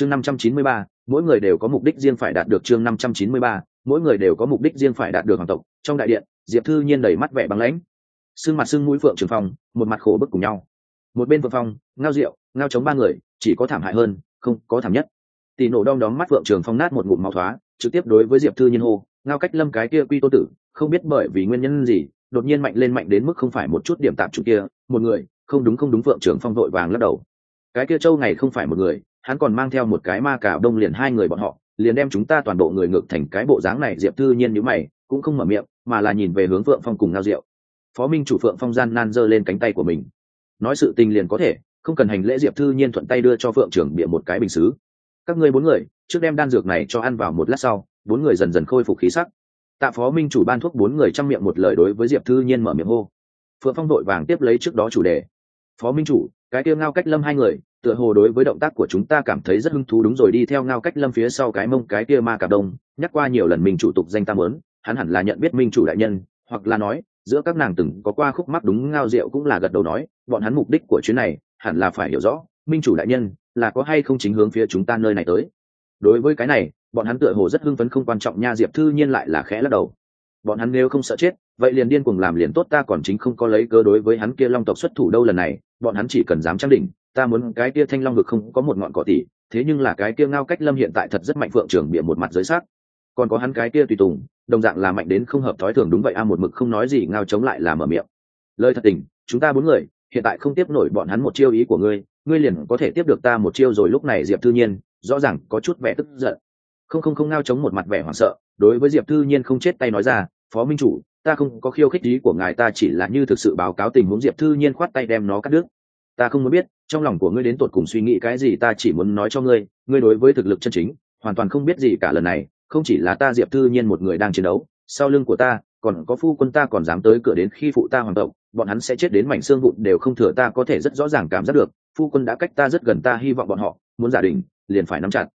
chương năm trăm chín mươi ba, mỗi người đều có mục đích riêng phải đạt được chương năm trăm chín mươi ba, mỗi người đều có mục đích riêng phải đạt được hoàng tộc. Trong đại điện, diệp thư nhiên đầy mắt vẻ băng lãnh. Xương mặt xương mũi phượng trường phong, một mặt khổ bức cùng nhau. Một bên phượng phong, ngao rượu, ngao chống ba người, chỉ có thảm hại hơn, không có thảm nhất. Tỷ nổ đom đóm mắt phượng trường phong nát một ngụm máu thoá, trực tiếp đối với diệp thư nhiên hô, ngao cách lâm cái kia quy tô tử, không biết bởi vì nguyên nhân gì, đột nhiên mạnh lên mạnh đến mức không phải một chút điểm tạm chủ kia, một người, không đúng không đúng phượng trường phong vội vàng lắc đầu. Cái kia châu này không phải một người hắn còn mang theo một cái ma cả đông liền hai người bọn họ, liền đem chúng ta toàn bộ người ngược thành cái bộ dáng này, diệp thư nhiên nhữ mày, cũng không mở miệng, mà là nhìn về hướng phượng phong cùng ngao diệu. Phó minh chủ phượng phong gian nan giơ lên cánh tay của mình. Nói sự tình liền có thể, không cần hành lễ, diệp thư nhiên thuận tay đưa cho phượng trưởng bịa một cái bình xứ. Các ngươi bốn người, trước đem đan dược này cho ăn vào một lát sau, bốn người dần dần khôi phục khí sắc. Tạ phó minh chủ ban thuốc bốn người chăm miệng một lời đối với diệp thư nhiên mở miệng hô. Phượng phong đội vàng tiếp lấy trước đó chủ đề. Phó minh chủ, cái tiêu ngao cách lâm hai người tựa hồ đối với động tác của chúng ta cảm thấy rất hứng thú. Đúng rồi, đi theo ngao cách lâm phía sau cái mông, cái kia ma cạp đông. Nhắc qua nhiều lần mình chủ tục danh tam lớn hắn hẳn là nhận biết minh chủ đại nhân, hoặc là nói, giữa các nàng từng có qua khúc mắc đúng, ngao rượu cũng là gật đầu nói, bọn hắn mục đích của chuyến này hẳn là phải hiểu rõ, minh chủ đại nhân, là có hay không chính hướng phía chúng ta nơi này tới. Đối với cái này, bọn hắn tựa hồ rất hưng phấn không quan trọng nha, diệp thư nhiên lại là khẽ lắc đầu. Bọn hắn nếu không sợ chết, vậy liền điên cuồng làm liền tốt, ta còn chính không có lấy cơ đối với hắn kia long tộc xuất thủ đâu lần này, bọn hắn chỉ cần dám trang đỉnh ta muốn cái kia thanh long vực không có một ngọn cỏ tỉ, thế nhưng là cái kia ngao cách lâm hiện tại thật rất mạnh phượng trưởng bịa một mặt giới sắc còn có hắn cái kia tùy tùng, đồng dạng là mạnh đến không hợp thói thường đúng vậy a, một mực không nói gì, ngao chống lại là mở miệng. Lời thật tình, chúng ta bốn người, hiện tại không tiếp nổi bọn hắn một chiêu ý của ngươi ngươi liền có thể tiếp được ta một chiêu rồi lúc này diệp thư nhiên, rõ ràng có chút vẻ tức giận. Không không không ngao chống một mặt vẻ hoảng sợ, đối với diệp thư nhiên không chết tay nói ra, phó minh chủ, ta không có khiêu khích ý của ngài, ta chỉ là như thực sự báo cáo tình huống. Diệp thư nhiên khoát tay đem nó cắt đứt. Ta không muốn biết trong lòng của ngươi đến tột cùng suy nghĩ cái gì ta chỉ muốn nói cho ngươi ngươi đối với thực lực chân chính, hoàn toàn không biết gì cả lần này, không chỉ là ta diệp thư nhiên một người đang chiến đấu, sau lưng của ta, còn có phu quân ta còn dám tới cửa đến khi phụ ta hoàng tộc, bọn hắn sẽ chết đến mảnh xương vụn đều không thừa ta có thể rất rõ ràng cảm giác được, phu quân đã cách ta rất gần ta hy vọng bọn họ, muốn giả đình liền phải nắm chặt.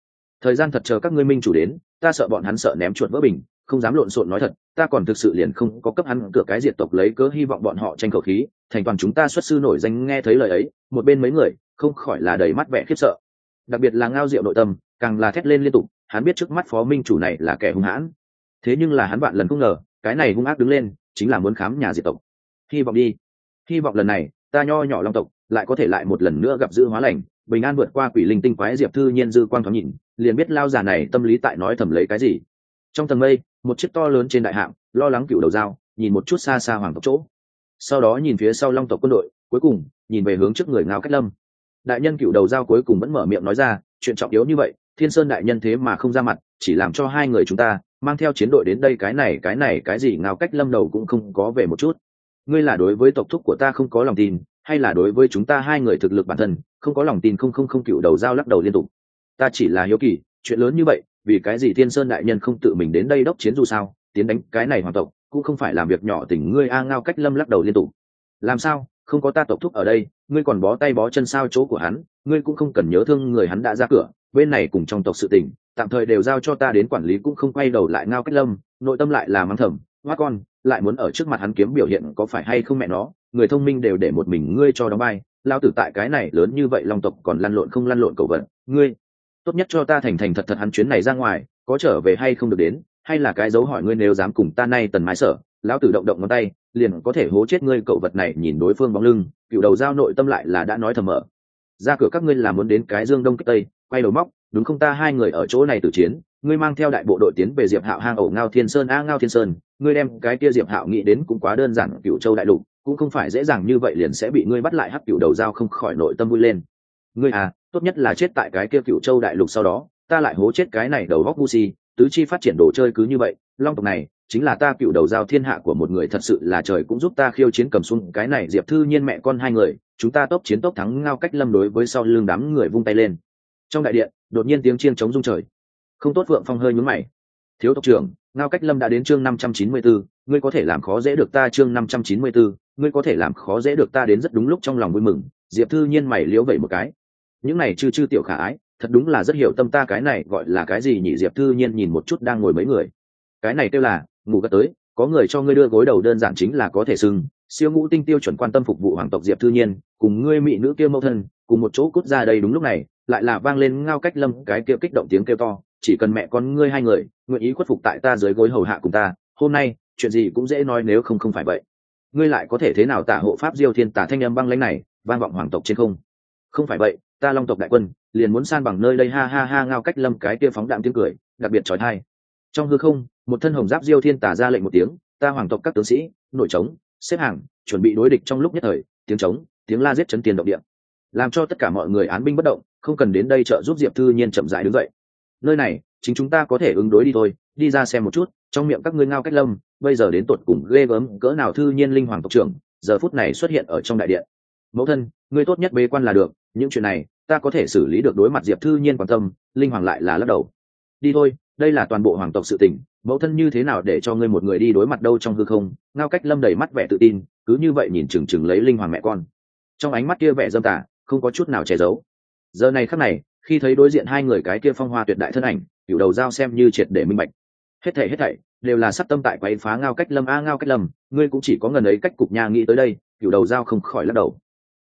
Thời gian thật chờ các ngươi minh chủ đến, ta sợ bọn hắn sợ ném chuột vỡ bình không dám lộn xộn nói thật, ta còn thực sự liền không có cấp hắn cửa cái diệt tộc lấy cớ hy vọng bọn họ tranh khẩu khí, thành toàn chúng ta xuất sư nổi danh nghe thấy lời ấy, một bên mấy người, không khỏi là đầy mắt vẻ khiếp sợ. Đặc biệt là ngao diệu nội tâm, càng là thét lên liên tục, hắn biết trước mắt phó minh chủ này là kẻ hung hãn. Thế nhưng là hắn bạn lần không ngờ, cái này hung ác đứng lên, chính là muốn khám nhà diệt tộc. Hy vọng đi. Hy vọng lần này, ta nho nhỏ long tộc, lại có thể lại một lần nữa gặp dữ hóa lành, bình an vượt qua quỷ linh tinh quái diệp thư nhiên dư quang thoáng nhìn, liền biết lao già này tâm lý tại nói thầm lấy cái gì trong tầng mây, một chiếc to lớn trên đại hạm, lo lắng cựu đầu dao, nhìn một chút xa xa hoàng tộc chỗ. Sau đó nhìn phía sau long tộc quân đội, cuối cùng, nhìn về hướng trước người ngao cách lâm. Đại nhân cựu đầu dao cuối cùng vẫn mở miệng nói ra, chuyện trọng yếu như vậy, thiên sơn đại nhân thế mà không ra mặt, chỉ làm cho hai người chúng ta, mang theo chiến đội đến đây cái này cái này, cái gì, ngao cách lâm đầu cũng không có về một chút. Ngươi là đối với tộc thúc của ta không có lòng tin, hay là đối với chúng ta hai người thực lực bản thân, không có lòng tin không không không cựu đầu dao lắc đầu liên tục. Ta chỉ là hiếu kỳ, chuyện lớn như vậy vì cái gì thiên sơn đại nhân không tự mình đến đây đốc chiến dù sao, tiến đánh cái này hoàng tộc, cũng không phải làm việc nhỏ tình ngươi a ngao cách lâm lắc đầu liên tục. Làm sao, không có ta tộc thúc ở đây, ngươi còn bó tay bó chân sao chỗ của hắn, ngươi cũng không cần nhớ thương người hắn đã ra cửa, bên này cùng trong tộc sự tình, tạm thời đều giao cho ta đến quản lý cũng không quay đầu lại ngao cách lâm, nội tâm lại là mắng thầm, hoa con, lại muốn ở trước mặt hắn kiếm biểu hiện có phải hay không mẹ nó, người thông minh đều để một mình ngươi cho đóng bay lao tử tại cái này lớn như vậy long tộc còn lăn lộn không lăn lộn cầu vận ngươi tốt nhất cho ta thành thành thật thật hắn chuyến này ra ngoài, có trở về hay không được đến, hay là cái dấu hỏi ngươi nếu dám cùng ta nay tần mái sở, lão tử động động ngón tay, liền có thể hố chết ngươi cậu vật này, nhìn đối phương bóng lưng, cựu đầu giao nội tâm lại là đã nói thầm mở. Ra cửa các ngươi là muốn đến cái dương đông kích tây, quay đầu móc, đúng không ta, hai người ở chỗ này tử chiến, ngươi mang theo đại bộ đội tiến về diệp hạo hang ổ ngao thiên sơn, a, ngao thiên sơn, ngươi đem cái kia diệp hạo nghĩ đến cũng quá đơn giản, cựu châu đại lục, cũng không phải dễ dàng như vậy liền sẽ bị ngươi bắt lại, hắc cựu đầu dao không khỏi nội tâm vui lên. Ngươi à tốt nhất là chết tại cái kia cựu châu đại lục sau đó, ta lại hố chết cái này đầu góc bu si, tứ chi phát triển đồ chơi cứ như vậy, long tộc này, chính là ta cựu đầu giao thiên hạ của một người thật sự là trời cũng giúp ta khiêu chiến cầm xuống cái này diệp thư nhiên mẹ con hai người, chúng ta tốc chiến tốc thắng ngao cách lâm đối với sau lưng đám người vung tay lên. Trong đại điện, đột nhiên tiếng chiên chống rung trời. Không tốt vượng phong hơi nhún mày. Thiếu tộc trưởng, ngao cách lâm đã đến chương năm trăm chín mươi bốn ngươi có thể làm khó dễ được ta chương năm trăm chín mươi bốn ngươi có thể làm khó dễ được ta đến rất đúng lúc trong lòng vui mừng. Diệp thư nhiên mày liễu vẩy một cái những này chư chư tiểu khả ái, thật đúng là rất hiểu tâm ta cái này gọi là cái gì nhỉ diệp thư nhiên nhìn một chút đang ngồi mấy người. Cái này kêu là, ngủ gật tới, có người cho ngươi đưa gối đầu đơn giản chính là có thể sưng siêu ngũ tinh tiêu chuẩn quan tâm phục vụ hoàng tộc diệp thư nhiên, cùng ngươi mỹ nữ kia mẫu thân, cùng một chỗ cút ra đây đúng lúc này, lại là vang lên ngao cách lâm, cái kia kích động tiếng kêu to, chỉ cần mẹ con ngươi hai người, nguyện ý khuất phục tại ta dưới gối hầu hạ cùng ta, hôm nay, chuyện gì cũng dễ nói nếu không không phải vậy. Ngươi lại có thể thế nào tả hộ pháp diêu thiên tả thanh âm băng lãnh này, vang vọng hoàng tộc trên không? Không phải vậy ta long tộc đại quân, liền muốn san bằng nơi đây, ha ha ha, ngao cách lâm cái kia phóng đạm tiếng cười, đặc biệt trói thai. Trong hư không, một thân hồng giáp diêu thiên tả ra lệnh một tiếng, ta hoàng tộc các tướng sĩ, nội trống, xếp hàng, chuẩn bị đối địch trong lúc nhất thời, tiếng trống, tiếng la giết chấn tiền động địa. Làm cho tất cả mọi người án binh bất động, không cần đến đây trợ giúp diệp thư nhiên chậm rãi đứng dậy. Nơi này, chính chúng ta có thể ứng đối đi thôi, đi ra xem một chút, trong miệng các ngươi ngao cách lâm, bây giờ đến tột cùng ghê gớm, cỡ nào thư nhiên linh hoàng tộc trưởng, giờ phút này xuất hiện ở trong đại điện. Mẫu thân, ngươi tốt nhất bế quan là được những chuyện này, ta có thể xử lý được đối mặt diệp thư nhiên quan tâm, linh hoàng lại là lắc đầu. Đi thôi, đây là toàn bộ hoàng tộc sự tình, mẫu thân như thế nào để cho ngươi một người đi đối mặt đâu trong hư không? Ngao cách lâm đầy mắt vẻ tự tin, cứ như vậy nhìn chừng chừng lấy linh hoàng mẹ con. Trong ánh mắt kia vẻ dâm tả không có chút nào che giấu. Giờ này khắc này, khi thấy đối diện hai người cái kia phong hoa tuyệt đại thân ảnh cựu đầu dao xem như triệt để minh bạch. Hết thảy hết thảy, đều là sắp tâm tại quấy phá ngao cách lâm. A ngao cách lâm, ngươi cũng chỉ có ngần ấy cách cục nhà nghĩ tới đây cựu đầu dao không khỏi lắc đầu.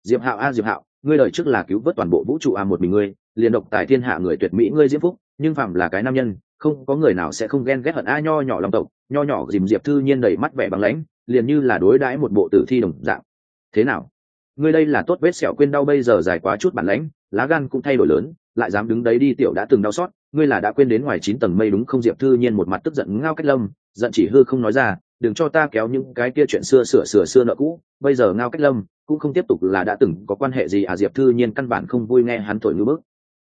Diệp hạo, a diệp hạo ngươi đời trước là cứu vớt toàn bộ vũ trụ a một mình ngươi, liền độc tài thiên hạ người tuyệt mỹ ngươi diễm phúc, nhưng phạm là cái nam nhân, không có người nào sẽ không ghen ghét hận a nho nhỏ lòng tộc, nho nhỏ dìm diệp thư nhiên đầy mắt vẻ bằng lãnh, liền như là đối đãi một bộ tử thi đồng dạng. Thế nào? Ngươi đây là tốt vết sẹo quên đau bây giờ dài quá chút bản lãnh, lá gan cũng thay đổi lớn, lại dám đứng đấy đi tiểu đã từng đau xót, ngươi là đã quên đến ngoài chín tầng mây đúng không? Diệp thư nhiên một mặt tức giận ngao cách lâm, giận chỉ hư không nói ra đừng cho ta kéo những cái kia chuyện xưa sửa sửa xưa nợ cũ, bây giờ ngao cách lâm cũng không tiếp tục là đã từng có quan hệ gì à diệp thư nhiên căn bản không vui nghe hắn thổi ngữ bức.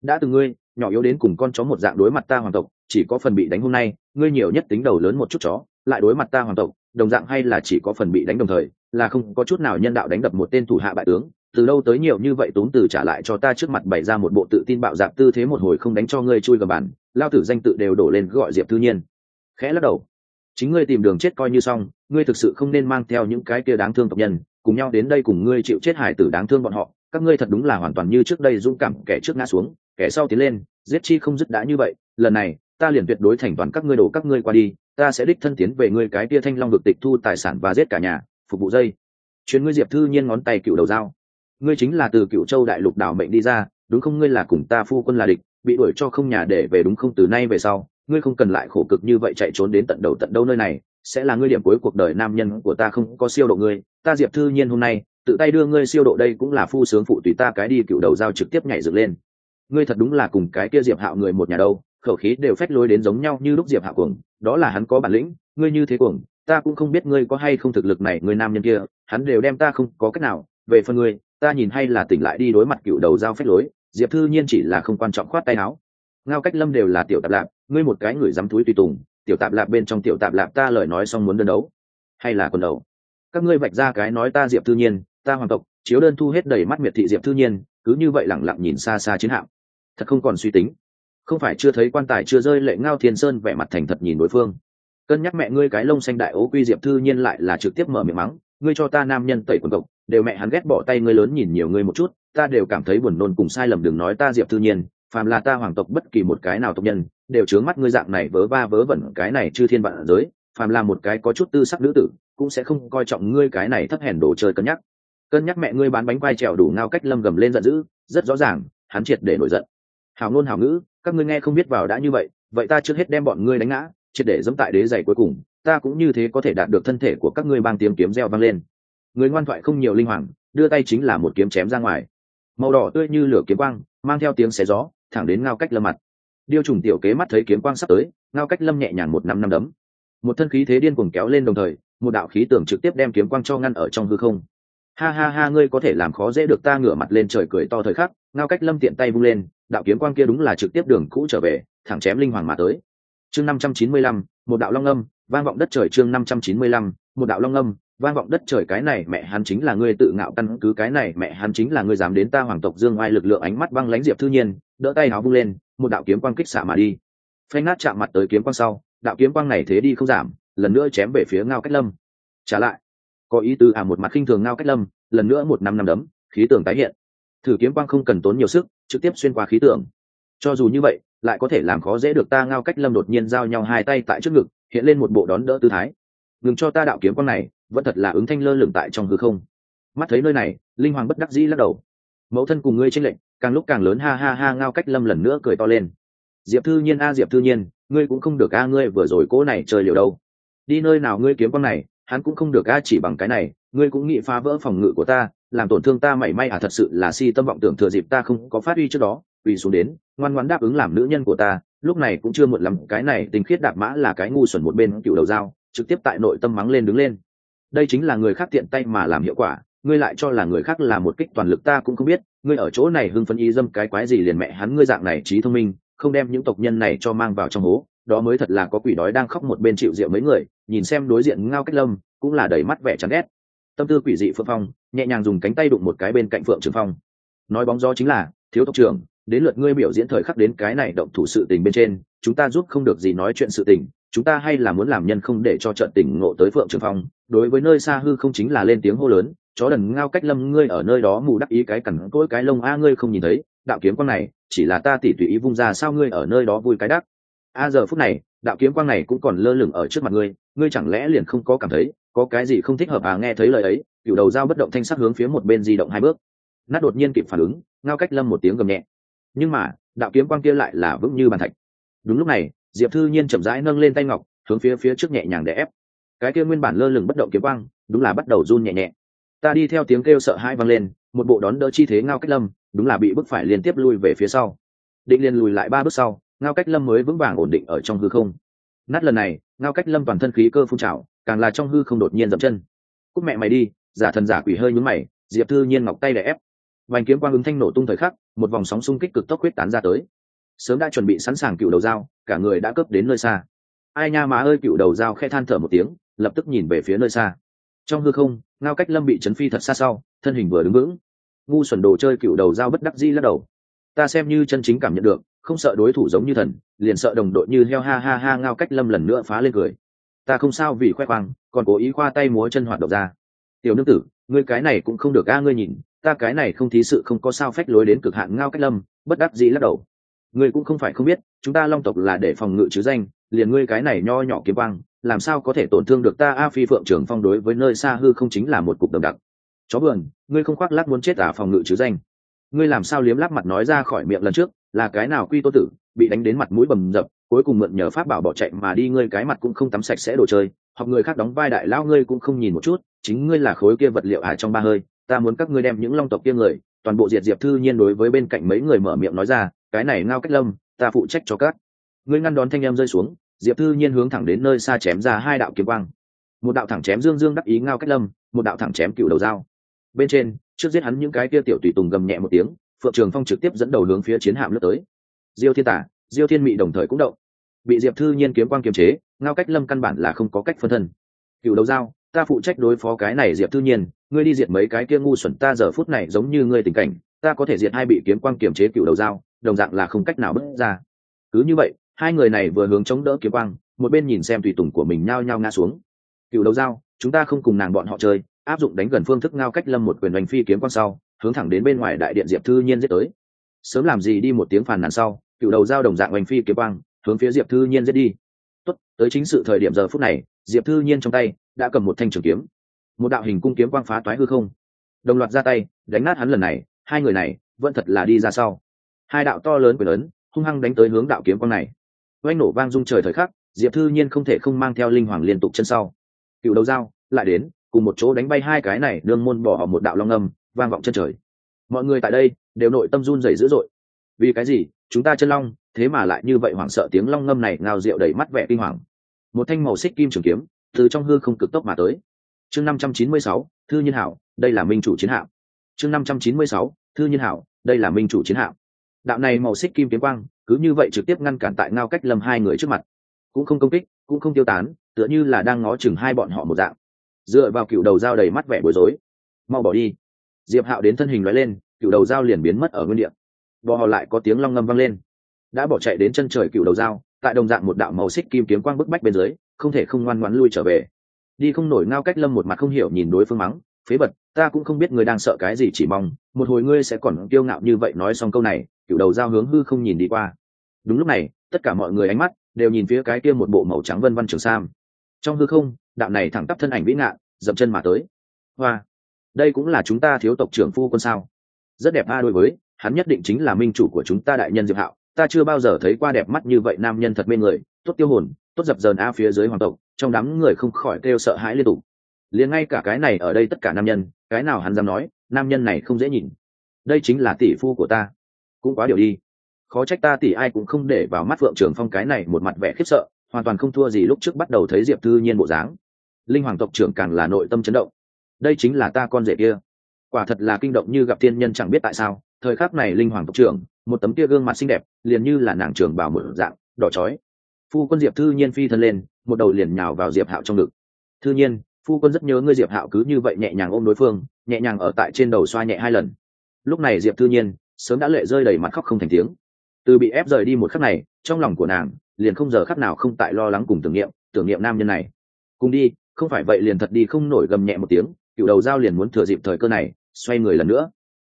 Đã từng ngươi, nhỏ yếu đến cùng con chó một dạng đối mặt ta hoàng tộc, chỉ có phần bị đánh hôm nay, ngươi nhiều nhất tính đầu lớn một chút chó, lại đối mặt ta hoàng tộc, đồng dạng hay là chỉ có phần bị đánh đồng thời, là không có chút nào nhân đạo đánh đập một tên thủ hạ bại tướng. Từ đâu tới nhiều như vậy tốn từ trả lại cho ta trước mặt bày ra một bộ tự tin bạo dạp tư thế một hồi không đánh cho ngươi chui gầm bàn, lao tử danh tự đều đổ lên gọi diệp thư nhiên. Khẽ lắc đầu chính ngươi tìm đường chết coi như xong, ngươi thực sự không nên mang theo những cái kia đáng thương tộc nhân, cùng nhau đến đây cùng ngươi chịu chết hải tử đáng thương bọn họ. Các ngươi thật đúng là hoàn toàn như trước đây dũng cảm, kẻ trước ngã xuống, kẻ sau tiến lên, giết chi không dứt đã như vậy, lần này, ta liền tuyệt đối thành toàn các ngươi đổ các ngươi qua đi, ta sẽ đích thân tiến về ngươi cái kia thanh long được tịch thu tài sản và giết cả nhà, phục vụ dây. Chuyến ngươi diệp thư nhiên ngón tay cựu đầu dao. Ngươi chính là từ cựu châu đại lục đảo mệnh đi ra, đúng không? Ngươi là cùng ta phu quân là địch, bị đuổi cho không nhà để về đúng không? Từ nay về sau ngươi không cần lại khổ cực như vậy chạy trốn đến tận đầu tận đâu nơi này, sẽ là ngươi điểm cuối cuộc đời nam nhân của ta không có siêu độ ngươi. Ta diệp thư nhiên hôm nay, tự tay đưa ngươi siêu độ đây cũng là phu sướng phụ tùy ta cái đi cựu đầu dao trực tiếp nhảy dựng lên. Ngươi thật đúng là cùng cái kia diệp hạo người một nhà đâu, khẩu khí đều phách lối đến giống nhau như lúc diệp hạo cuồng, đó là hắn có bản lĩnh, ngươi như thế cuồng, ta cũng không biết ngươi có hay không thực lực này, người nam nhân kia, hắn đều đem ta không có cách nào. Về phần ngươi, ta nhìn hay là tỉnh lại đi đối mặt cựu đầu dao phách lối, diệp thư nhiên chỉ là không quan trọng khoát tay áo ngao cách lâm đều là tiểu tạp lạp, ngươi một cái người dám túi tùy tùng, tiểu tạp lạp bên trong tiểu tạp lạp ta lời nói xong muốn đơn đấu. Hay là quần đầu? Các ngươi vạch ra cái nói ta diệp thư nhiên, ta hoàng tộc, chiếu đơn thu hết đầy mắt miệt thị diệp thư nhiên, cứ như vậy lẳng lặng nhìn xa xa chiến hạm. Thật không còn suy tính. Không phải chưa thấy quan tài chưa rơi lệ ngao thiên sơn vẻ mặt thành thật nhìn đối phương. Cân nhắc mẹ ngươi cái lông xanh đại ố quy diệp thư nhiên lại là trực tiếp mở miệng mắng, ngươi cho ta nam nhân tẩy quần cộc đều mẹ hắn ghét bỏ tay ngươi lớn nhìn nhiều ngươi một chút, ta đều cảm thấy buồn nôn cùng sai lầm đừng nói ta diệp thư nhiên phàm là ta hoàng tộc bất kỳ một cái nào tộc nhân, đều chướng mắt ngươi dạng này vớ va vớ vẩn cái này chư thiên vạn giới, phàm là một cái có chút tư sắc nữ tử, cũng sẽ không coi trọng ngươi cái này thấp hèn đồ chơi cân nhắc. Cân nhắc mẹ ngươi bán bánh quai trèo đủ ngao cách lâm gầm lên giận dữ, rất rõ ràng, hắn triệt để nổi giận. Hào ngôn hào ngữ, các ngươi nghe không biết vào đã như vậy vậy ta trước hết đem bọn ngươi đánh ngã, triệt để dẫm tại đế giày cuối cùng, ta cũng như thế có thể đạt được thân thể của các ngươi bang tiếng kiếm reo vang lên. Người ngoan thoại không nhiều linh hoàng, đưa tay chính là một kiếm chém ra ngoài. Màu đỏ tươi như lửa kiếm quang, mang theo tiếng xé gió thẳng đến ngao cách lâm mặt. Điêu trùng tiểu kế mắt thấy kiếm quang sắp tới, ngao cách lâm nhẹ nhàng một năm năm đấm. Một thân khí thế điên cuồng kéo lên đồng thời, một đạo khí tưởng trực tiếp đem kiếm quang cho ngăn ở trong hư không. Ha ha ha, ngươi có thể làm khó dễ được ta ngửa mặt lên trời cười to thời khắc, ngao cách lâm tiện tay vung lên, đạo kiếm quang kia đúng là trực tiếp đường cũ trở về, thẳng chém linh hoàng mà tới. Chương năm trăm chín mươi lăm, một đạo long âm, vang vọng đất trời chương năm trăm chín mươi lăm, một đạo long âm vang vọng đất trời cái này mẹ hắn chính là ngươi tự ngạo căn cứ cái này mẹ hắn chính là ngươi dám đến ta hoàng tộc dương ai lực lượng ánh mắt băng lãnh diệp thư nhiên, đỡ tay áo vung lên, một đạo kiếm quang kích xạ mà đi. Phanh nát chạm mặt tới kiếm quang sau, đạo kiếm quang này thế đi không giảm, lần nữa chém về phía ngao cách lâm. Trả lại. Có ý tứ à một mặt khinh thường ngao cách lâm, lần nữa một năm năm đấm, khí tường tái hiện. Thử kiếm quang không cần tốn nhiều sức, trực tiếp xuyên qua khí tường. Cho dù như vậy, lại có thể làm khó dễ được ta ngao cách lâm đột nhiên giao nhau hai tay tại trước ngực, hiện lên một bộ đón đỡ tư thái ngừng cho ta đạo kiếm con này, vẫn thật là ứng thanh lơ lửng tại trong hư không. Mắt thấy nơi này, linh hoàng bất đắc dĩ lắc đầu. Mẫu thân cùng ngươi tranh lệnh càng lúc càng lớn, ha ha ha, ngao cách lâm lần nữa cười to lên. Diệp thư nhiên, a, diệp thư nhiên, ngươi cũng không được a, ngươi vừa rồi cố này chơi liều đâu. Đi nơi nào ngươi kiếm con này, hắn cũng không được a, chỉ bằng cái này, ngươi cũng nghĩ phá vỡ phòng ngự của ta, làm tổn thương ta mảy may à thật sự là si tâm vọng tưởng thừa dịp ta không có phát huy trước đó, quỳ xuống đến, ngoan ngoãn đáp ứng làm nữ nhân của ta, lúc này cũng chưa muộn lắm, cái này tình khiết đạp mã là cái ngu xuẩn một bên cựu đầu dao trực tiếp tại nội tâm mắng lên đứng lên. Đây chính là người khác tiện tay mà làm hiệu quả, ngươi lại cho là người khác là một kích toàn lực ta cũng không biết, ngươi ở chỗ này hưng phấn ý dâm cái quái gì liền mẹ hắn ngươi dạng này trí thông minh, không đem những tộc nhân này cho mang vào trong hố, đó mới thật là có quỷ đói đang khóc một bên chịu rượu mấy người, nhìn xem đối diện ngao cách lâm, cũng là đầy mắt vẻ chán ghét. Tâm tư quỷ dị phượng phong, nhẹ nhàng dùng cánh tay đụng một cái bên cạnh phượng trường phong. Nói bóng gió chính là, thiếu tộc trưởng, đến lượt ngươi biểu diễn thời khắc đến cái này động thủ sự tình bên trên, chúng ta giúp không được gì nói chuyện sự tình chúng ta hay là muốn làm nhân không để cho trận tỉnh ngộ tới phượng trường phong, đối với nơi xa hư không chính là lên tiếng hô lớn, chó đần ngao cách lâm ngươi ở nơi đó mù đắc ý cái cẳng cỗi cái lông a à, ngươi không nhìn thấy, đạo kiếm quang này, chỉ là ta tỉ tùy ý vung ra sao ngươi ở nơi đó vui cái đắc. A giờ phút này, đạo kiếm quang này cũng còn lơ lửng ở trước mặt ngươi ngươi chẳng lẽ liền không có cảm thấy, có cái gì không thích hợp à nghe thấy lời ấy cựu đầu dao bất động thanh sắc hướng phía một bên di động hai bước. Nát đột nhiên kịp phản ứng, ngao cách lâm một tiếng gầm nhẹ. Nhưng mà, đạo kiếm quang kia lại là vững như bàn thạch. Đúng lúc này diệp thư nhiên chậm rãi nâng lên tay ngọc, hướng phía phía trước nhẹ nhàng để ép. Cái kia nguyên bản lơ lửng bất động kiếm quang, đúng là bắt đầu run nhẹ nhẹ. Ta đi theo tiếng kêu sợ hãi vang lên, một bộ đón đỡ chi thế ngao cách lâm, đúng là bị bức phải liên tiếp lui về phía sau. Định liền lùi lại ba bước sau, ngao cách lâm mới vững vàng ổn định ở trong hư không. Nát lần này, ngao cách lâm toàn thân khí cơ phun trào, càng là trong hư không đột nhiên dậm chân. Cúc mẹ mày đi, giả thần giả quỷ hơi nhúng mày, diệp thư nhiên ngọc tay để ép. Vành kiếm quang ứng thanh nổ tung thời khắc, một vòng sóng xung kích cực tốc huyết tán ra tới sớm đã chuẩn bị sẵn sàng cựu đầu dao, cả người đã cướp đến nơi xa. Ai nha má ơi, cựu đầu dao khe than thở một tiếng, lập tức nhìn về phía nơi xa. Trong hư không, ngao cách lâm bị chấn phi thật xa sau, thân hình vừa đứng vững. Ngu xuẩn đồ chơi cựu đầu dao bất đắc di lắc đầu. Ta xem như chân chính cảm nhận được, không sợ đối thủ giống như thần, liền sợ đồng đội như heo ha ha ha ngao cách lâm lần nữa phá lên cười. Ta không sao vì khoe khoang, còn cố ý khoa tay múa chân hoạt động ra. Tiểu nương tử, ngươi cái này cũng không được a, ngươi nhìn, ta cái này không thí sự không có sao phách lối đến cực hạn ngao cách lâm, bất đắc dĩ lắc đầu ngươi cũng không phải không biết, chúng ta long tộc là để phòng ngự chứ danh, liền ngươi cái này nho nhỏ kiếm băng làm sao có thể tổn thương được ta? A phi phượng trưởng phong đối với nơi xa hư không chính là một cục đậm đặc. Chó vườn ngươi không khoác lác muốn chết à phòng ngự chứ danh. Ngươi làm sao liếm lác mặt nói ra khỏi miệng lần trước, là cái nào quy tô tử, bị đánh đến mặt mũi bầm dập, cuối cùng mượn nhờ pháp bảo bỏ chạy mà đi, ngươi cái mặt cũng không tắm sạch sẽ đồ chơi hoặc người khác đóng vai đại lao ngươi cũng không nhìn một chút, chính ngươi là khối kia vật liệu ải trong ba hơi, ta muốn các ngươi đem những long tộc kia người, toàn bộ diệt diệp thư nhiên đối với bên cạnh mấy người mở miệng nói ra cái này ngao cách lâm, ta phụ trách cho các. Ngươi ngăn đón thanh em rơi xuống, diệp thư nhiên hướng thẳng đến nơi xa chém ra hai đạo kiếm quang. Một đạo thẳng chém dương dương đắc ý ngao cách lâm, một đạo thẳng chém cựu đầu dao. Bên trên, trước giết hắn những cái kia tiểu tùy tùng gầm nhẹ một tiếng, phượng trường phong trực tiếp dẫn đầu hướng phía chiến hạm lướt tới. Diêu thiên tả, diêu thiên mị đồng thời cũng động. Bị diệp thư nhiên kiếm quang kiềm chế, ngao cách lâm căn bản là không có cách phân thân. Cựu đầu dao, ta phụ trách đối phó cái này diệp thư nhiên, ngươi đi diệt mấy cái kia ngu xuẩn, ta giờ phút này giống như ngươi tình cảnh, ta có thể diệt hai bị kiếm quang kiềm chế cựu đầu dao đồng dạng là không cách nào bước ra. Cứ như vậy, hai người này vừa hướng chống đỡ kiếm quang, một bên nhìn xem tùy tùng của mình nhao nhao ngã xuống. Cựu đầu dao chúng ta không cùng nàng bọn họ chơi, áp dụng đánh gần phương thức ngao cách lâm một quyền đánh phi kiếm quang sau, hướng thẳng đến bên ngoài đại điện diệp thư nhiên giết tới. Sớm làm gì đi một tiếng phàn nàn sau, cựu đầu dao đồng dạng oanh phi kiếm quang, hướng phía diệp thư nhiên giết đi. Tốt, tới chính sự thời điểm giờ phút này, diệp thư nhiên trong tay đã cầm một thanh trường kiếm. Một đạo hình cung kiếm quang phá toái hư không. Đồng loạt ra tay, đánh nát hắn lần này, hai người này vẫn thật là đi ra sau hai đạo to lớn quyền lớn, hung hăng đánh tới hướng đạo kiếm quang này. Oanh nổ vang rung trời thời khắc, diệp thư nhiên không thể không mang theo linh hoàng liên tục chân sau. Cựu đầu dao, lại đến, cùng một chỗ đánh bay hai cái này đương môn bỏ họ một đạo long âm, vang vọng chân trời. Mọi người tại đây, đều nội tâm run rẩy dữ dội. Vì cái gì? Chúng ta chân long, thế mà lại như vậy hoảng sợ tiếng long ngâm này ngao rượu đầy mắt vẻ kinh hoàng. Một thanh màu xích kim trường kiếm, từ trong hư không cực tốc mà tới. Chương năm trăm chín mươi sáu, thư nhân hảo, đây là minh chủ chiến hạm. Chương năm trăm chín mươi sáu, thư nhân hảo, đây là minh chủ chiến hạm đạo này màu xích kim kiếm quang, cứ như vậy trực tiếp ngăn cản tại ngao cách lâm hai người trước mặt. Cũng không công kích, cũng không tiêu tán, tựa như là đang ngó chừng hai bọn họ một dạng. Dựa vào cựu đầu dao đầy mắt vẻ bối rối. Mau bỏ đi. Diệp hạo đến thân hình nói lên, cựu đầu dao liền biến mất ở nguyên địa. Bò họ lại có tiếng long ngâm vang lên. Đã bỏ chạy đến chân trời cựu đầu dao, tại đồng dạng một đạo màu xích kim kiếm quang bức bách bên dưới, không thể không ngoan ngoãn lui trở về. Đi không nổi ngao cách lâm một mặt không hiểu nhìn đối phương mắng, phế bật ta cũng không biết người đang sợ cái gì, chỉ mong một hồi ngươi sẽ còn kiêu ngạo như vậy nói xong câu này cựu đầu dao hướng hư không nhìn đi qua. Đúng lúc này, tất cả mọi người ánh mắt đều nhìn phía cái kia một bộ màu trắng vân văn trường sam. Trong hư không, đạo này thẳng tắp thân ảnh vĩ ngạn, dậm chân mà tới. Hoa, đây cũng là chúng ta thiếu tộc trưởng phu quân sao? Rất đẹp a, đối với, hắn nhất định chính là minh chủ của chúng ta đại nhân diệp hạo. Ta chưa bao giờ thấy qua đẹp mắt như vậy nam nhân thật mê người, tốt tiêu hồn, tốt dập dờn a phía dưới hoàng tộc, trong đám người không khỏi kêu sợ hãi liên tục. Liền ngay cả cái này ở đây tất cả nam nhân, cái nào hắn dám nói, nam nhân này không dễ nhìn. Đây chính là tỷ phu của ta cũng quá điều đi. Khó trách ta tỷ ai cũng không để vào mắt phượng trưởng phong cái này một mặt vẻ khiếp sợ, hoàn toàn không thua gì lúc trước bắt đầu thấy diệp thư nhiên bộ dáng. Linh hoàng tộc trưởng càng là nội tâm chấn động. Đây chính là ta con rể kia. Quả thật là kinh động như gặp thiên nhân chẳng biết tại sao, thời khắc này linh hoàng tộc trưởng, một tấm kia gương mặt xinh đẹp, liền như là nàng trưởng bảo một dạng, đỏ chói. Phu quân diệp thư nhiên phi thân lên, một đầu liền nhào vào diệp hạo trong ngực. Thư nhiên, phu quân rất nhớ ngươi diệp hạo cứ như vậy nhẹ nhàng ôm đối phương, nhẹ nhàng ở tại trên đầu xoa nhẹ hai lần. Lúc này diệp thư nhiên sớm đã lệ rơi đầy mặt khóc không thành tiếng. Từ bị ép rời đi một khắc này, trong lòng của nàng, liền không giờ khắc nào không tại lo lắng cùng tưởng niệm tưởng niệm nam nhân này. Cùng đi, không phải vậy liền thật đi không nổi gầm nhẹ một tiếng, cựu đầu giao liền muốn thừa dịp thời cơ này, xoay người lần nữa.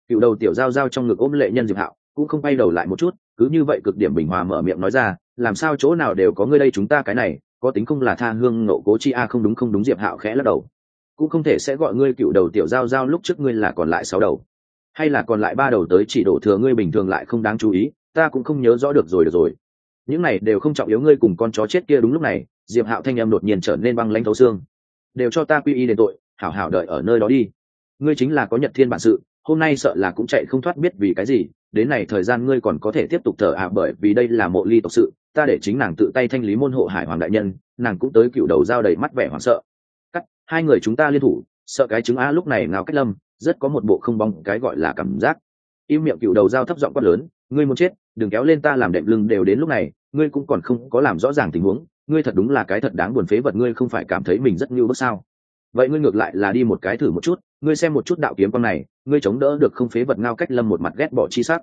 Cựu đầu tiểu giao giao trong ngực ôm lệ nhân diệp hạo, cũng không bay đầu lại một chút, cứ như vậy cực điểm bình hòa mở miệng nói ra, làm sao chỗ nào đều có ngươi đây chúng ta cái này, có tính không là tha hương nộ cố chi a, không đúng không đúng diệp hạo khẽ lắc đầu. Cũng không thể sẽ gọi ngươi cựu đầu tiểu giao giao lúc trước ngươi là còn lại sáu đầu hay là còn lại ba đầu tới chỉ đổ thừa ngươi bình thường lại không đáng chú ý, ta cũng không nhớ rõ được rồi được rồi. Những này đều không trọng yếu ngươi cùng con chó chết kia đúng lúc này, diệp hạo thanh em đột nhiên trở nên băng lãnh thấu xương. Đều cho ta quy y đền tội, hảo hảo đợi ở nơi đó đi. Ngươi chính là có nhật thiên bản sự, hôm nay sợ là cũng chạy không thoát biết vì cái gì, đến này thời gian ngươi còn có thể tiếp tục thở à bởi vì đây là mộ ly tộc sự, ta để chính nàng tự tay thanh lý môn hộ hải hoàng đại nhân, nàng cũng tới cựu đầu dao đầy mắt vẻ hoảng sợ. Cắt, hai người chúng ta liên thủ, sợ cái chứng á lúc này nào cách lâm rất có một bộ không bong cái gọi là cảm giác. Im miệng cựu đầu dao thấp giọng quát lớn, ngươi muốn chết, đừng kéo lên ta làm đệm lưng đều đến lúc này, ngươi cũng còn không có làm rõ ràng tình huống, ngươi thật đúng là cái thật đáng buồn phế vật, ngươi không phải cảm thấy mình rất như bước sao? Vậy ngươi ngược lại là đi một cái thử một chút, ngươi xem một chút đạo kiếm con này, ngươi chống đỡ được không phế vật ngao cách lâm một mặt ghét bỏ chi sắc.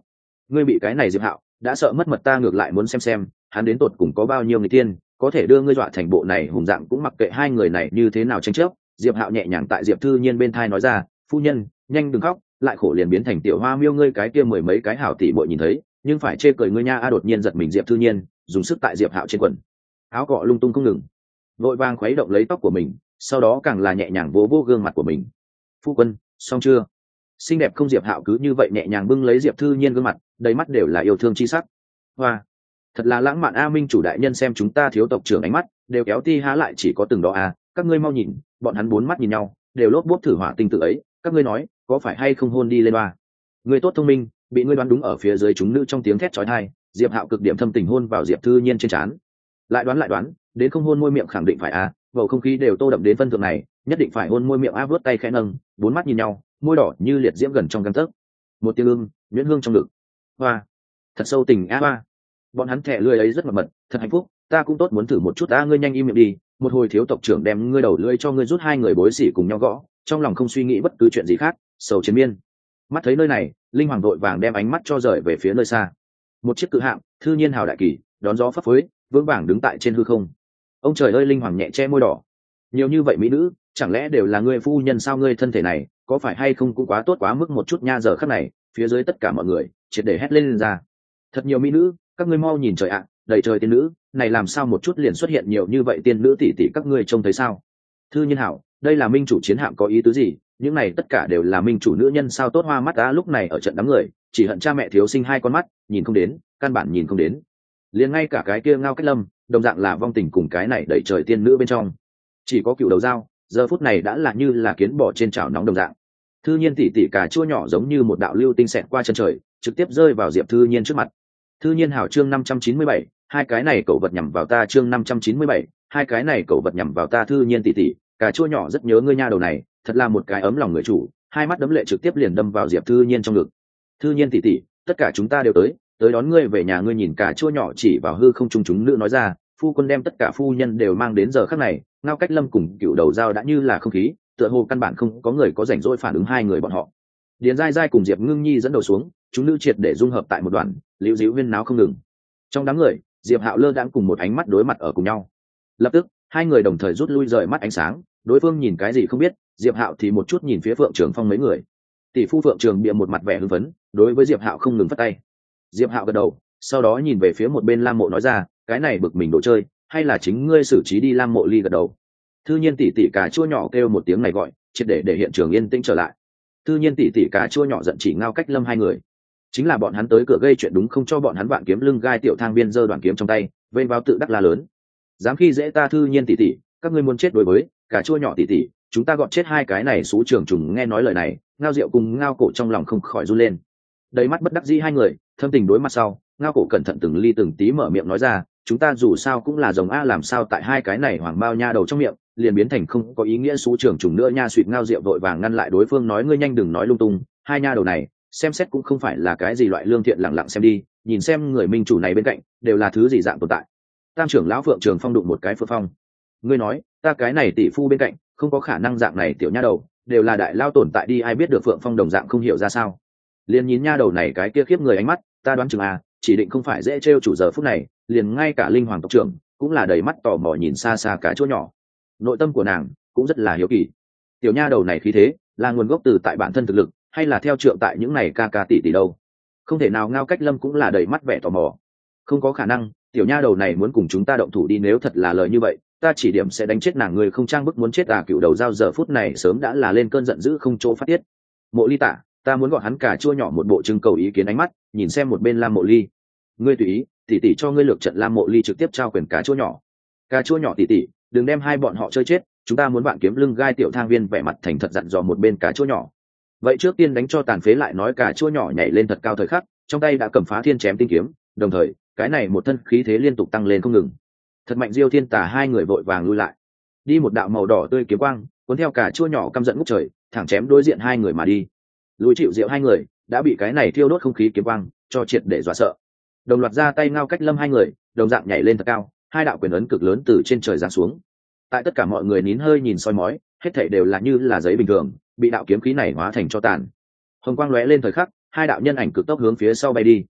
Ngươi bị cái này diệp hạo, đã sợ mất mật ta ngược lại muốn xem xem, hắn đến tột cùng có bao nhiêu người tiên, có thể đưa ngươi dọa thành bộ này hùng dạng cũng mặc kệ hai người này như thế nào tranh chấp. Diệp hạo nhẹ nhàng tại diệp thư nhiên bên thai nói ra, phu nhân nhanh đừng khóc, lại khổ liền biến thành tiểu hoa miêu ngươi cái kia mười mấy cái hảo tỷ bội nhìn thấy, nhưng phải chê cười ngươi nha, a đột nhiên giật mình diệp thư nhiên, dùng sức tại diệp hạo trên quần. Áo cọ lung tung không ngừng. Vội vàng khuấy động lấy tóc của mình, sau đó càng là nhẹ nhàng vỗ vỗ gương mặt của mình. Phu quân, xong chưa? Xinh đẹp không diệp hạo cứ như vậy nhẹ nhàng bưng lấy diệp thư nhiên gương mặt, đầy mắt đều là yêu thương chi sắc. Hoa, thật là lãng mạn a, minh chủ đại nhân xem chúng ta thiếu tộc trưởng ánh mắt, đều kéo ti há lại chỉ có từng đó a, các ngươi mau nhìn, bọn hắn bốn mắt nhìn nhau, đều lốp bốp thử hỏa tinh tự ấy, các ngươi nói có phải hay không hôn đi lên ba người tốt thông minh, bị ngươi đoán đúng ở phía dưới chúng nữ trong tiếng thét trói thai diệp hạo cực điểm thâm tình hôn vào diệp thư nhiên trên trán. Lại đoán lại đoán, đến không hôn môi miệng khẳng định phải a bầu không khí đều tô đậm đến phân thượng này, nhất định phải hôn môi miệng a vớt tay khẽ nâng, bốn mắt nhìn nhau, môi đỏ như liệt diễm gần trong căn tấc. Một tiếng ưng, nhuyễn hương trong ngực. Hoa, thật sâu tình a hoa. Bọn hắn thẻ lưỡi ấy rất mật mật, thật hạnh phúc, ta cũng tốt muốn thử một chút ta ngươi nhanh im miệng đi, một hồi thiếu tộc trưởng đem ngươi đầu lưỡi cho ngươi rút hai người bối xỉ cùng nhau gõ, trong lòng không suy nghĩ bất cứ chuyện gì khác sầu chiến miên. Mắt thấy nơi này linh hoàng đội vàng đem ánh mắt cho rời về phía nơi xa. Một chiếc cự hạm thư nhiên hào đại kỳ đón gió phấp phới vững vàng đứng tại trên hư không. Ông trời ơi linh hoàng nhẹ che môi đỏ. Nhiều như vậy mỹ nữ chẳng lẽ đều là ngươi phu nhân sao ngươi thân thể này có phải hay không cũng quá tốt quá mức một chút nha giờ khắc này phía dưới tất cả mọi người triệt để hét lên, lên ra. Thật nhiều mỹ nữ các ngươi mau nhìn trời ạ đầy trời tiên nữ này làm sao một chút liền xuất hiện nhiều như vậy tiên nữ tỷ tỷ các ngươi trông thấy sao? Thư nhiên hảo đây là minh chủ chiến hạm có ý tứ gì? Những này tất cả đều là minh chủ nữ nhân sao tốt hoa mắt đã lúc này ở trận đám người, chỉ hận cha mẹ thiếu sinh hai con mắt, nhìn không đến, căn bản nhìn không đến. Liền ngay cả cái kia ngao cách lâm, đồng dạng là vong tình cùng cái này đẩy trời tiên nữ bên trong. Chỉ có cựu đầu dao, giờ phút này đã là như là kiến bỏ trên chảo nóng đồng dạng. Thư nhiên tỉ tỉ cà chua nhỏ giống như một đạo lưu tinh xẹt qua chân trời, trực tiếp rơi vào diệp thư nhiên trước mặt. Thư nhiên hảo chương năm trăm chín mươi bảy, hai cái này cậu vật nhằm vào ta chương năm trăm chín mươi bảy, hai cái này cậu vật nhằm vào ta thư nhiên tỉ tỉ cà chua nhỏ rất nhớ ngươi nha đầu này thật là một cái ấm lòng người chủ, hai mắt đấm lệ trực tiếp liền đâm vào diệp thư nhiên trong ngực. Thư nhiên tỉ tỉ tất cả chúng ta đều tới tới đón ngươi về nhà ngươi nhìn cả chua nhỏ chỉ vào hư không trung chúng nữ nói ra, phu quân đem tất cả phu nhân đều mang đến giờ khắc này, ngao cách lâm cùng cựu đầu dao đã như là không khí, tựa hồ căn bản không có người có rảnh rỗi phản ứng hai người bọn họ. Điền dai dai cùng diệp ngưng nhi dẫn đầu xuống, chúng nữ triệt để dung hợp tại một đoàn, liễu Diễu huyên náo không ngừng. Trong đám người, diệp hạo lơ đãng cùng một ánh mắt đối mặt ở cùng nhau. Lập tức, hai người đồng thời rút lui rời mắt ánh sáng, đối phương nhìn cái gì không biết diệp hạo thì một chút nhìn phía phượng trường phong mấy người. Tỷ phu phượng trường bịa một mặt vẻ hưng phấn, đối với diệp hạo không ngừng phát tay. Diệp hạo gật đầu, sau đó nhìn về phía một bên lam mộ nói ra, cái này bực mình đồ chơi, hay là chính ngươi xử trí đi. Lam mộ ly gật đầu. Thư nhiên tỷ tỷ cả chua nhỏ kêu một tiếng này gọi, triệt để để hiện trường yên tĩnh trở lại. Thư nhiên tỷ tỷ cà chua nhỏ giận chỉ ngao cách lâm hai người. Chính là bọn hắn tới cửa gây chuyện đúng không cho bọn hắn vạn kiếm lưng gai tiểu thang biên giơ đoàn kiếm trong tay vây vào tự đắc la lớn. Dám khi dễ ta thư nhiên tỷ tỷ, các ngươi muốn chết đối với cà chua nhỏ tỷ tỷ chúng ta gọt chết hai cái này xú trường trùng nghe nói lời này, ngao rượu cùng ngao cổ trong lòng không khỏi run lên. Đầy mắt bất đắc dĩ hai người, thâm tình đối mặt sau, ngao cổ cẩn thận từng ly từng tí mở miệng nói ra, chúng ta dù sao cũng là dòng a làm sao tại hai cái này hoàng bao nha đầu trong miệng, liền biến thành không có ý nghĩa xú trưởng trùng nữa nha suỵt ngao rượu vội vàng ngăn lại đối phương nói ngươi nhanh đừng nói lung tung, hai nha đầu này, xem xét cũng không phải là cái gì loại lương thiện lặng lặng xem đi, nhìn xem người minh chủ này bên cạnh, đều là thứ gì dạng tồn tại. Tam trưởng lão phượng trường phong đụng một cái phượng phong. Ngươi nói, ta cái này tỷ phu bên cạnh không có khả năng dạng này tiểu nha đầu, đều là đại lao tồn tại đi, ai biết được phượng phong đồng dạng không hiểu ra sao. Liền nhìn nha đầu này cái kia khiếp người ánh mắt, ta đoán chừng à chỉ định không phải dễ trêu chủ giờ phút này, liền ngay cả linh hoàng tộc trưởng cũng là đầy mắt tò mò nhìn xa xa cái chỗ nhỏ. Nội tâm của nàng cũng rất là hiếu kỳ. Tiểu nha đầu này khí thế, là nguồn gốc từ tại bản thân thực lực, hay là theo trượng tại những này ca ca tỷ tỷ đâu? Không thể nào ngao cách lâm cũng là đầy mắt vẻ tò mò. Không có khả năng, tiểu nha đầu này muốn cùng chúng ta động thủ đi nếu thật là lời như vậy ta chỉ điểm sẽ đánh chết nàng người không trang bức muốn chết à cựu đầu giao giờ phút này sớm đã là lên cơn giận dữ không chỗ phát tiết. Mộ ly tả, ta muốn gọi hắn cả chua nhỏ một bộ trưng cầu ý kiến ánh mắt, nhìn xem một bên lam mộ ly. Ngươi tùy ý tỉ tỉ cho ngươi lược trận lam mộ ly trực tiếp trao quyền cá chua nhỏ. Cá chua nhỏ tỉ tỉ đừng đem hai bọn họ chơi chết, chúng ta muốn bạn kiếm lưng gai tiểu thang viên vẻ mặt thành thật dặn dò một bên cá chua nhỏ. Vậy trước tiên đánh cho tàn phế lại nói cả chua nhỏ nhảy lên thật cao thời khắc, trong tay đã cầm phá thiên chém tinh kiếm, đồng thời, cái này một thân khí thế liên tục tăng lên không ngừng thật mạnh diêu thiên tả hai người vội vàng lui lại. Đi một đạo màu đỏ tươi kiếm quang, cuốn theo cả chua nhỏ căm giận ngút trời, thẳng chém đối diện hai người mà đi. Lùi chịu diệu hai người, đã bị cái này thiêu đốt không khí kiếm quang, cho triệt để dọa sợ. Đồng loạt ra tay ngao cách lâm hai người, đồng dạng nhảy lên thật cao, hai đạo quyền ấn cực lớn từ trên trời giáng xuống. Tại tất cả mọi người nín hơi nhìn soi mói, hết thảy đều là như là giấy bình thường, bị đạo kiếm khí này hóa thành cho tàn. Hồng quang lóe lên thời khắc, hai đạo nhân ảnh cực tốc hướng phía sau bay đi.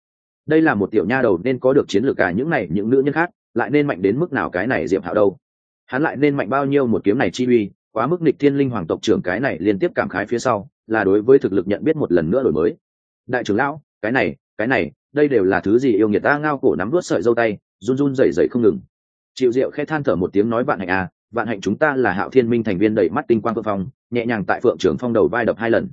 Đây là một tiểu nha đầu nên có được chiến lược cả những này, những nữ nhân khác lại nên mạnh đến mức nào cái này diệp hạo đâu? Hắn lại nên mạnh bao nhiêu một kiếm này chi uy, quá mức nịch thiên linh hoàng tộc trưởng cái này liên tiếp cảm khái phía sau, là đối với thực lực nhận biết một lần nữa đổi mới. Đại trưởng lão, cái này cái này, đây đều là thứ gì yêu nghiệt ta ngao cổ nắm đuốt sợi dâu tay, run run rẩy rẩy không ngừng. Triệu diệu khẽ than thở một tiếng nói vạn hạnh à vạn hạnh chúng ta là hạo thiên minh thành viên đẩy mắt tinh quang phượng phong, nhẹ nhàng tại phượng trưởng phong đầu vai đập hai lần.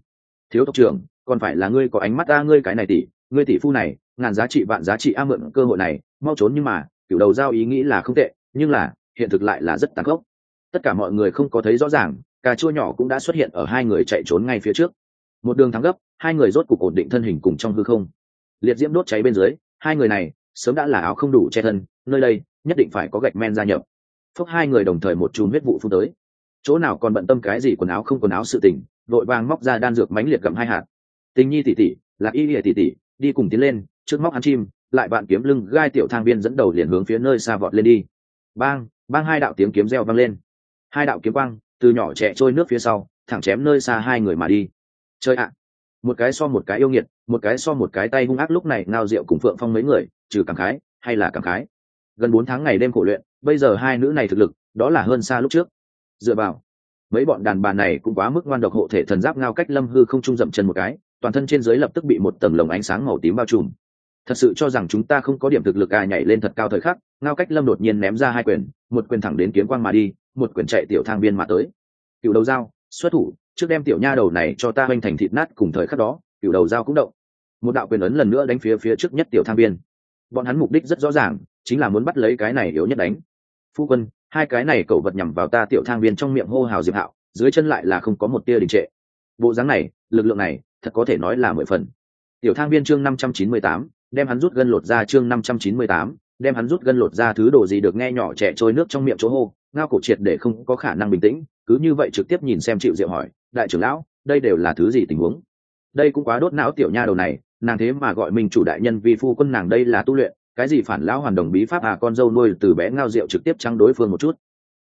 Thiếu tộc trưởng, còn phải là ngươi có ánh mắt ta ngươi cái này tỷ, ngươi tỷ phu này, ngàn giá trị vạn giá trị a mượn cơ hội này, mau trốn nhưng mà kiểu đầu giao ý nghĩ là không tệ, nhưng là, hiện thực lại là rất tàn khốc. Tất cả mọi người không có thấy rõ ràng, cà chua nhỏ cũng đã xuất hiện ở hai người chạy trốn ngay phía trước. Một đường thắng gấp, hai người rốt cục ổn định thân hình cùng trong hư không. Liệt diễm đốt cháy bên dưới, hai người này, sớm đã là áo không đủ che thân, nơi đây, nhất định phải có gạch men gia nhập. Phúc hai người đồng thời một chùm huyết vụ phun tới. Chỗ nào còn bận tâm cái gì quần áo không quần áo sự tình, vội vàng móc ra đan dược mánh liệt gặm hai hạt. Tình nhi tỉ tỉ lạc y lìa tỉ tỉ đi cùng tiến lên, trước móc ăn chim lại bạn kiếm lưng gai tiểu thang biên dẫn đầu liền hướng phía nơi xa vọt lên đi. Bang bang hai đạo tiếng kiếm reo vang lên. Hai đạo kiếm quang từ nhỏ trẻ trôi nước phía sau, thẳng chém nơi xa hai người mà đi. Chơi ạ. À. Một cái so một cái yêu nghiệt, một cái so một cái tay hung ác lúc này ngao rượu cùng phượng phong mấy người, trừ cảm khái hay là cảm khái. Gần bốn tháng ngày đêm khổ luyện, bây giờ hai nữ này thực lực, đó là hơn xa lúc trước. Dựa vào, mấy bọn đàn bà này cũng quá mức ngoan độc hộ thể thần giáp ngao cách lâm hư không trung dậm chân một cái, toàn thân trên dưới lập tức bị một tầng lồng ánh sáng màu tím bao trùm thật sự cho rằng chúng ta không có điểm thực lực à nhảy lên thật cao thời khắc, ngao cách lâm đột nhiên ném ra hai quyền, một quyền thẳng đến kiếm quang mà đi, một quyền chạy tiểu thang viên mà tới. Cựu đầu dao, xuất thủ, trước đem tiểu nha đầu này cho ta hoành thành thịt nát cùng thời khắc đó, cựu đầu dao cũng động. Một đạo quyền ấn lần nữa đánh phía phía trước nhất tiểu thang viên bọn hắn mục đích rất rõ ràng, chính là muốn bắt lấy cái này yếu nhất đánh. Phu quân, hai cái này cẩu vật nhằm vào ta tiểu thang viên trong miệng hô hào diệp hạo, dưới chân lại là không có một tia đình trệ. Bộ dáng này, lực lượng này, thật có thể nói là mười phần. Tiểu thang viên chương năm trăm chín mươi tám đem hắn rút gân lột ra chương năm trăm chín mươi tám, đem hắn rút gân lột ra thứ đồ gì được nghe nhỏ trẻ trôi nước trong miệng chỗ hô, ngao cổ triệt để không có khả năng bình tĩnh, cứ như vậy trực tiếp nhìn xem chịu diệu hỏi, đại trưởng lão, đây đều là thứ gì tình huống? Đây cũng quá đốt não tiểu nha đầu này, nàng thế mà gọi mình chủ đại nhân vì phu quân nàng đây là tu luyện, cái gì phản lão hoàn đồng bí pháp à con dâu nuôi từ bé ngao rượu trực tiếp trắng đối phương một chút.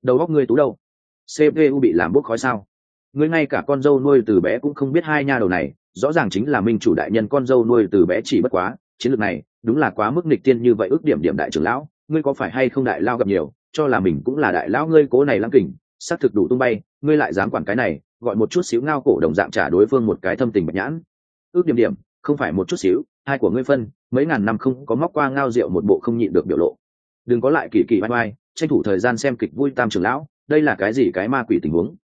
Đầu góc ngươi tú đâu? Cpu bị làm bốc khói sao? Ngươi ngay cả con dâu nuôi từ bé cũng không biết hai nha đầu này, rõ ràng chính là minh chủ đại nhân con dâu nuôi từ bé chỉ bất quá chiến lược này đúng là quá mức nịch tiên như vậy ước điểm điểm đại trưởng lão ngươi có phải hay không đại lao gặp nhiều cho là mình cũng là đại lão ngươi cố này lăng kình xác thực đủ tung bay ngươi lại dám quản cái này gọi một chút xíu ngao cổ đồng dạng trả đối phương một cái thâm tình bạch nhãn. Ước điểm điểm không phải một chút xíu hai của ngươi phân mấy ngàn năm không có móc qua ngao rượu một bộ không nhịn được biểu lộ. Đừng có lại kỳ kỳ bay bay, tranh thủ thời gian xem kịch vui tam trưởng lão đây là cái gì cái ma quỷ tình huống.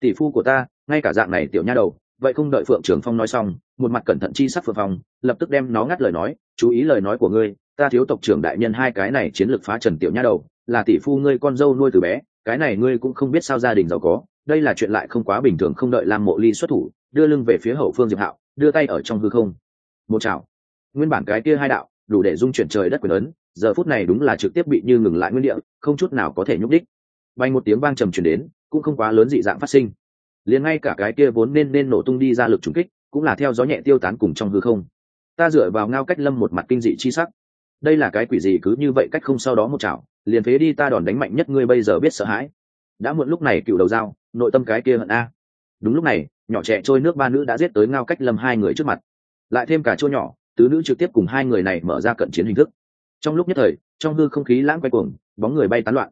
Tỷ phu của ta ngay cả dạng này tiểu nha đầu vậy không đợi phượng trưởng phong nói xong một mặt cẩn thận chi sắc phượng phong lập tức đem nó ngắt lời nói chú ý lời nói của ngươi, ta thiếu tộc trưởng đại nhân hai cái này chiến lược phá trần tiểu nha đầu, là tỷ phu ngươi con dâu nuôi từ bé, cái này ngươi cũng không biết sao gia đình giàu có, đây là chuyện lại không quá bình thường không đợi lam mộ ly xuất thủ, đưa lưng về phía hậu phương diệp hạo, đưa tay ở trong hư không. Một chảo. Nguyên bản cái kia hai đạo, đủ để dung chuyển trời đất quyền ấn, giờ phút này đúng là trực tiếp bị như ngừng lại nguyên địa, không chút nào có thể nhúc đích. Bay một tiếng vang trầm chuyển đến, cũng không quá lớn dị dạng phát sinh. Liền ngay cả cái kia vốn nên nên nổ tung đi ra lực trùng kích, cũng là theo gió nhẹ tiêu tán cùng trong hư không ta dựa vào ngao cách lâm một mặt kinh dị chi sắc. Đây là cái quỷ gì cứ như vậy cách không sau đó một chảo, liền phế đi ta đòn đánh mạnh nhất ngươi bây giờ biết sợ hãi. Đã muộn lúc này cựu đầu dao, nội tâm cái kia hận a. Đúng lúc này, nhỏ trẻ trôi nước ba nữ đã giết tới ngao cách lâm hai người trước mặt. Lại thêm cả chỗ nhỏ, tứ nữ trực tiếp cùng hai người này mở ra cận chiến hình thức. Trong lúc nhất thời, trong hư không khí lãng quay cuồng, bóng người bay tán loạn.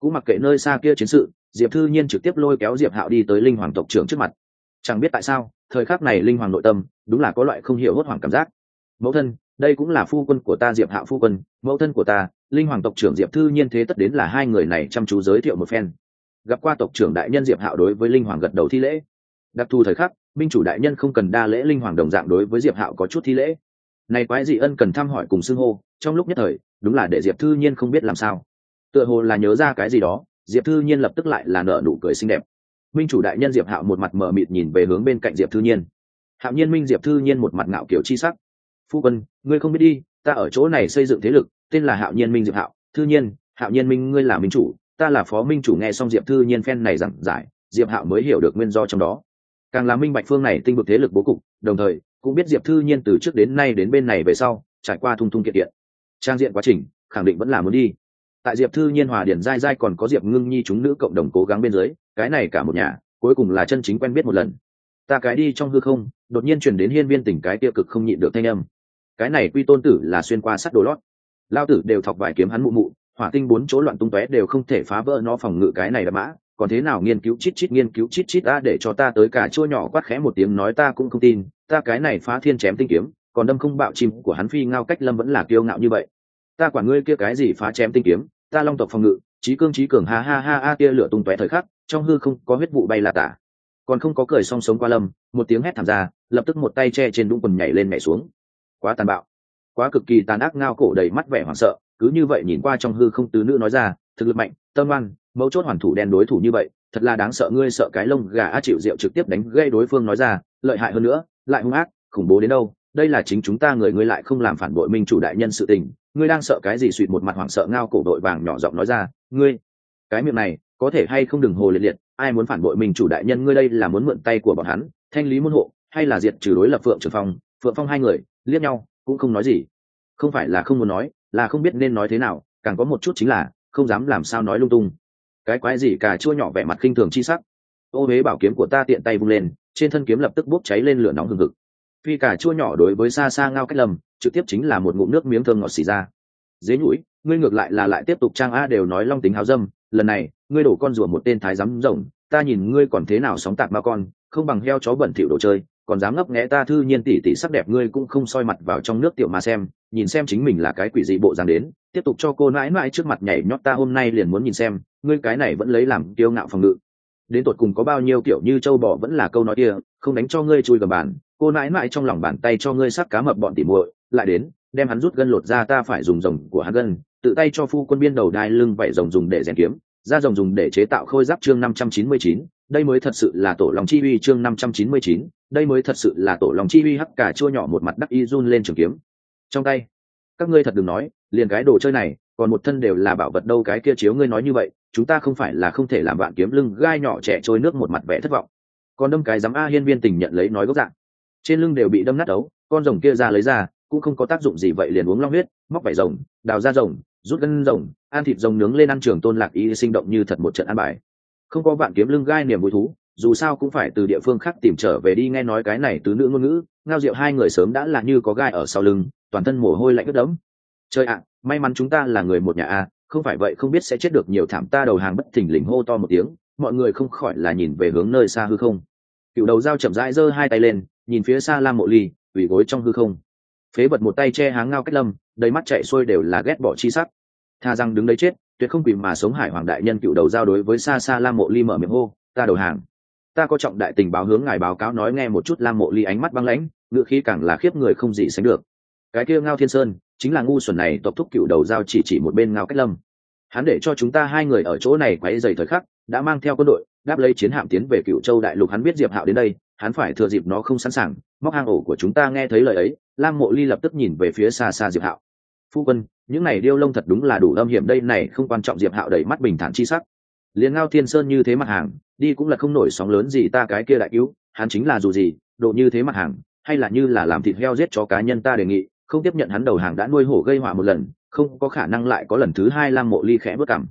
Cũng mặc kệ nơi xa kia chiến sự, diệp thư nhiên trực tiếp lôi kéo diệp hạo đi tới linh hoàng tộc trưởng trước mặt. Chẳng biết tại sao, thời khắc này linh hoàng nội tâm, đúng là có loại không hiểu hốt hoảng cảm giác mẫu thân, đây cũng là phu quân của ta diệp hạo phu quân, mẫu thân của ta, linh hoàng tộc trưởng diệp thư nhiên thế tất đến là hai người này chăm chú giới thiệu một phen. Gặp qua tộc trưởng đại nhân diệp hạo đối với linh hoàng gật đầu thi lễ. Đặc thù thời khắc minh chủ đại nhân không cần đa lễ linh hoàng đồng dạng đối với diệp hạo có chút thi lễ. Này quái dị ân cần thăm hỏi cùng xưng hô, trong lúc nhất thời, đúng là để diệp thư nhiên không biết làm sao. Tựa hồ là nhớ ra cái gì đó, diệp thư nhiên lập tức lại là nợ nụ cười xinh đẹp. Minh chủ đại nhân diệp hạo một mặt mờ mịt nhìn về hướng bên cạnh diệp thư nhiên. Hạo nhiên minh diệp thư nhiên một mặt ngạo kiểu chi sắc phu quân, ngươi không biết đi, ta ở chỗ này xây dựng thế lực, tên là hạo nhiên minh diệp hạo. Thư nhiên, hạo nhiên minh, ngươi là minh chủ, ta là phó minh chủ nghe xong diệp thư nhiên phen này giảng giải, diệp hạo mới hiểu được nguyên do trong đó. Càng là minh bạch phương này tinh vực thế lực bố cục, đồng thời, cũng biết diệp thư nhiên từ trước đến nay đến bên này về sau, trải qua thung thung kiện kiện. Trang diện quá trình, khẳng định vẫn là muốn đi. Tại diệp thư nhiên hòa điển dai dai còn có diệp ngưng nhi chúng nữ cộng đồng cố gắng bên dưới, cái này cả một nhà, cuối cùng là chân chính quen biết một lần. Ta cái đi trong hư không, đột nhiên chuyển đến hiên viên tỉnh cái tiêu cực không nhịn được thanh âm cái này quy tôn tử là xuyên qua sắt đồ lót. Lao tử đều thọc vài kiếm hắn mụ mụ, hỏa tinh bốn chỗ loạn tung tóe đều không thể phá vỡ nó phòng ngự cái này là mã. Còn thế nào nghiên cứu chít chít, nghiên cứu chít chít ta để cho ta tới cả chua nhỏ quát khẽ một tiếng nói ta cũng không tin, ta cái này phá thiên chém tinh kiếm, còn đâm không bạo chim của hắn phi ngao cách lâm vẫn là kiêu ngạo như vậy. Ta quản ngươi kia cái gì phá chém tinh kiếm, ta long tộc phòng ngự trí cương trí cường, ha ha ha ha, tia lửa tung tóe thời khắc, trong hư không có huyết vụ bay là tả. Còn không có cười song sống qua lâm, một tiếng hét thảm ra, lập tức một tay che trên đũng quần nhảy lên mẹ xuống quá tàn bạo. Quá cực kỳ tàn ác ngao cổ đầy mắt vẻ hoảng sợ, cứ như vậy nhìn qua trong hư không tứ nữ nói ra, thực lực mạnh, tâm oan, mấu chốt hoàn thủ đen đối thủ như vậy, thật là đáng sợ, ngươi sợ cái lông gà á chịu rượu trực tiếp đánh gây đối phương nói ra, lợi hại hơn nữa, lại hung ác, khủng bố đến đâu, đây là chính chúng ta người, ngươi lại không làm phản bội minh chủ đại nhân sự tình, ngươi đang sợ cái gì? Suỵt một mặt hoảng sợ ngao cổ đội vàng nhỏ giọng nói ra, ngươi, cái miệng này, có thể hay không đừng hồ liệt liệt, ai muốn phản bội minh chủ đại nhân, ngươi đây là muốn mượn tay của bọn hắn, thanh lý môn hộ, hay là diệt trừ đối lập phượng trưởng phong, phượng phong hai người liếc nhau, cũng không nói gì. Không phải là không muốn nói, là không biết nên nói thế nào, càng có một chút chính là, không dám làm sao nói lung tung. Cái quái gì cả chua nhỏ vẻ mặt khinh thường chi sắc. Ô huế bảo kiếm của ta tiện tay vung lên, trên thân kiếm lập tức bốc cháy lên lửa nóng hừng hực. Phi cả chua nhỏ đối với xa xa ngao cách lầm, trực tiếp chính là một ngụm nước miếng thơm ngọt xì ra. Dế nhũi, ngươi ngược lại là lại tiếp tục trang a đều nói long tính háo dâm, lần này, ngươi đổ con rùa một tên thái giám rồng ta nhìn ngươi còn thế nào sóng tạc ma con, không bằng heo chó bẩn thỉu đồ chơi còn dám ngấp nghẽ ta thư nhiên tỷ tỷ sắc đẹp ngươi cũng không soi mặt vào trong nước tiểu mà xem, nhìn xem chính mình là cái quỷ dị bộ dáng đến, tiếp tục cho cô mãi mãi trước mặt nhảy nhót ta hôm nay liền muốn nhìn xem, ngươi cái này vẫn lấy làm kiêu ngạo phòng ngự. Đến tột cùng có bao nhiêu kiểu như châu bò vẫn là câu nói kia, không đánh cho ngươi chui gầm bàn, cô nãi mãi trong lòng bàn tay cho ngươi sắc cá mập bọn tỉ muội, lại đến, đem hắn rút gân lột ra ta phải dùng rồng của hắn gân, tự tay cho phu quân biên đầu đai lưng vảy rồng dùng để rèn kiếm, ra rồng dùng để chế tạo khôi giáp chương năm trăm chín mươi chín đây mới thật sự là tổ lòng chi uy chương năm trăm chín mươi chín, đây mới thật sự là tổ lòng chi uy hắc cả chua nhỏ một mặt đắc y run lên trường kiếm. Trong tay, các ngươi thật đừng nói, liền cái đồ chơi này, còn một thân đều là bảo vật đâu cái kia chiếu ngươi nói như vậy, chúng ta không phải là không thể làm bạn kiếm lưng, gai nhỏ trẻ trôi nước một mặt vẻ thất vọng. Còn đâm cái dám a hiên viên tình nhận lấy nói gốc dạng. Trên lưng đều bị đâm nát ấu con rồng kia ra lấy ra, cũng không có tác dụng gì vậy liền uống long huyết, móc vải rồng, đào ra rồng, rút gân rồng, ăn thịt rồng nướng lên ăn trường tôn lạc y sinh động như thật một trận ăn bài không có bạn kiếm lưng gai niềm vui thú, dù sao cũng phải từ địa phương khác tìm trở về đi nghe nói cái này tứ nữ ngôn ngữ, ngao rượu hai người sớm đã là như có gai ở sau lưng, toàn thân mồ hôi lạnh ướt đẫm. Chơi ạ, may mắn chúng ta là người một nhà a, không phải vậy không biết sẽ chết được nhiều thảm ta đầu hàng bất thình lình hô to một tiếng, mọi người không khỏi là nhìn về hướng nơi xa hư không. Cựu đầu dao chậm rãi giơ hai tay lên, nhìn phía xa lam mộ ly ủy gối trong hư không. Phế bật một tay che háng ngao cách lâm, đầy mắt chạy xuôi đều là ghét bỏ chi sắc. Tha rằng đứng đấy chết tuyệt không quỳ mà sống hải hoàng đại nhân cựu đầu giao đối với xa xa lam mộ ly mở miệng hô, ta đầu hàng, ta có trọng đại tình báo hướng ngài báo cáo nói nghe một chút lam mộ ly ánh mắt băng lãnh ngựa khí càng là khiếp người không gì sánh được. Cái kia ngao thiên sơn, chính là ngu xuẩn này, tộc thúc cựu đầu giao chỉ chỉ một bên ngao cách lâm. Hắn để cho chúng ta hai người ở chỗ này quấy dày thời khắc, đã mang theo quân đội, đáp lấy chiến hạm tiến về cựu châu đại lục. Hắn biết diệp hạo đến đây, hắn phải thừa dịp nó không sẵn sàng, móc hang ổ của chúng ta nghe thấy lời ấy lam mộ ly lập tức nhìn về phía xa xa diệp hạo. Phu quân những này điêu lông thật đúng là đủ âm hiểm, đây này không quan trọng, diệp hạo đẩy mắt bình thản chi sắc. Liền ngao thiên sơn như thế mặt hàng, đi cũng là không nổi sóng lớn gì ta cái kia đại cứu, hắn chính là dù gì, độ như thế mặt hàng, hay là như là làm thịt heo giết cho cá nhân ta đề nghị, không tiếp nhận hắn đầu hàng đã nuôi hổ gây họa một lần, không có khả năng lại có lần thứ hai lam mộ ly khẽ bước cảm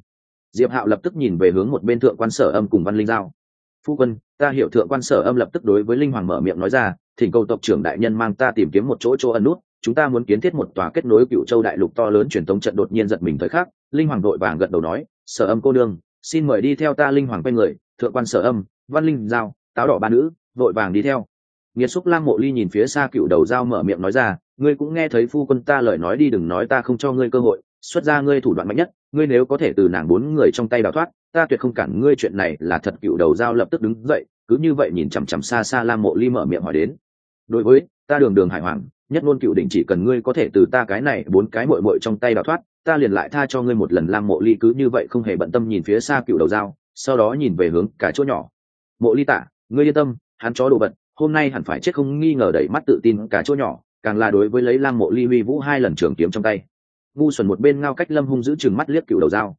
diệp hạo lập tức nhìn về hướng một bên thượng quan sở âm cùng văn linh giao. Phu quân, ta hiểu thượng quan sở âm lập tức đối với linh hoàng mở miệng nói ra, thỉnh cầu tộc trưởng đại nhân mang ta tìm kiếm một chỗ chỗ ẩn nút chúng ta muốn kiến thiết một tòa kết nối cựu châu đại lục to lớn truyền thống trận đột nhiên giật mình thời khắc, linh hoàng đội vàng gật đầu nói, sở âm cô đương xin mời đi theo ta linh hoàng quay người, thượng quan sở âm, văn linh giao, táo đỏ ba nữ đội vàng đi theo. Nghiệt xúc lang mộ ly nhìn phía xa cựu đầu dao mở miệng nói ra, ngươi cũng nghe thấy phu quân ta lời nói đi, đừng nói ta không cho ngươi cơ hội, xuất ra ngươi thủ đoạn mạnh nhất, ngươi nếu có thể từ nàng bốn người trong tay đào thoát, ta tuyệt không cản ngươi, chuyện này là thật. Cựu đầu dao lập tức đứng dậy, cứ như vậy nhìn chằm chằm xa xa lam mộ ly mở miệng hỏi đến, đối với ta đường đường hải hoàng nhất ngôn cựu đỉnh chỉ cần ngươi có thể từ ta cái này bốn cái mội mội trong tay đào thoát, ta liền lại tha cho ngươi một lần lam mộ ly cứ như vậy không hề bận tâm nhìn phía xa cựu đầu dao, sau đó nhìn về hướng cả chỗ nhỏ. Mộ ly tạ, ngươi yên tâm, hắn chó đồ vật, hôm nay hẳn phải chết không nghi ngờ đẩy mắt tự tin cả chỗ nhỏ, càng là đối với lấy lam mộ ly huy vũ hai lần trường kiếm trong tay. Ngu xuẩn một bên ngao cách lâm hung giữ chừng mắt liếc cựu đầu dao.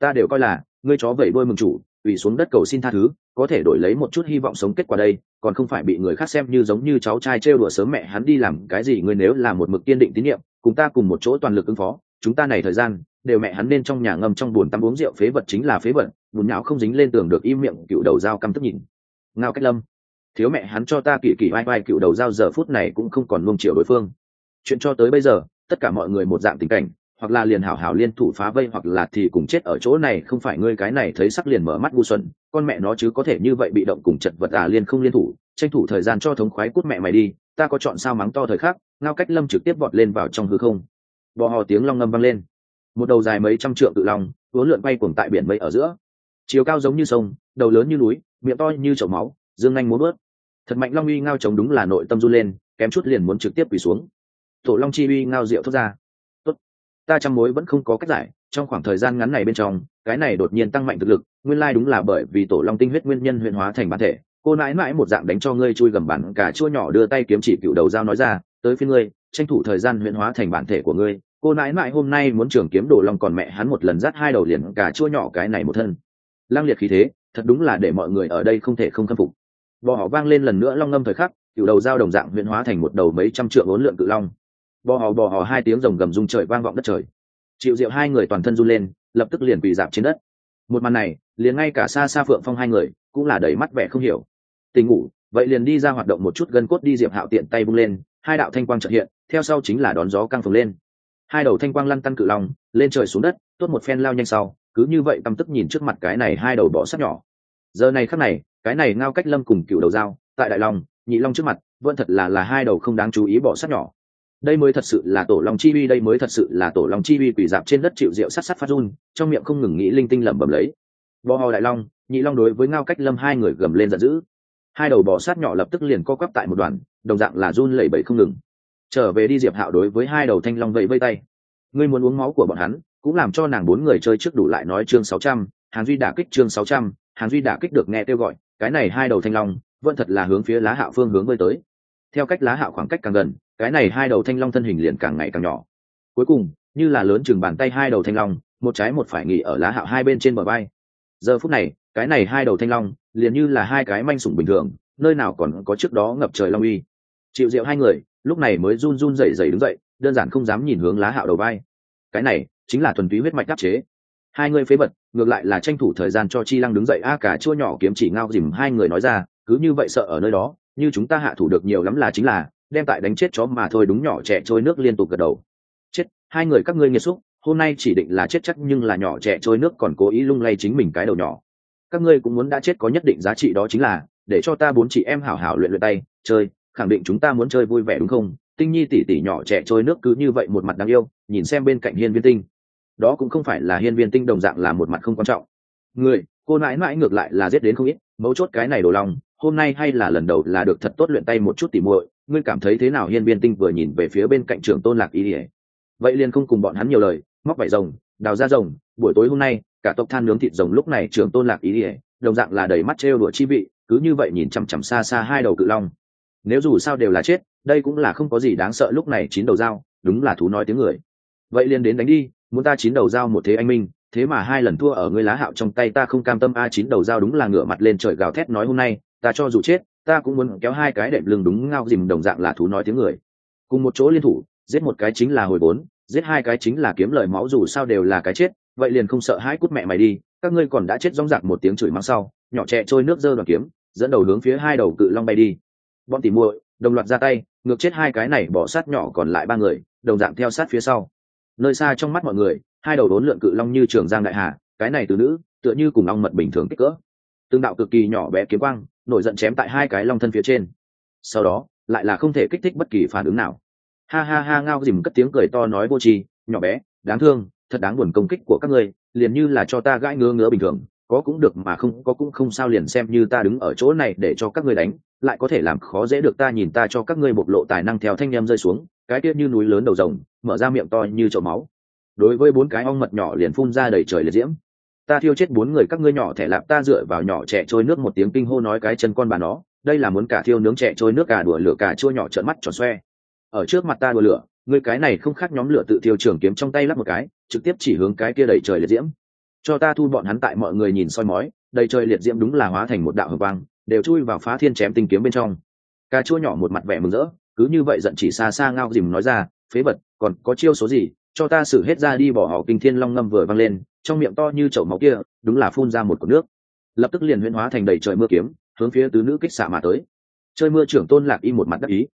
Ta đều coi là, ngươi chó vẩy đôi mừng chủ quỳ xuống đất cầu xin tha thứ, có thể đổi lấy một chút hy vọng sống kết quả đây, còn không phải bị người khác xem như giống như cháu trai trêu đùa sớm mẹ hắn đi làm cái gì, ngươi nếu là một mực kiên định tín nhiệm, cùng ta cùng một chỗ toàn lực ứng phó, chúng ta này thời gian, đều mẹ hắn nên trong nhà ngâm trong buồn tắm uống rượu phế vật chính là phế vật, bùn nhão không dính lên tường được im miệng cựu đầu dao căm tức nhìn. Ngao cách lâm, thiếu mẹ hắn cho ta kỳ kỳ vai vai cựu đầu dao giờ phút này cũng không còn luông triệu đối phương. Chuyện cho tới bây giờ, tất cả mọi người một dạng tình cảnh hoặc là liền hảo hảo liên thủ phá vây hoặc là thì cùng chết ở chỗ này, không phải ngươi cái này thấy sắc liền mở mắt ngu xuẩn, con mẹ nó chứ có thể như vậy bị động cùng chật vật à liên không liên thủ, tranh thủ thời gian cho thống khoái cút mẹ mày đi, ta có chọn sao mắng to thời khắc, ngao cách lâm trực tiếp vọt lên vào trong hư không. Bò hò tiếng long ngâm vang lên. Một đầu dài mấy trăm trượng tự long uốn lượn bay cuồng tại biển mây ở giữa. Chiều cao giống như sông, đầu lớn như núi, miệng to như chậu máu, dương anh muốn bớt thật mạnh long uy ngao trống đúng là nội tâm run lên, kém chút liền muốn trực tiếp quỳ xuống. Tổ long chi uy ngao rượu thoát ra ta trăm mối vẫn không có cách giải, trong khoảng thời gian ngắn này bên trong, cái này đột nhiên tăng mạnh thực lực, nguyên lai đúng là bởi vì tổ long tinh huyết nguyên nhân huyện hóa thành bản thể. Cô nãi mãi một dạng đánh cho ngươi chui gầm bản cả chua nhỏ đưa tay kiếm chỉ cựu đầu dao nói ra, tới phía ngươi, tranh thủ thời gian huyện hóa thành bản thể của ngươi. Cô nãi mãi hôm nay muốn trường kiếm đồ long còn mẹ hắn một lần dắt hai đầu liền cả chua nhỏ cái này một thân. Lăng liệt khí thế, thật đúng là để mọi người ở đây không thể không khâm phục. Bò họ vang lên lần nữa long ngâm thời khắc, cựu đầu dao đồng dạng huyện hóa thành một đầu mấy trăm trượng ốn lượng cự long bò hò bò hò, hai tiếng rồng gầm rung trời vang vọng đất trời. Chịu diệu hai người toàn thân run lên, lập tức liền bị dạp trên đất. Một màn này, liền ngay cả xa xa phượng phong hai người, cũng là đầy mắt vẻ không hiểu. Tình ngủ, vậy liền đi ra hoạt động một chút gân cốt đi diệp hạo tiện tay bung lên, hai đạo thanh quang trợ hiện, theo sau chính là đón gió căng phồng lên. Hai đầu thanh quang lăn tăn cự lòng, lên trời xuống đất, tốt một phen lao nhanh sau, cứ như vậy tâm tức nhìn trước mặt cái này hai đầu bỏ sắt nhỏ. Giờ này khắc này, cái này ngao cách lâm cùng cựu đầu dao, tại đại long, nhị long trước mặt, vẫn thật là là hai đầu không đáng chú ý bỏ sắt nhỏ đây mới thật sự là tổ long chi uy, đây mới thật sự là tổ long chi uy quỷ dạp trên đất chịu rượu sát sát phát run, trong miệng không ngừng nghĩ linh tinh lẩm bẩm lấy. Bò hò đại long, nhị long đối với ngao cách lâm hai người gầm lên giận dữ. Hai đầu bò sát nhỏ lập tức liền co quắp tại một đoàn, đồng dạng là run lẩy bẩy không ngừng. Trở về đi diệp hạo đối với hai đầu thanh long vẫy vây tay. Ngươi muốn uống máu của bọn hắn, cũng làm cho nàng bốn người chơi trước đủ lại nói chương sáu trăm, hàn duy đả kích chương sáu trăm, hàn duy đả kích được nghe kêu gọi, cái này hai đầu thanh long, vẫn thật là hướng phía lá hạo phương hướng vơi tới. Theo cách lá hạo khoảng cách càng gần cái này hai đầu thanh long thân hình liền càng ngày càng nhỏ. Cuối cùng, như là lớn chừng bàn tay hai đầu thanh long, một trái một phải nghỉ ở lá hạo hai bên trên bờ bay giờ phút này, cái này hai đầu thanh long liền như là hai cái manh sủng bình thường, nơi nào còn có trước đó ngập trời long uy. Chịu rượu hai người, lúc này mới run run dậy dậy đứng dậy, đơn giản không dám nhìn hướng lá hạo đầu vai. Cái này chính là thuần túy huyết mạch đắc chế. Hai người phế vật, ngược lại là tranh thủ thời gian cho chi lăng đứng dậy, a, cả chua nhỏ kiếm chỉ ngao dìm, hai người nói ra, cứ như vậy sợ ở nơi đó, như chúng ta hạ thủ được nhiều lắm là chính là đem tại đánh chết chó mà thôi đúng nhỏ trẻ trôi nước liên tục gật đầu. Chết, hai người các ngươi nghiệt xúc, hôm nay chỉ định là chết chắc nhưng là nhỏ trẻ trôi nước còn cố ý lung lay chính mình cái đầu nhỏ. Các ngươi cũng muốn đã chết có nhất định giá trị đó chính là, để cho ta bốn chị em hảo hảo luyện luyện tay, chơi, khẳng định chúng ta muốn chơi vui vẻ đúng không? Tinh nhi tỉ tỉ nhỏ trẻ trôi nước cứ như vậy một mặt đáng yêu, nhìn xem bên cạnh hiên viên tinh. Đó cũng không phải là hiên viên tinh đồng dạng là một mặt không quan trọng. Người, cô mãi mãi ngược lại là giết đến không ít, mấu chốt cái này đồ lòng, hôm nay hay là lần đầu là được thật tốt luyện tay một chút tỉ muội ngươi cảm thấy thế nào? Hiên viên tinh vừa nhìn về phía bên cạnh trưởng tôn lạc ý ỉa vậy liền không cùng bọn hắn nhiều lời, móc vải rồng, đào ra rồng, buổi tối hôm nay, cả tộc than nướng thịt rồng lúc này trưởng tôn lạc ý ỉa đồng dạng là đầy mắt trêu đùa chi vị, cứ như vậy nhìn chằm chằm xa xa hai đầu cự long. Nếu dù sao đều là chết, đây cũng là không có gì đáng sợ lúc này chín đầu dao, đúng là thú nói tiếng người. Vậy liền đến đánh đi, muốn ta chín đầu dao một thế anh minh, thế mà hai lần thua ở ngươi lá hạo trong tay ta không cam tâm a, chín đầu dao đúng là ngửa mặt lên trời gào thét nói hôm nay, ta cho dù chết ta cũng muốn kéo hai cái đệm lưng đúng ngao dìm đồng dạng là thú nói tiếng người. Cùng một chỗ liên thủ, giết một cái chính là hồi bốn, giết hai cái chính là kiếm lời máu dù sao đều là cái chết, vậy liền không sợ hãi cút mẹ mày đi, các ngươi còn đã chết rong rạc một tiếng chửi mắng sau, nhỏ trẻ trôi nước dơ đoàn kiếm, dẫn đầu hướng phía hai đầu cự long bay đi. Bọn tỉ muội, đồng loạt ra tay, ngược chết hai cái này bỏ sát nhỏ còn lại ba người, đồng dạng theo sát phía sau. Nơi xa trong mắt mọi người, hai đầu đốn lượn cự long như trường giang đại hà, cái này từ nữ, tựa như cùng long mật bình thường kích cỡ. Tương đạo cực kỳ nhỏ bé kiếm quang nổi giận chém tại hai cái long thân phía trên. Sau đó, lại là không thể kích thích bất kỳ phản ứng nào. Ha ha ha, ngao dìm cất tiếng cười to nói vô tri, nhỏ bé, đáng thương, thật đáng buồn công kích của các ngươi, liền như là cho ta gãi ngứa ngứa bình thường, có cũng được mà không, có cũng không sao liền xem như ta đứng ở chỗ này để cho các ngươi đánh, lại có thể làm khó dễ được ta nhìn ta cho các ngươi bộc lộ tài năng theo thanh em rơi xuống, cái tiết như núi lớn đầu rồng, mở ra miệng to như chậu máu. Đối với bốn cái ong mật nhỏ liền phun ra đầy trời liệt diễm ta thiêu chết bốn người các ngươi nhỏ thẻ lạp ta dựa vào nhỏ trẻ trôi nước một tiếng kinh hô nói cái chân con bà nó, đây là muốn cả thiêu nướng trẻ trôi nước cả đùa lửa cả chua nhỏ trợn mắt tròn xoe. Ở trước mặt ta đùa lửa, người cái này không khác nhóm lửa tự thiêu trường kiếm trong tay lắp một cái, trực tiếp chỉ hướng cái kia đầy trời liệt diễm. Cho ta thu bọn hắn tại mọi người nhìn soi mói, đầy trời liệt diễm đúng là hóa thành một đạo hợp vang đều chui vào phá thiên chém tinh kiếm bên trong. Cà chua nhỏ một mặt vẻ mừng rỡ, cứ như vậy giận chỉ xa xa ngao dìm nói ra, phế vật, còn có chiêu số gì? Cho ta xử hết ra đi, bỏ họ kinh thiên long ngâm vừa vang lên, trong miệng to như chậu máu kia, đúng là phun ra một cột nước. Lập tức liền huyễn hóa thành đầy trời mưa kiếm, hướng phía tứ nữ kích xạ mà tới. Chơi mưa trưởng tôn lạc y một mặt đắc ý.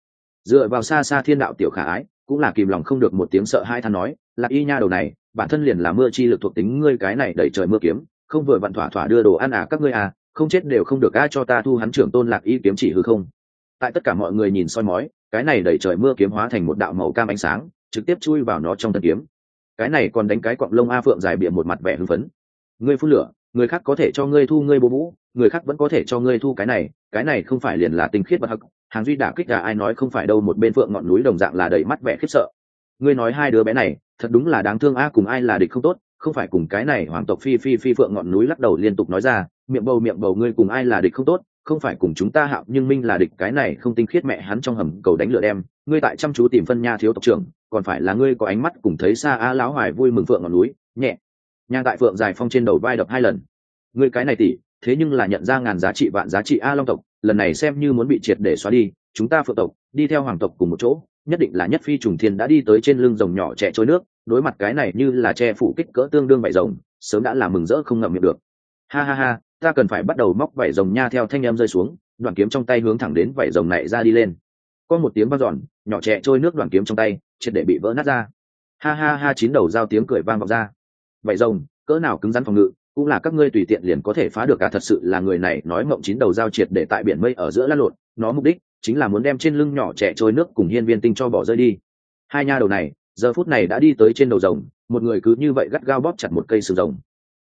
Dựa vào xa xa thiên đạo tiểu khả ái, cũng là kìm lòng không được một tiếng sợ hai than nói, lạc y nha đầu này, bản thân liền là mưa chi lực thuộc tính ngươi cái này đầy trời mưa kiếm, không vừa vặn thỏa thỏa đưa đồ ăn à các ngươi à không chết đều không được ai cho ta thu hắn trưởng tôn lạc y kiếm chỉ hư không. Tại tất cả mọi người nhìn soi mói, cái này đẩy trời mưa kiếm hóa thành một đạo màu cam ánh sáng trực tiếp chui vào nó trong thân kiếm. Cái này còn đánh cái quặng lông a phượng dài bịa một mặt vẻ hưng phấn. Ngươi phun lửa, người khác có thể cho ngươi thu ngươi bố vũ người khác vẫn có thể cho ngươi thu cái này cái này không phải liền là tinh khiết và hắc, hàng duy đả kích gà ai nói không phải đâu, một bên phượng ngọn núi đồng dạng là đầy mắt vẻ khiếp sợ. Ngươi nói hai đứa bé này, thật đúng là đáng thương a, cùng ai là địch không tốt, không phải cùng cái này hoàng tộc phi phi phi phượng ngọn núi lắc đầu liên tục nói ra, miệng bầu miệng bầu ngươi cùng ai là địch không tốt không phải cùng chúng ta hạo, nhưng minh là địch, cái này không tinh khiết mẹ hắn trong hầm cầu đánh lửa đem. Ngươi tại chăm chú tìm phân nha thiếu tộc trưởng, còn phải là ngươi có ánh mắt cùng thấy xa a lão hoài vui mừng phượng ngọn núi, nhẹ. Nhang tại phượng dài phong trên đầu vai đập hai lần. Ngươi cái này tỷ, thế nhưng là nhận ra ngàn giá trị vạn giá trị a long tộc, lần này xem như muốn bị triệt để xóa đi, chúng ta phượng tộc, đi theo hoàng tộc cùng một chỗ, nhất định là nhất phi trùng thiên đã đi tới trên lưng rồng nhỏ trẻ trôi nước, đối mặt cái này như là che phủ kích cỡ tương đương bậy rồng, sớm đã làm mừng rỡ không ngậm miệng được. Ha ha ha ta cần phải bắt đầu móc vảy rồng nha theo thanh em rơi xuống, đoạn kiếm trong tay hướng thẳng đến vảy rồng này ra đi lên. Có một tiếng vang dọn, nhỏ trẻ trôi nước đoạn kiếm trong tay, triệt để bị vỡ nát ra. Ha ha ha, chín đầu dao tiếng cười vang vọng ra. Vảy rồng, cỡ nào cứng rắn phòng ngự, cũng là các ngươi tùy tiện liền có thể phá được cả, thật sự là người này nói mộng chín đầu dao triệt để tại biển mây ở giữa lăn lộn, nó mục đích chính là muốn đem trên lưng nhỏ trẻ trôi nước cùng hiên viên tinh cho bỏ rơi đi. Hai nha đầu này, giờ phút này đã đi tới trên đầu rồng, một người cứ như vậy gắt gao bóp chặt một cây sừng rồng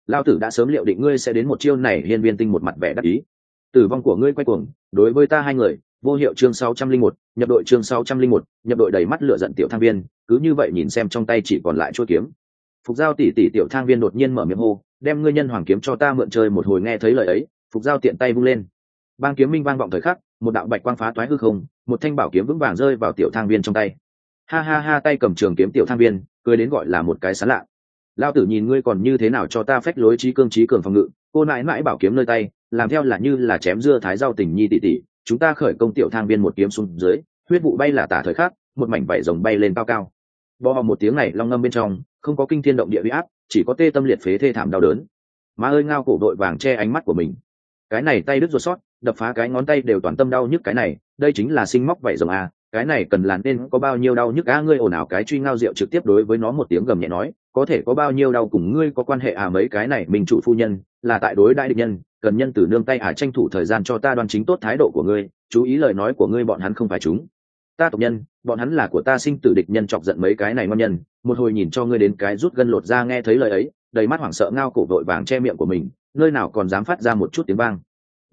lao tử đã sớm liệu định ngươi sẽ đến một chiêu này, hiên viên tinh một mặt vẻ đắc ý. Tử vong của ngươi quay cuồng, đối với ta hai người, vô hiệu chương sáu trăm linh một, nhập đội chương sáu trăm linh một, nhập đội đầy mắt lửa giận tiểu thang viên, cứ như vậy nhìn xem trong tay chỉ còn lại chuôi kiếm. Phục giao tỷ tỷ tiểu thang viên đột nhiên mở miệng hô, đem ngươi nhân hoàng kiếm cho ta mượn chơi một hồi nghe thấy lời ấy. Phục giao tiện tay vung lên. Bang kiếm minh vang vọng thời khắc, một đạo bạch quang phá toái hư không, một thanh bảo kiếm vững vàng rơi vào tiểu thang viên trong tay. Ha ha ha, tay cầm trường kiếm tiểu thang viên, cười đến gọi là một cái sán lạ lao tử nhìn ngươi còn như thế nào cho ta phách lối trí cương trí cường phòng ngự, cô nãi mãi bảo kiếm nơi tay, làm theo là như là chém dưa thái rau tình nhi tỉ tỉ chúng ta khởi công tiểu thang viên một kiếm xuống dưới, huyết vụ bay là tả thời khắc, một mảnh vải rồng bay lên cao cao. Bò một tiếng này long ngâm bên trong, không có kinh thiên động địa huy áp, chỉ có tê tâm liệt phế thê thảm đau đớn. Má ơi ngao cổ đội vàng che ánh mắt của mình. Cái này tay đứt ruột sót, đập phá cái ngón tay đều toàn tâm đau nhức cái này, đây chính là sinh móc vảy rồng a cái này cần làn nên có bao nhiêu đau nhức a ngươi ồn ào cái truy ngao rượu trực tiếp đối với nó một tiếng gầm nhẹ nói có thể có bao nhiêu đau cùng ngươi có quan hệ à mấy cái này, mình chủ phu nhân, là tại đối đại địch nhân, cần nhân từ nương tay à tranh thủ thời gian cho ta đoan chính tốt thái độ của ngươi, chú ý lời nói của ngươi bọn hắn không phải chúng. Ta tộc nhân, bọn hắn là của ta sinh tử địch nhân chọc giận mấy cái này ngon nhân, một hồi nhìn cho ngươi đến cái rút gân lột ra nghe thấy lời ấy, đầy mắt hoảng sợ ngao cổ vội vàng che miệng của mình, nơi nào còn dám phát ra một chút tiếng vang.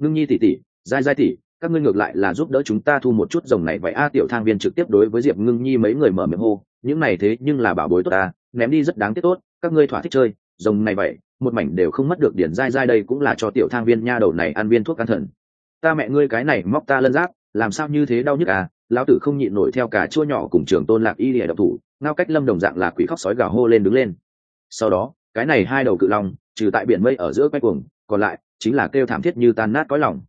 Ngưng nhi tỉ tỉ giai giai tỷ, các ngươi ngược lại là giúp đỡ chúng ta thu một chút rồng này vậy a, tiểu thang viên trực tiếp đối với diệp ngưng nhi mấy người mở miệng hô, những này thế nhưng là bảo bối tốt ta ném đi rất đáng tiếc tốt, các ngươi thỏa thích chơi, rồng này vậy, một mảnh đều không mất được điển dai dai đây cũng là cho tiểu thang viên nha đầu này ăn viên thuốc can thần. Ta mẹ ngươi cái này móc ta lân giáp, làm sao như thế đau nhức à? Lão tử không nhịn nổi theo cả chua nhỏ cùng trường tôn lạc y lìa độc thủ, ngao cách lâm đồng dạng là quỷ khóc sói gào hô lên đứng lên. Sau đó, cái này hai đầu cự long, trừ tại biển mây ở giữa quay cuồng, còn lại chính là kêu thảm thiết như tan nát cõi lòng.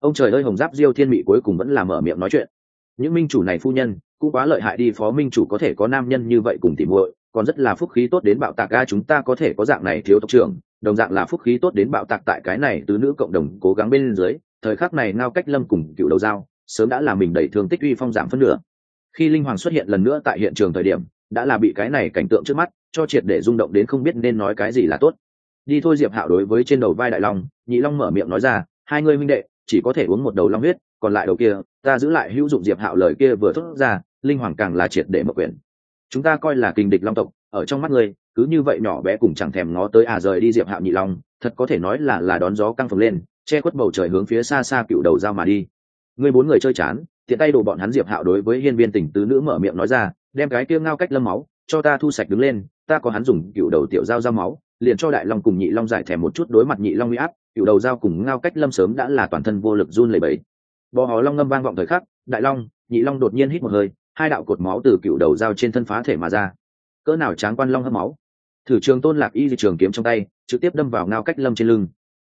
Ông trời ơi, hồng giáp diêu thiên mị cuối cùng vẫn là mở miệng nói chuyện. Những minh chủ này phu nhân, cũng quá lợi hại đi, phó minh chủ có thể có nam nhân như vậy cùng tìm muội còn rất là phúc khí tốt đến bạo tạc ga chúng ta có thể có dạng này thiếu tộc trưởng, đồng dạng là phúc khí tốt đến bạo tạc tại cái này tứ nữ cộng đồng cố gắng bên dưới, thời khắc này ngao cách lâm cùng cựu đầu dao sớm đã là mình đẩy thương tích uy phong giảm phân nửa. Khi linh hoàng xuất hiện lần nữa tại hiện trường thời điểm, đã là bị cái này cảnh tượng trước mắt, cho triệt để rung động đến không biết nên nói cái gì là tốt. Đi thôi diệp hạo đối với trên đầu vai đại long, nhị long mở miệng nói ra, hai ngươi minh đệ, chỉ có thể uống một đầu long huyết, còn lại đầu kia, ta giữ lại hữu dụng diệp hạo lời kia vừa thốt ra, linh hoàng càng là triệt để mở quyền chúng ta coi là kinh địch long tộc, ở trong mắt ngươi, cứ như vậy nhỏ bé cùng chẳng thèm ngó tới à rời đi diệp hạo nhị long, thật có thể nói là là đón gió căng phồng lên, che khuất bầu trời hướng phía xa xa cựu đầu dao mà đi. Ngươi bốn người chơi chán, tiện tay đổ bọn hắn diệp hạo đối với hiên viên tình tứ nữ mở miệng nói ra, đem cái kia ngao cách lâm máu, cho ta thu sạch đứng lên, ta có hắn dùng cựu đầu tiểu dao dao máu, liền cho đại long cùng nhị long giải thèm một chút đối mặt nhị long uy áp, cựu đầu dao cùng ngao cách lâm sớm đã là toàn thân vô lực run lẩy bẩy. Bò hò long ngâm vang vọng thời khắc, đại long, nhị long đột nhiên hít một hơi hai đạo cột máu từ cựu đầu dao trên thân phá thể mà ra. Cỡ nào tráng quan long hấp máu. Thử trường tôn lạc y di trường kiếm trong tay, trực tiếp đâm vào ngao cách lâm trên lưng.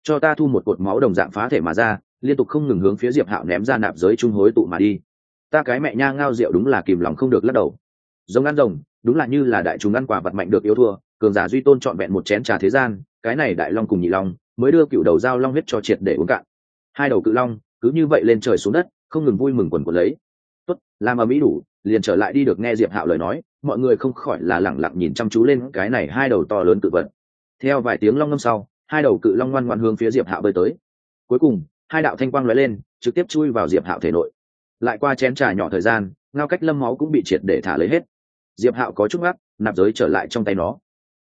Cho ta thu một cột máu đồng dạng phá thể mà ra, liên tục không ngừng hướng phía diệp hạo ném ra nạp giới trung hối tụ mà đi. Ta cái mẹ nha ngao rượu đúng là kìm lòng không được lắc đầu. Giống ăn rồng, đúng là như là đại chúng ăn quả vật mạnh được yếu thua, cường giả duy tôn trọn vẹn một chén trà thế gian, cái này đại long cùng nhị long mới đưa cựu đầu dao long huyết cho triệt để uống cạn. Hai đầu cự long cứ như vậy lên trời xuống đất, không ngừng vui mừng quần quần lấy tốt, làm ở mỹ đủ, liền trở lại đi được nghe diệp hạo lời nói, mọi người không khỏi là lẳng lặng nhìn chăm chú lên cái này hai đầu to lớn cự vật. Theo vài tiếng long ngâm sau, hai đầu cự long ngoan ngoan hướng phía diệp hạo bơi tới. Cuối cùng, hai đạo thanh quang lóe lên, trực tiếp chui vào diệp hạo thể nội. Lại qua chén trà nhỏ thời gian, ngao cách lâm máu cũng bị triệt để thả lấy hết. Diệp hạo có chút ngắc, nạp giới trở lại trong tay nó.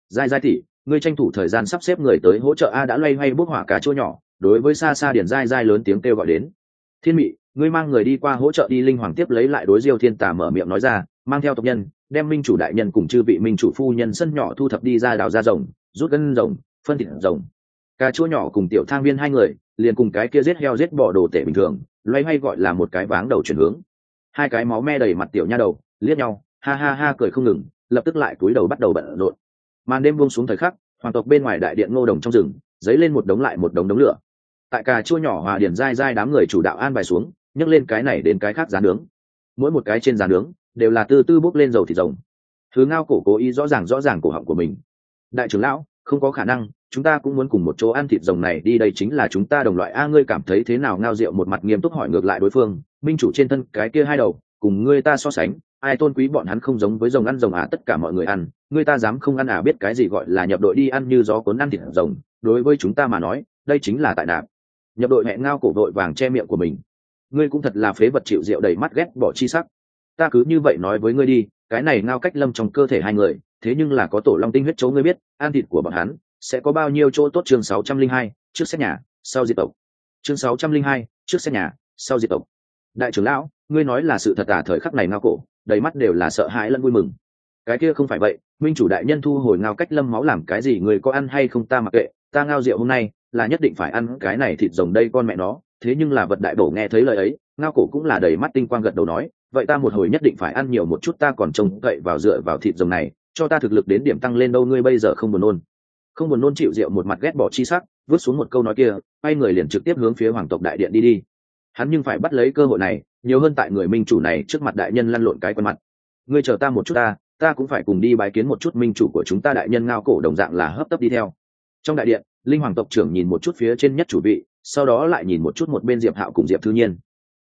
Dai Dai tỉ ngươi tranh thủ thời gian sắp xếp người tới hỗ trợ a đã loay hoay bốc hỏa cà chua nhỏ, đối với xa xa điển Dai Dai lớn tiếng kêu gọi đến thiên mị, ngươi mang người đi qua hỗ trợ đi linh hoàng tiếp lấy lại đối diêu thiên tà mở miệng nói ra, mang theo tộc nhân, đem minh chủ đại nhân cùng chư vị minh chủ phu nhân sân nhỏ thu thập đi ra đào ra rồng, rút gân rồng, phân thịt rồng. Cà chua nhỏ cùng tiểu thang viên hai người, liền cùng cái kia giết heo giết bò đồ tể bình thường, loay hoay gọi là một cái váng đầu chuyển hướng. Hai cái máu me đầy mặt tiểu nha đầu, liếc nhau, ha ha ha cười không ngừng, lập tức lại cúi đầu bắt đầu bận rộn. Màn đêm buông xuống thời khắc, hoàng tộc bên ngoài đại điện ngô đồng trong rừng, dấy lên một đống lại một đống đống lửa tại cà chua nhỏ hòa điển dai dai đám người chủ đạo an bài xuống, nhấc lên cái này đến cái khác giá nướng. Mỗi một cái trên giá nướng đều là tư tư bốc lên dầu thịt rồng. Thứ ngao cổ cố ý rõ ràng rõ ràng cổ họng của mình. Đại trưởng lão, không có khả năng, chúng ta cũng muốn cùng một chỗ ăn thịt rồng này đi, đây chính là chúng ta đồng loại. A, ngươi cảm thấy thế nào? Ngao rượu một mặt nghiêm túc hỏi ngược lại đối phương. Minh chủ trên thân cái kia hai đầu, cùng ngươi ta so sánh, ai tôn quý bọn hắn không giống với rồng ăn rồng à? Tất cả mọi người ăn, ngươi ta dám không ăn à? Biết cái gì gọi là nhập đội đi ăn như gió cuốn ăn thịt rồng. Đối với chúng ta mà nói, đây chính là tại nạp nhập đội hẹn ngao cổ đội vàng che miệng của mình. Ngươi cũng thật là phế vật chịu rượu đầy mắt ghét bỏ chi sắc. Ta cứ như vậy nói với ngươi đi cái này ngao cách lâm trong cơ thể hai người thế nhưng là có tổ long tinh huyết chấu ngươi biết an thịt của bọn hắn sẽ có bao nhiêu chỗ tốt chương 602, trước xét nhà sau diệt tộc. Chương 602, trước xét nhà sau diệt tộc. Đại trưởng lão ngươi nói là sự thật à thời khắc này ngao cổ đầy mắt đều là sợ hãi lẫn vui mừng. Cái kia không phải vậy minh chủ đại nhân thu hồi ngao cách lâm máu làm cái gì người có ăn hay không ta mặc kệ ta ngao rượu hôm nay là nhất định phải ăn cái này thịt rồng đây con mẹ nó, thế nhưng là vật đại bổ nghe thấy lời ấy, ngao cổ cũng là đầy mắt tinh quang gật đầu nói, vậy ta một hồi nhất định phải ăn nhiều một chút ta còn trông cậy vào dựa vào thịt rồng này, cho ta thực lực đến điểm tăng lên đâu ngươi bây giờ không buồn nôn. Không buồn nôn chịu rượu một mặt ghét bỏ chi sắc, vứt xuống một câu nói kia bay người liền trực tiếp hướng phía hoàng tộc đại điện đi đi. Hắn nhưng phải bắt lấy cơ hội này, nhiều hơn tại người minh chủ này trước mặt đại nhân lăn lộn cái quần mặt. Ngươi chờ ta một chút ta ta cũng phải cùng đi bái kiến một chút minh chủ của chúng ta đại nhân ngao cổ đồng dạng là hấp tấp đi theo. Trong đại điện linh hoàng tộc trưởng nhìn một chút phía trên nhất chủ vị, sau đó lại nhìn một chút một bên diệp hạo cùng diệp thư nhiên.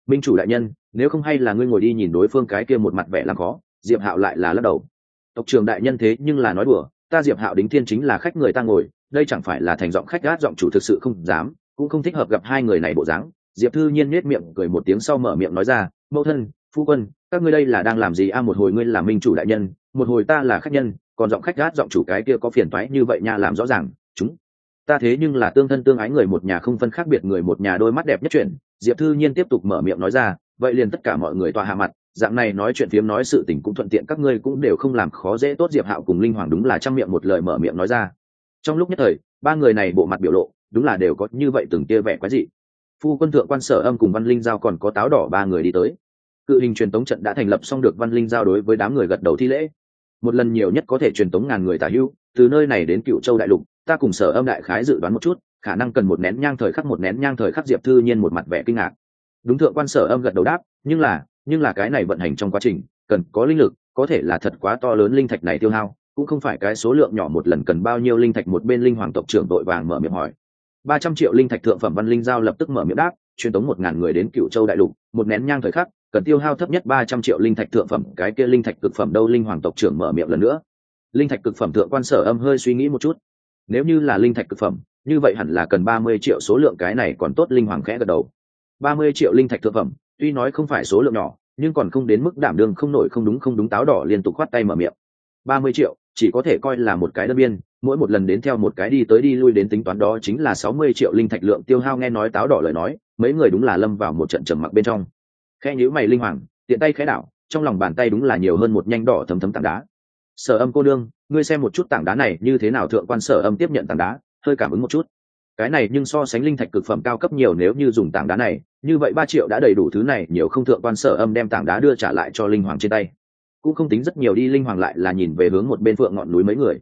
Minh chủ đại nhân, nếu không hay là ngươi ngồi đi nhìn đối phương cái kia một mặt vẻ làm khó, diệp hạo lại là lắc đầu. Tộc trưởng đại nhân thế nhưng là nói đùa, ta diệp hạo đính thiên chính là khách người ta ngồi, đây chẳng phải là thành giọng khách gác giọng chủ thực sự không dám, cũng không thích hợp gặp hai người này bộ dáng. Diệp thư nhiên nết miệng cười một tiếng sau mở miệng nói ra, mẫu thân, phu quân, các ngươi đây là đang làm gì? A, một hồi ngươi là minh chủ đại nhân, một hồi ta là khách nhân, còn giọng khách gác giọng chủ cái kia có phiền toái như vậy nha, làm rõ ràng, chúng ta thế nhưng là tương thân tương ái người một nhà không phân khác biệt người một nhà đôi mắt đẹp nhất chuyện. Diệp thư nhiên tiếp tục mở miệng nói ra, vậy liền tất cả mọi người tòa hạ mặt, dạng này nói chuyện phiếm nói sự tình cũng thuận tiện, các ngươi cũng đều không làm khó dễ tốt diệp hạo cùng linh hoàng đúng là chăm miệng một lời mở miệng nói ra. Trong lúc nhất thời, ba người này bộ mặt biểu lộ, đúng là đều có như vậy từng tia vẻ quái dị. Phu quân thượng quan sở âm cùng văn linh giao còn có táo đỏ ba người đi tới. Cự hình truyền tống trận đã thành lập xong được văn linh giao đối với đám người gật đầu thi lễ. Một lần nhiều nhất có thể truyền tống ngàn người tả hưu từ nơi này đến cựu châu đại lục ta cùng sở âm đại khái dự đoán một chút, khả năng cần một nén nhang thời khắc, một nén nhang thời khắc diệp thư nhiên một mặt vẻ kinh ngạc. Đúng thượng quan sở âm gật đầu đáp, nhưng là nhưng là cái này vận hành trong quá trình, cần có linh lực, có thể là thật quá to lớn linh thạch này tiêu hao, cũng không phải cái số lượng nhỏ một lần cần bao nhiêu linh thạch một bên linh hoàng tộc trưởng đội vàng mở miệng hỏi. Ba trăm triệu linh thạch thượng phẩm văn linh giao lập tức mở miệng đáp, truyền tống một ngàn người đến cựu châu đại lục, một nén nhang thời khắc, cần tiêu hao thấp nhất ba trăm triệu linh thạch thượng phẩm, cái kia linh thạch cực phẩm đâu linh hoàng tộc trưởng mở miệng lần nữa. Linh thạch cực phẩm thượng quan sở âm hơi suy nghĩ một chút nếu như là linh thạch cực phẩm, như vậy hẳn là cần ba mươi triệu số lượng cái này còn tốt, linh hoàng khẽ gật đầu. ba mươi triệu linh thạch thực phẩm, tuy nói không phải số lượng nhỏ, nhưng còn không đến mức đảm đương không nổi không đúng không đúng táo đỏ liên tục khoát tay mở miệng. ba mươi triệu, chỉ có thể coi là một cái đơn biên, mỗi một lần đến theo một cái đi tới đi lui đến tính toán đó chính là sáu mươi triệu linh thạch lượng tiêu hao nghe nói táo đỏ lời nói, mấy người đúng là lâm vào một trận trầm mặc bên trong. Khe nhữ mày linh hoàng, tiện tay khẽ đảo, trong lòng bàn tay đúng là nhiều hơn một nhanh đỏ thấm thấm tảng đá. Sở âm cô đương ngươi xem một chút tảng đá này như thế nào thượng quan sở âm tiếp nhận tảng đá, hơi cảm ứng một chút cái này nhưng so sánh linh thạch cực phẩm cao cấp nhiều nếu như dùng tảng đá này, như vậy ba triệu đã đầy đủ thứ này, nhiều không thượng quan sở âm đem tảng đá đưa trả lại cho linh hoàng trên tay cũng không tính rất nhiều đi, linh hoàng lại là nhìn về hướng một bên phượng ngọn núi mấy người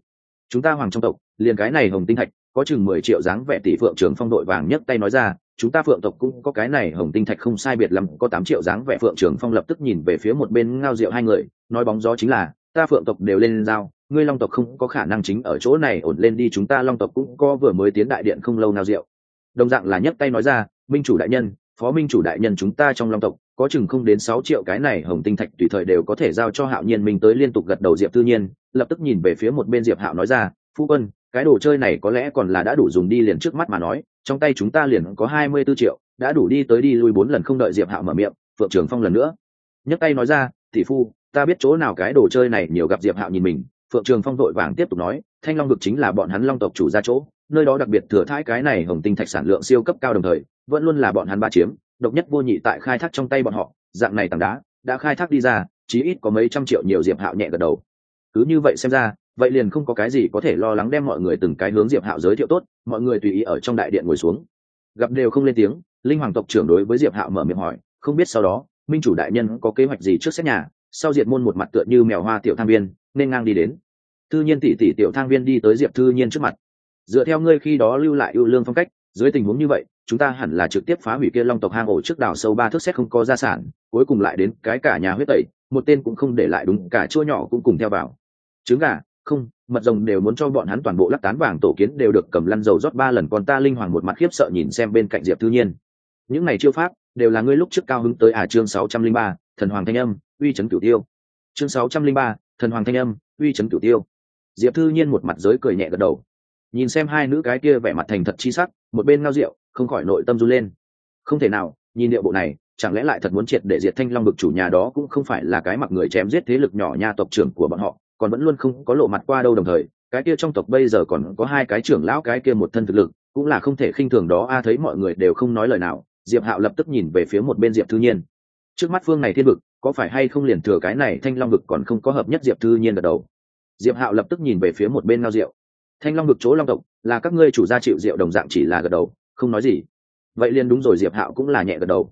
chúng ta hoàng trong tộc, liền cái này hồng tinh thạch, có chừng mười triệu dáng vẻ tỷ phượng trưởng phong đội vàng nhấc tay nói ra, chúng ta phượng tộc cũng có cái này hồng tinh thạch không sai biệt lắm, có tám triệu dáng vẻ phượng trưởng phong lập tức nhìn về phía một bên ngao rượu hai người, nói bóng gió chính là, ta phượng tộc đều lên dao ngươi long tộc không có khả năng chính ở chỗ này ổn lên đi, chúng ta long tộc cũng có vừa mới tiến đại điện không lâu nào rượu. Đồng dạng là nhấc tay nói ra, minh chủ đại nhân, phó minh chủ đại nhân chúng ta trong long tộc, có chừng không đến sáu triệu cái này hồng tinh thạch tùy thời đều có thể giao cho hạo nhiên mình tới liên tục gật đầu diệp tư nhiên, lập tức nhìn về phía một bên diệp hạo nói ra, phu quân, cái đồ chơi này có lẽ còn là đã đủ dùng đi liền trước mắt mà nói, trong tay chúng ta liền có hai mươi b ố triệu, đã đủ đi tới đi lui bốn lần không đợi diệp hạo mở miệng, phượng trường phong lần nữa. Nhấc tay nói ra, tỷ phu, ta biết chỗ nào cái đồ chơi này, nhiều gặp diệp hạo nhìn mình phượng trường phong vội vàng tiếp tục nói, thanh long vực chính là bọn hắn long tộc chủ ra chỗ, nơi đó đặc biệt thừa thãi cái này hồng tinh thạch sản lượng siêu cấp cao đồng thời, vẫn luôn là bọn hắn ba chiếm, độc nhất vô nhị tại khai thác trong tay bọn họ, dạng này tảng đá, đã khai thác đi ra, chí ít có mấy trăm triệu nhiều diệp hạo nhẹ gật đầu. Cứ như vậy xem ra, vậy liền không có cái gì có thể lo lắng đem mọi người từng cái hướng diệp hạo giới thiệu tốt, mọi người tùy ý ở trong đại điện ngồi xuống. Gặp đều không lên tiếng, linh hoàng tộc trưởng đối với diệp hạo mở miệng hỏi, không biết sau đó, minh chủ đại nhân có kế hoạch gì trước xét nhà, sau diệt môn một mặt tựa như mèo hoa tiểu tham viên nên ngang đi đến. Thư nhiên tỷ tỷ tiểu thang viên đi tới diệp thư nhiên trước mặt. Dựa theo ngươi khi đó lưu lại ưu lương phong cách, dưới tình huống như vậy, chúng ta hẳn là trực tiếp phá hủy kia long tộc hang ổ trước đào sâu ba thước xét không có gia sản, cuối cùng lại đến cái cả nhà huyết tẩy, một tên cũng không để lại đúng, cả chua nhỏ cũng cùng theo vào. Trứng gà, không, mật rồng đều muốn cho bọn hắn toàn bộ lắc tán vàng tổ kiến đều được cầm lăn dầu rót ba lần, còn ta linh hoàng một mặt khiếp sợ nhìn xem bên cạnh diệp thư nhiên. Những này chiêu pháp, đều là ngươi lúc trước cao hứng tới à chương sáu trăm linh ba, thần hoàng thanh âm, uy chấn cửu tiêu. Chương sáu trăm linh ba thần hoàng thanh âm, uy chấn cửu tiêu. Diệp thư nhiên một mặt giới cười nhẹ gật đầu. Nhìn xem hai nữ cái kia vẻ mặt thành thật chi sắc, một bên ngao rượu, không khỏi nội tâm run lên. Không thể nào, nhìn điệu bộ này, chẳng lẽ lại thật muốn triệt để diệt thanh long vực chủ nhà đó cũng không phải là cái mặc người chém giết thế lực nhỏ nha tộc trưởng của bọn họ, còn vẫn luôn không có lộ mặt qua đâu đồng thời, cái kia trong tộc bây giờ còn có hai cái trưởng lão, cái kia một thân thực lực, cũng là không thể khinh thường đó. A à, thấy mọi người đều không nói lời nào, diệp hạo lập tức nhìn về phía một bên diệp thư nhiên. Trước mắt phương này thiên vực có phải hay không liền thừa cái này thanh long vực còn không có hợp nhất diệp thư nhiên gật đầu. Diệp hạo lập tức nhìn về phía một bên ngao rượu thanh long vực chỗ long tộc, là các ngươi chủ gia chịu rượu đồng dạng chỉ là gật đầu, không nói gì. Vậy liền đúng rồi, diệp hạo cũng là nhẹ gật đầu.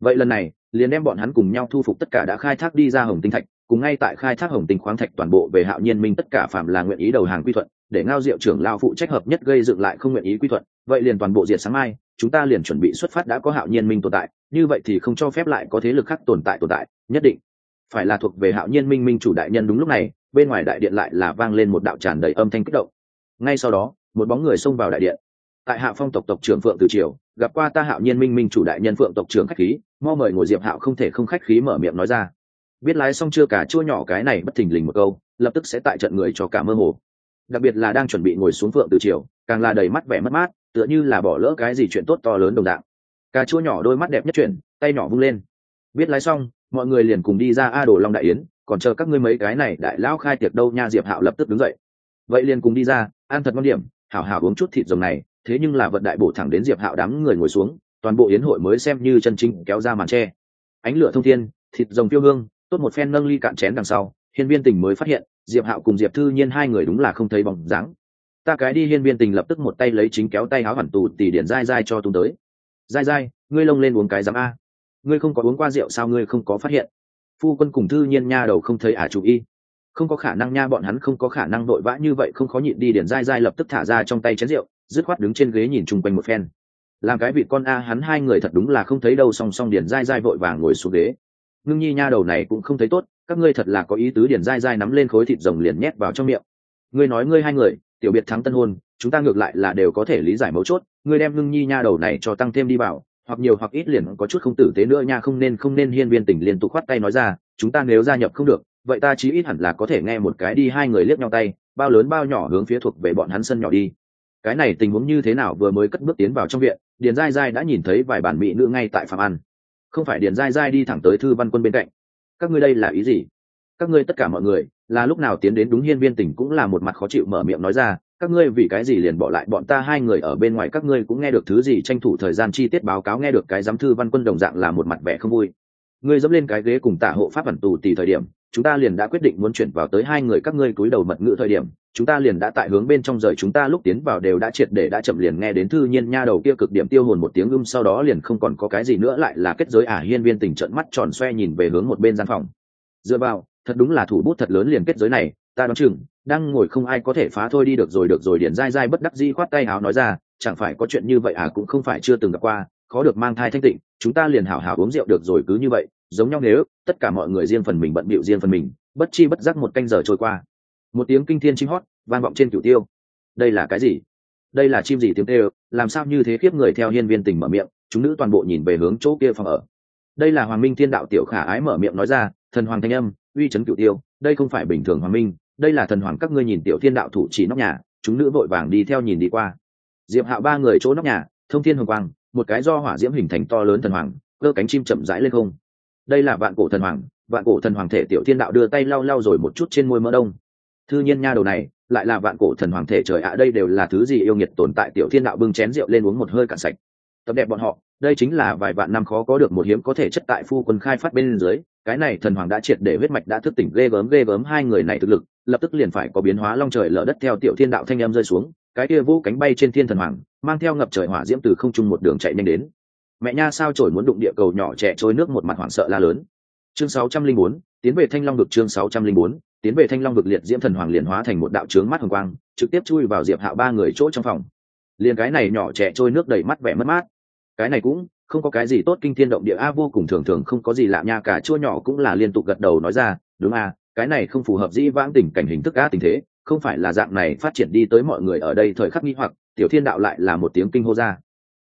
Vậy lần này, liền đem bọn hắn cùng nhau thu phục tất cả đã khai thác đi ra hồng tinh thạch, cùng ngay tại khai thác hồng tinh khoáng thạch toàn bộ về hạo nhiên minh tất cả phạm là nguyện ý đầu hàng quy thuận để ngao diệu trưởng lao phụ trách hợp nhất gây dựng lại không nguyện ý quy thuận, vậy liền toàn bộ diệt sáng mai, chúng ta liền chuẩn bị xuất phát đã có hạo nhiên minh tồn tại, như vậy thì không cho phép lại có thế lực khác tồn tại tồn tại, nhất định phải là thuộc về hạo nhiên minh minh chủ đại nhân đúng lúc này, bên ngoài đại điện lại là vang lên một đạo tràn đầy âm thanh kích động. Ngay sau đó, một bóng người xông vào đại điện. Tại hạ phong tộc tộc trưởng phượng từ triều, gặp qua ta hạo nhiên minh minh chủ đại nhân phượng tộc trưởng khách khí mo mời ngồi diệp hạo không thể không khách khí mở miệng nói ra. Biết lái xong chưa cả chua nhỏ cái này bất thình lình một câu, lập tức sẽ tại trận người cho cả mơ hồ đặc biệt là đang chuẩn bị ngồi xuống phượng từ chiều, càng là đầy mắt vẻ mất mát tựa như là bỏ lỡ cái gì chuyện tốt to lớn đồng dạng. Cà chua nhỏ đôi mắt đẹp nhất chuyển tay nhỏ vung lên. Biết lái xong mọi người liền cùng đi ra a đồ long đại yến còn chờ các ngươi mấy cái này đại lão khai tiệc đâu nha diệp hạo lập tức đứng dậy. Vậy liền cùng đi ra ăn thật ngon điểm hảo hảo uống chút thịt rồng này thế nhưng là vận đại bổ thẳng đến diệp hạo đám người ngồi xuống toàn bộ yến hội mới xem như chân chính kéo ra màn tre. Ánh lửa thông thiên thịt rồng tiêu hương tốt một phen nâng ly cạn chén đằng sau hiên viên tình mới phát hiện, diệp hạo cùng diệp thư nhiên hai người đúng là không thấy bóng dáng. Ta cái đi hiên viên tình lập tức một tay lấy chính kéo tay áo hẳn tù tỉ điển dai dai cho tung tới. Dai dai, ngươi lông lên uống cái giám a. Ngươi không có uống qua rượu sao ngươi không có phát hiện? Phu quân cùng thư nhiên nha đầu không thấy ả chủ y. Không có khả năng nha bọn hắn không có khả năng vội vã như vậy không khó nhịn đi, điển dai dai lập tức thả ra trong tay chén rượu, dứt khoát đứng trên ghế nhìn chung quanh một phen. Làm cái vị con a hắn hai người thật đúng là không thấy đâu, song song điển dai dai vội vàng ngồi xuống ghế. Ngưng nhi nha đầu này cũng không thấy tốt các ngươi thật là có ý tứ điển dai dai nắm lên khối thịt rồng liền nhét vào trong miệng. Ngươi nói ngươi hai người, tiểu biệt thắng tân hôn, chúng ta ngược lại là đều có thể lý giải mấu chốt, ngươi đem ngưng nhi nha đầu này cho tăng thêm đi vào, hoặc nhiều hoặc ít liền có chút không tử tế nữa nha, không nên không nên hiên viên tỉnh liên tục khoát tay nói ra, chúng ta nếu gia nhập không được, vậy ta chí ít hẳn là có thể nghe một cái đi hai người liếc nhau tay, bao lớn bao nhỏ hướng phía thuộc về bọn hắn sân nhỏ đi. Cái này tình huống như thế nào vừa mới cất bước tiến vào trong viện, điền dai dai đã nhìn thấy vài bản mỹ nữ ngay tại phạm ăn. Không phải điền dai dai đi thẳng tới thư văn quân bên cạnh các ngươi đây là ý gì? Các ngươi tất cả mọi người, là lúc nào tiến đến đúng hiên viên tỉnh cũng là một mặt khó chịu mở miệng nói ra, các ngươi vì cái gì liền bỏ lại bọn ta hai người ở bên ngoài, các ngươi cũng nghe được thứ gì tranh thủ thời gian chi tiết báo cáo, nghe được cái giám thư văn quân đồng dạng là một mặt vẻ không vui. Ngươi dẫm lên cái ghế cùng tả hộ pháp ẩn tù tì thời điểm chúng ta liền đã quyết định muốn chuyển vào tới hai người các ngươi cúi đầu mật ngữ thời điểm, chúng ta liền đã tại hướng bên trong rời chúng ta lúc tiến vào đều đã triệt để đã chậm liền nghe đến thư nhiên nha đầu kia cực điểm tiêu hồn một tiếng ưm sau đó liền không còn có cái gì nữa lại là kết giới ả hiên viên tình trận mắt tròn xoe nhìn về hướng một bên gian phòng. Dựa vào, thật đúng là thủ bút thật lớn liền kết giới này, ta đoán chừng, đang ngồi không ai có thể phá thôi đi được rồi được rồi điện dai dai bất đắc dĩ khoát tay áo nói ra, chẳng phải có chuyện như vậy à cũng không phải chưa từng gặp qua, khó được mang thai thanh tịnh, chúng ta liền hảo hảo uống rượu được rồi cứ như vậy giống nhau nếu, tất cả mọi người riêng phần mình bận bịu riêng phần mình, bất chi bất giác một canh giờ trôi qua. Một tiếng kinh thiên chim hót vang vọng trên cửu tiêu. Đây là cái gì? Đây là chim gì tiếng kêu, làm sao như thế khiếp người theo hiên viên tình mở miệng, chúng nữ toàn bộ nhìn về hướng chỗ kia phòng ở. Đây là hoàng minh thiên đạo tiểu khả ái mở miệng nói ra, thần hoàng thanh âm, uy chấn cửu tiêu, đây không phải bình thường hoàng minh, đây là thần hoàng các ngươi nhìn tiểu thiên đạo thủ chỉ nóc nhà, chúng nữ vội vàng đi theo nhìn đi qua. Diệp hạo ba người chỗ nóc nhà, thông thiên hồng quang, một cái do hỏa diễm hình thành to lớn thần hoàng, cơ cánh chim chậm rãi lên không đây là vạn cổ thần hoàng, vạn cổ thần hoàng thể tiểu thiên đạo đưa tay lau lau rồi một chút trên môi mỡ đông. Thư nhiên nha đầu này, lại là vạn cổ thần hoàng thể trời ạ, đây đều là thứ gì yêu nghiệt tồn tại tiểu thiên đạo bưng chén rượu lên uống một hơi cạn sạch. Tập đẹp bọn họ, đây chính là vài vạn năm khó có được một hiếm có thể chất tại phu quân khai phát bên dưới, cái này thần hoàng đã triệt để huyết mạch đã thức tỉnh ghê gớm ghê gớm hai người này thực lực, lập tức liền phải có biến hóa long trời lở đất theo tiểu thiên đạo thanh em rơi xuống, cái kia vũ cánh bay trên thiên thần hoàng, mang theo ngập trời hỏa diễm từ không trung một đường chạy nhanh đến mẹ nha sao trổi muốn đụng địa cầu nhỏ trẻ trôi nước một mặt hoảng sợ la lớn. Chương 604, tiến về thanh long vực chương 604, tiến về thanh long vực liệt diễm thần hoàng liền hóa thành một đạo trướng mắt hồng quang trực tiếp chui vào diệp hạo ba người chỗ trong phòng. Liền cái này nhỏ trẻ trôi nước đầy mắt vẻ mất mát. Cái này cũng không có cái gì tốt kinh thiên động địa a vô cùng thường thường không có gì lạ nha cả chua nhỏ cũng là liên tục gật đầu nói ra đúng a cái này không phù hợp dĩ vãng tình cảnh hình thức a tình thế không phải là dạng này phát triển đi tới mọi người ở đây thời khắc nghi hoặc tiểu thiên đạo lại là một tiếng kinh hô ra.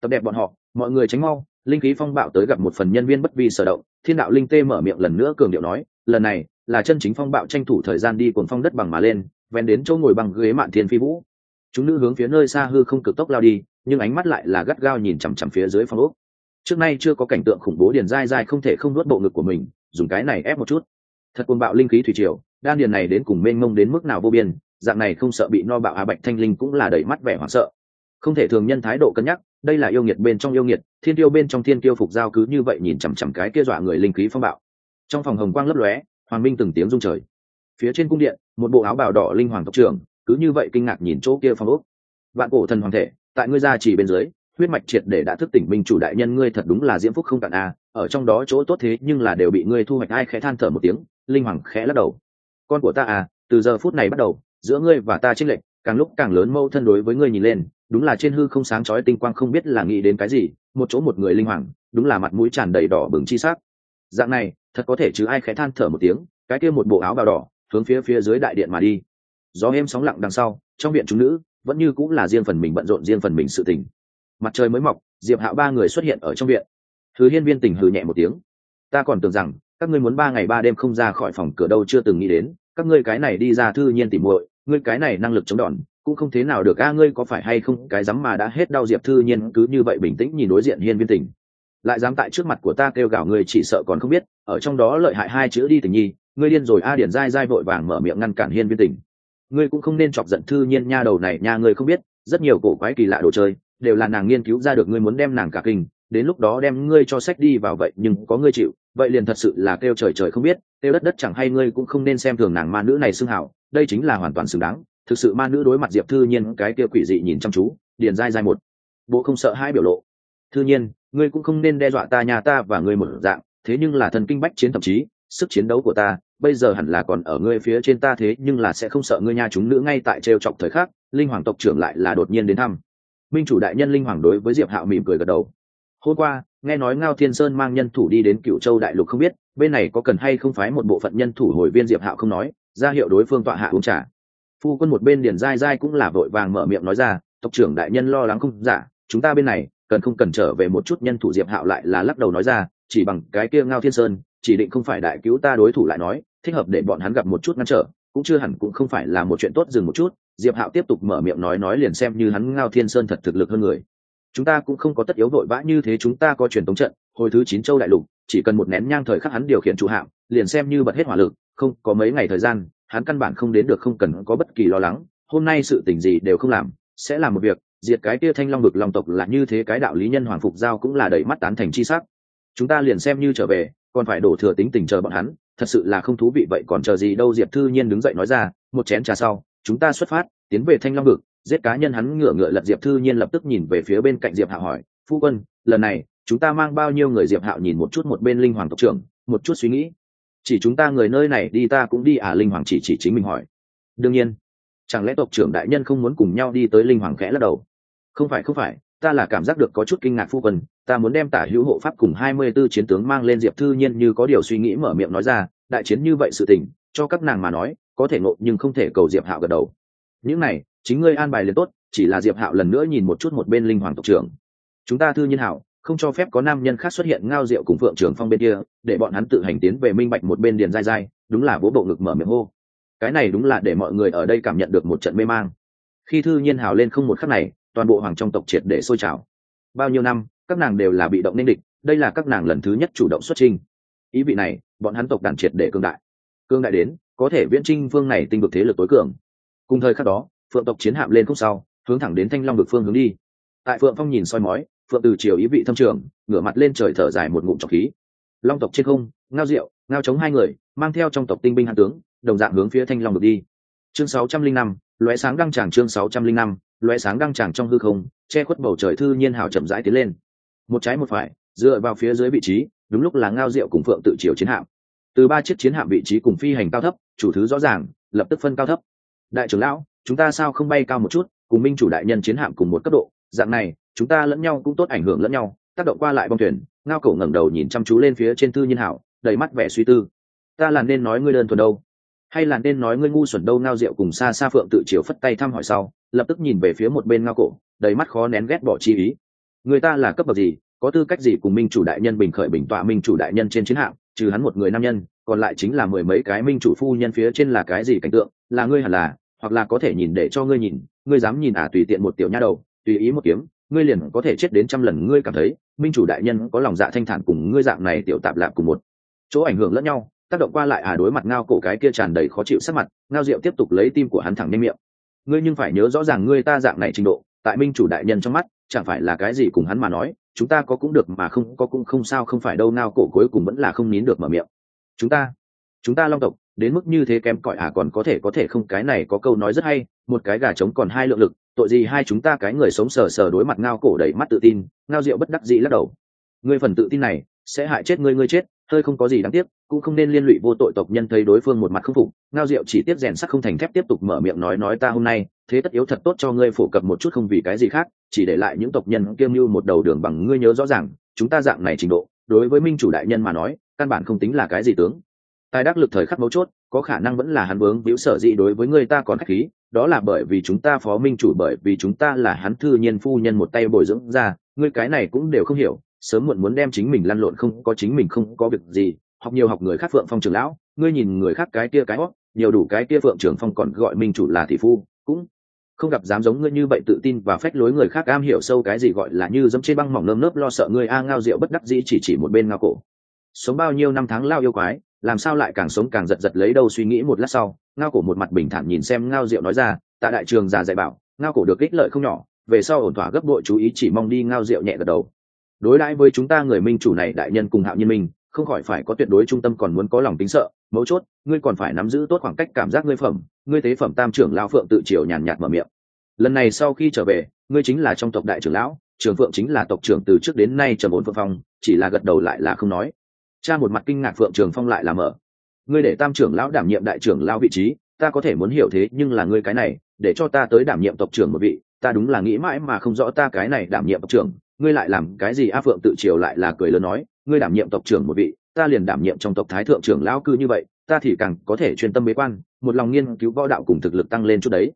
Tập đẹp bọn họ mọi người tránh mau, linh khí phong bạo tới gặp một phần nhân viên bất vi sở động, thiên đạo linh tê mở miệng lần nữa cường điệu nói, lần này là chân chính phong bạo tranh thủ thời gian đi cuồng phong đất bằng mà lên ven đến chỗ ngồi bằng ghế mạn thiên phi vũ. Chúng nữ hướng phía nơi xa hư không cực tốc lao đi, nhưng ánh mắt lại là gắt gao nhìn chằm chằm phía dưới phong ốc. Trước nay chưa có cảnh tượng khủng bố điền dai dai không thể không nuốt bộ ngực của mình, dùng cái này ép một chút. Thật cuồng bạo linh khí thủy triều, đan điền này đến cùng mênh mông đến mức nào vô biên, dạng này không sợ bị no bạo á bạch thanh linh cũng là đầy mắt vẻ hoảng sợ không thể thường nhân thái độ cân nhắc, đây là yêu nghiệt bên trong yêu nghiệt, thiên tiêu bên trong thiên tiêu phục giao cứ như vậy nhìn chằm chằm cái kia dọa người linh khí phong bạo. Trong phòng hồng quang lấp lóe, hoàng minh từng tiếng rung trời. Phía trên cung điện, một bộ áo bào đỏ linh hoàng tộc trưởng, cứ như vậy kinh ngạc nhìn chỗ kia phong ốc. Vạn cổ thần hoàng thể, tại ngươi gia chỉ bên dưới, huyết mạch triệt để đã thức tỉnh minh chủ đại nhân ngươi thật đúng là diễm phúc không cạn a, ở trong đó chỗ tốt thế nhưng là đều bị ngươi thu hoạch ai khẽ than thở một tiếng, linh hoàng khẽ lắc đầu. Con của ta à từ giờ phút này bắt đầu, giữa ngươi và ta chênh lệch, càng lúc càng lớn mâu thân đối với ngươi nhìn lên đúng là trên hư không sáng chói tinh quang không biết là nghĩ đến cái gì, một chỗ một người linh hoàng, đúng là mặt mũi tràn đầy đỏ bừng chi sắc. Dạng này, thật có thể chứ ai khẽ than thở một tiếng, cái kia một bộ áo bào đỏ, hướng phía phía dưới đại điện mà đi. Gió êm sóng lặng đằng sau, trong viện chúng nữ, vẫn như cũng là riêng phần mình bận rộn riêng phần mình sự tình. Mặt trời mới mọc, diệp hạo ba người xuất hiện ở trong viện. Thứ hiên viên tình hừ nhẹ một tiếng. Ta còn tưởng rằng, các ngươi muốn ba ngày ba đêm không ra khỏi phòng cửa đâu chưa từng nghĩ đến, các ngươi cái này đi ra thư nhiên tỉ muội, ngươi cái này năng lực chống đòn cũng không thế nào được. A, ngươi có phải hay không? Cái dám mà đã hết đau diệp thư nhiên cứ như vậy bình tĩnh nhìn đối diện hiên viên tình. Lại dám tại trước mặt của ta kêu gào ngươi chỉ sợ còn không biết. Ở trong đó lợi hại hai chữ đi tình nhi. Ngươi điên rồi. A, điển dai dai vội vàng mở miệng ngăn cản hiên viên tình. Ngươi cũng không nên chọc giận thư nhiên nha đầu này nha, ngươi không biết. Rất nhiều cổ quái kỳ lạ đồ chơi đều là nàng nghiên cứu ra được. Ngươi muốn đem nàng cả kinh, đến lúc đó đem ngươi cho sách đi vào vậy nhưng có ngươi chịu. Vậy liền thật sự là kêu trời trời không biết. Kêu đất đất chẳng hay ngươi cũng không nên xem thường nàng ma nữ này xưng hảo. Đây chính là hoàn toàn xứng đáng thực sự ma nữ đối mặt diệp thư nhiên cái kia quỷ dị nhìn chăm chú, điền dai dai một. Bộ không sợ hai biểu lộ. Thư nhiên, ngươi cũng không nên đe dọa ta nhà ta và ngươi một dạng, thế nhưng là thần kinh bách chiến thậm chí, sức chiến đấu của ta, bây giờ hẳn là còn ở ngươi phía trên ta thế, nhưng là sẽ không sợ ngươi nha chúng nữ ngay tại trêu chọc thời khắc, linh hoàng tộc trưởng lại là đột nhiên đến thăm. Minh chủ đại nhân linh hoàng đối với diệp hạo mỉm cười gật đầu. Hôm qua, nghe nói ngao thiên sơn mang nhân thủ đi đến cựu châu đại lục không biết, bên này có cần hay không phái một bộ phận nhân thủ hồi viên diệp hạo không nói, ra hiệu đối phương tọa hạ uống trà phu quân một bên điền dai dai cũng là vội vàng mở miệng nói ra, tộc trưởng đại nhân lo lắng không? Giả chúng ta bên này, cần không cần trở về một chút nhân thủ diệp hạo lại là lắc đầu nói ra, chỉ bằng cái kia ngao thiên sơn, chỉ định không phải đại cứu ta đối thủ lại nói, thích hợp để bọn hắn gặp một chút ngăn trở, cũng chưa hẳn cũng không phải là một chuyện tốt dừng một chút. Diệp hạo tiếp tục mở miệng nói nói liền xem như hắn ngao thiên sơn thật thực lực hơn người. Chúng ta cũng không có tất yếu vội vã như thế, chúng ta có truyền thống trận, hồi thứ chín châu đại lục, chỉ cần một nén nhang thời khắc hắn điều khiển chủ hạm, liền xem như bật hết hỏa lực, không có mấy ngày thời gian hắn căn bản không đến được không cần có bất kỳ lo lắng, hôm nay sự tình gì đều không làm, sẽ làm một việc, diệt cái kia thanh long vực long tộc là như thế cái đạo lý nhân hoàng phục giao cũng là đẩy mắt tán thành chi sắc. Chúng ta liền xem như trở về, còn phải đổ thừa tính tình chờ bọn hắn, thật sự là không thú vị vậy còn chờ gì đâu, diệp thư nhiên đứng dậy nói ra, một chén trà sau, chúng ta xuất phát, tiến về thanh long vực, giết cá nhân hắn ngửa ngựa. Lật diệp thư nhiên lập tức nhìn về phía bên cạnh diệp hạo hỏi, phu quân, lần này, chúng ta mang bao nhiêu người? Diệp hạo nhìn một chút một bên linh hoàng tộc trưởng, một chút suy nghĩ chỉ chúng ta người nơi này đi ta cũng đi à linh hoàng chỉ chỉ chính mình hỏi. Đương nhiên. Chẳng lẽ tộc trưởng đại nhân không muốn cùng nhau đi tới linh hoàng khẽ lắc đầu? Không phải không phải, ta là cảm giác được có chút kinh ngạc phu quân, ta muốn đem tả hữu hộ pháp cùng hai mươi 24 chiến tướng mang lên diệp thư nhiên như có điều suy nghĩ mở miệng nói ra, đại chiến như vậy sự tình, cho các nàng mà nói, có thể ngộ nhưng không thể cầu diệp hạo gật đầu. Những này, chính ngươi an bài liền tốt, chỉ là diệp hạo lần nữa nhìn một chút một bên linh hoàng tộc trưởng. Chúng ta thư nhiên hảo không cho phép có nam nhân khác xuất hiện ngao rượu cùng phượng trưởng phong bên kia, để bọn hắn tự hành tiến về minh bạch một bên điền dai dai, đúng là vỗ bộ ngực mở miệng hô. Cái này đúng là để mọi người ở đây cảm nhận được một trận mê mang. Khi thư nhiên hào lên không một khắc này, toàn bộ hoàng trong tộc triệt để sôi trào. Bao nhiêu năm, các nàng đều là bị động nên địch, đây là các nàng lần thứ nhất chủ động xuất trình ý vị này, bọn hắn tộc đàn triệt để cương đại. Cương đại đến, có thể viễn trinh phương này tinh vực thế lực tối cường. Cùng thời khắc đó, phượng tộc chiến hạm lên khúc sau, hướng thẳng đến thanh long vực phương hướng đi. Tại phượng phong nhìn soi mói phượng từ Triều ý vị thâm trường, ngửa mặt lên trời thở dài một ngụm trọc khí. Long tộc trên không, ngao diệu, ngao chống hai người, mang theo trong tộc tinh binh hạ tướng, đồng dạng hướng phía thanh long được đi. Chương sáu trăm linh năm, lóe sáng đăng tràng, chương sáu trăm linh năm, lóe sáng đăng tràng trong hư không, che khuất bầu trời thư nhiên hào chậm rãi tiến lên. Một trái một phải, dựa vào phía dưới vị trí, đúng lúc là ngao diệu cùng phượng tự chiều chiến hạm. Từ ba chiếc chiến hạm vị trí cùng phi hành cao thấp, chủ thứ rõ ràng, lập tức phân cao thấp. Đại trưởng lão, chúng ta sao không bay cao một chút, cùng minh chủ đại nhân chiến hạm cùng một cấp độ dạng này, chúng ta lẫn nhau cũng tốt ảnh hưởng lẫn nhau. Tác động qua lại bong thuyền, ngao cổ ngẩng đầu nhìn chăm chú lên phía trên thư nhiên hảo, đầy mắt vẻ suy tư. Ta là nên nói ngươi đơn thuần đâu? Hay là nên nói ngươi ngu xuẩn đâu? Ngao rượu cùng xa xa phượng tự chiều phất tay thăm hỏi sau, lập tức nhìn về phía một bên ngao cổ, đầy mắt khó nén ghét bỏ chi ý. Người ta là cấp bậc gì? Có tư cách gì cùng minh chủ đại nhân bình khởi bình tọa minh chủ đại nhân trên chiến hạm, trừ hắn một người nam nhân, còn lại chính là mười mấy cái minh chủ phu nhân phía trên là cái gì cảnh tượng? Là ngươi hẳn là, hoặc là có thể nhìn để cho ngươi nhìn, ngươi dám nhìn à tùy tiện một tiểu nha đầu tùy ý một kiếm, ngươi liền có thể chết đến trăm lần, ngươi cảm thấy minh chủ đại nhân có lòng dạ thanh thản cùng ngươi dạng này tiểu tạp lạp cùng một chỗ ảnh hưởng lẫn nhau, tác động qua lại à đối mặt ngao cổ cái kia tràn đầy khó chịu sắc mặt, ngao diệu tiếp tục lấy tim của hắn thẳng nhanh miệng. Ngươi nhưng phải nhớ rõ ràng ngươi ta dạng này trình độ, tại minh chủ đại nhân trong mắt, chẳng phải là cái gì cùng hắn mà nói, chúng ta có cũng được mà không, có cũng không sao, không phải đâu, ngao cổ cuối cùng vẫn là không nín được mở miệng. Chúng ta chúng ta long tộc đến mức như thế kém cỏi à còn có thể có thể không, cái này có câu nói rất hay, một cái gà trống còn hai lượng lực, tội gì hai chúng ta cái người sống sờ sờ đối mặt ngao cổ đầy mắt tự tin, ngao rượu bất đắc dĩ lắc đầu. Ngươi phần tự tin này, sẽ hại chết ngươi ngươi chết, hơi không có gì đáng tiếc, cũng không nên liên lụy vô tội tộc nhân thấy đối phương một mặt không phục, ngao rượu chỉ tiếp rèn sắc không thành thép tiếp tục mở miệng nói nói ta hôm nay, thế tất yếu thật tốt cho ngươi phổ cập một chút không vì cái gì khác, chỉ để lại những tộc nhân kiêm mưu một đầu đường bằng ngươi nhớ rõ ràng, chúng ta dạng này trình độ, đối với minh chủ đại nhân mà nói, căn bản không tính là cái gì tướng tài đắc lực thời khắc mấu chốt, có khả năng vẫn là hắn bướng víu sở dị đối với người ta còn khách khí, đó là bởi vì chúng ta phó minh chủ, bởi vì chúng ta là hắn thư nhiên phu nhân một tay bồi dưỡng ra ngươi cái này cũng đều không hiểu, sớm muộn muốn đem chính mình lăn lộn không có chính mình không có việc gì, học nhiều học người khác phượng phong trường lão, ngươi nhìn người khác cái kia cái hót nhiều đủ cái kia phượng trường phong còn gọi minh chủ là thị phu, cũng không gặp dám giống ngươi như vậy tự tin và phách lối người khác am hiểu sâu cái gì gọi là như dẫm trên băng mỏng lơm nớp lo sợ ngươi a ngao rượu bất đắc dĩ chỉ chỉ một bên ngao cổ. Sống bao nhiêu năm tháng lao yêu quái làm sao lại càng sống càng giật giật lấy đâu suy nghĩ một lát sau, ngao cổ một mặt bình thản nhìn xem ngao rượu nói ra tại đại trường già dạy bảo, ngao cổ được ích lợi không nhỏ, về sau ổn thỏa gấp bội chú ý chỉ mong đi. Ngao rượu nhẹ gật đầu. Đối đãi với chúng ta người minh chủ này đại nhân cùng hạo nhân minh, không khỏi phải có tuyệt đối trung tâm còn muốn có lòng tính sợ, mấu chốt, ngươi còn phải nắm giữ tốt khoảng cách cảm giác ngươi phẩm, ngươi tế phẩm tam trưởng lao phượng tự triều nhàn nhạt mở miệng. Lần này sau khi trở về, ngươi chính là trong tộc đại trưởng lão trường phượng chính là tộc trưởng từ trước đến nay trầm ổn phượng phong, chỉ là gật đầu lại là không nói cha một mặt kinh ngạc phượng trường phong lại là mở. Ngươi để tam trưởng lão đảm nhiệm đại trưởng lão vị trí, ta có thể muốn hiểu thế, nhưng là ngươi cái này, để cho ta tới đảm nhiệm tộc trưởng một vị, ta đúng là nghĩ mãi mà không rõ ta cái này đảm nhiệm tộc trưởng, ngươi lại làm cái gì? A phượng tự triều lại là cười lớn nói, ngươi đảm nhiệm tộc trưởng một vị, ta liền đảm nhiệm trong tộc thái thượng trưởng lão cư như vậy, ta thì càng có thể chuyên tâm bế quan, một lòng nghiên cứu võ đạo cùng thực lực tăng lên chút đấy.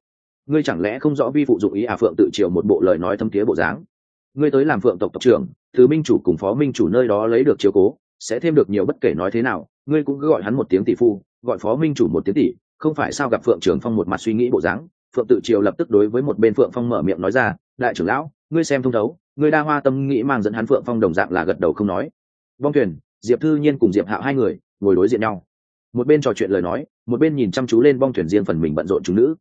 Ngươi chẳng lẽ không rõ vi phụ dụng ý à phượng tự triều một bộ lời nói thâm tía bộ dáng. Ngươi tới làm phượng tộc tộc trưởng từ minh chủ cùng phó minh chủ nơi đó lấy được chiếu cố sẽ thêm được nhiều bất kể nói thế nào, ngươi cũng cứ gọi hắn một tiếng tỷ phu, gọi phó minh chủ một tiếng tỷ, không phải sao gặp phượng trường phong một mặt suy nghĩ bộ dáng. Phượng tự triều lập tức đối với một bên phượng phong mở miệng nói ra, đại trưởng lão, ngươi xem thông thấu, ngươi đa hoa tâm nghĩ mang dẫn hắn phượng phong đồng dạng là gật đầu không nói. Vong thuyền, diệp thư nhiên cùng diệp hạo hai người ngồi đối diện nhau. Một bên trò chuyện lời nói, một bên nhìn chăm chú lên bong thuyền riêng phần mình bận rộn chúng nữ.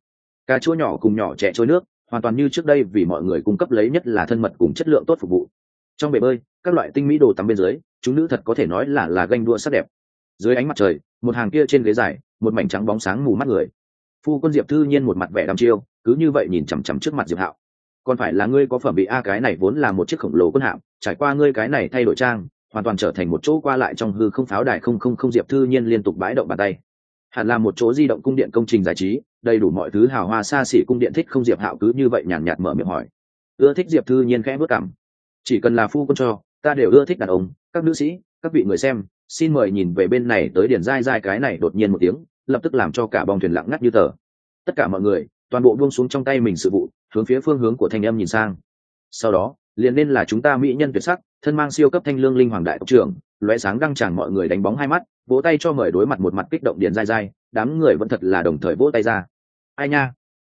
Cà chua nhỏ cùng nhỏ trẻ trôi nước, hoàn toàn như trước đây vì mọi người cung cấp lấy nhất là thân mật cùng chất lượng tốt phục vụ. Trong bể bơi, các loại tinh mỹ đồ tắm bên dưới chúng nữ thật có thể nói là là ganh đua sắc đẹp. Dưới ánh mặt trời, một hàng kia trên ghế dài, một mảnh trắng bóng sáng mù mắt người. Phu quân diệp thư nhiên một mặt vẻ đăm chiêu, cứ như vậy nhìn chằm chằm trước mặt diệp hạo. Còn phải là ngươi có phẩm bị a, cái này vốn là một chiếc khổng lồ quân hạm, trải qua ngươi cái này thay đổi trang, hoàn toàn trở thành một chỗ qua lại trong hư không pháo đài không không không diệp thư nhiên liên tục bãi động bàn tay. Hẳn là một chỗ di động cung điện công trình giải trí, đầy đủ mọi thứ hào hoa xa xỉ cung điện thích không diệp hạo cứ như vậy nhàn nhạt mở miệng hỏi. Ưa thích diệp thư nhiên khẽ bước cảm. Chỉ cần là phu quân cho, ta đều ưa thích đàn ông các nữ sĩ, các vị người xem, xin mời nhìn về bên này tới điển dai dai cái này đột nhiên một tiếng, lập tức làm cho cả bong thuyền lặng ngắt như tờ. Tất cả mọi người, toàn bộ buông xuống trong tay mình sự vụ, hướng phía phương hướng của thanh âm nhìn sang. Sau đó, liền nên là chúng ta mỹ nhân tuyệt sắc, thân mang siêu cấp thanh lương linh hoàng đại tộc trưởng, lóe sáng đăng tràng mọi người đánh bóng hai mắt, vỗ tay cho mời đối mặt một mặt kích động điền dai dai, đám người vẫn thật là đồng thời vỗ tay ra. Ai nha?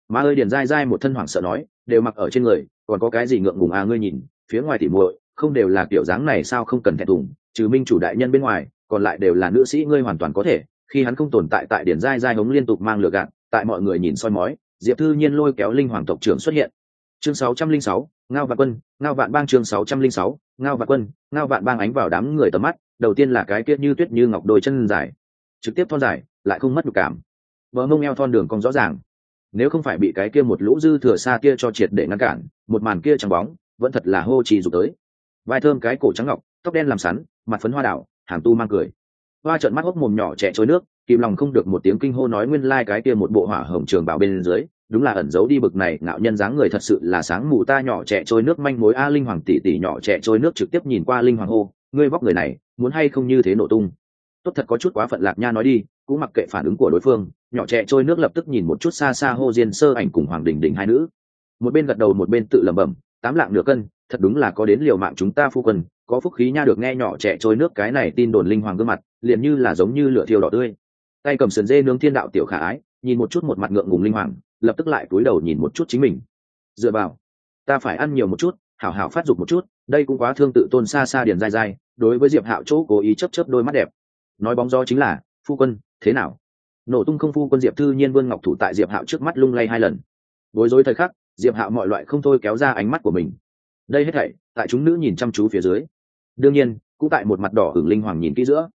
Má ơi, điền dai dai một thân hoảng sợ nói, đều mặc ở trên người, còn có cái gì ngượng ngùng à ngươi nhìn, phía ngoài tỉ muội không đều là kiểu dáng này sao không cần thẹn thùng trừ minh chủ đại nhân bên ngoài còn lại đều là nữ sĩ ngươi hoàn toàn có thể khi hắn không tồn tại tại điển giai giai hống liên tục mang lửa gạt tại mọi người nhìn soi mói diệp thư nhiên lôi kéo linh hoàng tộc trưởng xuất hiện. Chương 606, ngao vạn quân ngao vạn bang chương 606, ngao vạn quân ngao vạn bang ánh vào đám người tầm mắt đầu tiên là cái kia như tuyết như ngọc đôi chân dài trực tiếp thon dài lại không mất được cảm. Vợ mông eo thon đường cong rõ ràng. Nếu không phải bị cái kia một lũ dư thừa xa kia cho triệt để ngăn cản một màn kia trắng bóng vẫn thật là hô trì dục tới vai thơm cái cổ trắng ngọc, tóc đen làm sắn, mặt phấn hoa đảo, hàm tu mang cười. Hoa trợn mắt hốc mồm nhỏ trẻ trôi nước, kìm lòng không được một tiếng kinh hô nói nguyên lai cái kia một bộ hỏa hồng trường bảo bên dưới, đúng là ẩn giấu đi bực này, ngạo nhân dáng người thật sự là sáng mù ta nhỏ trẻ trôi nước manh mối a linh hoàng tỷ tỷ nhỏ trẻ trôi nước trực tiếp nhìn qua linh hoàng hô, ngươi vóc người này, muốn hay không như thế nổ tung. Tốt thật có chút quá phận lạc nha nói đi, cũng mặc kệ phản ứng của đối phương, nhỏ trẻ trôi nước lập tức nhìn một chút xa xa hô diên sơ ảnh cùng hoàng đình đình hai nữ. Một bên gật đầu một bên tự lẩm bẩm, tám lạng nửa cân thật đúng là có đến liều mạng chúng ta phu quân, có phúc khí nha được nghe nhỏ trẻ trôi nước cái này tin đồn linh hoàng gương mặt, liền như là giống như lửa thiêu đỏ tươi. Tay cầm sườn dê nướng thiên đạo tiểu khả ái, nhìn một chút một mặt ngượng ngùng linh hoàng, lập tức lại cúi đầu nhìn một chút chính mình. Dựa vào, ta phải ăn nhiều một chút, hảo hảo phát dục một chút, đây cũng quá thương tự tôn xa xa điền dai dai, đối với diệp hạo chỗ cố ý chấp chấp đôi mắt đẹp. Nói bóng gió chính là, phu quân, thế nào? Nổ tung không phu quân diệp thư nhiên vương ngọc thủ tại diệp hạo trước mắt lung lay hai lần. Bối rối thời khắc, diệp hạo mọi loại không thôi kéo ra ánh mắt của mình đây hết thảy, tại chúng nữ nhìn chăm chú phía dưới. Đương nhiên, cũng tại một mặt đỏ hưởng linh hoàng nhìn kỹ giữa.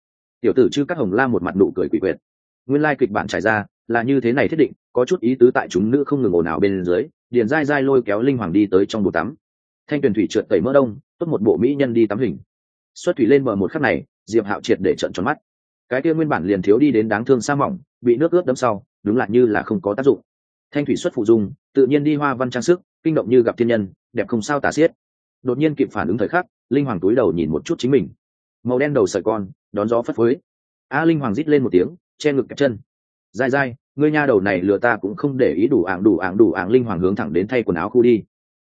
Tiểu tử chư các hồng la một mặt nụ cười quỷ quyệt. Nguyên lai kịch bản trải ra là như thế này thiết định, có chút ý tứ tại chúng nữ không ngừng ồn ào bên dưới, điền dai dai lôi kéo linh hoàng đi tới trong bồn tắm. Thanh tuyền thủy trượt tẩy mỡ đông, tốt một bộ mỹ nhân đi tắm hình. Xuất thủy lên bờ một khắc này, diệp hạo triệt để trận tròn mắt. Cái kia nguyên bản liền thiếu đi đến đáng thương sa mỏng, bị nước ướt đấm sau, đúng là như là không có tác dụng thanh thủy xuất phụ dung, tự nhiên đi hoa văn trang sức, kinh động như gặp thiên nhân, đẹp không sao tả xiết. Đột nhiên kịp phản ứng thời khắc, linh hoàng túi đầu nhìn một chút chính mình. Màu đen đầu sợi con, đón gió phất phới. A linh hoàng rít lên một tiếng, che ngực kẹp chân. Dai dai, ngươi nha đầu này lừa ta cũng không để ý đủ ảng đủ ảng đủ ảng linh hoàng hướng thẳng đến thay quần áo khu đi.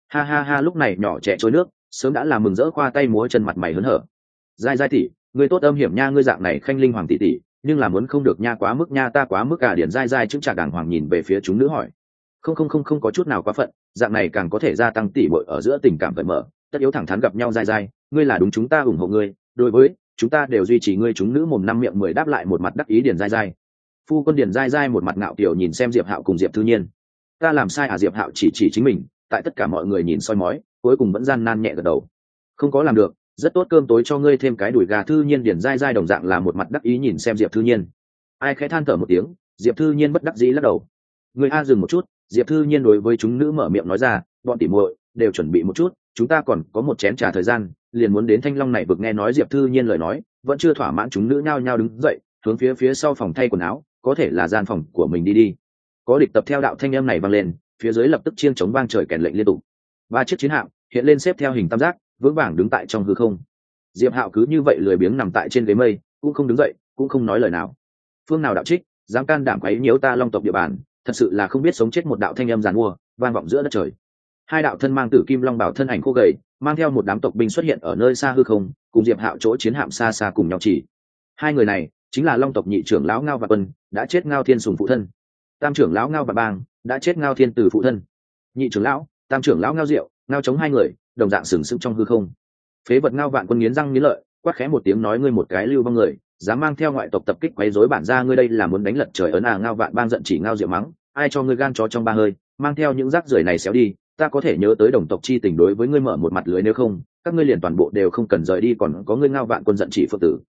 Ha ha ha, lúc này nhỏ trẻ trôi nước, sớm đã làm mừng rỡ khoa tay múa chân mặt mày hớn hở. Dai dai tỉ ngươi tốt âm hiểm nha, ngươi dạng này khanh linh hoàng tỷ tỷ nhưng là muốn không được nha quá mức nha ta quá mức à, cả điển dai dai chứng trả đàng hoàng nhìn về phía chúng nữ hỏi. Không không không không có chút nào quá phận, dạng này càng có thể gia tăng tỉ bội ở giữa tình cảm cởi mở, tất yếu thẳng thắn gặp nhau dai dai, ngươi là đúng chúng ta ủng hộ ngươi, đối với, chúng ta đều duy trì ngươi chúng nữ mồm năm miệng mười đáp lại một mặt đắc ý điển dai dai. Phu quân điển dai dai một mặt ngạo kiểu nhìn xem diệp hạo cùng diệp thư nhiên. Ta làm sai à diệp hạo chỉ chỉ chính mình, tại tất cả mọi người nhìn soi mói, cuối cùng vẫn gian nan nhẹ gật đầu. Không có làm được rất tốt cơm tối cho ngươi thêm cái đùi gà thư nhiên điển dai dai đồng dạng là một mặt đắc ý nhìn xem diệp thư nhiên. Ai khẽ than thở một tiếng, diệp thư nhiên bất đắc dĩ lắc đầu. Người a dừng một chút, diệp thư nhiên đối với chúng nữ mở miệng nói ra, bọn tỉ muội đều chuẩn bị một chút, chúng ta còn có một chén trà thời gian, liền muốn đến thanh long này vực nghe nói diệp thư nhiên lời nói, vẫn chưa thỏa mãn chúng nữ nhao nhao đứng dậy, hướng phía phía sau phòng thay quần áo, có thể là gian phòng của mình đi đi. Có địch tập theo đạo thanh em này vang lên, phía dưới lập tức chiêng chống vang trời kèn lệnh liên tục. Ba chiếc chiến hạm hiện lên xếp theo hình tam giác vững vàng đứng tại trong hư không. Diệp hạo cứ như vậy lười biếng nằm tại trên ghế mây, cũng không đứng dậy, cũng không nói lời nào. Phương nào đạo trích, dám can đảm quấy nhiễu ta long tộc địa bàn, thật sự là không biết sống chết một đạo thanh âm giàn mua, vang vọng giữa đất trời. Hai đạo thân mang tử kim long bảo thân ảnh khô gầy, mang theo một đám tộc binh xuất hiện ở nơi xa hư không, cùng diệp hạo chỗ chiến hạm xa xa cùng nhau chỉ. Hai người này, chính là long tộc nhị trưởng lão ngao và quân, đã chết ngao thiên sùng phụ thân. Tam trưởng lão ngao và bang, đã chết ngao thiên tử phụ thân. Nhị trưởng lão, tam trưởng lão ngao diệu ngao chống hai người, đồng dạng sừng sững trong hư không. Phế vật ngao vạn quân nghiến răng nghiến lợi, quát khẽ một tiếng nói ngươi một cái lưu băng người, dám mang theo ngoại tộc tập kích quấy rối bản ra ngươi đây là muốn đánh lật trời ấn à ngao vạn bang giận chỉ ngao diệu mắng, ai cho ngươi gan chó trong ba hơi, mang theo những rác rưởi này xéo đi, ta có thể nhớ tới đồng tộc chi tình đối với ngươi mở một mặt lưới nếu không, các ngươi liền toàn bộ đều không cần rời đi còn có ngươi ngao vạn quân giận chỉ phượng tử.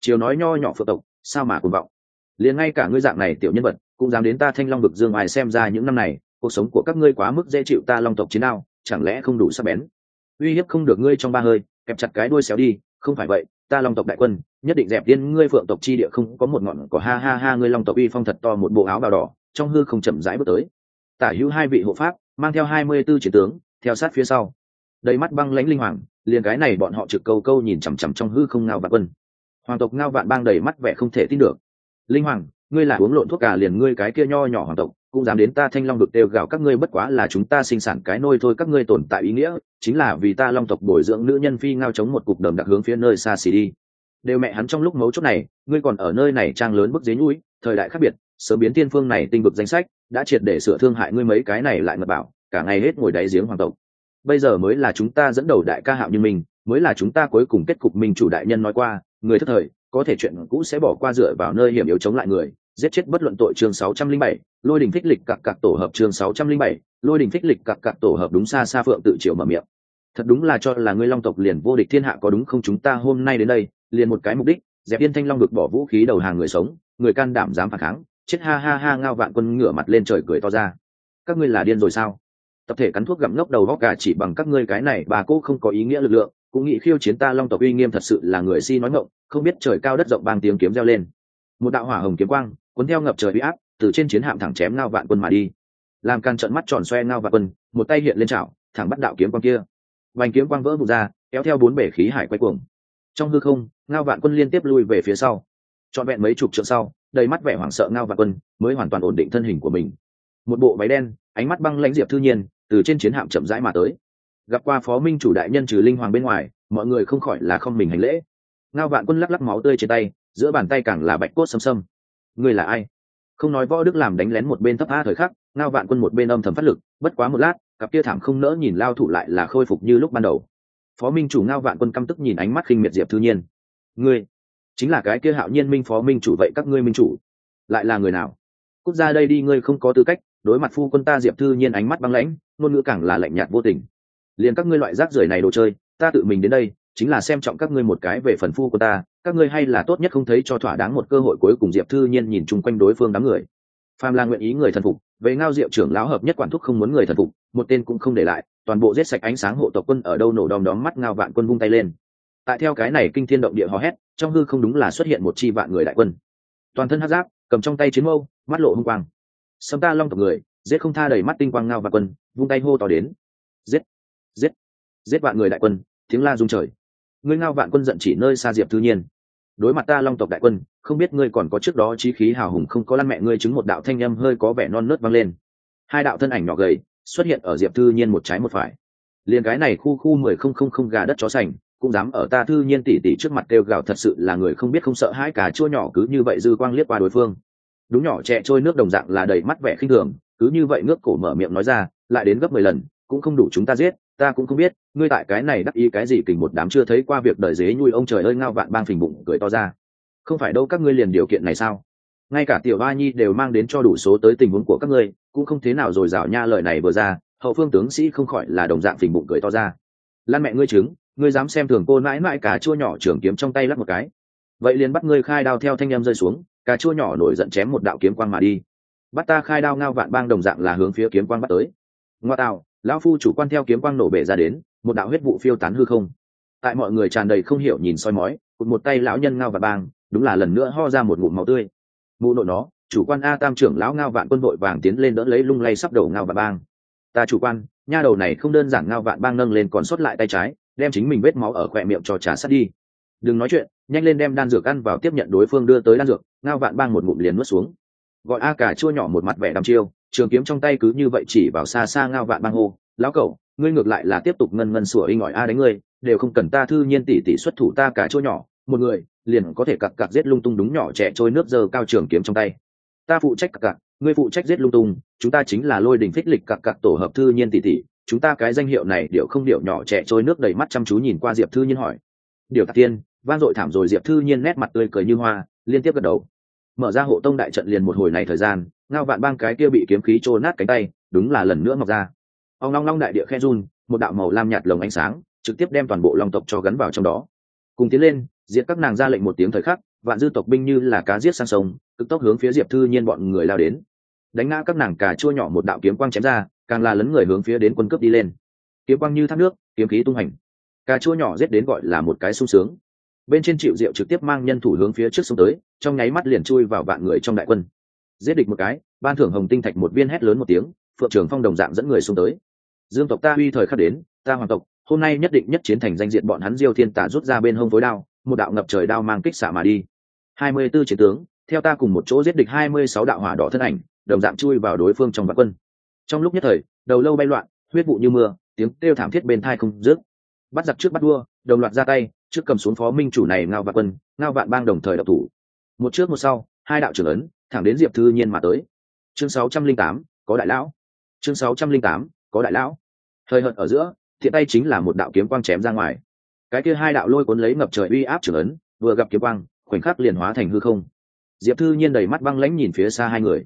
Chiều nói nho nhỏ phượng tộc, sao mà cuồng vọng? Liền ngay cả ngươi dạng này tiểu nhân vật, cũng dám đến ta thanh long vực dương ai xem ra những năm này, cuộc sống của các ngươi quá mức dễ chịu ta long tộc chiến đao chẳng lẽ không đủ sắc bén? Uy hiếp không được ngươi trong ba hơi, kẹp chặt cái đuôi xéo đi, không phải vậy, ta long tộc đại quân, nhất định dẹp tiên ngươi phượng tộc chi địa không có một ngọn cỏ. Ha ha ha, ngươi long tộc uy phong thật to, một bộ áo bào đỏ, trong hư không chậm rãi bước tới. Tả hữu hai vị hộ pháp, mang theo hai mươi tư chiến tướng, theo sát phía sau. Đầy mắt băng lãnh linh hoàng, liền cái này bọn họ trực câu câu nhìn chằm chằm trong hư không ngao vạn quân. Hoàng tộc ngao vạn bang đầy mắt vẻ không thể tin được. Linh hoàng, ngươi là uống lộn thuốc cả liền ngươi cái kia nho nhỏ hoàng tộc cũng dám đến ta thanh long được đều gào các ngươi bất quá là chúng ta sinh sản cái nôi thôi các ngươi tồn tại ý nghĩa, chính là vì ta long tộc bồi dưỡng nữ nhân phi ngao chống một cục đầm đặc hướng phía nơi xa xì đi. Đều mẹ hắn trong lúc mấu chốt này, ngươi còn ở nơi này trang lớn bức dế nhũi, thời đại khác biệt, sớm biến tiên phương này tinh vực danh sách, đã triệt để sửa thương hại ngươi mấy cái này lại mật bảo, cả ngày hết ngồi đáy giếng hoàng tộc. Bây giờ mới là chúng ta dẫn đầu đại ca hạo như mình, mới là chúng ta cuối cùng kết cục minh chủ đại nhân nói qua, người thất thời có thể chuyện cũ sẽ bỏ qua dựa vào nơi hiểm yếu chống lại người. Giết chết bất luận tội chương 607, lôi đình thích lịch cặc cặc tổ hợp chương 607, lôi đình thích lịch cặc cặc tổ hợp đúng xa xa phượng tự triệu mở miệng. Thật đúng là cho là ngươi long tộc liền vô địch thiên hạ có đúng không? Chúng ta hôm nay đến đây liền một cái mục đích dẹp yên thanh long được bỏ vũ khí đầu hàng người sống người can đảm dám phản kháng chết ha ha ha ngao vạn quân ngửa mặt lên trời cười to ra. Các ngươi là điên rồi sao? Tập thể cắn thuốc gặm ngốc đầu góc cả chỉ bằng các ngươi cái này bà cô không có ý nghĩa lực lượng cũng nghĩ khiêu chiến ta long tộc uy nghiêm thật sự là người si nói ngộng không biết trời cao đất rộng bang tiếng kiếm reo lên. Một đạo hỏa hồng kiếm quang, cuốn theo ngập trời uy áp, từ trên chiến hạm thẳng chém ngao vạn quân mà đi. Làm can trận mắt tròn xoe ngao vạn quân, một tay hiện lên chảo, thẳng bắt đạo kiếm quang kia. Vành kiếm quang vỡ vụt ra, kéo theo bốn bể khí hải quay cuồng. Trong hư không, ngao vạn quân liên tiếp lui về phía sau. Trọn vẹn mấy chục trượng sau, đầy mắt vẻ hoảng sợ ngao vạn quân mới hoàn toàn ổn định thân hình của mình. Một bộ váy đen, ánh mắt băng lãnh diệp thư nhiên, từ trên chiến hạm chậm rãi mà tới. Gặp qua phó minh chủ đại nhân trừ linh hoàng bên ngoài, mọi người không khỏi là không mình hành lễ ngao vạn quân lắc lắc máu tươi trên tay, giữa bàn tay càng là bạch cốt xâm xâm người là ai? Không nói võ đức làm đánh lén một bên thấp a thời khắc, ngao vạn quân một bên âm thầm phát lực, bất quá một lát, cặp kia thảm không nỡ nhìn lao thủ lại là khôi phục như lúc ban đầu. Phó minh chủ ngao vạn quân căm tức nhìn ánh mắt khinh miệt diệp thư nhiên. Ngươi, chính là cái kia hạo nhiên minh phó minh chủ vậy các ngươi minh chủ, lại là người nào? Cút ra đây đi, ngươi không có tư cách, đối mặt phu quân ta diệp thư nhiên ánh mắt băng lãnh, ngôn ngữ càng là lạnh nhạt vô tình. Liền các ngươi loại rác rưởi này đồ chơi, ta tự mình đến đây chính là xem trọng các ngươi một cái về phần phu của ta, các ngươi hay là tốt nhất không thấy cho thỏa đáng một cơ hội cuối cùng diệp thư nhiên nhìn chung quanh đối phương đám người. Phàm là nguyện ý người thần phục, về ngao diệu trưởng lão hợp nhất quản thúc không muốn người thần phục, một tên cũng không để lại, toàn bộ giết sạch ánh sáng hộ tộc quân ở đâu nổ đom đóm mắt ngao vạn quân vung tay lên. Tại theo cái này kinh thiên động địa hò hét, trong hư không đúng là xuất hiện một chi vạn người đại quân. Toàn thân hát giáp, cầm trong tay chiến mâu, mắt lộ hung quang. Sấm ta long tộc người, giết không tha đầy mắt tinh quang ngao vạn quân, vung tay hô to đến. Giết giết giết vạn người đại quân, tiếng la rung trời ngươi ngao vạn quân giận chỉ nơi xa diệp thư nhiên. Đối mặt ta long tộc đại quân, không biết ngươi còn có trước đó trí khí hào hùng không có lăn mẹ ngươi chứng một đạo thanh âm hơi có vẻ non nớt vang lên. Hai đạo thân ảnh nhỏ gầy xuất hiện ở diệp thư nhiên một trái một phải. Liền cái này khu khu mười không không không gà đất chó sành, cũng dám ở ta thư nhiên tỉ tỉ trước mặt kêu gào thật sự là người không biết không sợ hãi cả chua nhỏ cứ như vậy dư quang liếc qua đối phương. Đúng nhỏ trẻ trôi nước đồng dạng là đầy mắt vẻ khinh thường, cứ như vậy ngước cổ mở miệng nói ra, lại đến gấp mười lần, cũng không đủ chúng ta giết ta cũng không biết, ngươi tại cái này đắc ý cái gì kình một đám chưa thấy qua việc đợi dế nhui ông trời ơi ngao vạn bang phình bụng cười to ra. Không phải đâu, các ngươi liền điều kiện này sao? Ngay cả tiểu ba nhi đều mang đến cho đủ số tới tình huống của các ngươi, cũng không thế nào rồi dào nha lời này vừa ra, hậu phương tướng sĩ không khỏi là đồng dạng phình bụng cười to ra. Lan mẹ ngươi chứng, ngươi dám xem thường cô mãi mãi cả chua nhỏ trưởng kiếm trong tay lắp một cái. Vậy liền bắt ngươi khai đao theo thanh em rơi xuống, cà chua nhỏ nổi giận chém một đạo kiếm quang mà đi. Bắt ta khai đao ngao vạn bang đồng dạng là hướng phía kiếm quang bắt tới. Ngoa tạo lão phu chủ quan theo kiếm quang nổ bể ra đến, một đạo huyết vụ phiêu tán hư không. Tại mọi người tràn đầy không hiểu nhìn soi mói, cụt một tay lão nhân ngao vạn bang, đúng là lần nữa ho ra một ngụm máu tươi. Mụ nội nó, chủ quan a tam trưởng lão ngao vạn quân đội vàng tiến lên đỡ lấy lung lay sắp đầu ngao vạn bang. Ta chủ quan, nha đầu này không đơn giản ngao vạn bang nâng lên còn sót lại tay trái, đem chính mình vết máu ở khỏe miệng cho trà sát đi. Đừng nói chuyện, nhanh lên đem đan dược ăn vào tiếp nhận đối phương đưa tới đan dược, ngao vạn bang một ngụm liền nuốt xuống. Gọi a cả chua nhỏ một mặt vẻ đăm chiêu trường kiếm trong tay cứ như vậy chỉ vào xa xa ngao vạn bang hô, lão cẩu, ngươi ngược lại là tiếp tục ngân ngân sủa y ngỏi a đánh ngươi, đều không cần ta thư nhiên tỷ tỷ xuất thủ ta cả chỗ nhỏ, một người liền có thể cặc cặc giết lung tung đúng nhỏ trẻ trôi nước giờ cao trường kiếm trong tay. Ta phụ trách cặc cặc, ngươi phụ trách giết lung tung, chúng ta chính là lôi đình phích lịch cặc cặc tổ hợp thư nhiên tỷ tỷ chúng ta cái danh hiệu này điệu không điệu nhỏ trẻ trôi nước đầy mắt chăm chú nhìn qua diệp thư nhiên hỏi. Điều tạc tiên van dội thảm rồi diệp thư nhiên nét mặt tươi cười như hoa, liên tiếp gật đầu. Mở ra hộ tông đại trận liền một hồi này thời gian ngao vạn bang cái kia bị kiếm khí trô nát cánh tay, đúng là lần nữa mọc ra. Ông long long đại địa khe run, một đạo màu lam nhạt lồng ánh sáng, trực tiếp đem toàn bộ long tộc cho gắn vào trong đó. Cùng tiến lên, diệt các nàng ra lệnh một tiếng thời khắc, vạn dư tộc binh như là cá giết sang sông, cực tốc hướng phía diệp thư nhiên bọn người lao đến. Đánh ngã các nàng cà chua nhỏ một đạo kiếm quang chém ra, càng là lấn người hướng phía đến quân cướp đi lên. Kiếm quang như thác nước, kiếm khí tung hành. Cà chua nhỏ giết đến gọi là một cái sung sướng. Bên trên triệu diệu trực tiếp mang nhân thủ hướng phía trước sông tới, trong nháy mắt liền chui vào vạn người trong đại quân giết địch một cái, ban thưởng hồng tinh thạch một viên hét lớn một tiếng, phượng trưởng phong đồng dạng dẫn người xuống tới. Dương tộc ta uy thời khắc đến, ta hoàng tộc, hôm nay nhất định nhất chiến thành danh diện bọn hắn diêu thiên tả rút ra bên hông phối đao, một đạo ngập trời đao mang kích xạ mà đi. Hai mươi 24 chiến tướng, theo ta cùng một chỗ giết địch hai mươi sáu đạo hỏa đỏ thân ảnh, đồng dạng chui vào đối phương trong vạn quân. Trong lúc nhất thời, đầu lâu bay loạn, huyết vụ như mưa, tiếng kêu thảm thiết bên thai không dứt. Bắt giặc trước bắt đua đồng loạt ra tay, trước cầm xuống phó minh chủ này ngao vạn quân, ngao vạn bang đồng thời đập thủ. Một trước một sau, hai đạo trưởng ấn thẳng đến diệp thư nhiên mà tới. Chương sáu trăm linh tám, có đại lão. Chương sáu trăm linh tám, có đại lão. Thời hợt ở giữa, thiện tay chính là một đạo kiếm quang chém ra ngoài. Cái kia hai đạo lôi cuốn lấy ngập trời uy áp trưởng ấn, vừa gặp kiếm quang, khoảnh khắc liền hóa thành hư không. Diệp thư nhiên đầy mắt băng lãnh nhìn phía xa hai người.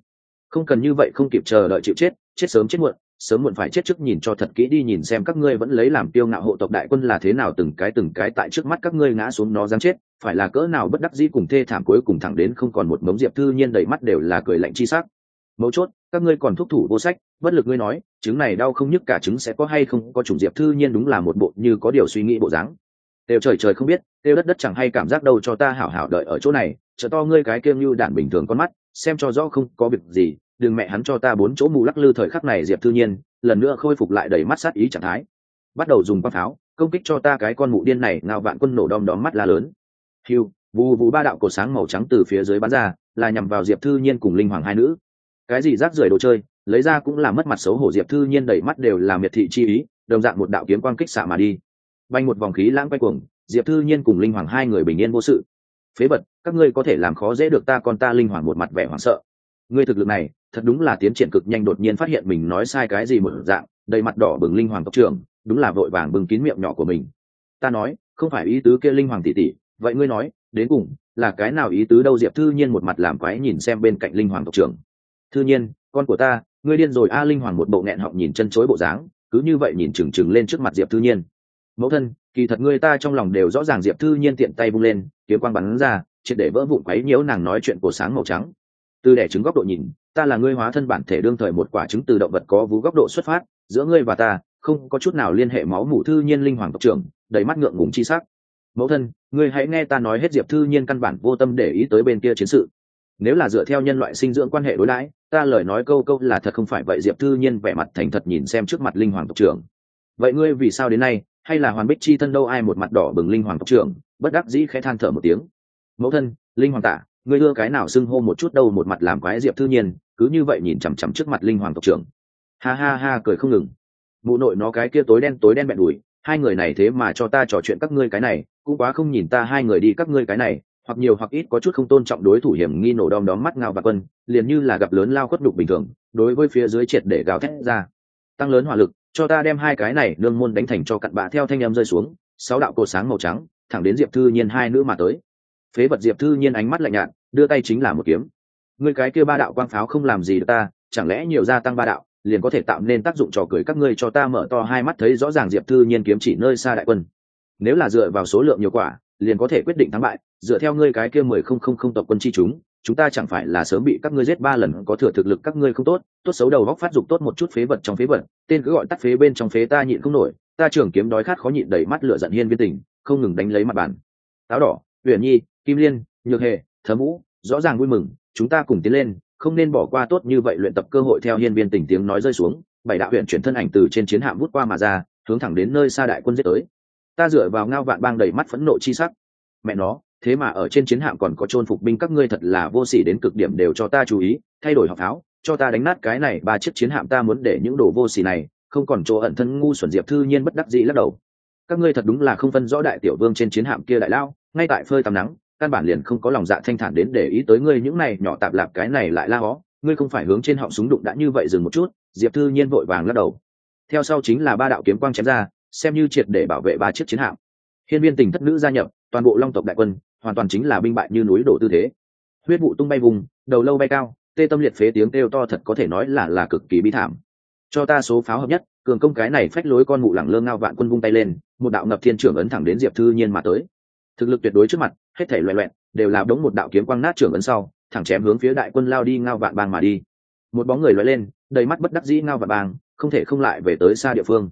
Không cần như vậy không kịp chờ đợi chịu chết chết sớm chết muộn sớm muộn phải chết trước nhìn cho thật kỹ đi nhìn xem các ngươi vẫn lấy làm tiêu ngạo hộ tộc đại quân là thế nào, từng cái từng cái tại trước mắt các ngươi ngã xuống nó dám chết, phải là cỡ nào bất đắc dĩ cùng thê thảm cuối cùng thẳng đến không còn một mống diệp thư nhiên đầy mắt đều là cười lạnh chi sắc. Mấu chốt, các ngươi còn thúc thủ vô sách, bất lực ngươi nói, chứng này đau không nhức cả chứng sẽ có hay không, có chủng diệp thư nhiên đúng là một bộ như có điều suy nghĩ bộ dáng. Đều trời trời không biết đều đất đất chẳng hay cảm giác đâu cho ta hảo hảo đợi ở chỗ này chờ to ngươi cái kiêng như đản bình thường con mắt, xem cho rõ không có việc gì đừng mẹ hắn cho ta bốn chỗ mù lắc lư thời khắc này, diệp thư nhiên, lần nữa khôi phục lại đầy mắt sát ý trạng thái. Bắt đầu dùng quang pháo, công kích cho ta cái con mụ điên này ngao vạn quân nổ đom đóm mắt la lớn. Hiu vù vù ba đạo cột sáng màu trắng từ phía dưới bắn ra, là nhằm vào diệp thư nhiên cùng linh hoàng hai nữ. Cái gì rác rưởi đồ chơi, lấy ra cũng là mất mặt xấu hổ, diệp thư nhiên đẩy mắt đều là miệt thị chi ý, đồng dạng một đạo kiếm quang kích xạ mà đi. Bay một vòng khí lãng quay cuồng, diệp thư nhiên cùng linh hoàng hai người bình yên vô sự. Phế vật, các ngươi có thể làm khó dễ được ta còn ta linh hoàng một mặt vẻ hoảng sợ. Ngươi thực lực này thật đúng là tiến triển cực nhanh đột nhiên phát hiện mình nói sai cái gì một dạng, đầy mặt đỏ bừng linh hoàng tộc trưởng, đúng là vội vàng bừng kín miệng nhỏ của mình. Ta nói, không phải ý tứ kia linh hoàng tỷ tỷ, vậy ngươi nói, đến cùng là cái nào ý tứ đâu? Diệp thư nhiên một mặt làm quái nhìn xem bên cạnh linh hoàng tộc trưởng. Thư nhiên, con của ta, ngươi điên rồi. A linh hoàng một bộ nghẹn họng nhìn chân chối bộ dáng, cứ như vậy nhìn trừng trừng lên trước mặt diệp thư nhiên. Mẫu thân, kỳ thật ngươi ta trong lòng đều rõ ràng diệp thư nhiên tiện tay bung lên, kiếm quang bắn ra, triệt để vỡ vụn quấy nhiễu nàng nói chuyện của sáng màu trắng từ đẻ trứng góc độ nhìn, ta là ngươi hóa thân bản thể đương thời một quả trứng từ động vật có vú góc độ xuất phát, giữa ngươi và ta, không có chút nào liên hệ máu mủ thư nhiên linh hoàng tộc trưởng, đầy mắt ngượng ngùng chi sắc. Mẫu thân, ngươi hãy nghe ta nói hết diệp thư nhiên căn bản vô tâm để ý tới bên kia chiến sự. Nếu là dựa theo nhân loại sinh dưỡng quan hệ đối đãi, ta lời nói câu câu là thật không phải vậy, diệp thư nhiên vẻ mặt thành thật nhìn xem trước mặt linh hoàng tộc trưởng. Vậy ngươi vì sao đến nay, hay là hoàn bích chi thân đâu ai một mặt đỏ bừng linh hoàng tộc trưởng, bất đắc dĩ khẽ than thở một tiếng. Mẫu thân, linh hoàng tả ngươi đưa cái nào xưng hô một chút đâu một mặt làm quái diệp thư nhiên, cứ như vậy nhìn chằm chằm trước mặt linh hoàng tộc trưởng. Ha ha ha, cười không ngừng. Mụ nội nó cái kia tối đen tối đen bẹn đùi, hai người này thế mà cho ta trò chuyện các ngươi cái này, cũng quá không nhìn ta hai người đi các ngươi cái này, hoặc nhiều hoặc ít có chút không tôn trọng đối thủ hiểm nghi nổ đom đóm mắt ngao và quân, liền như là gặp lớn lao khuất đục bình thường, đối với phía dưới triệt để gào thét ra. Tăng lớn hỏa lực, cho ta đem hai cái này nương môn đánh thành cho cặn bạ theo thanh em rơi xuống, sáu đạo cột sáng màu trắng, thẳng đến diệp thư nhiên hai nữ mà tới phế vật diệp thư nhiên ánh mắt lạnh nhạt, đưa tay chính là một kiếm. Người cái kia ba đạo quang pháo không làm gì được ta, chẳng lẽ nhiều gia tăng ba đạo, liền có thể tạo nên tác dụng trò cười các ngươi cho ta mở to hai mắt thấy rõ ràng diệp thư nhiên kiếm chỉ nơi xa đại quân. Nếu là dựa vào số lượng nhiều quả, liền có thể quyết định thắng bại, dựa theo ngươi cái kia mười không không không tộc quân chi chúng chúng ta chẳng phải là sớm bị các ngươi giết ba lần, có thừa thực lực các ngươi không tốt tốt xấu đầu góc phát dục tốt một chút phế vật trong phế vật, tên cứ gọi tắt phế bên trong phế ta nhịn không nổi, ta trưởng kiếm đói khát khó nhịn đầy mắt lửa giận hiên viên tình, không ngừng đánh lấy mặt bàn. Táo đỏ, uyển nhi kim liên nhược hề thấm vũ rõ ràng vui mừng chúng ta cùng tiến lên không nên bỏ qua tốt như vậy luyện tập cơ hội theo hiên viên tình tiếng nói rơi xuống bảy đạo huyện chuyển thân ảnh từ trên chiến hạm vút qua mà ra hướng thẳng đến nơi xa đại quân giết tới. Ta dựa vào ngao vạn bang đầy mắt phẫn nộ chi sắc. Mẹ nó thế mà ở trên chiến hạm còn có chôn phục binh các ngươi thật là vô sỉ đến cực điểm đều cho ta chú ý thay đổi học tháo, cho ta đánh nát cái này ba chiếc chiến hạm ta muốn để những đồ vô sỉ này không còn chỗ ẩn thân ngu xuẩn diệp thư nhiên bất đắc dĩ lắc đầu. Các ngươi thật đúng là không phân rõ đại tiểu vương trên chiến hạm kia đại lao ngay tại phơi tắm nắng căn bản liền không có lòng dạ thanh thản đến để ý tới ngươi những này nhỏ tạp lạp cái này lại la hó, ngươi không phải hướng trên họng súng đụng đã như vậy dừng một chút, diệp thư nhiên vội vàng lắc đầu. Theo sau chính là ba đạo kiếm quang chém ra, xem như triệt để bảo vệ ba chiếc chiến hạm. Hiên viên tình thất nữ gia nhập, toàn bộ long tộc đại quân, hoàn toàn chính là binh bại như núi đổ tư thế. Huyết vụ tung bay vùng, đầu lâu bay cao, tê tâm liệt phế tiếng kêu to thật có thể nói là là cực kỳ bi thảm. Cho ta số pháo hợp nhất, cường công cái này phách lối con mụ lẳng lơ ngao vạn quân vung tay lên, một đạo ngập thiên trưởng ấn thẳng đến diệp thư nhiên mà tới. Thực lực tuyệt đối trước mặt hết thể loẹ loẹn, đều là đống một đạo kiếm quang nát trưởng ấn sau, thẳng chém hướng phía đại quân lao đi ngao vạn bang mà đi. Một bóng người loay lên, đầy mắt bất đắc dĩ ngao vạn bang, không thể không lại về tới xa địa phương.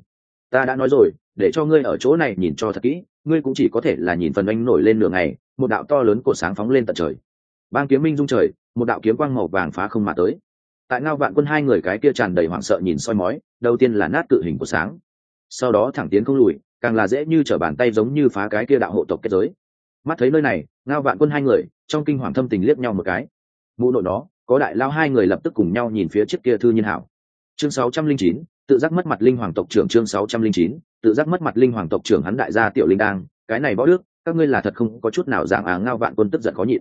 Ta đã nói rồi, để cho ngươi ở chỗ này nhìn cho thật kỹ, ngươi cũng chỉ có thể là nhìn phần anh nổi lên nửa ngày, một đạo to lớn cột sáng phóng lên tận trời. Bang kiếm minh dung trời, một đạo kiếm quang màu vàng phá không mà tới. Tại ngao vạn quân hai người cái kia tràn đầy hoảng sợ nhìn soi mói, đầu tiên là nát cự hình của sáng. Sau đó thẳng tiến không lùi, càng là dễ như t r ở bàn tay giống như phá cái kia đạo hộ tộc kết giới mắt thấy nơi này, ngao vạn quân hai người, trong kinh hoàng thâm tình liếc nhau một cái. Mụ nội đó có đại lao hai người lập tức cùng nhau nhìn phía trước kia thư nhiên hảo. Chương sáu trăm linh chín, tự giác mất mặt linh hoàng tộc trưởng chương sáu trăm linh chín, tự giác mất mặt linh hoàng tộc trưởng hắn đại gia tiểu linh đang cái này võ đức, các ngươi là thật không có chút nào dạng á ngao vạn quân tức giận khó nhịn.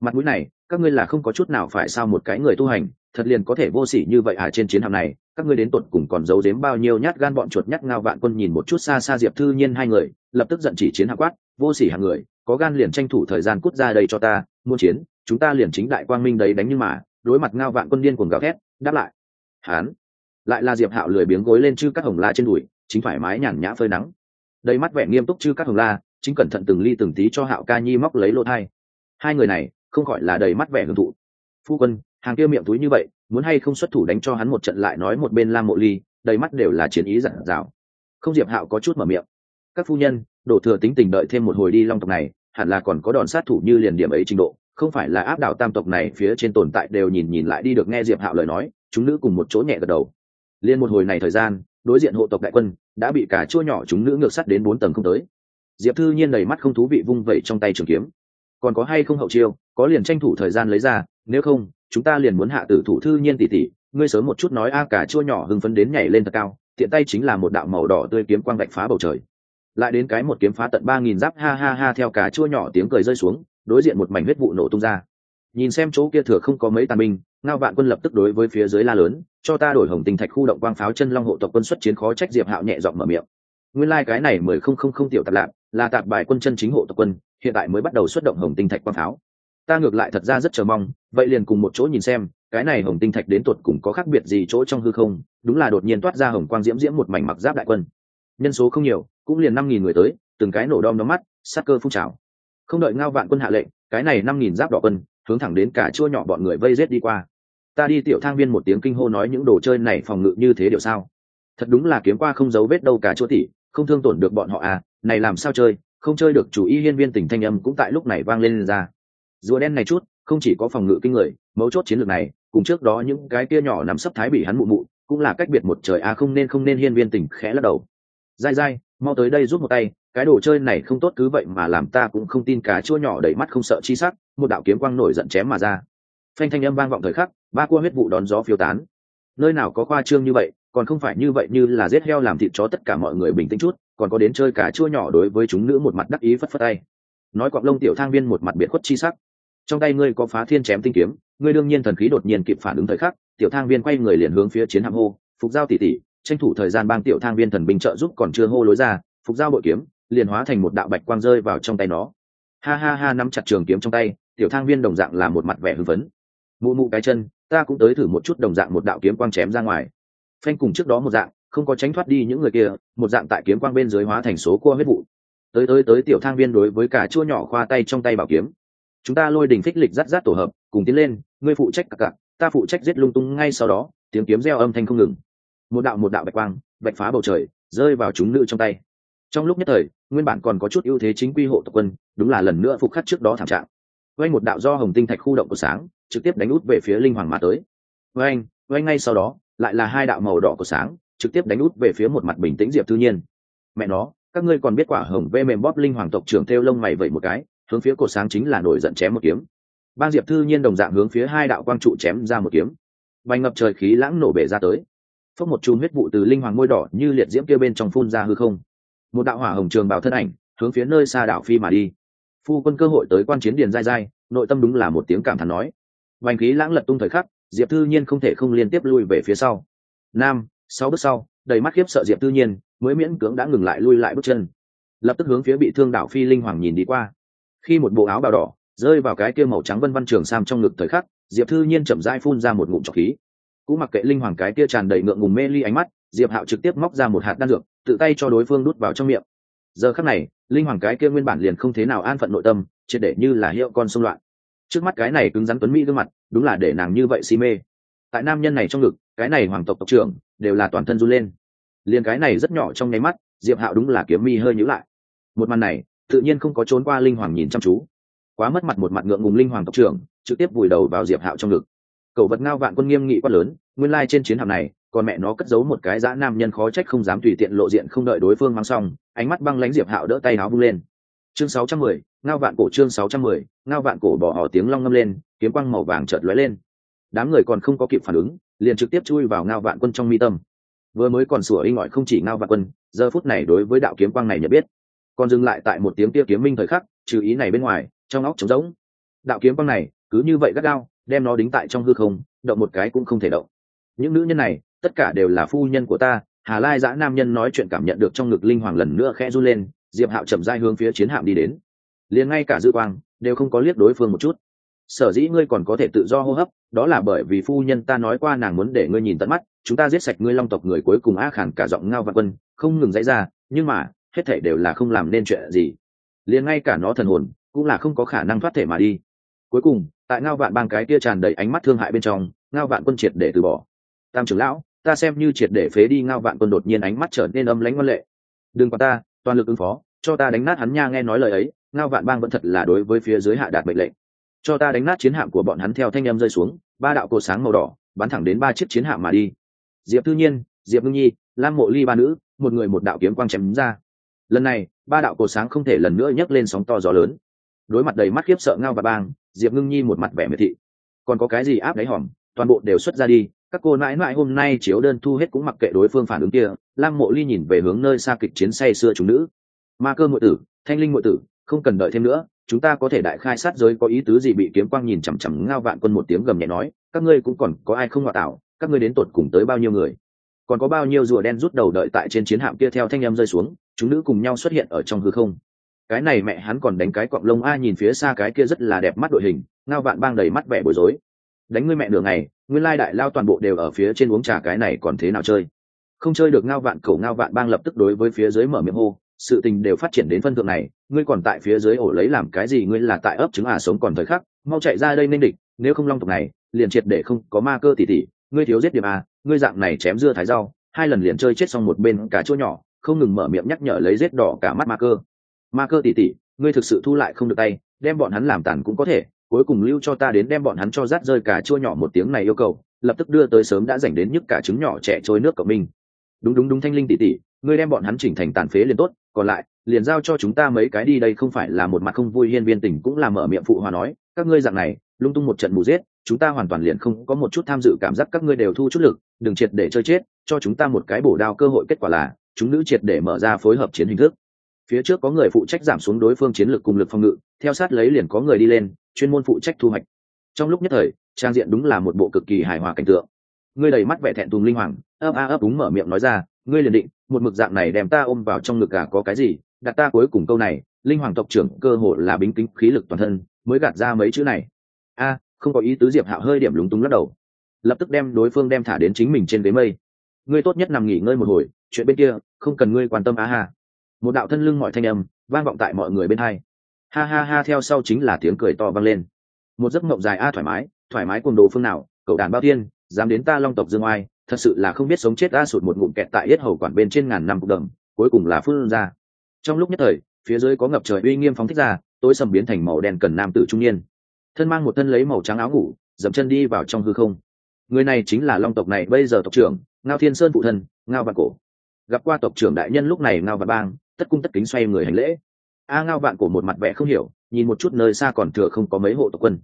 Mặt mũi này, các ngươi là không có chút nào phải sao một cái người tu hành, thật liền có thể vô sỉ như vậy à trên chiến hạm này, các ngươi đến tột cùng còn giấu giếm bao nhiêu nhát gan bọn chuột nhát ngao vạn quân nhìn một chút xa xa diệp thư nhiên hai người, lập tức giận chỉ chiến hạm quát, vô sỉ hàng người có gan liền tranh thủ thời gian cút ra đây cho ta muôn chiến, chúng ta liền chính đại quang minh đấy đánh nhưng mà, đối mặt ngao vạn quân điên cuồng gào thét, đáp lại. Hán. Lại là diệp hạo lười biếng gối lên chư các hồng la trên đùi, chính thoải mái nhàn nhã phơi nắng. Đầy mắt vẻ nghiêm túc chư các hồng la, chính cẩn thận từng ly từng tí cho hạo ca nhi móc lấy lỗ thai. Hai người này, không khỏi là đầy mắt vẻ hưởng thụ. Phu quân, hàng kia miệng túi như vậy, muốn hay không xuất thủ đánh cho hắn một trận lại nói một bên lam mộ ly, đầy mắt đều là chiến ý giản dào. Không diệp hạo có chút mở miệng. Các phu nhân, đổ thừa tính tình đợi thêm một hồi đi long tộc này hẳn là còn có đòn sát thủ như liền điểm ấy trình độ, không phải là áp đảo tam tộc này phía trên tồn tại đều nhìn nhìn lại đi được nghe diệp hạo lời nói, chúng nữ cùng một chỗ nhẹ gật đầu. Liên một hồi này thời gian, đối diện hộ tộc đại quân đã bị cả chua nhỏ chúng nữ ngược sắt đến bốn tầng không tới. Diệp thư nhiên đầy mắt không thú vị vung vẩy trong tay trường kiếm. Còn có hay không hậu chiêu, có liền tranh thủ thời gian lấy ra, nếu không, chúng ta liền muốn hạ tử thủ thư nhiên tỷ tỷ, ngươi sớm một chút nói a, cả chua nhỏ hưng phấn đến nhảy lên thật cao, tiện tay chính là một đạo màu đỏ tươi kiếm quang đạch phá bầu trời lại đến cái một kiếm phá tận ba nghìn giáp, ha ha ha, theo cả chua nhỏ tiếng cười rơi xuống, đối diện một mảnh huyết vụ nổ tung ra. Nhìn xem chỗ kia thừa không có mấy tàn binh, ngao vạn quân lập tức đối với phía dưới la lớn, cho ta đổi hồng tinh thạch khu động quang pháo chân long hộ tộc quân xuất chiến khó trách diệp hạo nhẹ giọng mở miệng. Nguyên lai、like、cái này mười không không không tiểu tạp lạc là tạp bài quân chân chính hộ tộc quân, hiện tại mới bắt đầu xuất động hồng tinh thạch quang pháo. Ta ngược lại thật ra rất chờ mong, vậy liền cùng một chỗ nhìn xem, cái này hồng tinh thạch đến tột cùng có khác biệt gì chỗ trong hư không, đúng là đột nhiên toát ra hồng quang diễm diễm một mảnh mặc giáp đại quân. Nhân số không nhiều cũng liền năm nghìn người tới từng cái nổ đom đóm mắt sát cơ phun trào. Không đợi ngao vạn quân hạ lệnh cái này năm nghìn giáp đỏ quân hướng thẳng đến cả chua nhỏ bọn người vây rết đi qua. Ta đi tiểu thang viên một tiếng kinh hô nói những đồ chơi này phòng ngự như thế điều sao? Thật đúng là kiếm qua không giấu vết đâu cả chua tỉ không thương tổn được bọn họ à này làm sao chơi không chơi được chủ y hiên viên tỉnh thanh âm cũng tại lúc này vang lên, lên ra. Rùa đen này chút không chỉ có phòng ngự kinh người mấu chốt chiến lược này cùng trước đó những cái kia nhỏ nắm sấp thái bị hắn mụ mụ cũng là cách biệt một trời à không nên không nên hiên viên tỉnh khẽ lắc đầu. Dai dai mau tới đây giúp một tay, cái đồ chơi này không tốt cứ vậy mà làm ta cũng không tin cá chua nhỏ đầy mắt không sợ chi sắc, một đạo kiếm quang nổi giận chém mà ra. Phanh thanh âm vang vọng thời khắc, ba cua huyết vụ đón gió phiêu tán. Nơi nào có khoa trương như vậy, còn không phải như vậy như là giết heo làm thịt chó tất cả mọi người bình tĩnh chút, còn có đến chơi cá chua nhỏ đối với chúng nữ một mặt đắc ý phất phất tay. Nói quặng lông tiểu thang viên một mặt biệt khuất chi sắc. Trong tay ngươi có phá thiên chém tinh kiếm, ngươi đương nhiên thần khí đột nhiên kịp phản ứng thời khắc, tiểu thang viên quay người liền hướng phía chiến hạm hô, phục giao tỷ tỷ tranh thủ thời gian bang tiểu thang viên thần binh trợ giúp còn chưa hô lối ra, phục giao bội kiếm, liền hóa thành một đạo bạch quang rơi vào trong tay nó. Ha ha ha, nắm chặt trường kiếm trong tay, tiểu thang viên đồng dạng là một mặt vẻ hưng phấn. Mụ mụ cái chân, ta cũng tới thử một chút đồng dạng một đạo kiếm quang chém ra ngoài. Phanh cùng trước đó một dạng, không có tránh thoát đi những người kia, một dạng tại kiếm quang bên dưới hóa thành số cua huyết vụ. Tới tới tới, tiểu thang viên đối với cả chua nhỏ khoa tay trong tay bảo kiếm. Chúng ta lôi đình phích lịch rát rát tổ hợp, cùng tiến lên, ngươi phụ trách cặp cặp ta phụ trách giết lung tung ngay sau đó, tiếng kiếm reo âm thanh không ngừng một đạo một đạo bạch quang, bạch phá bầu trời, rơi vào chúng nữ trong tay. Trong lúc nhất thời, nguyên bản còn có chút ưu thế chính quy hộ tộc quân, đúng là lần nữa phục khắc trước đó thảm trạng. Quanh một đạo do hồng tinh thạch khu động của sáng, trực tiếp đánh út về phía linh hoàng mà tới. Oanh oanh ngay sau đó, lại là hai đạo màu đỏ của sáng, trực tiếp đánh út về phía một mặt bình tĩnh diệp thư nhiên. Mẹ nó, các ngươi còn biết quả hồng vê mềm bóp linh hoàng tộc trưởng theo lông mày vậy một cái, hướng phía cổ sáng chính là nổi giận chém một kiếm. Bang diệp thư nhiên đồng dạng hướng phía hai đạo quang trụ chém ra một kiếm. Bành ngập trời khí lãng nổ bể ra tới phốc một chùm huyết vụ từ linh hoàng môi đỏ như liệt diễm kia bên trong phun ra hư không. Một đạo hỏa hồng trường bảo thân ảnh hướng phía nơi xa đảo phi mà đi. Phu quân cơ hội tới quan chiến điền dai dai, nội tâm đúng là một tiếng cảm thán nói. Vành khí lãng lật tung thời khắc, diệp thư nhiên không thể không liên tiếp lui về phía sau. Nam sáu bước sau, đầy mắt khiếp sợ diệp thư nhiên, mới miễn cưỡng đã ngừng lại lui lại bước chân. Lập tức hướng phía bị thương đảo phi linh hoàng nhìn đi qua. Khi một bộ áo bào đỏ rơi vào cái kia màu trắng vân văn trường sam trong ngực thời khắc, diệp thư nhiên chậm rãi phun ra một ngụm trọc khí cũng mặc kệ linh hoàng cái kia tràn đầy ngượng ngùng mê ly ánh mắt, diệp hạo trực tiếp móc ra một hạt đan dược, tự tay cho đối phương đút vào trong miệng. Giờ khắc này, linh hoàng cái kia nguyên bản liền không thế nào an phận nội tâm, triệt để như là hiệu con xung loạn. Trước mắt cái này cứng rắn tuấn mỹ gương mặt, đúng là để nàng như vậy si mê. Tại nam nhân này trong ngực, cái này hoàng tộc tộc trưởng, đều là toàn thân run lên. Liền cái này rất nhỏ trong nháy mắt, diệp hạo đúng là kiếm mi hơi nhíu lại. Một màn này, tự nhiên không có trốn qua linh hoàng nhìn chăm chú. Quá mất mặt một mặt ngượng ngùng linh hoàng tộc trưởng, trực tiếp vùi đầu vào diệp hạo trong ngực cậu vật ngao vạn quân nghiêm nghị quát lớn nguyên lai trên chiến hạm này còn mẹ nó cất giấu một cái dã nam nhân khó trách không dám tùy tiện lộ diện không đợi đối phương mang xong ánh mắt băng lãnh diệp hạo đỡ tay áo vung lên. Chương 610, ngao vạn cổ chương 610, ngao vạn cổ bỏ họ tiếng long ngâm lên kiếm quang màu vàng chợt lóe lên. Đám người còn không có kịp phản ứng liền trực tiếp chui vào ngao vạn quân trong mi tâm. Vừa mới còn sủa y ỏi không chỉ ngao vạn quân giờ phút này đối với đạo kiếm quang này nhận biết. Còn dừng lại tại một tiếng kia kiếm minh thời khắc trừ ý này bên ngoài trong óc trống rỗng. Đạo kiếm quang này cứ như vậy gắt gao đem nó đính tại trong hư không, động một cái cũng không thể động. Những nữ nhân này, tất cả đều là phu nhân của ta, hà lai dã nam nhân nói chuyện cảm nhận được trong ngực linh hoàng lần nữa khẽ run lên, diệp hạo chậm dai hướng phía chiến hạm đi đến. Liền ngay cả dư quang, đều không có liếc đối phương một chút. Sở dĩ ngươi còn có thể tự do hô hấp, đó là bởi vì phu nhân ta nói qua nàng muốn để ngươi nhìn tận mắt, chúng ta giết sạch ngươi long tộc người cuối cùng a khản cả giọng ngao vạn quân, không ngừng dãy ra, nhưng mà, hết thể đều là không làm nên chuyện gì. Liền ngay cả nó thần hồn, cũng là không có khả năng thoát thể mà đi. Cuối cùng tại ngao vạn bang cái kia tràn đầy ánh mắt thương hại bên trong, ngao vạn quân triệt để từ bỏ. Tam trưởng lão, ta xem như triệt để phế đi ngao vạn quân đột nhiên ánh mắt trở nên âm lãnh ngoan lệ. Đừng qua ta, toàn lực ứng phó, cho ta đánh nát hắn nha nghe nói lời ấy, ngao vạn bang vẫn thật là đối với phía dưới hạ đạt mệnh lệnh. Cho ta đánh nát chiến hạm của bọn hắn theo thanh em rơi xuống, ba đạo cổ sáng màu đỏ, bắn thẳng đến ba chiếc chiến hạm mà đi. Diệp thư nhiên, diệp ngưng nhi, lam mộ ly ba nữ, một người một đạo kiếm quang chém ra. Lần này, ba đạo cổ sáng không thể lần nữa nhấc lên sóng to gió lớn đối mặt đầy mắt khiếp sợ ngao và bang, diệp ngưng nhi một mặt vẻ miệt thị. Còn có cái gì áp đáy hòm? Toàn bộ đều xuất ra đi. Các cô mãi mãi hôm nay chiếu đơn thu hết cũng mặc kệ đối phương phản ứng kia. Lam mộ ly nhìn về hướng nơi xa kịch chiến say xưa chúng nữ. Ma cơ ngụy tử, thanh linh ngụy tử, không cần đợi thêm nữa. Chúng ta có thể đại khai sát giới, có ý tứ gì bị kiếm quang nhìn chằm chằm ngao vạn quân một tiếng gầm nhẹ nói, các ngươi cũng còn có ai không ngoại tạo, các ngươi đến tột cùng tới bao nhiêu người? Còn có bao nhiêu rùa đen rút đầu đợi tại trên chiến hạm kia theo thanh em rơi xuống, chúng nữ cùng nhau xuất hiện ở trong hư không cái này mẹ hắn còn đánh cái cọng lông a nhìn phía xa cái kia rất là đẹp mắt đội hình, ngao vạn bang đầy mắt vẻ bối rối. Đánh ngươi mẹ nửa ngày nguyên lai đại lao toàn bộ đều ở phía trên uống trà, cái này còn thế nào chơi? Không chơi được ngao vạn cầu ngao vạn bang lập tức đối với phía dưới mở miệng hô, sự tình đều phát triển đến phân thượng này, ngươi còn tại phía dưới ổ lấy làm cái gì, ngươi là tại ấp trứng à sống còn thời khắc, mau chạy ra đây nên địch, nếu không long tộc này, liền triệt để không có ma cơ tỉ tỉ, ngươi thiếu giết điểm à ngươi dạng này chém dưa thái rau, hai lần liền chơi chết xong một bên cả chỗ nhỏ, không ngừng mở miệng nhắc nhở lấy giết đỏ cả mắt ma cơ ma cơ tỉ tỉ ngươi thực sự thu lại không được tay, đem bọn hắn làm tàn cũng có thể, cuối cùng lưu cho ta đến đem bọn hắn cho rát rơi cả chua nhỏ một tiếng này yêu cầu, lập tức đưa tới sớm đã dành đến nhức cả trứng nhỏ trẻ trôi nước của mình. Đúng đúng đúng, thanh linh tỉ tỉ ngươi đem bọn hắn chỉnh thành tàn phế liền tốt, còn lại, liền giao cho chúng ta mấy cái đi đây không phải là một mặt không vui, hiên viên tình cũng là mở miệng phụ hòa nói, các ngươi dạng này, lung tung một trận mù giết, chúng ta hoàn toàn liền không có một chút tham dự cảm giác các ngươi đều thu chút lực, đừng triệt để chơi chết, cho chúng ta một cái bổ đao cơ hội kết quả là, chúng nữ triệt để mở ra phối hợp chiến hình thức phía trước có người phụ trách giảm xuống đối phương chiến lược cùng lực phòng ngự, theo sát lấy liền có người đi lên, chuyên môn phụ trách thu hoạch. Trong lúc nhất thời, trang diện đúng là một bộ cực kỳ hài hòa cảnh tượng. Ngươi đầy mắt vẻ thẹn thùng linh hoàng, ấp a ấp đúng mở miệng nói ra, ngươi liền định, một mực dạng này đem ta ôm vào trong ngực cả có cái gì? Đặt ta cuối cùng câu này, linh hoàng tộc trưởng cơ hội là bính kính khí lực toàn thân, mới gạt ra mấy chữ này. A, không có ý tứ diệp hạo hơi điểm lúng túng lắc đầu. Lập tức đem đối phương đem thả đến chính mình trên ghế mây. Ngươi tốt nhất nằm nghỉ ngơi một hồi, chuyện bên kia, không cần ngươi quan tâm á hà một đạo thân lưng mọi thanh âm vang vọng tại mọi người bên hai. Ha ha ha, theo sau chính là tiếng cười to vang lên. Một giấc mộng dài a, thoải mái thoải mái cùng đồ phương nào, cậu đàn bao tiên, dám đến ta long tộc dương oai, thật sự là không biết sống chết a, sụt một ngụm kẹt tại yết hầu quản bên trên ngàn năm cộng đồng cuối cùng là phương ra. Trong lúc nhất thời, phía dưới có ngập trời uy nghiêm phóng thích ra, tối sầm biến thành màu đen cần nam tử trung niên. Thân mang một thân lấy màu trắng áo ngủ, dậm chân đi vào trong hư không. Người này chính là long tộc này bây giờ tộc trưởng, ngao thiên sơn phụ thân, ngao vạn cổ. Gặp qua tộc trưởng đại nhân lúc này ngao vạn bang tất cung tất kính xoay người hành lễ. A ngao vạn cổ một mặt vẻ không hiểu, nhìn một chút nơi xa còn thừa không có mấy hộ tộc quân.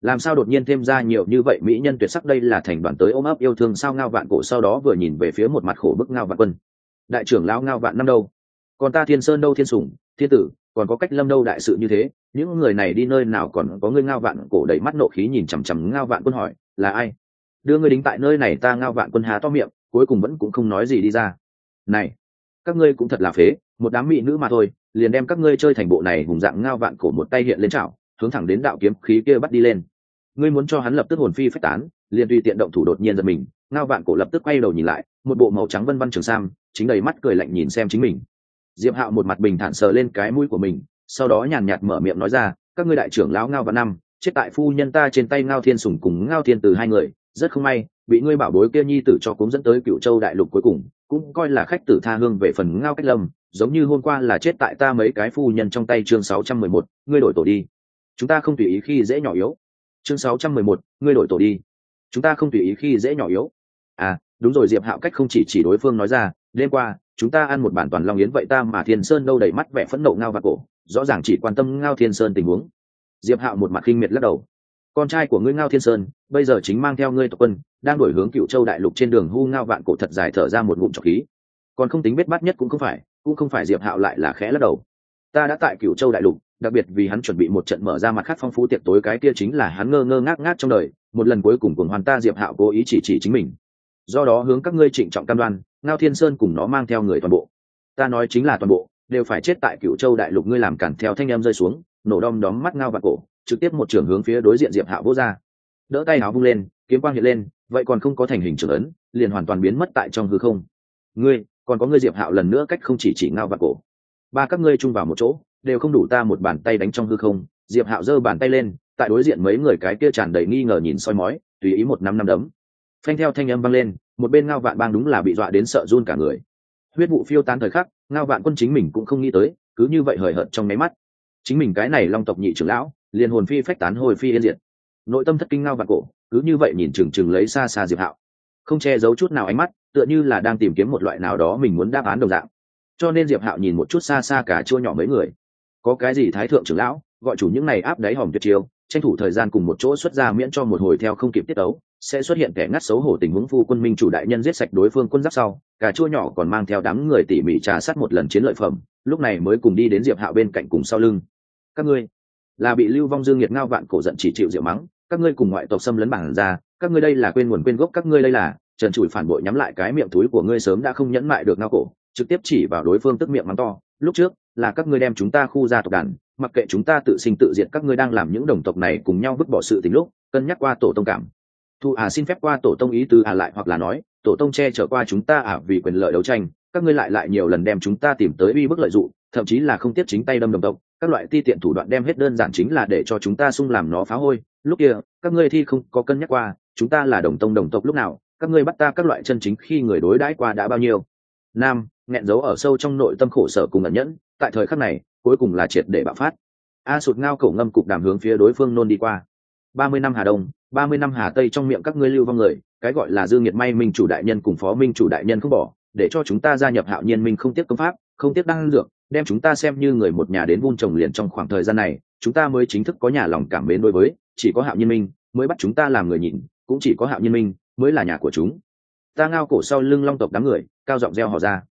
Làm sao đột nhiên thêm ra nhiều như vậy mỹ nhân tuyệt sắc đây là thành đoàn tới ôm ấp yêu thương sao ngao vạn cổ sau đó vừa nhìn về phía một mặt khổ bức ngao vạn quân. Đại trưởng lão ngao vạn năm đâu? Còn ta thiên sơn đâu thiên sủng, thiên tử, còn có cách lâm đâu đại sự như thế? Những người này đi nơi nào còn có ngươi ngao vạn cổ đầy mắt nộ khí nhìn chằm chằm ngao vạn quân hỏi, là ai? Đưa ngươi đính tại nơi này ta ngao vạn quân há to miệng, cuối cùng vẫn cũng không nói gì đi ra. Này các ngươi cũng thật là phế, một đám mỹ nữ mà thôi, liền đem các ngươi chơi thành bộ này hùng dạng ngao vạn cổ một tay hiện lên chảo, hướng thẳng đến đạo kiếm khí kia bắt đi lên. Ngươi muốn cho hắn lập tức hồn phi phách tán, liền tùy tiện động thủ đột nhiên giật mình, ngao vạn cổ lập tức quay đầu nhìn lại, một bộ màu trắng vân văn trường sam, chính đầy mắt cười lạnh nhìn xem chính mình. Diệp hạo một mặt bình thản sờ lên cái mũi của mình, sau đó nhàn nhạt mở miệng nói ra, các ngươi đại trưởng lão ngao và năm, chết tại phu nhân ta trên tay ngao thiên sùng cùng ngao thiên từ hai người, rất không may, bị ngươi bảo bối kia nhi tử cho cúng dẫn tới cựu châu đại lục cuối cùng cũng coi là khách tử tha hương về phần ngao cách lâm, giống như hôm qua là chết tại ta mấy cái phu nhân trong tay chương sáu trăm mười một, ngươi đổi tổ đi. Chúng ta không tùy ý khi dễ nhỏ yếu. Chương sáu trăm mười một, ngươi đổi tổ đi. Chúng ta không tùy ý khi dễ nhỏ yếu. À đúng rồi diệp hạo cách không chỉ chỉ đối phương nói ra, đêm qua, chúng ta ăn một bản toàn long yến vậy ta mà thiên sơn đâu đầy mắt vẻ phẫn nộ ngao và cổ, rõ ràng chỉ quan tâm ngao thiên sơn tình huống. Diệp hạo một mặt khinh miệt lắc đầu. Con trai của ngươi ngao thiên sơn, bây giờ chính mang theo ngươi tộc quân đang đổi hướng cựu châu đại lục trên đường hu ngao vạn cổ thật dài thở ra một ngụm trọc khí. Còn không tính biết bắt nhất cũng không phải, cũng không phải diệp hạo lại là khẽ lắc đầu. Ta đã tại cựu châu đại lục, đặc biệt vì hắn chuẩn bị một trận mở ra mặt khác phong phú tiệc tối cái kia chính là hắn ngơ ngơ ngác ngác trong đời, một lần cuối cùng cùng hoàn ta diệp hạo cố ý chỉ chỉ chính mình. Do đó hướng các ngươi trịnh trọng cam đoan, ngao thiên sơn cùng nó mang theo người toàn bộ. Ta nói chính là toàn bộ, đều phải chết tại cựu châu đại lục ngươi làm cản theo thanh em rơi xuống, nổ đom đóm mắt ngao và cổ, trực tiếp một trường hướng phía đối diện diệp hạo vô ra. Đỡ tay áo vung lên kiếm quang hiện lên, vậy còn không có thành hình trưởng ấn, liền hoàn toàn biến mất tại trong hư không. Ngươi, còn có ngươi diệp hạo lần nữa cách không chỉ chỉ ngao và cổ. Ba các ngươi chung vào một chỗ, đều không đủ ta một bàn tay đánh trong hư không. Diệp hạo giơ bàn tay lên, tại đối diện mấy người cái kia tràn đầy nghi ngờ nhìn soi mói, tùy ý một năm năm đấm. Phanh theo thanh âm vang lên, một bên ngao vạn bang đúng là bị dọa đến sợ run cả người. Huyết vụ phiêu tán thời khắc, ngao vạn quân chính mình cũng không nghĩ tới, cứ như vậy hời hợt trong máy mắt. Chính mình cái này long tộc nhị trưởng lão, liền hồn phi phách tán hồi phi yên diệt. Nội tâm thất kinh ngao vạn cổ cứ như vậy nhìn chừng chừng lấy xa xa diệp hạo. Không che giấu chút nào ánh mắt, tựa như là đang tìm kiếm một loại nào đó mình muốn đáp án đồng dạng. Cho nên diệp hạo nhìn một chút xa xa cả chua nhỏ mấy người. Có cái gì thái thượng trưởng lão, gọi chủ những này áp đáy hòm tuyệt chiêu, tranh thủ thời gian cùng một chỗ xuất ra miễn cho một hồi theo không kịp tiết ấu sẽ xuất hiện kẻ ngắt xấu hổ tình huống phu quân minh chủ đại nhân giết sạch đối phương quân giáp sau, cả chua nhỏ còn mang theo đám người tỉ mỉ trà sát một lần chiến lợi phẩm, lúc này mới cùng đi đến diệp hạo bên cạnh cùng sau lưng. Các ngươi, là bị lưu vong dương nhiệt ngao vạn cổ giận chỉ chịu diệu mắng các ngươi cùng ngoại tộc xâm lấn bảng ra, các ngươi đây là quên nguồn quên gốc, các ngươi đây là, trần trụi phản bội nhắm lại cái miệng túi của ngươi sớm đã không nhẫn mại được ngao cổ, trực tiếp chỉ vào đối phương tức miệng mắng to, lúc trước, là các ngươi đem chúng ta khu ra tộc đàn, mặc kệ chúng ta tự sinh tự diệt, các ngươi đang làm những đồng tộc này cùng nhau vứt bỏ sự tình lúc, cân nhắc qua tổ tông cảm. Thu à xin phép qua tổ tông ý tứ à lại hoặc là nói, tổ tông che chở qua chúng ta à vì quyền lợi đấu tranh, các ngươi lại lại nhiều lần đem chúng ta tìm tới uy bức lợi dụng, thậm chí là không tiếp chính tay đâm đồng tộc, các loại ti tiện thủ đoạn đem hết đơn giản chính là để cho chúng ta sung làm nó phá hôi lúc kia, các ngươi thi không có cân nhắc qua, chúng ta là đồng tông đồng tộc lúc nào, các ngươi bắt ta các loại chân chính khi người đối đãi qua đã bao nhiêu? Nam, nghẹn giấu ở sâu trong nội tâm khổ sở cùng ẩn nhẫn, tại thời khắc này, cuối cùng là triệt để bạo phát. A sụt ngao cổ ngâm cục đàm hướng phía đối phương nôn đi qua. Ba mươi năm hà đông, ba mươi năm hà tây trong miệng các ngươi lưu vong người, cái gọi là dương nhiệt may minh chủ đại nhân cùng phó minh chủ đại nhân không bỏ, để cho chúng ta gia nhập hạo nhiên minh không tiếc công pháp, không tiếc đăng dược, đem chúng ta xem như người một nhà đến vun trồng liền trong khoảng thời gian này, chúng ta mới chính thức có nhà lòng cảm mến đối với chỉ có hạo nhiên minh mới bắt chúng ta làm người nhìn, cũng chỉ có hạo nhiên minh mới là nhà của chúng. Ta ngao cổ sau lưng long tộc đám người, cao giọng reo hò ra.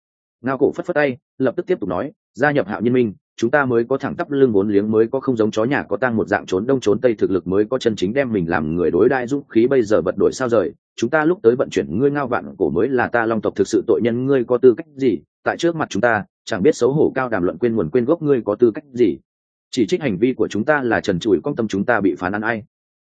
Ngao cổ phất phất tay, lập tức tiếp tục nói, gia nhập hạo nhiên minh, chúng ta mới có thẳng tắp lưng vốn liếng mới có không giống chó nhà có tang một dạng trốn đông trốn tây thực lực mới có chân chính đem mình làm người đối đại dũng khí bây giờ vật đổi sao rời. Chúng ta lúc tới vận chuyển ngươi ngao vạn cổ mới là ta long tộc thực sự tội nhân, ngươi có tư cách gì? Tại trước mặt chúng ta, chẳng biết xấu hổ cao đàm luận quên nguồn quên gốc ngươi có tư cách gì? Chỉ trích hành vi của chúng ta là trần trụi công tâm chúng ta bị phán ăn ai?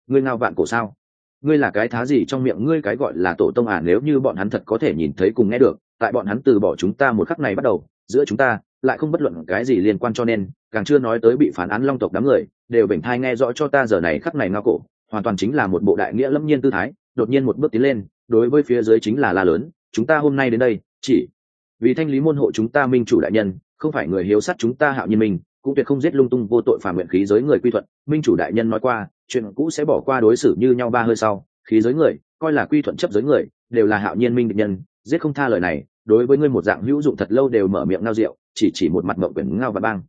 Ngươi ngao vạn cổ sao? Ngươi là cái thá gì trong miệng ngươi cái gọi là tổ tông à? Nếu như bọn hắn thật có thể nhìn thấy cùng nghe được, tại bọn hắn từ bỏ chúng ta một khắc này bắt đầu, giữa chúng ta lại không bất luận cái gì liên quan cho nên, càng chưa nói tới bị phán án long tộc đám người, đều bình thai nghe rõ cho ta giờ này khắc này ngao cổ, hoàn toàn chính là một bộ đại nghĩa lâm nhiên tư thái, đột nhiên một bước tiến lên, đối với phía dưới chính là la lớn, chúng ta hôm nay đến đây, chỉ vì thanh lý môn hộ chúng ta minh chủ đại nhân, không phải người hiếu sát chúng ta hạo nhiên mình cũng tuyệt không giết lung tung vô tội phản nguyện khí giới người quy thuận. Minh chủ đại nhân nói qua, chuyện cũ sẽ bỏ qua đối xử như nhau ba hơi sau. Khí giới người, coi là quy thuận chấp giới người, đều là hạo nhiên minh định nhân, giết không tha lời này, đối với ngươi một dạng hữu dụng thật lâu đều mở miệng ngao rượu, chỉ chỉ một mặt mộng quyển ngao và bang.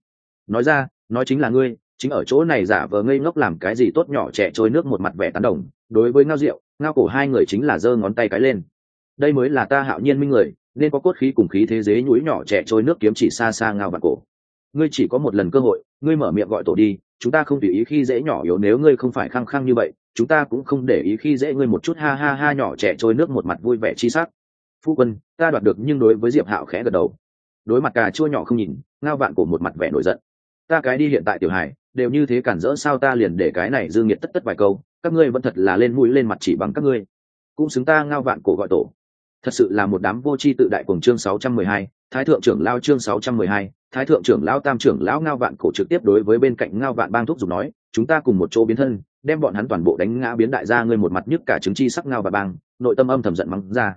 Nói ra, nói chính là ngươi, chính ở chỗ này giả vờ ngây ngốc làm cái gì tốt nhỏ trẻ trôi nước một mặt vẻ tán đồng, đối với ngao rượu, ngao cổ hai người chính là giơ ngón tay cái lên. Đây mới là ta hạo nhiên minh người, nên có cốt khí cùng khí thế giới nhúi nhỏ trẻ trôi nước kiếm chỉ xa xa ngao và cổ ngươi chỉ có một lần cơ hội ngươi mở miệng gọi tổ đi chúng ta không tùy ý khi dễ nhỏ yếu nếu ngươi không phải khăng khăng như vậy chúng ta cũng không để ý khi dễ ngươi một chút ha ha ha nhỏ trẻ trôi nước một mặt vui vẻ chi sắc. Phu quân ta đoạt được nhưng đối với diệp hạo khẽ gật đầu. Đối mặt cà chua nhỏ không nhìn ngao vạn cổ một mặt vẻ nổi giận. Ta cái đi hiện tại tiểu hải đều như thế cản rỡ sao ta liền để cái này dương nghiệt tất tất vài câu các ngươi vẫn thật là lên mũi lên mặt chỉ bằng các ngươi. Cũng xứng ta ngao vạn cổ gọi tổ. Thật sự là một đám vô tri tự đại cùng chương 612, thái thượng trưởng lao chương 612, thái thượng trưởng lão tam trưởng lão ngao vạn cổ trực tiếp đối với bên cạnh ngao vạn bang thúc giục nói chúng ta cùng một chỗ biến thân đem bọn hắn toàn bộ đánh ngã biến đại gia ngươi một mặt nhức cả chứng chi sắc ngao và bang. Nội tâm âm thầm giận mắng ra.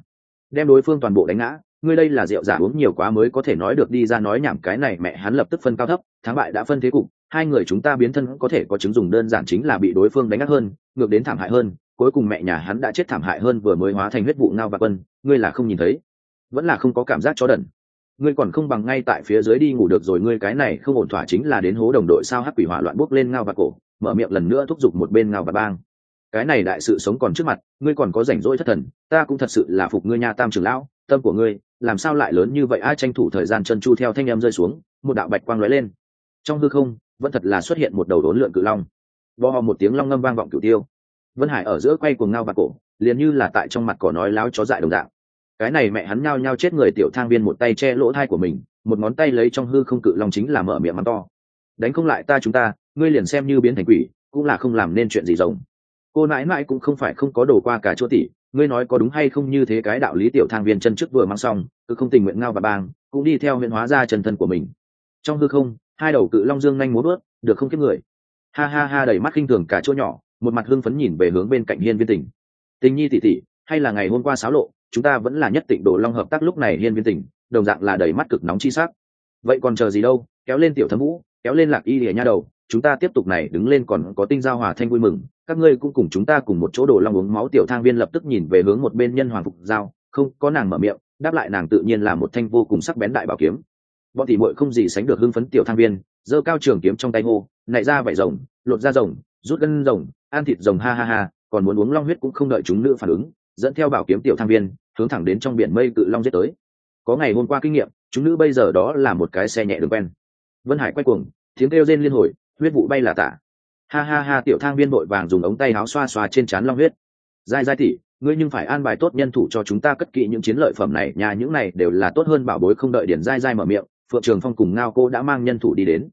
Đem đối phương toàn bộ đánh ngã ngươi đây là rượu giả uống nhiều quá mới có thể nói được đi ra nói nhảm cái này mẹ hắn lập tức phân cao thấp thắng bại đã phân thế cục hai người chúng ta biến thân có thể có chứng dùng đơn giản chính là bị đối phương đánh ngắt hơn ngược đến thảm hại hơn cuối cùng mẹ nhà hắn đã chết thảm hại hơn vừa mới hóa thành huyết vụ ngao và quân ngươi là không nhìn thấy vẫn là không có cảm giác chó đần ngươi còn không bằng ngay tại phía dưới đi ngủ được rồi, ngươi cái này không ổn thỏa chính là đến hố đồng đội sao hắc quỷ hỏa loạn bốc lên ngao và cổ, mở miệng lần nữa thúc giục một bên ngao và bang. Cái này đại sự sống còn trước mặt, ngươi còn có rảnh rỗi thất thần, ta cũng thật sự là phục ngươi nha tam trưởng lão, tâm của ngươi, làm sao lại lớn như vậy? Ai tranh thủ thời gian chân chu theo thanh em rơi xuống, một đạo bạch quang lóe lên. Trong hư không, vẫn thật là xuất hiện một đầu đốn lượn cự long. Bò hò một tiếng long ngâm vang vọng cửu tiêu. Vân hải ở giữa quay cuồng ngao và cổ, liền như là tại trong mặt cỏ nói láo chó dại đồng dạng cái này mẹ hắn nhao nhao chết người tiểu thang viên một tay che lỗ thai của mình, một ngón tay lấy trong hư không cự long chính là mở miệng mắng to. Đánh không lại ta chúng ta, ngươi liền xem như biến thành quỷ, cũng là không làm nên chuyện gì rồng cô nãi mãi cũng không phải không có đồ qua cả chỗ tỷ, ngươi nói có đúng hay không như thế cái đạo lý tiểu thang viên chân trước vừa mang xong, cứ không tình nguyện ngao và bang, cũng đi theo huyện hóa ra chân thân của mình. Trong hư không, hai đầu cự long dương nhanh múa bước được không kiếp người. Ha ha ha đầy mắt khinh thường cả chỗ nhỏ, một mặt hưng phấn nhìn về hướng bên cạnh hiên viên tình tình nhi tỷ tỷ, hay là ngày hôm qua xáo lộ chúng ta vẫn là nhất tịnh đồ long hợp tác lúc này hiên viên tỉnh đồng dạng là đầy mắt cực nóng chi sắc. Vậy còn chờ gì đâu, kéo lên tiểu thấm vũ, kéo lên lạc y lìa nha đầu, chúng ta tiếp tục này đứng lên còn có tinh giao hòa thanh vui mừng, các ngươi cũng cùng chúng ta cùng một chỗ đồ long uống máu tiểu thang viên lập tức nhìn về hướng một bên nhân hoàng phục giao, không, có nàng mở miệng, đáp lại nàng tự nhiên là một thanh vô cùng sắc bén đại bảo kiếm. Bọn thị muội không gì sánh được hưng phấn tiểu thang viên, giơ cao trường kiếm trong tay ngô nảy ra vảy rồng, lột ra rồng, rút gân rồng, ăn thịt rồng ha ha ha, còn muốn uống long huyết cũng không đợi chúng nữ phản ứng, dẫn theo bảo kiếm tiểu thang viên hướng thẳng đến trong biển mây cự long giết tới. Có ngày hôm qua kinh nghiệm, chúng nữ bây giờ đó là một cái xe nhẹ đường quen. Vân hải quay cuồng, tiếng kêu rên liên hồi, huyết vụ bay là tả. Ha ha ha, tiểu thang viên vội vàng dùng ống tay áo xoa xoa trên trán long huyết. Dai dai tỉ ngươi nhưng phải an bài tốt nhân thủ cho chúng ta cất kỹ những chiến lợi phẩm này, nhà những này đều là tốt hơn bảo bối không đợi điển dai dai mở miệng, phượng trường phong cùng ngao cô đã mang nhân thủ đi đến.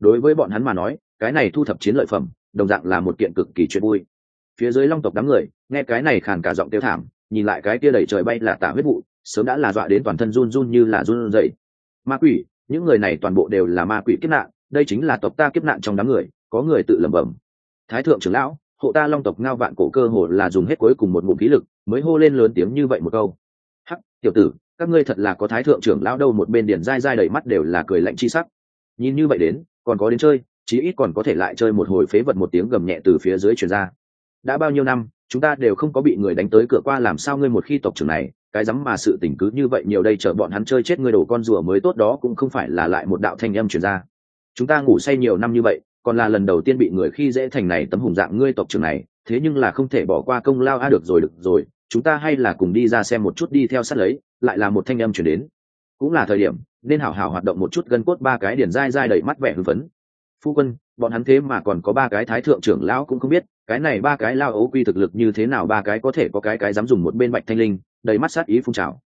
Đối với bọn hắn mà nói, cái này thu thập chiến lợi phẩm, đồng dạng là một kiện cực kỳ chuyện vui. Phía dưới long tộc đám người, nghe cái này khàn cả giọng tiêu thảm nhìn lại cái kia đẩy trời bay là tả huyết vụ, sớm đã là dọa đến toàn thân run run như là run dậy ma quỷ, những người này toàn bộ đều là ma quỷ kiếp nạn, đây chính là tộc ta kiếp nạn trong đám người, có người tự lẩm bẩm. Thái thượng trưởng lão, hộ ta long tộc ngao vạn cổ cơ hồ là dùng hết cuối cùng một ngụm khí lực, mới hô lên lớn tiếng như vậy một câu. Hắc, tiểu tử, các ngươi thật là có thái thượng trưởng lão đâu, một bên điển dai dai đầy mắt đều là cười lạnh chi sắc. Nhìn như vậy đến, còn có đến chơi, chí ít còn có thể lại chơi một hồi phế vật một tiếng gầm nhẹ từ phía dưới truyền ra. Đã bao nhiêu năm chúng ta đều không có bị người đánh tới cửa qua, làm sao ngươi một khi tộc trưởng này, cái dám mà sự tình cứ như vậy, nhiều đây chờ bọn hắn chơi chết ngươi đổ con rùa mới tốt, đó cũng không phải là lại một đạo thanh âm truyền ra. Chúng ta ngủ say nhiều năm như vậy, còn là lần đầu tiên bị người khi dễ thành này tấm hùng dạng ngươi tộc trưởng này, thế nhưng là không thể bỏ qua công lao a, được rồi được rồi, chúng ta hay là cùng đi ra xem một chút, đi theo sát lấy, lại là một thanh âm chuyển đến. Cũng là thời điểm, nên hảo hảo hoạt động một chút, gân cốt ba cái điển dai dai đầy mắt vẻ hưng phấn. Phu quân, bọn hắn thế mà còn có ba cái thái thượng trưởng lão cũng không biết cái này ba cái lao ấu quy thực lực như thế nào ba cái có thể có cái cái dám dùng một bên bạch thanh linh, đầy mắt sát ý phun trào.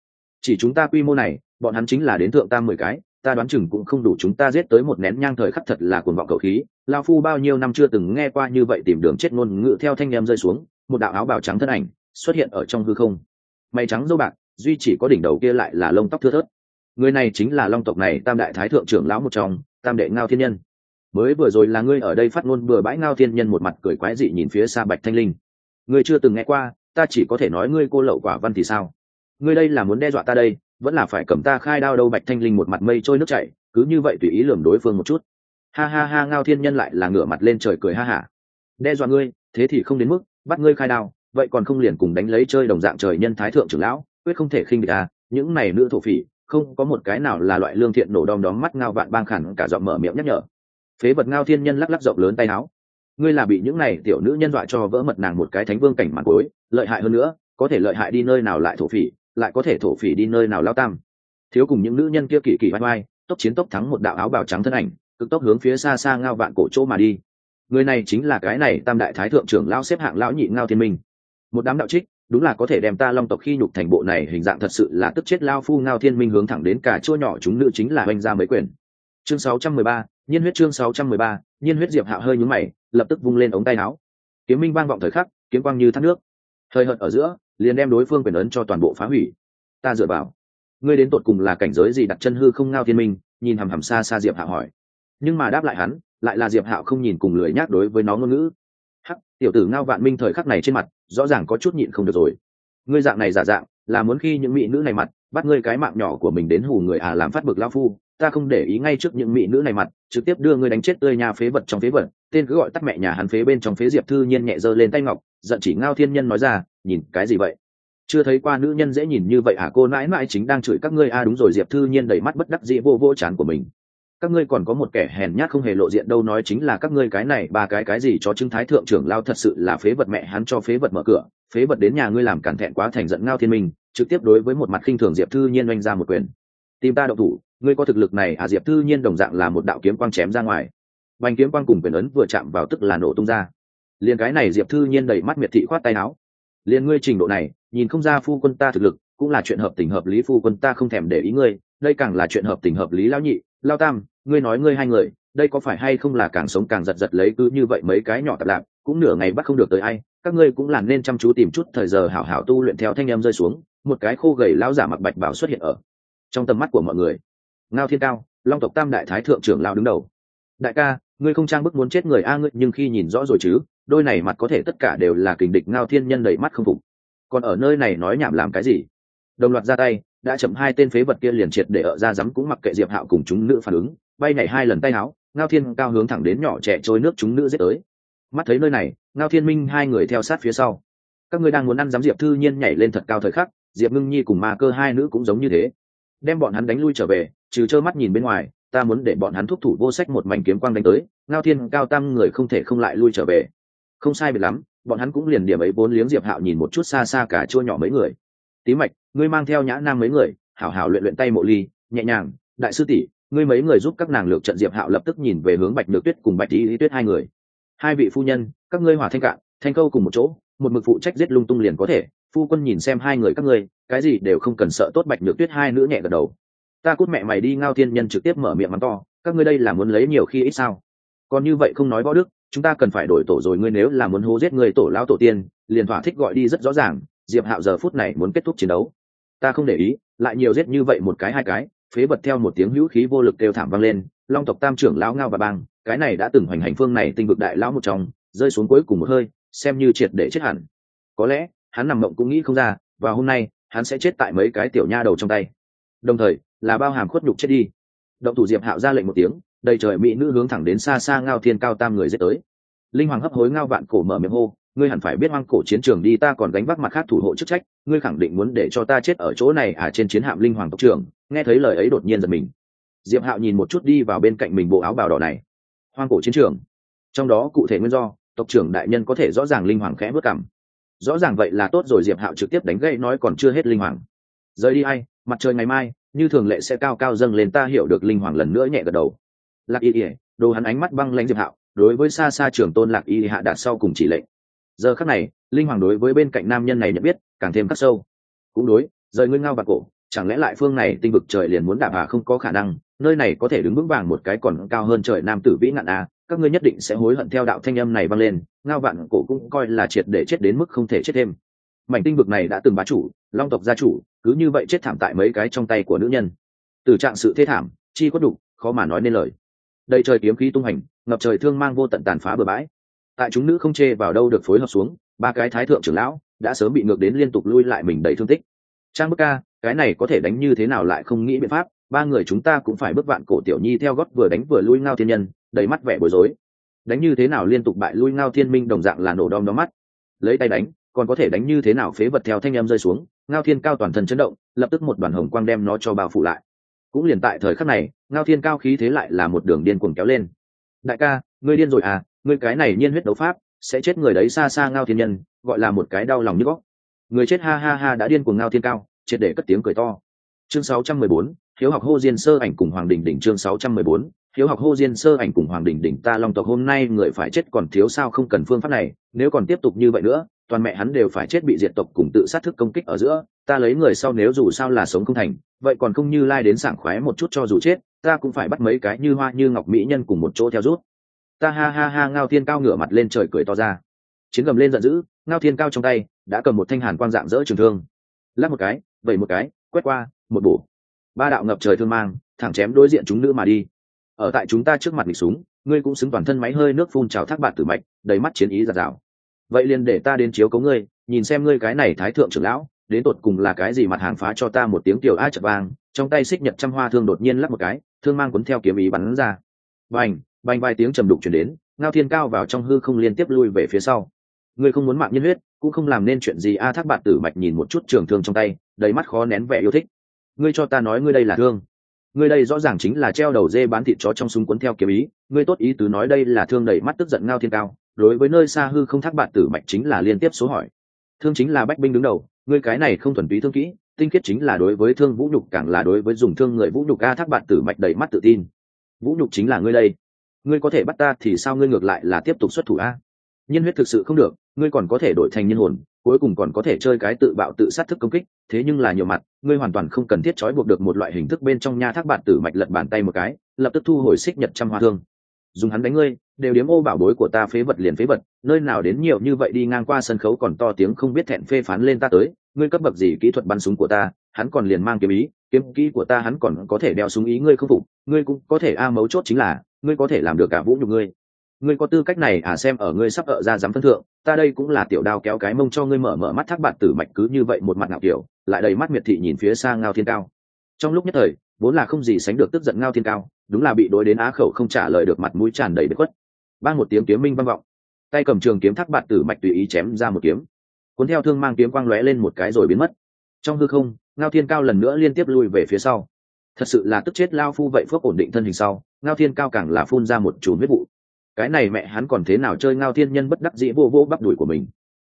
Chỉ chúng ta quy mô này, bọn hắn chính là đến thượng tam mười cái, ta đoán chừng cũng không đủ chúng ta giết tới một nén nhang thời khắc thật là cuồng vọng cầu khí. Lao phu bao nhiêu năm chưa từng nghe qua như vậy tìm đường chết ngôn ngữ theo thanh em rơi xuống, một đạo áo bào trắng thân ảnh xuất hiện ở trong hư không. Mày trắng dâu bạc, duy chỉ có đỉnh đầu kia lại là lông tóc thưa thớt. Người này chính là long tộc này tam đại thái thượng trưởng lão một trong, tam đệ ngao thiên nhân mới vừa rồi là ngươi ở đây phát ngôn bừa bãi ngao thiên nhân một mặt cười quái dị nhìn phía xa bạch thanh linh. Ngươi chưa từng nghe qua, ta chỉ có thể nói ngươi cô lậu quả văn thì sao? Ngươi đây là muốn đe dọa ta đây, vẫn là phải cầm ta khai đao đâu? Bạch thanh linh một mặt mây trôi nước chảy, cứ như vậy tùy ý lườm đối phương một chút. Ha ha ha, ngao thiên nhân lại là ngửa mặt lên trời cười ha hả. Đe dọa ngươi, thế thì không đến mức bắt ngươi khai đao, vậy còn không liền cùng đánh lấy chơi đồng dạng trời nhân thái thượng trưởng lão, quyết không thể khinh địch à? Những này nữ thổ phỉ, không có một cái nào là loại lương thiện nổ đom đóm mắt ngao vạn bang khẳng cả giọng mở miệng nhắc nhở phế vật ngao thiên nhân lắc lắc rộng lớn tay áo. Ngươi là bị những này tiểu nữ nhân dọa cho vỡ mật nàng một cái thánh vương cảnh mặt cối lợi hại hơn nữa, có thể lợi hại đi nơi nào lại thổ phỉ, lại có thể thổ phỉ đi nơi nào lao tam. Thiếu cùng những nữ nhân kia kỳ kỳ vai vai tốc chiến tốc thắng một đạo áo bào trắng thân ảnh, cực tốc hướng phía xa xa ngao vạn cổ chỗ mà đi. Người này chính là cái này tam đại thái thượng trưởng lao xếp hạng lão nhị ngao thiên minh. Một đám đạo trích, đúng là có thể đem ta long tộc khi nhục thành bộ này, hình dạng thật sự là tức chết lao phu ngao thiên minh hướng thẳng đến cả chua nhỏ chúng nữ chính là oanh ra mấy quyền chương 613, nhiên huyết chương 613, nhiên huyết diệp hạ hơi nhúng mày lập tức vung lên ống tay áo. Kiếm minh vang vọng thời khắc kiếm quang như thác nước. Hơi hợt ở giữa liền đem đối phương quyền ấn cho toàn bộ phá hủy. Ta dựa vào. Ngươi đến tột cùng là cảnh giới gì đặt chân hư không ngao thiên minh? Nhìn hằm hằm xa xa diệp hạ hỏi. Nhưng mà đáp lại hắn lại là diệp hạo không nhìn cùng lười nhác đối với nó ngôn ngữ. Hắc tiểu tử ngao vạn minh thời khắc này trên mặt rõ ràng có chút nhịn không được rồi. Ngươi dạng này giả dạng là muốn khi những mỹ nữ này mặt bắt ngươi cái mạng nhỏ của mình đến hù người à làm phát bực lao phu ta không để ý ngay trước những mỹ nữ này mặt, trực tiếp đưa ngươi đánh chết tươi nhà phế vật trong phế vật, tên cứ gọi tắt mẹ nhà hắn phế bên trong phế diệp thư nhiên nhẹ giơ lên tay ngọc, giận chỉ ngao thiên nhân nói ra, nhìn, cái gì vậy? Chưa thấy qua nữ nhân dễ nhìn như vậy à? Cô mãi mãi chính đang chửi các ngươi a à đúng rồi. Diệp thư nhiên đầy mắt bất đắc dĩ vô vô chán của mình. Các ngươi còn có một kẻ hèn nhát không hề lộ diện đâu, nói chính là các ngươi cái này, ba cái cái gì cho chứng thái thượng trưởng lao thật sự là phế vật mẹ hắn cho phế vật mở cửa, phế vật đến nhà ngươi làm cản thẹn quá thành giận ngao thiên minh. Trực tiếp đối với một mặt khinh thường diệp thư nhiên oanh ra một quyền tìm ta động thủ, ngươi có thực lực này à diệp thư nhiên đồng dạng là một đạo kiếm quang chém ra ngoài. Vành kiếm quang cùng quyền ấn vừa chạm vào tức là nổ tung ra. Liền cái này diệp thư nhiên đẩy mắt miệt thị khoát tay áo. Liền ngươi trình độ này, nhìn không ra phu quân ta thực lực, cũng là chuyện hợp tình hợp lý, phu quân ta không thèm để ý ngươi, đây càng là chuyện hợp tình hợp lý lão nhị. Lao tam, ngươi nói ngươi hai người, đây có phải hay không là càng sống càng giật giật lấy cứ như vậy mấy cái nhỏ tạp lạc, cũng nửa ngày bắt không được tới ai, các ngươi cũng làm nên chăm chú tìm chút thời giờ hảo hảo tu luyện theo thanh em rơi xuống, một cái khô gầy lão giả mặc bạch bảo xuất hiện ở trong tầm mắt của mọi người. Ngao thiên cao, long tộc tam đại thái thượng trưởng lao đứng đầu. Đại ca, ngươi không trang bức muốn chết người a ngươi, nhưng khi nhìn rõ rồi chứ, đôi này mặt có thể tất cả đều là kình địch ngao thiên nhân đầy mắt không phục. Còn ở nơi này nói nhảm làm cái gì? Đồng loạt ra tay, đã chậm hai tên phế vật kia liền triệt để ở ra dám cũng mặc kệ diệp hạo cùng chúng nữ phản ứng, bay nhảy hai lần tay áo, ngao thiên cao hướng thẳng đến nhỏ trẻ trôi nước chúng nữ giết tới. Mắt thấy nơi này, ngao thiên minh hai người theo sát phía sau. Các ngươi đang muốn ăn dám diệp thư nhiên nhảy lên thật cao thời khắc, diệp ngưng nhi cùng ma cơ hai nữ cũng giống như thế đem bọn hắn đánh lui trở về, trừ trơ mắt nhìn bên ngoài, ta muốn để bọn hắn thúc thủ vô sách một mảnh kiếm quang đánh tới, ngao thiên cao tăng người không thể không lại lui trở về. Không sai biệt lắm, bọn hắn cũng liền điểm ấy vốn liếng diệp hạo nhìn một chút xa xa cả chua nhỏ mấy người. Tí mạch, ngươi mang theo nhã nam mấy người, hảo hảo luyện luyện tay mộ ly, nhẹ nhàng, đại sư tỷ, ngươi mấy người giúp các nàng lược trận diệp hạo lập tức nhìn về hướng bạch nhược tuyết cùng bạch lý lý tuyết hai người. Hai vị phu nhân, các ngươi hòa thanh cạn, thanh câu cùng một chỗ, một mực phụ trách giết lung tung liền có thể phu quân nhìn xem hai người các ngươi, cái gì đều không cần sợ tốt bạch nhược tuyết hai nữ nhẹ gật đầu. Ta cút mẹ mày đi, ngao thiên nhân trực tiếp mở miệng mắng to, các ngươi đây là muốn lấy nhiều khi ít sao? Còn như vậy không nói võ đức, chúng ta cần phải đổi tổ rồi, ngươi nếu là muốn hố giết người tổ lao tổ tiên, liền thỏa thích gọi đi rất rõ ràng, diệp hạo giờ phút này muốn kết thúc chiến đấu. Ta không để ý, lại nhiều giết như vậy một cái hai cái, phế bật theo một tiếng hữu khí vô lực kêu thảm vang lên, long tộc tam trưởng lão ngao và bang, cái này đã từng hoành hành phương này tinh vực đại lão một trong, rơi xuống cuối cùng một hơi, xem như triệt để chết hẳn. Có lẽ hắn nằm mộng cũng nghĩ không ra, và hôm nay, hắn sẽ chết tại mấy cái tiểu nha đầu trong tay. Đồng thời, là bao hàm khuất nhục chết đi. Động thủ diệp hạo ra lệnh một tiếng, đầy trời mỹ nữ hướng thẳng đến xa xa ngao thiên cao tam người dễ tới. Linh hoàng hấp hối ngao vạn cổ mở miệng hô, ngươi hẳn phải biết hoang cổ chiến trường đi, ta còn gánh vác mặt khác thủ hộ chức trách, ngươi khẳng định muốn để cho ta chết ở chỗ này à? Trên chiến hạm linh hoàng tộc trưởng, nghe thấy lời ấy đột nhiên giật mình. Diệp hạo nhìn một chút đi vào bên cạnh mình bộ áo bào đỏ này. Hoang cổ chiến trường. Trong đó cụ thể nguyên do, tộc trưởng đại nhân có thể rõ ràng linh hoàng khẽ bước cảm rõ ràng vậy là tốt rồi diệp hạo trực tiếp đánh gậy nói còn chưa hết linh hoàng. Rời đi ai, mặt trời ngày mai như thường lệ sẽ cao cao dâng lên ta hiểu được linh hoàng lần nữa nhẹ gật đầu. Lạc y ỉa đồ hắn ánh mắt băng lãnh diệp hạo đối với xa xa trường tôn lạc y hạ đạt sau cùng chỉ lệnh. Giờ khắc này linh hoàng đối với bên cạnh nam nhân này nhận biết càng thêm khắc sâu. Cũng đối rời ngươi ngao bạc cổ chẳng lẽ lại phương này tinh vực trời liền muốn đạp hà không có khả năng nơi này có thể đứng vững vàng một cái còn cao hơn trời nam tử vĩ ngạn à các ngươi nhất định sẽ hối hận theo đạo thanh âm này vang lên, ngao vạn cổ cũng coi là triệt để chết đến mức không thể chết thêm. Mảnh tinh vực này đã từng bá chủ, long tộc gia chủ, cứ như vậy chết thảm tại mấy cái trong tay của nữ nhân. Từ trạng sự thế thảm, chi có đủ khó mà nói nên lời. Đây trời kiếm khí tung hành, ngập trời thương mang vô tận tàn phá bừa bãi. Tại chúng nữ không chê vào đâu được phối hợp xuống, ba cái thái thượng trưởng lão đã sớm bị ngược đến liên tục lui lại mình đầy thương tích. Trang bức ca, cái này có thể đánh như thế nào lại không nghĩ biện pháp, ba người chúng ta cũng phải bước vạn cổ tiểu nhi theo gót vừa đánh vừa lui ngao thiên nhân đầy mắt vẻ bối rối. Đánh như thế nào liên tục bại lui ngao thiên minh đồng dạng là nổ đom đóm mắt. Lấy tay đánh còn có thể đánh như thế nào phế vật theo thanh em rơi xuống ngao thiên cao toàn thân chấn động lập tức một đoàn hồng quang đem nó cho bao phủ lại. Cũng liền tại thời khắc này ngao thiên cao khí thế lại là một đường điên cuồng kéo lên. Đại ca ngươi điên rồi à ngươi cái này nhiên huyết đấu pháp sẽ chết người đấy xa xa ngao thiên nhân gọi là một cái đau lòng như góc. Người chết ha ha ha đã điên cuồng ngao thiên cao triệt để cất tiếng cười to. Chương 614, thiếu học hô diên sơ ảnh cùng hoàng đình đỉnh chương 614, hiếu học hô diên sơ ảnh cùng hoàng đình đỉnh ta long tộc hôm nay người phải chết còn thiếu sao không cần phương pháp này, nếu còn tiếp tục như vậy nữa, toàn mẹ hắn đều phải chết bị diệt tộc cùng tự sát thức công kích ở giữa, ta lấy người sau nếu dù sao là sống không thành, vậy còn không như lai đến sảng khoái một chút cho dù chết, ta cũng phải bắt mấy cái như hoa như ngọc mỹ nhân cùng một chỗ theo rút. Ta ha ha ha, ngao thiên cao ngửa mặt lên trời cười to ra. Chiến gầm lên giận dữ, ngao thiên cao trong tay đã cầm một thanh hàn quang dạng dỡ trường thương. Lắc một cái, vẩy một cái, quét qua, một bổ. Ba đạo ngập trời thương mang, thẳng chém đối diện chúng nữ mà đi ở tại chúng ta trước mặt địch súng, ngươi cũng xứng toàn thân máy hơi nước phun trào thác bạt tử mạch, đầy mắt chiến ý giạt rào. Vậy liền để ta đến chiếu cấu ngươi, nhìn xem ngươi cái này thái thượng trưởng lão, đến tột cùng là cái gì mặt hàng phá cho ta một tiếng tiểu a chật vang, trong tay xích nhật trăm hoa thương đột nhiên lắp một cái, thương mang cuốn theo kiếm ý bắn ra. Bành bành vài tiếng trầm đục chuyển đến, ngao thiên cao vào trong hư không liên tiếp lui về phía sau. Ngươi không muốn mạng nhân huyết, cũng không làm nên chuyện gì a thác bạt tử mạch nhìn một chút trường thương trong tay, đầy mắt khó nén vẻ yêu thích. Ngươi cho ta nói ngươi đây là thương ngươi đây rõ ràng chính là treo đầu dê bán thịt chó trong súng cuốn theo kiếm ý. Ngươi tốt ý tứ nói đây là thương đầy mắt tức giận ngao thiên cao. Đối với nơi xa hư không thác bạn tử mạch chính là liên tiếp số hỏi. Thương chính là bách binh đứng đầu. Ngươi cái này không thuần túy thương kỹ. Tinh khiết chính là đối với thương vũ nhục, càng là đối với dùng thương người vũ nhục a thác bạn tử mạch đầy mắt tự tin. Vũ nhục chính là ngươi đây. Ngươi có thể bắt ta thì sao ngươi ngược lại là tiếp tục xuất thủ a? Nhân huyết thực sự không được. Ngươi còn có thể đổi thành nhân hồn cuối cùng còn có thể chơi cái tự bạo tự sát thức công kích, thế nhưng là nhiều mặt, ngươi hoàn toàn không cần thiết trói buộc được một loại hình thức bên trong nha thác bạn tử mạch lật bàn tay một cái, lập tức thu hồi xích nhật trăm hoa thương. Dùng hắn đánh ngươi, đều điếm ô bảo bối của ta phế vật liền phế vật, nơi nào đến nhiều như vậy đi ngang qua sân khấu còn to tiếng không biết thẹn phê phán lên ta tới, ngươi cấp bậc gì kỹ thuật bắn súng của ta, hắn còn liền mang kiếm ý, kiếm kỹ của ta hắn còn có thể đeo súng ý ngươi không phục, ngươi cũng có thể a mấu chốt chính là, ngươi có thể làm được cả vũ nhục ngươi ngươi có tư cách này à xem ở ngươi sắp ở ra dám phân thượng, ta đây cũng là tiểu đao kéo cái mông cho ngươi mở mở mắt thác bạn tử mạch cứ như vậy một mặt ngạo kiểu, lại đầy mắt miệt thị nhìn phía xa ngao thiên cao. Trong lúc nhất thời, vốn là không gì sánh được tức giận ngao thiên cao, đúng là bị đối đến á khẩu không trả lời được mặt mũi tràn đầy bất khuất. Ban một tiếng kiếm minh vang vọng. Tay cầm trường kiếm thác bạn tử mạch tùy ý chém ra một kiếm. Cuốn theo thương mang kiếm quang lóe lên một cái rồi biến mất. Trong hư không, ngao thiên cao lần nữa liên tiếp lui về phía sau. Thật sự là tức chết lao phu vậy phước ổn định thân hình sau, ngao thiên cao càng là phun ra một chùm huyết vụ cái này mẹ hắn còn thế nào chơi ngao thiên nhân bất đắc dĩ vô vô bắp đùi của mình.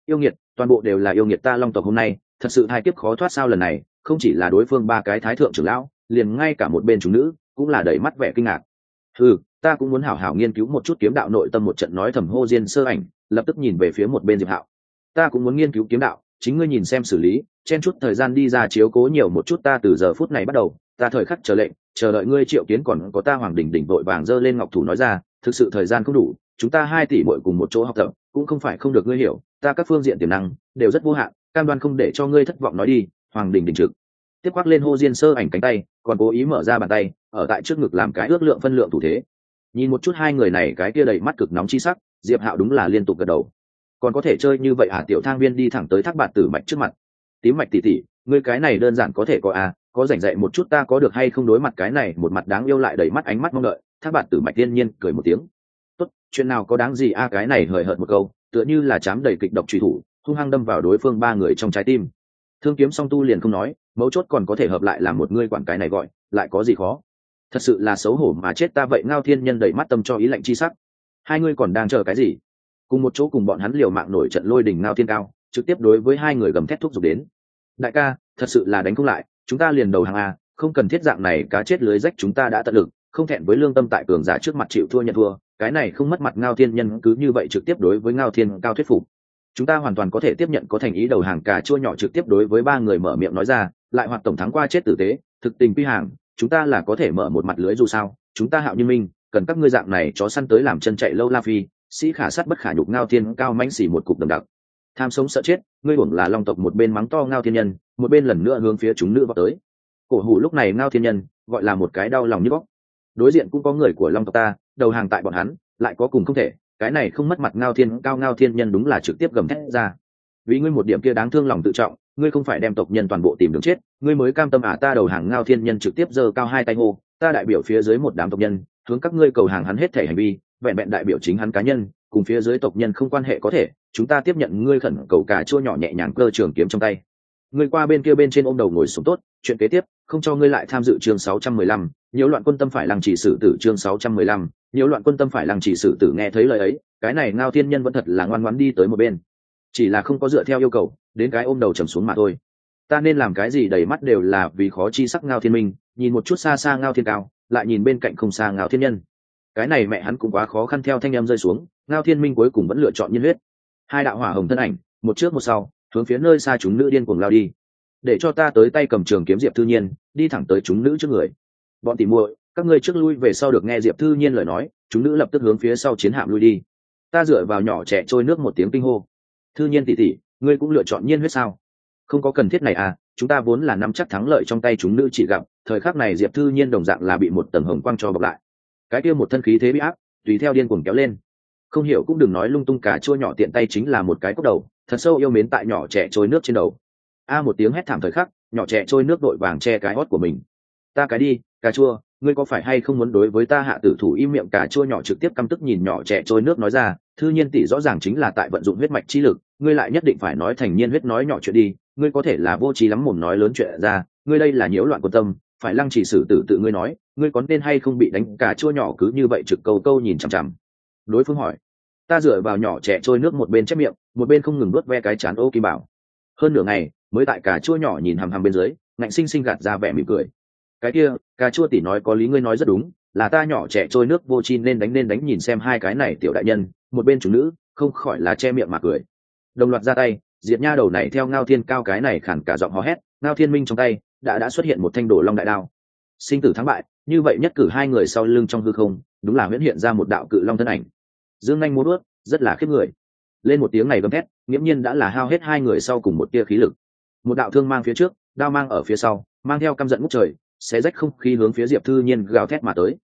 Yêu nghiệt, toàn bộ đều là yêu nghiệt ta long tộc hôm nay, thật sự hai kiếp khó thoát sao lần này, không chỉ là đối phương ba cái thái thượng trưởng lão, liền ngay cả một bên chúng nữ, cũng là đầy mắt vẻ kinh ngạc. Ừ ta cũng muốn hảo hảo nghiên cứu một chút kiếm đạo nội tâm một trận nói thầm hô diên sơ ảnh, lập tức nhìn về phía một bên diệp hạo. Ta cũng muốn nghiên cứu kiếm đạo, chính ngươi nhìn xem xử lý, chen chút thời gian đi ra chiếu cố nhiều một chút ta từ giờ phút này bắt đầu, ta thời khắc chờ lệnh, chờ đợi ngươi triệu kiến còn có ta hoàng đình đỉnh vội vàng giơ lên ngọc thủ nói ra thực sự thời gian không đủ, chúng ta hai tỷ bội cùng một chỗ học tập, cũng không phải không được ngươi hiểu, ta các phương diện tiềm năng đều rất vô hạn, cam đoan không để cho ngươi thất vọng nói đi, hoàng đình đình trực. Tiếp khoác lên hô diên sơ ảnh cánh tay, còn cố ý mở ra bàn tay, ở tại trước ngực làm cái ước lượng phân lượng thủ thế. Nhìn một chút hai người này, cái kia đầy mắt cực nóng chi sắc, diệp hạo đúng là liên tục gật đầu. Còn có thể chơi như vậy à tiểu thang viên đi thẳng tới thác bạt tử mạch trước mặt. Tím mạch tỉ tỉ ngươi cái này đơn giản có thể có à có rảnh dạy một chút ta có được hay không đối mặt cái này, một mặt đáng yêu lại đầy mắt ánh mắt mong đợi thác bạn tử mạch tiên nhiên cười một tiếng. Tốt, chuyện nào có đáng gì a, cái này hời hợt một câu, tựa như là chám đầy kịch độc truy thủ, hung hăng đâm vào đối phương ba người trong trái tim. Thương kiếm song tu liền không nói, mấu chốt còn có thể hợp lại làm một ngươi quản cái này gọi, lại có gì khó? Thật sự là xấu hổ mà chết ta vậy, ngao thiên nhân đầy mắt tâm cho ý lạnh chi sắc. Hai ngươi còn đang chờ cái gì? Cùng một chỗ cùng bọn hắn liều mạng nổi trận lôi đỉnh ngao thiên cao, trực tiếp đối với hai người gầm thét thúc giục đến. Đại ca, thật sự là đánh không lại, chúng ta liền đầu hàng a, không cần thiết dạng này cá chết lưới rách chúng ta đã tận lực không thẹn với lương tâm tại cường giả trước mặt chịu thua nhận thua, cái này không mất mặt ngao thiên nhân cứ như vậy trực tiếp đối với ngao thiên cao thuyết phục. Chúng ta hoàn toàn có thể tiếp nhận có thành ý đầu hàng cà chua nhỏ trực tiếp đối với ba người mở miệng nói ra, lại hoạt tổng thắng qua chết tử tế, thực tình quy hàng, chúng ta là có thể mở một mặt lưới dù sao, chúng ta hạo như minh, cần các ngươi dạng này chó săn tới làm chân chạy lâu la phi, sĩ khả sát bất khả nhục ngao thiên cao mãnh xỉ một cục đầm đặc. Tham sống sợ chết, ngươi hưởng là long tộc một bên mắng to ngao thiên nhân, một bên lần nữa hướng phía chúng nữ vào tới. Cổ hủ lúc này ngao thiên nhân, gọi là một cái đau lòng như góc đối diện cũng có người của long tộc ta, đầu hàng tại bọn hắn, lại có cùng không thể, cái này không mất mặt ngao thiên, cao ngao thiên nhân đúng là trực tiếp gầm thét ra. Vì ngươi một điểm kia đáng thương lòng tự trọng, ngươi không phải đem tộc nhân toàn bộ tìm đường chết, ngươi mới cam tâm à ta đầu hàng ngao thiên nhân trực tiếp giơ cao hai tay ngô ta đại biểu phía dưới một đám tộc nhân, hướng các ngươi cầu hàng hắn hết thể hành vi, vẹn vẹn đại biểu chính hắn cá nhân, cùng phía dưới tộc nhân không quan hệ có thể, chúng ta tiếp nhận ngươi khẩn cầu cả chua nhỏ nhẹ nhàng cơ trường kiếm trong tay. Ngươi qua bên kia bên trên ôm đầu ngồi xuống tốt, chuyện kế tiếp không cho ngươi lại tham dự chương 615, nhiễu loạn quân tâm phải lăng chỉ sử tử chương 615, nhiễu loạn quân tâm phải lăng chỉ sử tử nghe thấy lời ấy cái này ngao thiên nhân vẫn thật là ngoan ngoãn đi tới một bên. Chỉ là không có dựa theo yêu cầu đến cái ôm đầu trầm xuống mà thôi. Ta nên làm cái gì đầy mắt đều là vì khó chi sắc ngao thiên minh nhìn một chút xa xa ngao thiên cao lại nhìn bên cạnh không xa ngao thiên nhân. Cái này mẹ hắn cũng quá khó khăn theo thanh em rơi xuống ngao thiên minh cuối cùng vẫn lựa chọn nhân huyết. Hai đạo hỏa hồng thân ảnh một trước một sau hướng phía nơi xa chúng nữ điên cuồng lao đi để cho ta tới tay cầm trường kiếm diệp thư nhiên, đi thẳng tới chúng nữ trước người. Bọn tỉ muội, các ngươi trước lui về sau được nghe diệp thư nhiên lời nói, chúng nữ lập tức hướng phía sau chiến hạm lui đi. Ta dựa vào nhỏ trẻ trôi nước một tiếng kinh hô. Thư nhiên tỉ tỉ, ngươi cũng lựa chọn nhiên huyết sao? Không có cần thiết này à chúng ta vốn là nắm chắc thắng lợi trong tay chúng nữ chỉ gặp, thời khắc này diệp thư nhiên đồng dạng là bị một tầng hồng quang cho bọc lại. Cái kia một thân khí thế bị áp, tùy theo điên cuồng kéo lên. Không hiểu cũng đừng nói lung tung cả chua nhỏ tiện tay chính là một cái cốc đầu, thật sâu yêu mến tại nhỏ trẻ trôi nước trên đầu a một tiếng hét thảm thời khắc, nhỏ trẻ trôi nước đội vàng che cái hót của mình. Ta cái đi, cà chua, ngươi có phải hay không muốn đối với ta hạ tử thủ im miệng cà chua nhỏ trực tiếp căm tức nhìn nhỏ trẻ trôi nước nói ra, thư nhiên tỷ rõ ràng chính là tại vận dụng huyết mạch chi lực, ngươi lại nhất định phải nói thành nhiên huyết nói nhỏ chuyện đi, ngươi có thể là vô trí lắm mồm nói lớn chuyện ra, ngươi đây là nhiễu loạn quan tâm, phải lăng chỉ xử tử tự ngươi nói, ngươi có nên hay không bị đánh cà chua nhỏ cứ như vậy trực câu câu nhìn chằm chằm? Đối phương hỏi. Ta dựa vào nhỏ trẻ trôi nước một bên chép miệng, một bên không ngừng nuốt ve cái chán ô kim bảo. Hơn nửa ngày mới tại cà chua nhỏ nhìn hằm hằm bên dưới, ngạnh xinh xinh gạt ra vẻ mỉm cười. Cái kia, cà chua tỷ nói có lý ngươi nói rất đúng, là ta nhỏ trẻ trôi nước vô chi nên đánh nên đánh nhìn xem hai cái này tiểu đại nhân, một bên chủ nữ, không khỏi là che miệng mà cười. Đồng loạt ra tay diệt nha đầu này theo ngao thiên cao cái này khản cả giọng hò hét, ngao thiên minh trong tay, đã đã xuất hiện một thanh đồ long đại đao. Sinh tử thắng bại, như vậy nhất cử hai người sau lưng trong hư không, đúng là huyễn hiện ra một đạo cự long thân ảnh. Dương anh muốn ướt rất là khiếp người. Lên một tiếng này gầm thét, nghiễm nhiên đã là hao hết hai người sau cùng một tia khí lực một đạo thương mang phía trước đao mang ở phía sau mang theo căm giận ngút trời sẽ rách không khí hướng phía diệp thư nhiên gào thét mà tới.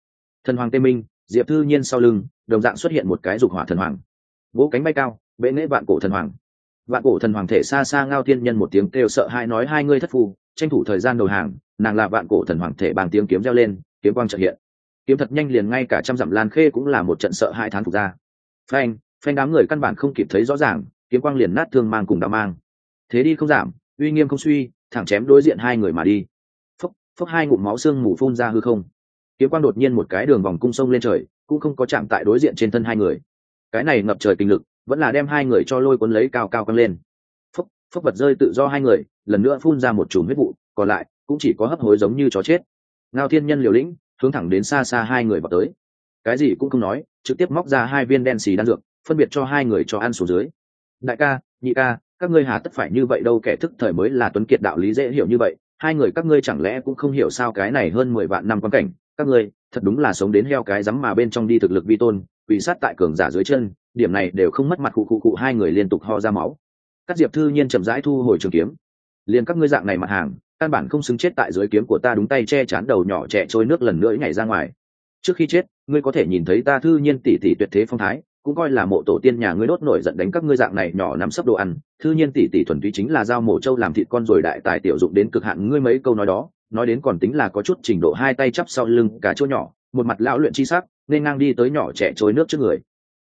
Thần hoàng tê minh diệp thư nhiên sau lưng đồng dạng xuất hiện một cái dục hỏa thần hoàng. Vỗ cánh bay cao bệ nghễ vạn cổ thần hoàng. Vạn cổ thần hoàng thể xa xa ngao thiên nhân một tiếng kêu sợ hai nói hai ngươi thất phu, tranh thủ thời gian đầu hàng nàng là vạn cổ thần hoàng thể bằng tiếng kiếm reo lên kiếm quang trợ hiện. Kiếm thật nhanh liền ngay cả trăm dặm lan khê cũng là một trận sợ hai tháng phục ra. Phanh phanh đám người căn bản không kịp thấy rõ ràng kiếm quang liền nát thương mang cùng đạo mang. Thế đi không giảm uy nghiêm không suy, thẳng chém đối diện hai người mà đi. Phốc phốc hai ngụm máu xương mù phun ra hư không. Kiếm quang đột nhiên một cái đường vòng cung sông lên trời, cũng không có chạm tại đối diện trên thân hai người. Cái này ngập trời kinh lực, vẫn là đem hai người cho lôi cuốn lấy cao cao căng lên. Phốc phốc vật rơi tự do hai người, lần nữa phun ra một chùm huyết vụ, còn lại, cũng chỉ có hấp hối giống như chó chết. Ngao thiên nhân liều lĩnh, hướng thẳng đến xa xa hai người vào tới. Cái gì cũng không nói, trực tiếp móc ra hai viên đen xì đan dược, phân biệt cho hai người cho ăn xuống dưới. Đại ca, nhị ca các ngươi hà tất phải như vậy đâu, kẻ thức thời mới là tuấn kiệt đạo lý dễ hiểu như vậy. Hai người các ngươi chẳng lẽ cũng không hiểu sao cái này hơn mười vạn năm quan cảnh. Các ngươi, thật đúng là sống đến heo cái rắm mà bên trong đi thực lực vi tôn, quỷ sát tại cường giả dưới chân, điểm này đều không mất mặt cụ cụ cụ hai người liên tục ho ra máu. Các diệp thư nhiên chậm rãi thu hồi trường kiếm. Liền các ngươi dạng này mặt hàng, căn bản không xứng chết tại dưới kiếm của ta đúng tay che chắn đầu nhỏ trẻ trôi nước lần nữa nhảy ra ngoài. Trước khi chết, ngươi có thể nhìn thấy ta thư nhiên tỷ tỷ tuyệt thế phong thái cũng coi là mộ tổ tiên nhà ngươi đốt nổi giận đánh các ngươi dạng này nhỏ nắm sấp đồ ăn. Thư nhiên tỷ tỷ thuần túy chính là giao mổ châu làm thịt con rồi đại tài tiểu dụng đến cực hạn ngươi mấy câu nói đó. Nói đến còn tính là có chút trình độ hai tay chắp sau lưng cả chỗ nhỏ, một mặt lão luyện chi sắc, nên ngang đi tới nhỏ trẻ trôi nước trước người.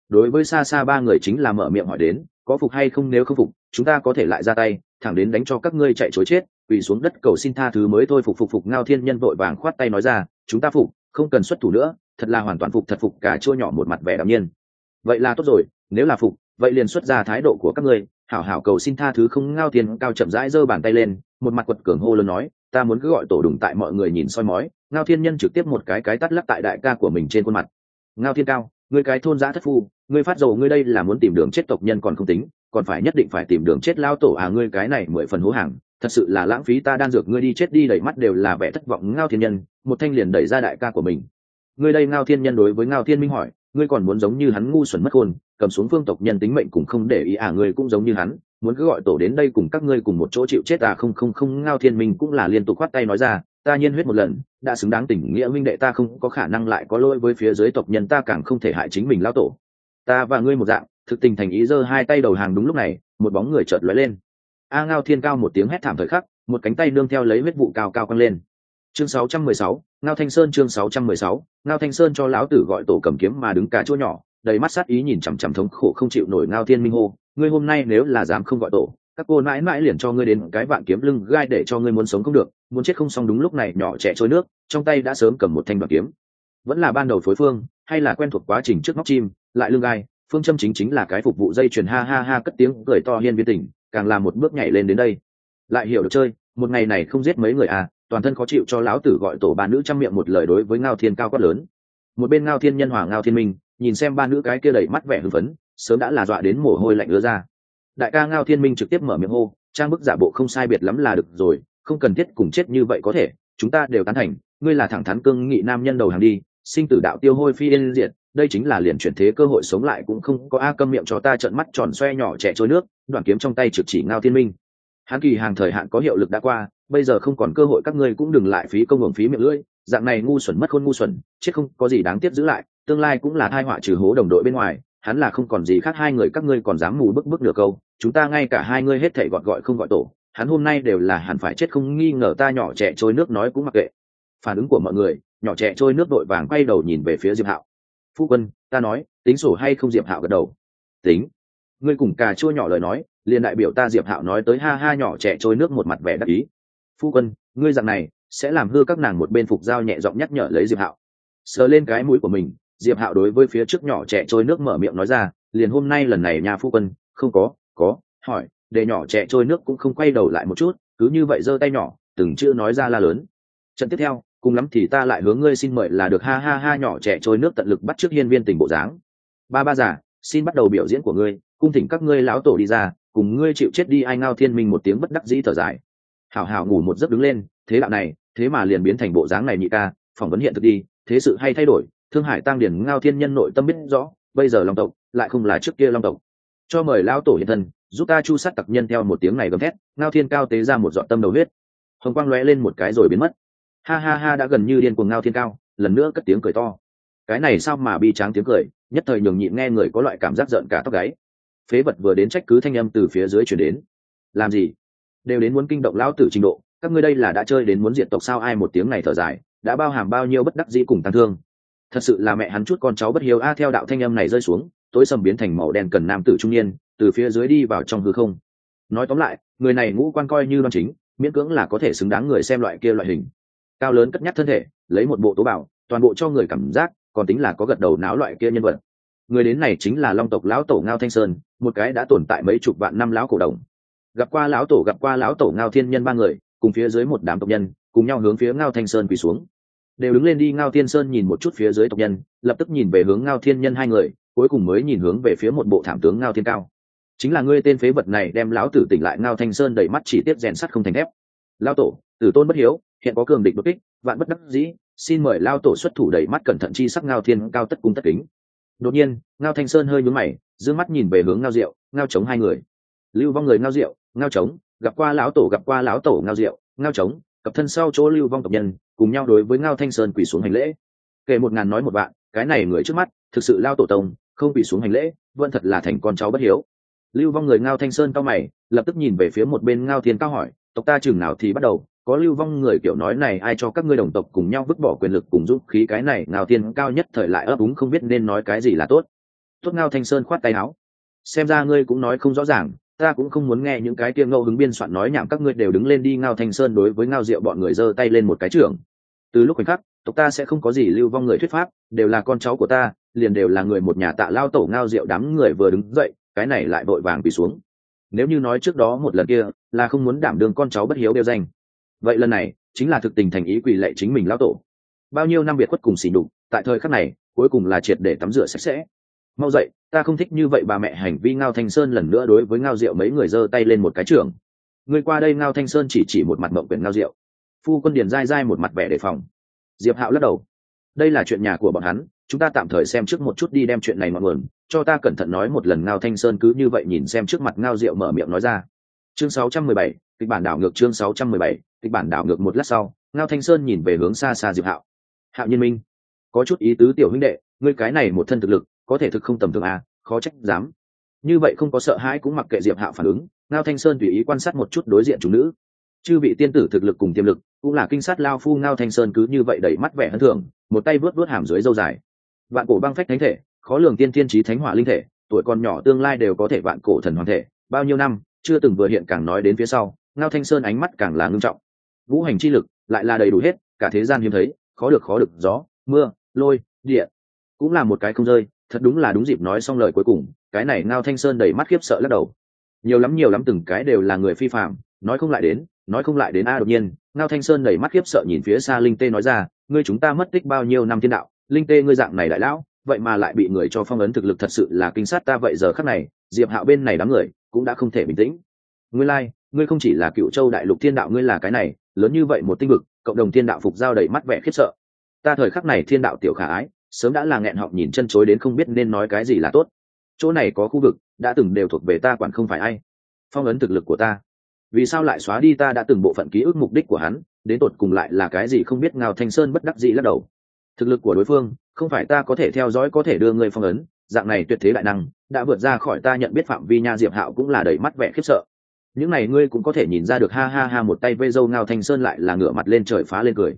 Đối với xa xa ba người chính là mở miệng hỏi đến, có phục hay không nếu không phục, chúng ta có thể lại ra tay, thẳng đến đánh cho các ngươi chạy chối chết, quỳ xuống đất cầu xin tha thứ mới thôi phục phục phục ngao thiên nhân vội vàng khoát tay nói ra, chúng ta phục, không cần xuất thủ nữa, thật là hoàn toàn phục thật phục cả chua nhỏ một mặt vẻ đạm nhiên vậy là tốt rồi, nếu là phục, vậy liền xuất ra thái độ của các ngươi. Hảo hảo cầu xin tha thứ không ngao tiền, cao chậm rãi giơ bàn tay lên, một mặt quật cường hô lớn nói, ta muốn cứ gọi tổ đùng tại mọi người nhìn soi mói. Ngao thiên nhân trực tiếp một cái cái tắt lắc tại đại ca của mình trên khuôn mặt. Ngao thiên cao người cái thôn giã thất phu, ngươi phát dầu ngươi đây là muốn tìm đường chết tộc nhân còn không tính, còn phải nhất định phải tìm đường chết lao tổ à ngươi cái này mười phần hố hàng, thật sự là lãng phí, ta đan dược ngươi đi chết đi, đầy mắt đều là vẻ thất vọng. Ngao thiên nhân, một thanh liền đẩy ra đại ca của mình. Ngươi đây, ngao thiên nhân đối với ngao thiên minh hỏi ngươi còn muốn giống như hắn ngu xuẩn mất hồn, cầm xuống phương tộc nhân tính mệnh cũng không để ý à ngươi cũng giống như hắn muốn cứ gọi tổ đến đây cùng các ngươi cùng một chỗ chịu chết à không không không ngao thiên minh cũng là liên tục khoát tay nói ra ta nhiên huyết một lần đã xứng đáng tình nghĩa huynh đệ ta không có khả năng lại có lỗi với phía dưới tộc nhân ta càng không thể hại chính mình lao tổ. Ta và ngươi một dạng thực tình thành ý giơ hai tay đầu hàng đúng lúc này một bóng người chợt lóe lên. A ngao thiên cao một tiếng hét thảm thời khắc một cánh tay nương theo lấy huyết vụ cao cao căng lên chương 616, ngao thanh sơn chương 616, ngao thanh sơn cho lão tử gọi tổ cầm kiếm mà đứng cả chỗ nhỏ đầy mắt sát ý nhìn chằm chằm thống khổ không chịu nổi ngao thiên minh hô ngươi hôm nay nếu là dám không gọi tổ các cô mãi mãi liền cho ngươi đến cái vạn kiếm lưng gai để cho ngươi muốn sống không được muốn chết không xong đúng lúc này nhỏ trẻ trôi nước trong tay đã sớm cầm một thanh đoạn kiếm. Vẫn là ban đầu phối phương hay là quen thuộc quá trình trước móc chim lại lưng gai phương châm chính chính là cái phục vụ dây chuyền ha ha ha cất tiếng cười to hiên viên tỉnh càng là một bước nhảy lên đến đây. Lại hiểu được chơi một ngày này không giết mấy người à toàn thân khó chịu cho lão tử gọi tổ ba nữ trăm miệng một lời đối với ngao thiên cao quát lớn. Một bên ngao thiên nhân hòa ngao thiên minh, nhìn xem ba nữ cái kia đầy mắt vẻ hưng phấn, sớm đã là dọa đến mồ hôi lạnh ứa ra. Đại ca ngao thiên minh trực tiếp mở miệng hô, trang bức giả bộ không sai biệt lắm là được rồi, không cần thiết cùng chết như vậy có thể, chúng ta đều tán thành, ngươi là thẳng thắn cương nghị nam nhân đầu hàng đi, sinh tử đạo tiêu hôi phi yên diệt, đây chính là liền chuyển thế cơ hội sống lại cũng không có a, câm miệng cho ta trợn mắt tròn xoe nhỏ trẻ trôi nước, đoạn kiếm trong tay trực chỉ ngao thiên minh. Hắn kỳ hàng thời hạn có hiệu lực đã qua bây giờ không còn cơ hội các ngươi cũng đừng lại phí công hưởng phí miệng lưỡi, dạng này ngu xuẩn mất khôn ngu xuẩn, chết không có gì đáng tiếc giữ lại, tương lai cũng là thai họa trừ hố đồng đội bên ngoài, hắn là không còn gì khác, hai người các ngươi còn dám mù bức bức nửa câu, chúng ta ngay cả hai ngươi hết thảy gọi gọi không gọi tổ, hắn hôm nay đều là hẳn phải chết không nghi ngờ ta nhỏ trẻ trôi nước nói cũng mặc kệ. Phản ứng của mọi người, nhỏ trẻ trôi nước đội vàng quay đầu nhìn về phía diệp hạo. Phu quân, ta nói, tính sổ hay không? Diệp hạo gật đầu. Tính. Ngươi cùng cà chua nhỏ lời nói, liền đại biểu ta. Diệp hạo nói tới ha ha nhỏ trẻ trôi nước một mặt vẻ đắc ý phu quân, ngươi dặn này sẽ làm hư các nàng một bên phục giao nhẹ giọng nhắc nhở lấy diệp hạo. Sờ lên cái mũi của mình, diệp hạo đối với phía trước nhỏ trẻ trôi nước mở miệng nói ra, liền hôm nay lần này nhà phu quân, không có có, hỏi, để nhỏ trẻ trôi nước cũng không quay đầu lại một chút, cứ như vậy giơ tay nhỏ, từng chữ nói ra la lớn. Trận tiếp theo, cùng lắm thì ta lại hướng ngươi xin mời là được ha ha ha nhỏ trẻ trôi nước tận lực bắt trước hiên viên tình bộ dáng. Ba ba giả xin bắt đầu biểu diễn của ngươi, cung thỉnh các ngươi lão tổ đi ra, cùng ngươi chịu chết đi ai ngao thiên minh một tiếng bất đắc dĩ thở dài hảo hảo ngủ một giấc đứng lên, thế đạo này, thế mà liền biến thành bộ dáng này nhị ca, phỏng vấn hiện thực đi, thế sự hay thay đổi, thương hải tăng điển ngao thiên nhân nội tâm biết rõ, bây giờ long tộc lại không là trước kia long tộc. Cho mời lão tổ hiện thân, giúp ta chu sát tặc nhân theo một tiếng này gầm thét, ngao thiên cao tế ra một dọn tâm đầu huyết. Hồng quang lóe lên một cái rồi biến mất. Ha ha ha, đã gần như điên cuồng ngao thiên cao, lần nữa cất tiếng cười to. Cái này sao mà bi tráng tiếng cười, nhất thời nhường nhịn nghe người có loại cảm giác giận cả tóc gáy. Phế vật vừa đến trách cứ thanh âm từ phía dưới chuyển đến. Làm gì? Đều đến muốn kinh động lão tử trình độ, các ngươi đây là đã chơi đến muốn diệt tộc sao? Ai một tiếng này thở dài, đã bao hàm bao nhiêu bất đắc dĩ cùng tăng thương? Thật sự là mẹ hắn chút con cháu bất hiếu a, theo đạo thanh âm này rơi xuống, tối sầm biến thành màu đen cần nam tử trung niên, từ phía dưới đi vào trong hư không. Nói tóm lại, người này ngũ quan coi như đoan chính, miễn cưỡng là có thể xứng đáng người xem loại kia loại hình. Cao lớn cất nhắc thân thể, lấy một bộ tố bảo, toàn bộ cho người cảm giác, còn tính là có gật đầu náo loại kia nhân vật. Người đến này chính là long tộc lão tổ ngao thanh sơn, một cái đã tồn tại mấy chục vạn năm lão cổ đồng gặp qua lão tổ gặp qua lão tổ ngao thiên nhân ba người, cùng phía dưới một đám tộc nhân, cùng nhau hướng phía ngao thanh sơn quỳ xuống. Đều đứng lên đi, ngao thiên sơn nhìn một chút phía dưới tộc nhân, lập tức nhìn về hướng ngao thiên nhân hai người, cuối cùng mới nhìn hướng về phía một bộ thảm tướng ngao thiên cao. Chính là ngươi tên phế vật này đem lão tử tỉnh lại, ngao thanh sơn đẩy mắt chỉ tiếp rèn sắt không thành thép. Lao tổ, tử tôn bất hiếu, hiện có cường địch bất kích, vạn bất đắc dĩ, xin mời lao tổ xuất thủ đẩy mắt cẩn thận chi sắc ngao thiên cao tất cung tất kính. Đột nhiên, ngao thanh sơn hơi nhướng mày d mắt nhìn về hướng ngao diệu, ngao chống hai người lưu vong người ngao rượu, ngao trống gặp qua lão tổ gặp qua lão tổ ngao rượu, ngao trống cặp thân sau chỗ lưu vong tộc nhân cùng nhau đối với ngao thanh sơn quỳ xuống hành lễ. Kể một ngàn nói một vạn cái này người trước mắt thực sự lao tổ tông không quỳ xuống hành lễ vẫn thật là thành con cháu bất hiếu. Lưu vong người ngao thanh sơn cao mày lập tức nhìn về phía một bên ngao thiên cao hỏi tộc ta chừng nào thì bắt đầu? Có lưu vong người kiểu nói này ai cho các ngươi đồng tộc cùng nhau vứt bỏ quyền lực cùng giúp khí cái này? Ngao thiên cao nhất thời lại ấp úng không biết nên nói cái gì là tốt. Tốt ngao thanh sơn khoát tay áo. Xem ra ngươi cũng nói không rõ ràng ta cũng không muốn nghe những cái tiêm ngẫu hứng biên soạn nói nhảm các ngươi đều đứng lên đi ngao thanh sơn đối với ngao rượu bọn người giơ tay lên một cái trưởng. Từ lúc khoảnh khắc, tộc ta sẽ không có gì lưu vong người thuyết pháp, đều là con cháu của ta, liền đều là người một nhà tạ lao tổ ngao rượu đám người vừa đứng dậy, cái này lại vội vàng bị xuống. Nếu như nói trước đó một lần kia, là không muốn đảm đương con cháu bất hiếu đeo danh. Vậy lần này, chính là thực tình thành ý quỷ lệ chính mình lao tổ. Bao nhiêu năm biệt khuất cùng xỉ đục tại thời khắc này, cuối cùng là triệt để tắm rửa sạch sẽ mau dậy ta không thích như vậy bà mẹ hành vi ngao thanh sơn lần nữa đối với ngao rượu mấy người giơ tay lên một cái trường người qua đây ngao thanh sơn chỉ chỉ một mặt mộng quyển ngao rượu phu quân điền dai dai một mặt vẻ đề phòng. Diệp hạo lắc đầu. Đây là chuyện nhà của bọn hắn chúng ta tạm thời xem trước một chút đi đem chuyện này ngọn nguồn cho ta cẩn thận nói một lần ngao thanh sơn cứ như vậy nhìn xem trước mặt ngao rượu mở miệng nói ra. Chương 617, kịch bản đảo ngược chương 617, kịch bản đảo ngược một lát sau ngao thanh sơn nhìn về hướng xa xa diệp hạo. Hạo nhiên minh có chút ý tứ tiểu huynh đệ ngươi cái này một thân thực lực có thể thực không tầm thường à khó trách dám. Như vậy không có sợ hãi cũng mặc kệ diệp hạo phản ứng, ngao thanh sơn tùy ý quan sát một chút đối diện chủ nữ. Chư vị tiên tử thực lực cùng tiềm lực, cũng là kinh sát lao phu ngao thanh sơn cứ như vậy đẩy mắt vẻ hân thường, một tay vớt vớt hàm dưới dâu dài. Vạn cổ băng phách thánh thể, khó lường tiên thiên trí thánh hỏa linh thể, tuổi còn nhỏ tương lai đều có thể vạn cổ thần hoàn thể, bao nhiêu năm, chưa từng vừa hiện càng nói đến phía sau, ngao thanh sơn ánh mắt càng là ngưng trọng. Vũ hành chi lực lại là đầy đủ hết, cả thế gian hiếm thấy, khó được khó được, gió, mưa, lôi, địa, cũng là một cái không rơi thật đúng là đúng dịp nói xong lời cuối cùng cái này ngao thanh sơn đầy mắt khiếp sợ lắc đầu. Nhiều lắm nhiều lắm từng cái đều là người phi phạm nói không lại đến nói không lại đến a đột nhiên ngao thanh sơn đầy mắt khiếp sợ nhìn phía xa linh tê nói ra ngươi chúng ta mất tích bao nhiêu năm thiên đạo? Linh tê ngươi dạng này đại lão vậy mà lại bị người cho phong ấn thực lực thật sự là kinh sát ta vậy giờ khắc này diệp hạo bên này đám người cũng đã không thể bình tĩnh. Ngươi lai、like, ngươi không chỉ là cựu châu đại lục thiên đạo ngươi là cái này lớn như vậy một tinh vực cộng đồng thiên đạo phục giao đầy mắt vẻ khiếp sợ. Ta thời khắc này thiên đạo tiểu khả ái sớm đã là nghẹn họng nhìn chân chối đến không biết nên nói cái gì là tốt. Chỗ này có khu vực, đã từng đều thuộc về ta quản không phải ai. Phong ấn thực lực của ta. Vì sao lại xóa đi ta đã từng bộ phận ký ức mục đích của hắn, đến tột cùng lại là cái gì không biết ngao thanh sơn bất đắc dĩ lắc đầu. Thực lực của đối phương, không phải ta có thể theo dõi có thể đưa người phong ấn, dạng này tuyệt thế đại năng, đã vượt ra khỏi ta nhận biết phạm vi nha diệp hạo cũng là đầy mắt vẻ khiếp sợ. Những này ngươi cũng có thể nhìn ra được, ha ha ha, một tay vây dâu ngao thanh sơn lại là ngửa mặt lên trời phá lên cười.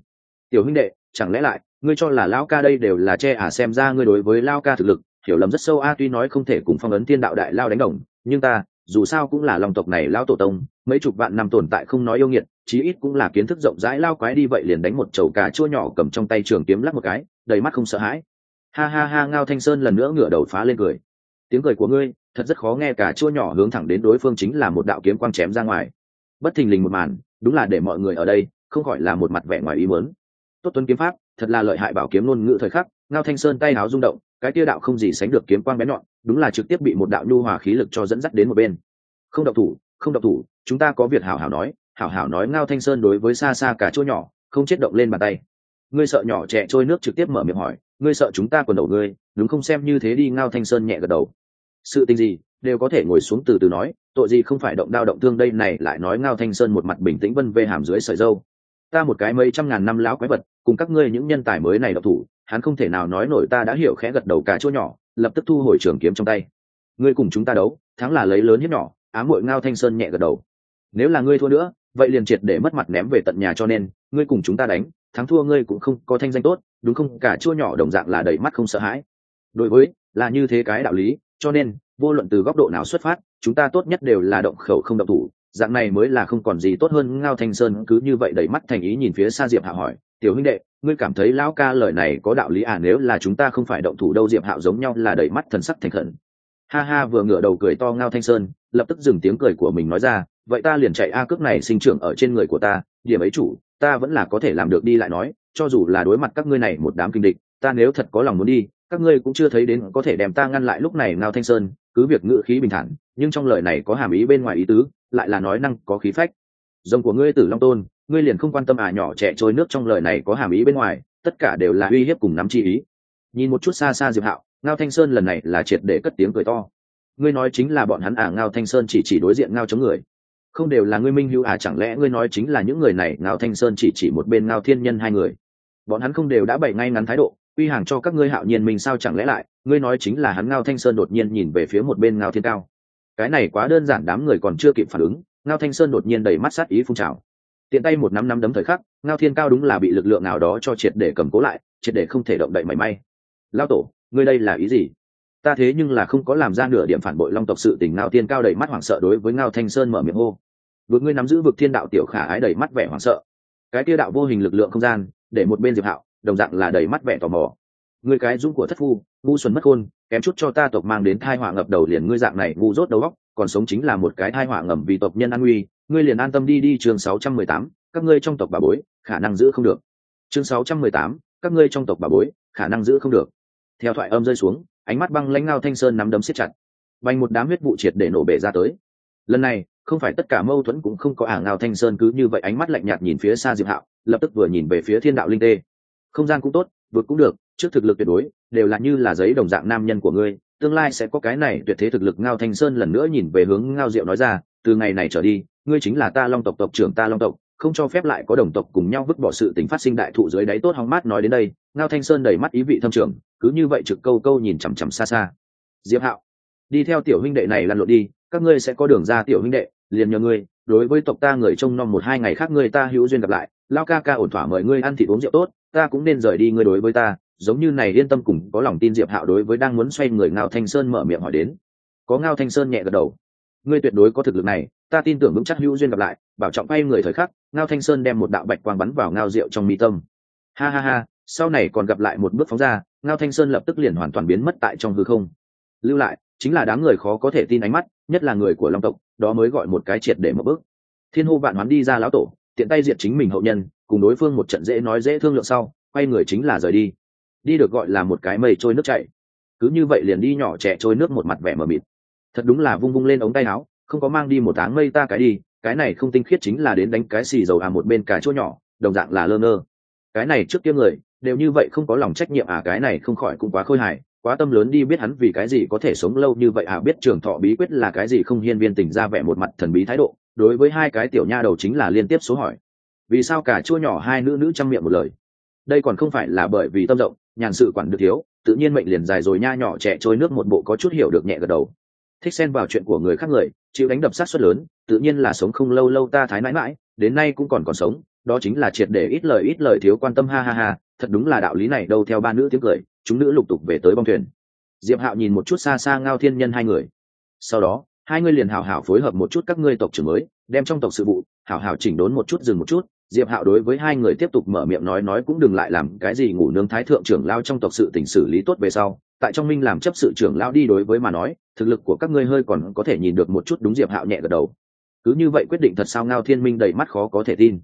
Tiểu huynh đệ, chẳng lẽ lại ngươi cho là lao ca đây đều là che à xem ra ngươi đối với lao ca thực lực, hiểu lầm rất sâu a, tuy nói không thể cùng phong ấn tiên đạo đại lao đánh đồng, nhưng ta, dù sao cũng là lòng tộc này lao tổ tông, mấy chục vạn năm tồn tại không nói yêu nghiệt, chí ít cũng là kiến thức rộng rãi lao quái đi vậy liền đánh một chầu cà chua nhỏ cầm trong tay trường kiếm lắc một cái, đầy mắt không sợ hãi. Ha ha ha, ngao thanh sơn lần nữa ngửa đầu phá lên cười. Tiếng cười của ngươi, thật rất khó nghe cả chua nhỏ hướng thẳng đến đối phương chính là một đạo kiếm quang chém ra ngoài. Bất thình lình một màn, đúng là để mọi người ở đây, không gọi là một mặt vẻ ngoài ý mớn tốt tuấn kiếm pháp thật là lợi hại bảo kiếm ngôn ngữ thời khắc, ngao thanh sơn tay háo rung động, cái tia đạo không gì sánh được kiếm quang bén nhọn, đúng là trực tiếp bị một đạo nhu hòa khí lực cho dẫn dắt đến một bên. Không độc thủ, không độc thủ, chúng ta có việc hảo hảo nói, hảo hảo nói ngao thanh sơn đối với xa xa cả chỗ nhỏ, không chết động lên bàn tay. Ngươi sợ nhỏ trẻ trôi nước trực tiếp mở miệng hỏi, ngươi sợ chúng ta quần đầu ngươi, đúng không xem như thế đi, ngao thanh sơn nhẹ gật đầu. Sự tình gì, đều có thể ngồi xuống từ từ nói, tội gì không phải động đao động thương đây, này lại nói ngao thanh sơn một mặt bình tĩnh vân vê hàm dưới sợi dâu. Ta một cái mấy trăm ngàn năm lão quái vật cùng các ngươi những nhân tài mới này độc thủ, hắn không thể nào nói nổi ta đã hiểu khẽ gật đầu cả chỗ nhỏ, lập tức thu hồi trường kiếm trong tay. Ngươi cùng chúng ta đấu, thắng là lấy lớn hiếp nhỏ ám hội ngao thanh sơn nhẹ gật đầu. Nếu là ngươi thua nữa, vậy liền triệt để mất mặt ném về tận nhà cho nên, ngươi cùng chúng ta đánh, thắng thua ngươi cũng không có thanh danh tốt, đúng không? Cả chua nhỏ đồng dạng là đầy mắt không sợ hãi. Đối với, là như thế cái đạo lý, cho nên, vô luận từ góc độ nào xuất phát, chúng ta tốt nhất đều là động khẩu không động thủ. Dạng này mới là không còn gì tốt hơn. Ngao thanh sơn cứ như vậy đẩy mắt thành ý nhìn phía xa diệp hạ hỏi tiểu huynh đệ, ngươi cảm thấy lão ca lời này có đạo lý à? Nếu là chúng ta không phải động thủ đâu, diệp hạo giống nhau là đầy mắt thần sắc thành khẩn. Ha ha, vừa ngửa đầu cười to ngao thanh sơn, lập tức dừng tiếng cười của mình nói ra, vậy ta liền chạy a cước này sinh trưởng ở trên người của ta, điểm ấy chủ, ta vẫn là có thể làm được đi lại nói, cho dù là đối mặt các ngươi này một đám kinh địch, ta nếu thật có lòng muốn đi, các ngươi cũng chưa thấy đến có thể đem ta ngăn lại lúc này ngao thanh sơn, cứ việc ngự khí bình thản, nhưng trong lời này có hàm ý bên ngoài ý tứ, lại là nói năng có khí phách. Dòng của ngươi tử long tôn ngươi liền không quan tâm à nhỏ trẻ trôi nước trong lời này có hàm ý bên ngoài, tất cả đều là uy hiếp cùng nắm chi ý. Nhìn một chút xa xa diệp hạo, ngao thanh sơn lần này là triệt để cất tiếng cười to. Ngươi nói chính là bọn hắn à ngao thanh sơn chỉ chỉ đối diện ngao chống người. Không đều là ngươi minh hữu à chẳng lẽ ngươi nói chính là những người này, ngao thanh sơn chỉ chỉ một bên ngao thiên nhân hai người. Bọn hắn không đều đã bày ngay ngắn thái độ, uy hàng cho các ngươi hạo nhiên mình sao chẳng lẽ lại, ngươi nói chính là hắn ngao thanh sơn đột nhiên nhìn về phía một bên ngao thiên cao. Cái này quá đơn giản, đám người còn chưa kịp phản ứng, ngao thanh sơn đột nhiên đầy mắt sát ý phun trào tiện tay một năm năm đấm thời khắc, ngao thiên cao đúng là bị lực lượng nào đó cho triệt để cầm cố lại, triệt để không thể động đậy mảy may. Lao tổ, ngươi đây là ý gì? Ta thế nhưng là không có làm ra nửa điểm phản bội long tộc sự tình. Ngao thiên cao đầy mắt hoảng sợ đối với ngao thanh sơn mở miệng hô. Vượt ngươi nắm giữ vực thiên đạo tiểu khả ái đầy mắt vẻ hoảng sợ. Cái kia đạo vô hình lực lượng không gian, để một bên diệp hạo, đồng dạng là đầy mắt vẻ tò mò. Ngươi cái dũng của thất phu, ngu xuẩn mất khôn, kém chút cho ta tộc mang đến thai họa ngập đầu liền ngươi dạng này ngu dốt đầu óc, còn sống chính là một cái thai họa ngầm vì tộc nhân an nguy ngươi liền an tâm đi đi chương 618, các ngươi trong tộc bà bối khả năng giữ không được. Chương 618, các ngươi trong tộc bà bối khả năng giữ không được. Theo thoại âm rơi xuống ánh mắt băng lãnh ngao thanh sơn nắm đấm siết chặt. Bành một đám huyết vụ triệt để nổ bể ra tới. Lần này không phải tất cả mâu thuẫn cũng không có ả ngao thanh sơn cứ như vậy ánh mắt lạnh nhạt nhìn phía xa diệp hạo lập tức vừa nhìn về phía thiên đạo linh tê. Không gian cũng tốt vượt cũng được trước thực lực tuyệt đối đều là như là giấy đồng dạng nam nhân của ngươi tương lai sẽ có cái này tuyệt thế thực lực ngao thanh sơn lần nữa nhìn về hướng ngao diệu nói ra từ ngày này trở đi ngươi chính là ta long tộc tộc trưởng ta long tộc, không cho phép lại có đồng tộc cùng nhau vứt bỏ sự tình phát sinh đại thụ dưới đáy tốt hóng mát nói đến đây, ngao thanh sơn đầy mắt ý vị thâm trường, cứ như vậy trực câu câu nhìn chằm chằm xa xa. Diệp hạo, đi theo tiểu huynh đệ này lăn lộn đi, các ngươi sẽ có đường ra tiểu huynh đệ, liền nhờ ngươi, đối với tộc ta người trông nom một hai ngày khác ngươi ta hữu duyên gặp lại, lao ca ca ổn thỏa mời ngươi ăn thịt uống rượu tốt, ta cũng nên rời đi ngươi đối với ta, giống như này yên tâm cùng có lòng tin diệp hạo đối với đang muốn xoay người ngao thanh sơn mở miệng hỏi đến. Có ngao thanh sơn nhẹ gật đầu. Ngươi tuyệt đối có thực lực này ta tin tưởng vững chắc hữu duyên gặp lại, bảo trọng bay người thời khắc, ngao thanh sơn đem một đạo bạch quang bắn vào ngao rượu trong mi tâm. Ha ha ha, sau này còn gặp lại một bước phóng ra, ngao thanh sơn lập tức liền hoàn toàn biến mất tại trong hư không. Lưu lại, chính là đám người khó có thể tin ánh mắt, nhất là người của long tộc, đó mới gọi một cái triệt để một bước. Thiên hô vạn hoán đi ra lão tổ, tiện tay diệt chính mình hậu nhân, cùng đối phương một trận dễ nói dễ thương lượng sau, quay người chính là rời đi. Đi được gọi là một cái mây trôi nước chảy. Cứ như vậy liền đi nhỏ trẻ trôi nước một mặt vẻ mờ mịt. Thật đúng là vung vung lên ống tay áo không có mang đi một áng mây ta cái đi, cái này không tinh khiết chính là đến đánh cái xì dầu à một bên cả chỗ nhỏ, đồng dạng là lơ ngơ. Cái này trước kia người, đều như vậy không có lòng trách nhiệm à cái này không khỏi cũng quá khôi hài, quá tâm lớn đi biết hắn vì cái gì có thể sống lâu như vậy à biết trường thọ bí quyết là cái gì không hiên viên tỉnh ra vẻ một mặt thần bí thái độ, đối với hai cái tiểu nha đầu chính là liên tiếp số hỏi. Vì sao cả chua nhỏ hai nữ nữ chăm miệng một lời? Đây còn không phải là bởi vì tâm rộng, nhàn sự quản được thiếu, tự nhiên mệnh liền dài rồi nha nhỏ trẻ trôi nước một bộ có chút hiểu được nhẹ gật đầu thích xen vào chuyện của người khác người, chịu đánh đập sát xuất lớn, tự nhiên là sống không lâu lâu ta thái mãi mãi, đến nay cũng còn còn sống, đó chính là triệt để ít lời ít lời thiếu quan tâm ha ha ha, thật đúng là đạo lý này đâu theo ba nữ tiếng cười, chúng nữ lục tục về tới bong thuyền. Diệp hạo nhìn một chút xa xa ngao thiên nhân hai người. Sau đó, hai người liền hảo hảo phối hợp một chút các ngươi tộc trưởng mới, đem trong tộc sự vụ, hảo hảo chỉnh đốn một chút dừng một chút diệp hạo đối với hai người tiếp tục mở miệng nói nói cũng đừng lại làm cái gì ngủ nướng thái thượng trưởng lao trong tộc sự tỉnh xử lý tốt về sau, tại trong minh làm chấp sự trưởng lao đi đối với mà nói, thực lực của các ngươi hơi còn có thể nhìn được một chút đúng diệp hạo nhẹ gật đầu. Cứ như vậy quyết định thật sao ngao thiên minh đầy mắt khó có thể tin.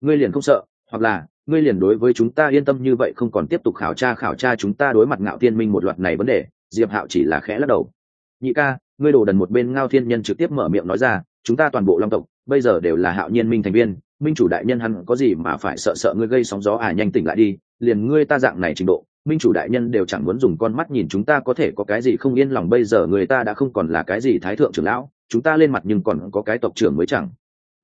Ngươi liền không sợ, hoặc là, ngươi liền đối với chúng ta yên tâm như vậy không còn tiếp tục khảo tra khảo tra chúng ta đối mặt ngạo thiên minh một loạt này vấn đề, diệp hạo chỉ là khẽ lắc đầu. Nhị ca, ngươi đồ đần một bên ngao thiên nhân trực tiếp mở miệng nói ra, chúng ta toàn bộ long tộc, bây giờ đều là hạo nhiên minh thành viên minh chủ đại nhân hắn có gì mà phải sợ sợ ngươi gây sóng gió à nhanh tỉnh lại đi, liền ngươi ta dạng này trình độ, minh chủ đại nhân đều chẳng muốn dùng con mắt nhìn chúng ta có thể có cái gì không yên lòng bây giờ người ta đã không còn là cái gì thái thượng trưởng lão, chúng ta lên mặt nhưng còn có cái tộc trưởng mới chẳng.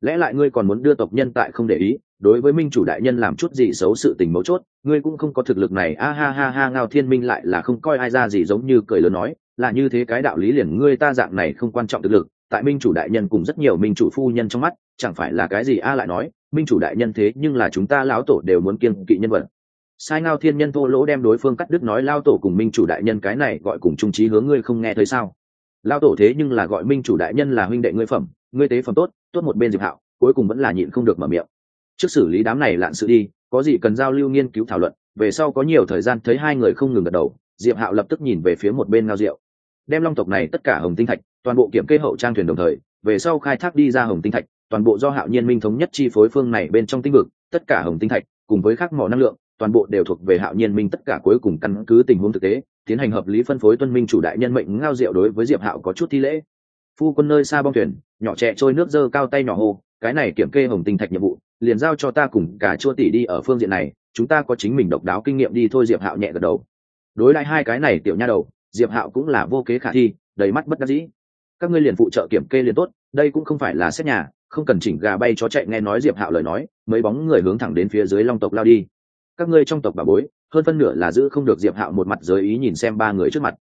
Lẽ lại ngươi còn muốn đưa tộc nhân tại không để ý, đối với minh chủ đại nhân làm chút gì xấu sự tình mấu chốt, ngươi cũng không có thực lực này, a ha ha ha, ngao thiên minh lại là không coi ai ra gì giống như cười lớn nói, là như thế cái đạo lý liền ngươi ta dạng này không quan trọng thực lực, tại minh chủ đại nhân cùng rất nhiều minh chủ phu nhân trong mắt chẳng phải là cái gì a lại nói, minh chủ đại nhân thế nhưng là chúng ta lão tổ đều muốn kiên kỵ nhân vật. Sai ngao thiên nhân thô lỗ đem đối phương cắt đứt nói lao tổ cùng minh chủ đại nhân cái này gọi cùng trung trí hướng ngươi không nghe thấy sao? Lao tổ thế nhưng là gọi minh chủ đại nhân là huynh đệ ngươi phẩm, ngươi tế phẩm tốt tốt một bên diệp hạo, cuối cùng vẫn là nhịn không được mở miệng. Trước xử lý đám này lạn sự đi, có gì cần giao lưu nghiên cứu thảo luận, về sau có nhiều thời gian thấy hai người không ngừng gật đầu, diệp hạo lập tức nhìn về phía một bên ngao diệu. Đem long tộc này tất cả hồng tinh thạch, toàn bộ kiểm kê hậu trang thuyền đồng thời, về sau khai thác đi ra hồng tinh thạch toàn bộ do hạo nhiên minh thống nhất chi phối phương này bên trong tinh vực, tất cả hồng tinh thạch, cùng với khắc mỏ năng lượng, toàn bộ đều thuộc về hạo nhiên minh tất cả cuối cùng căn cứ tình huống thực tế, tiến hành hợp lý phân phối tuân minh chủ đại nhân mệnh ngao diệu đối với diệp hạo có chút thi lễ. Phu quân nơi xa bong thuyền, nhỏ trẻ trôi nước dơ cao tay nhỏ hô, cái này kiểm kê hồng tinh thạch nhiệm vụ, liền giao cho ta cùng cả chua tỷ đi ở phương diện này, chúng ta có chính mình độc đáo kinh nghiệm đi thôi. Diệp hạo nhẹ gật đầu. Đối lại hai cái này tiểu nha đầu, diệp hạo cũng là vô kế khả thi, đầy mắt bất đắc dĩ. Các ngươi liền phụ trợ kiểm kê liền tốt, đây cũng không phải là xét nhà không cần chỉnh gà bay chó chạy nghe nói diệp hạo lời nói mấy bóng người hướng thẳng đến phía dưới long tộc lao đi. Các ngươi trong tộc bà bối hơn phân nửa là giữ không được diệp hạo một mặt giới ý nhìn xem ba người trước mặt.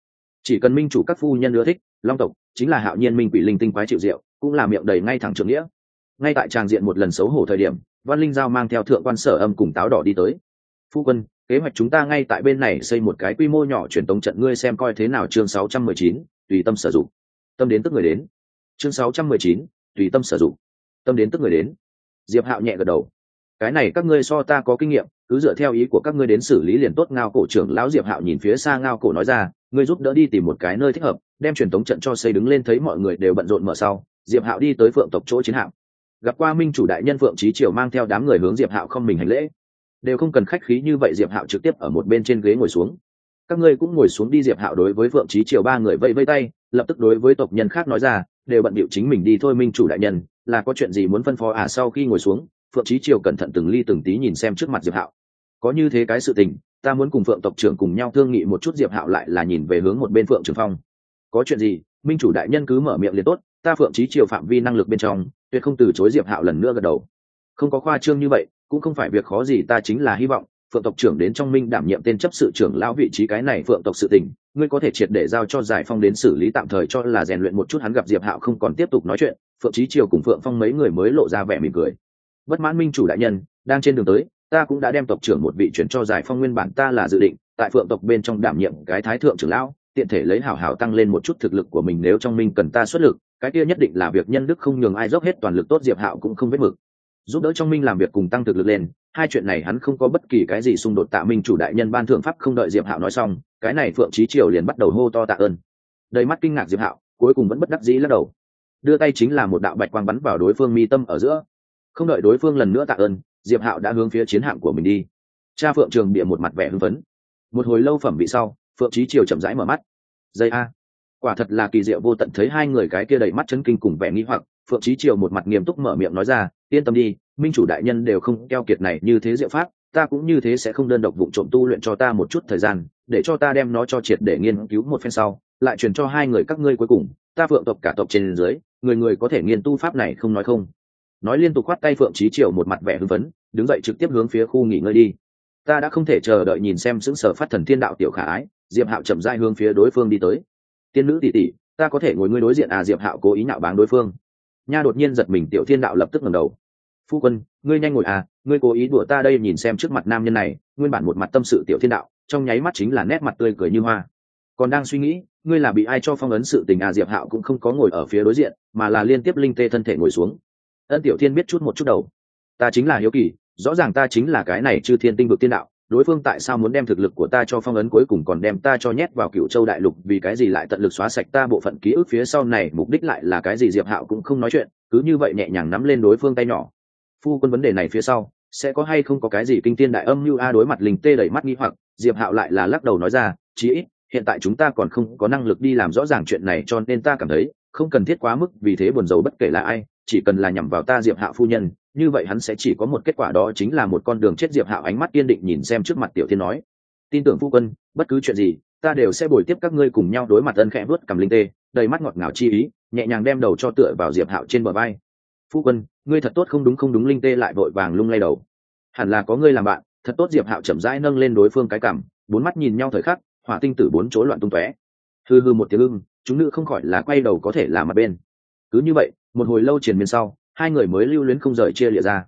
Chỉ cần minh chủ các phu nhân ưa thích long tộc chính là hạo nhiên minh quỷ linh tinh quái chịu diệu cũng là miệng đầy ngay thẳng trưởng nghĩa. Ngay tại tràng diện một lần xấu hổ thời điểm văn linh giao mang theo thượng quan sở âm cùng táo đỏ đi tới. Phu quân kế hoạch chúng ta ngay tại bên này xây một cái quy mô nhỏ truyền tống trận ngươi xem coi thế nào? Chương 619, tùy tâm sử dụng. Tâm đến tức người đến. Chương 619, tùy tâm sử dụng tâm đến tức người đến. Diệp hạo nhẹ gật đầu. Cái này các ngươi so ta có kinh nghiệm, cứ dựa theo ý của các ngươi đến xử lý liền tốt, ngao cổ trưởng lão diệp hạo nhìn phía xa ngao cổ nói ra, ngươi giúp đỡ đi tìm một cái nơi thích hợp, đem truyền tống trận cho xây đứng lên thấy mọi người đều bận rộn mở sau, diệp hạo đi tới phượng tộc chỗ chiến hạm. Gặp qua minh chủ đại nhân phượng trí triều mang theo đám người hướng diệp hạo không mình hành lễ. Đều không cần khách khí như vậy, diệp hạo trực tiếp ở một bên trên ghế ngồi xuống. Các ngươi cũng ngồi xuống đi, diệp hạo đối với phượng trí triều ba người vẫy vẫy tay, lập tức đối với tộc nhân khác nói ra đều bận bịu chính mình đi thôi minh chủ đại nhân, là có chuyện gì muốn phân phó à? Sau khi ngồi xuống, phượng trí triều cẩn thận từng ly từng tí nhìn xem trước mặt diệp hạo. Có như thế cái sự tình, ta muốn cùng phượng tộc trưởng cùng nhau thương nghị một chút, diệp hạo lại là nhìn về hướng một bên phượng trường phong. Có chuyện gì, minh chủ đại nhân cứ mở miệng liền tốt, ta phượng trí triều phạm vi năng lực bên trong, tuyệt không từ chối diệp hạo lần nữa gật đầu. Không có khoa trương như vậy, cũng không phải việc khó gì, ta chính là hy vọng phượng tộc trưởng đến trong minh đảm nhiệm tên chấp sự trưởng lão vị trí cái này phượng tộc sự tình ngươi có thể triệt để giao cho giải phong đến xử lý tạm thời cho là rèn luyện một chút hắn gặp diệp hạo không còn tiếp tục nói chuyện, phượng trí triều cùng phượng phong mấy người mới lộ ra vẻ mỉm cười. Bất mãn minh chủ đại nhân, đang trên đường tới, ta cũng đã đem tộc trưởng một vị chuyển cho giải phong nguyên bản ta là dự định, tại phượng tộc bên trong đảm nhiệm cái thái thượng trưởng lão, tiện thể lấy hảo hảo tăng lên một chút thực lực của mình nếu trong minh cần ta xuất lực, cái kia nhất định là việc nhân đức không nhường ai dốc hết toàn lực tốt diệp hạo cũng không vết mực giúp đỡ trong minh làm việc cùng tăng thực lực lên. Hai chuyện này hắn không có bất kỳ cái gì xung đột tạ minh chủ đại nhân ban thượng pháp không đợi diệp hạo nói xong, cái này phượng trí triều liền bắt đầu hô to tạ ơn. Đầy mắt kinh ngạc diệp hạo, cuối cùng vẫn bất đắc dĩ lắc đầu. Đưa tay chính là một đạo bạch quang bắn vào đối phương mi tâm ở giữa. Không đợi đối phương lần nữa tạ ơn, diệp hạo đã hướng phía chiến hạm của mình đi. Cha phượng trường bịa một mặt vẻ hưng phấn. Một hồi lâu phẩm vị sau, phượng trí triều chậm rãi mở mắt. Dây a. Quả thật là kỳ diệu vô tận, thấy hai người cái kia đầy mắt chấn kinh cùng vẻ nghi hoặc, phượng trí triều một mặt nghiêm túc mở miệng nói ra yên tâm đi, minh chủ đại nhân đều không keo kiệt này như thế diệu pháp, ta cũng như thế sẽ không đơn độc vụ trộm tu luyện cho ta một chút thời gian, để cho ta đem nó cho triệt để nghiên cứu một phen sau, lại truyền cho hai người các ngươi cuối cùng, ta phượng tộc cả tộc trên dưới, người người có thể nghiên tu pháp này không nói không. Nói liên tục khoát tay phượng trí triều một mặt vẻ hưng phấn, đứng dậy trực tiếp hướng phía khu nghỉ ngơi đi. Ta đã không thể chờ đợi nhìn xem xứng sở phát thần thiên đạo tiểu khả ái, diệp hạo chậm dai hướng phía đối phương đi tới. Tiên nữ tỷ tỷ, ta có thể ngồi ngươi đối diện à diệp hạo cố ý nạo báng đối phương nha đột nhiên giật mình, tiểu thiên đạo lập tức ngẩng đầu. Phu quân, ngươi nhanh ngồi à ngươi cố ý đùa ta đây nhìn xem trước mặt nam nhân này, nguyên bản một mặt tâm sự tiểu thiên đạo, trong nháy mắt chính là nét mặt tươi cười như hoa. Còn đang suy nghĩ, ngươi là bị ai cho phong ấn sự tình à diệp hạo cũng không có ngồi ở phía đối diện, mà là liên tiếp linh tê thân thể ngồi xuống. Ân tiểu thiên biết chút một chút đầu. Ta chính là hiếu kỳ, rõ ràng ta chính là cái này chư thiên tinh vực tiên đạo đối phương tại sao muốn đem thực lực của ta cho phong ấn cuối cùng còn đem ta cho nhét vào cựu châu đại lục, vì cái gì lại tận lực xóa sạch ta bộ phận ký ức phía sau này, mục đích lại là cái gì? Diệp hạo cũng không nói chuyện, cứ như vậy nhẹ nhàng nắm lên đối phương tay nhỏ. Phu quân vấn đề này phía sau, sẽ có hay không có cái gì kinh tiên đại âm như a đối mặt linh tê đẩy mắt nghi hoặc, diệp hạo lại là lắc đầu nói ra, chí ít, hiện tại chúng ta còn không có năng lực đi làm rõ ràng chuyện này cho nên ta cảm thấy không cần thiết quá mức vì thế buồn rầu bất kể là ai, chỉ cần là nhằm vào ta diệp hạo phu nhân, như vậy hắn sẽ chỉ có một kết quả đó chính là một con đường chết diệp hạo ánh mắt kiên định nhìn xem trước mặt tiểu thiên nói, tin tưởng phu quân, bất cứ chuyện gì, ta đều sẽ bồi tiếp các ngươi cùng nhau đối mặt ân khẽ vớt cầm linh tê, đầy mắt ngọt ngào chi ý, nhẹ nhàng đem đầu cho tựa vào diệp hạo trên bờ vai. Phu quân, ngươi thật tốt không đúng không đúng linh tê lại vội vàng lung lay đầu. Hẳn là có ngươi làm bạn, thật tốt diệp hạo chậm rãi nâng lên đối phương cái cảm bốn mắt nhìn nhau thời khắc, hỏa tinh tử bốn chỗ loạn tung tóe. Hư hư một tiếng ưng chúng nữ không khỏi là quay đầu có thể là mặt bên. Cứ như vậy, một hồi lâu triền miên sau, hai người mới lưu luyến không rời chia lịa ra.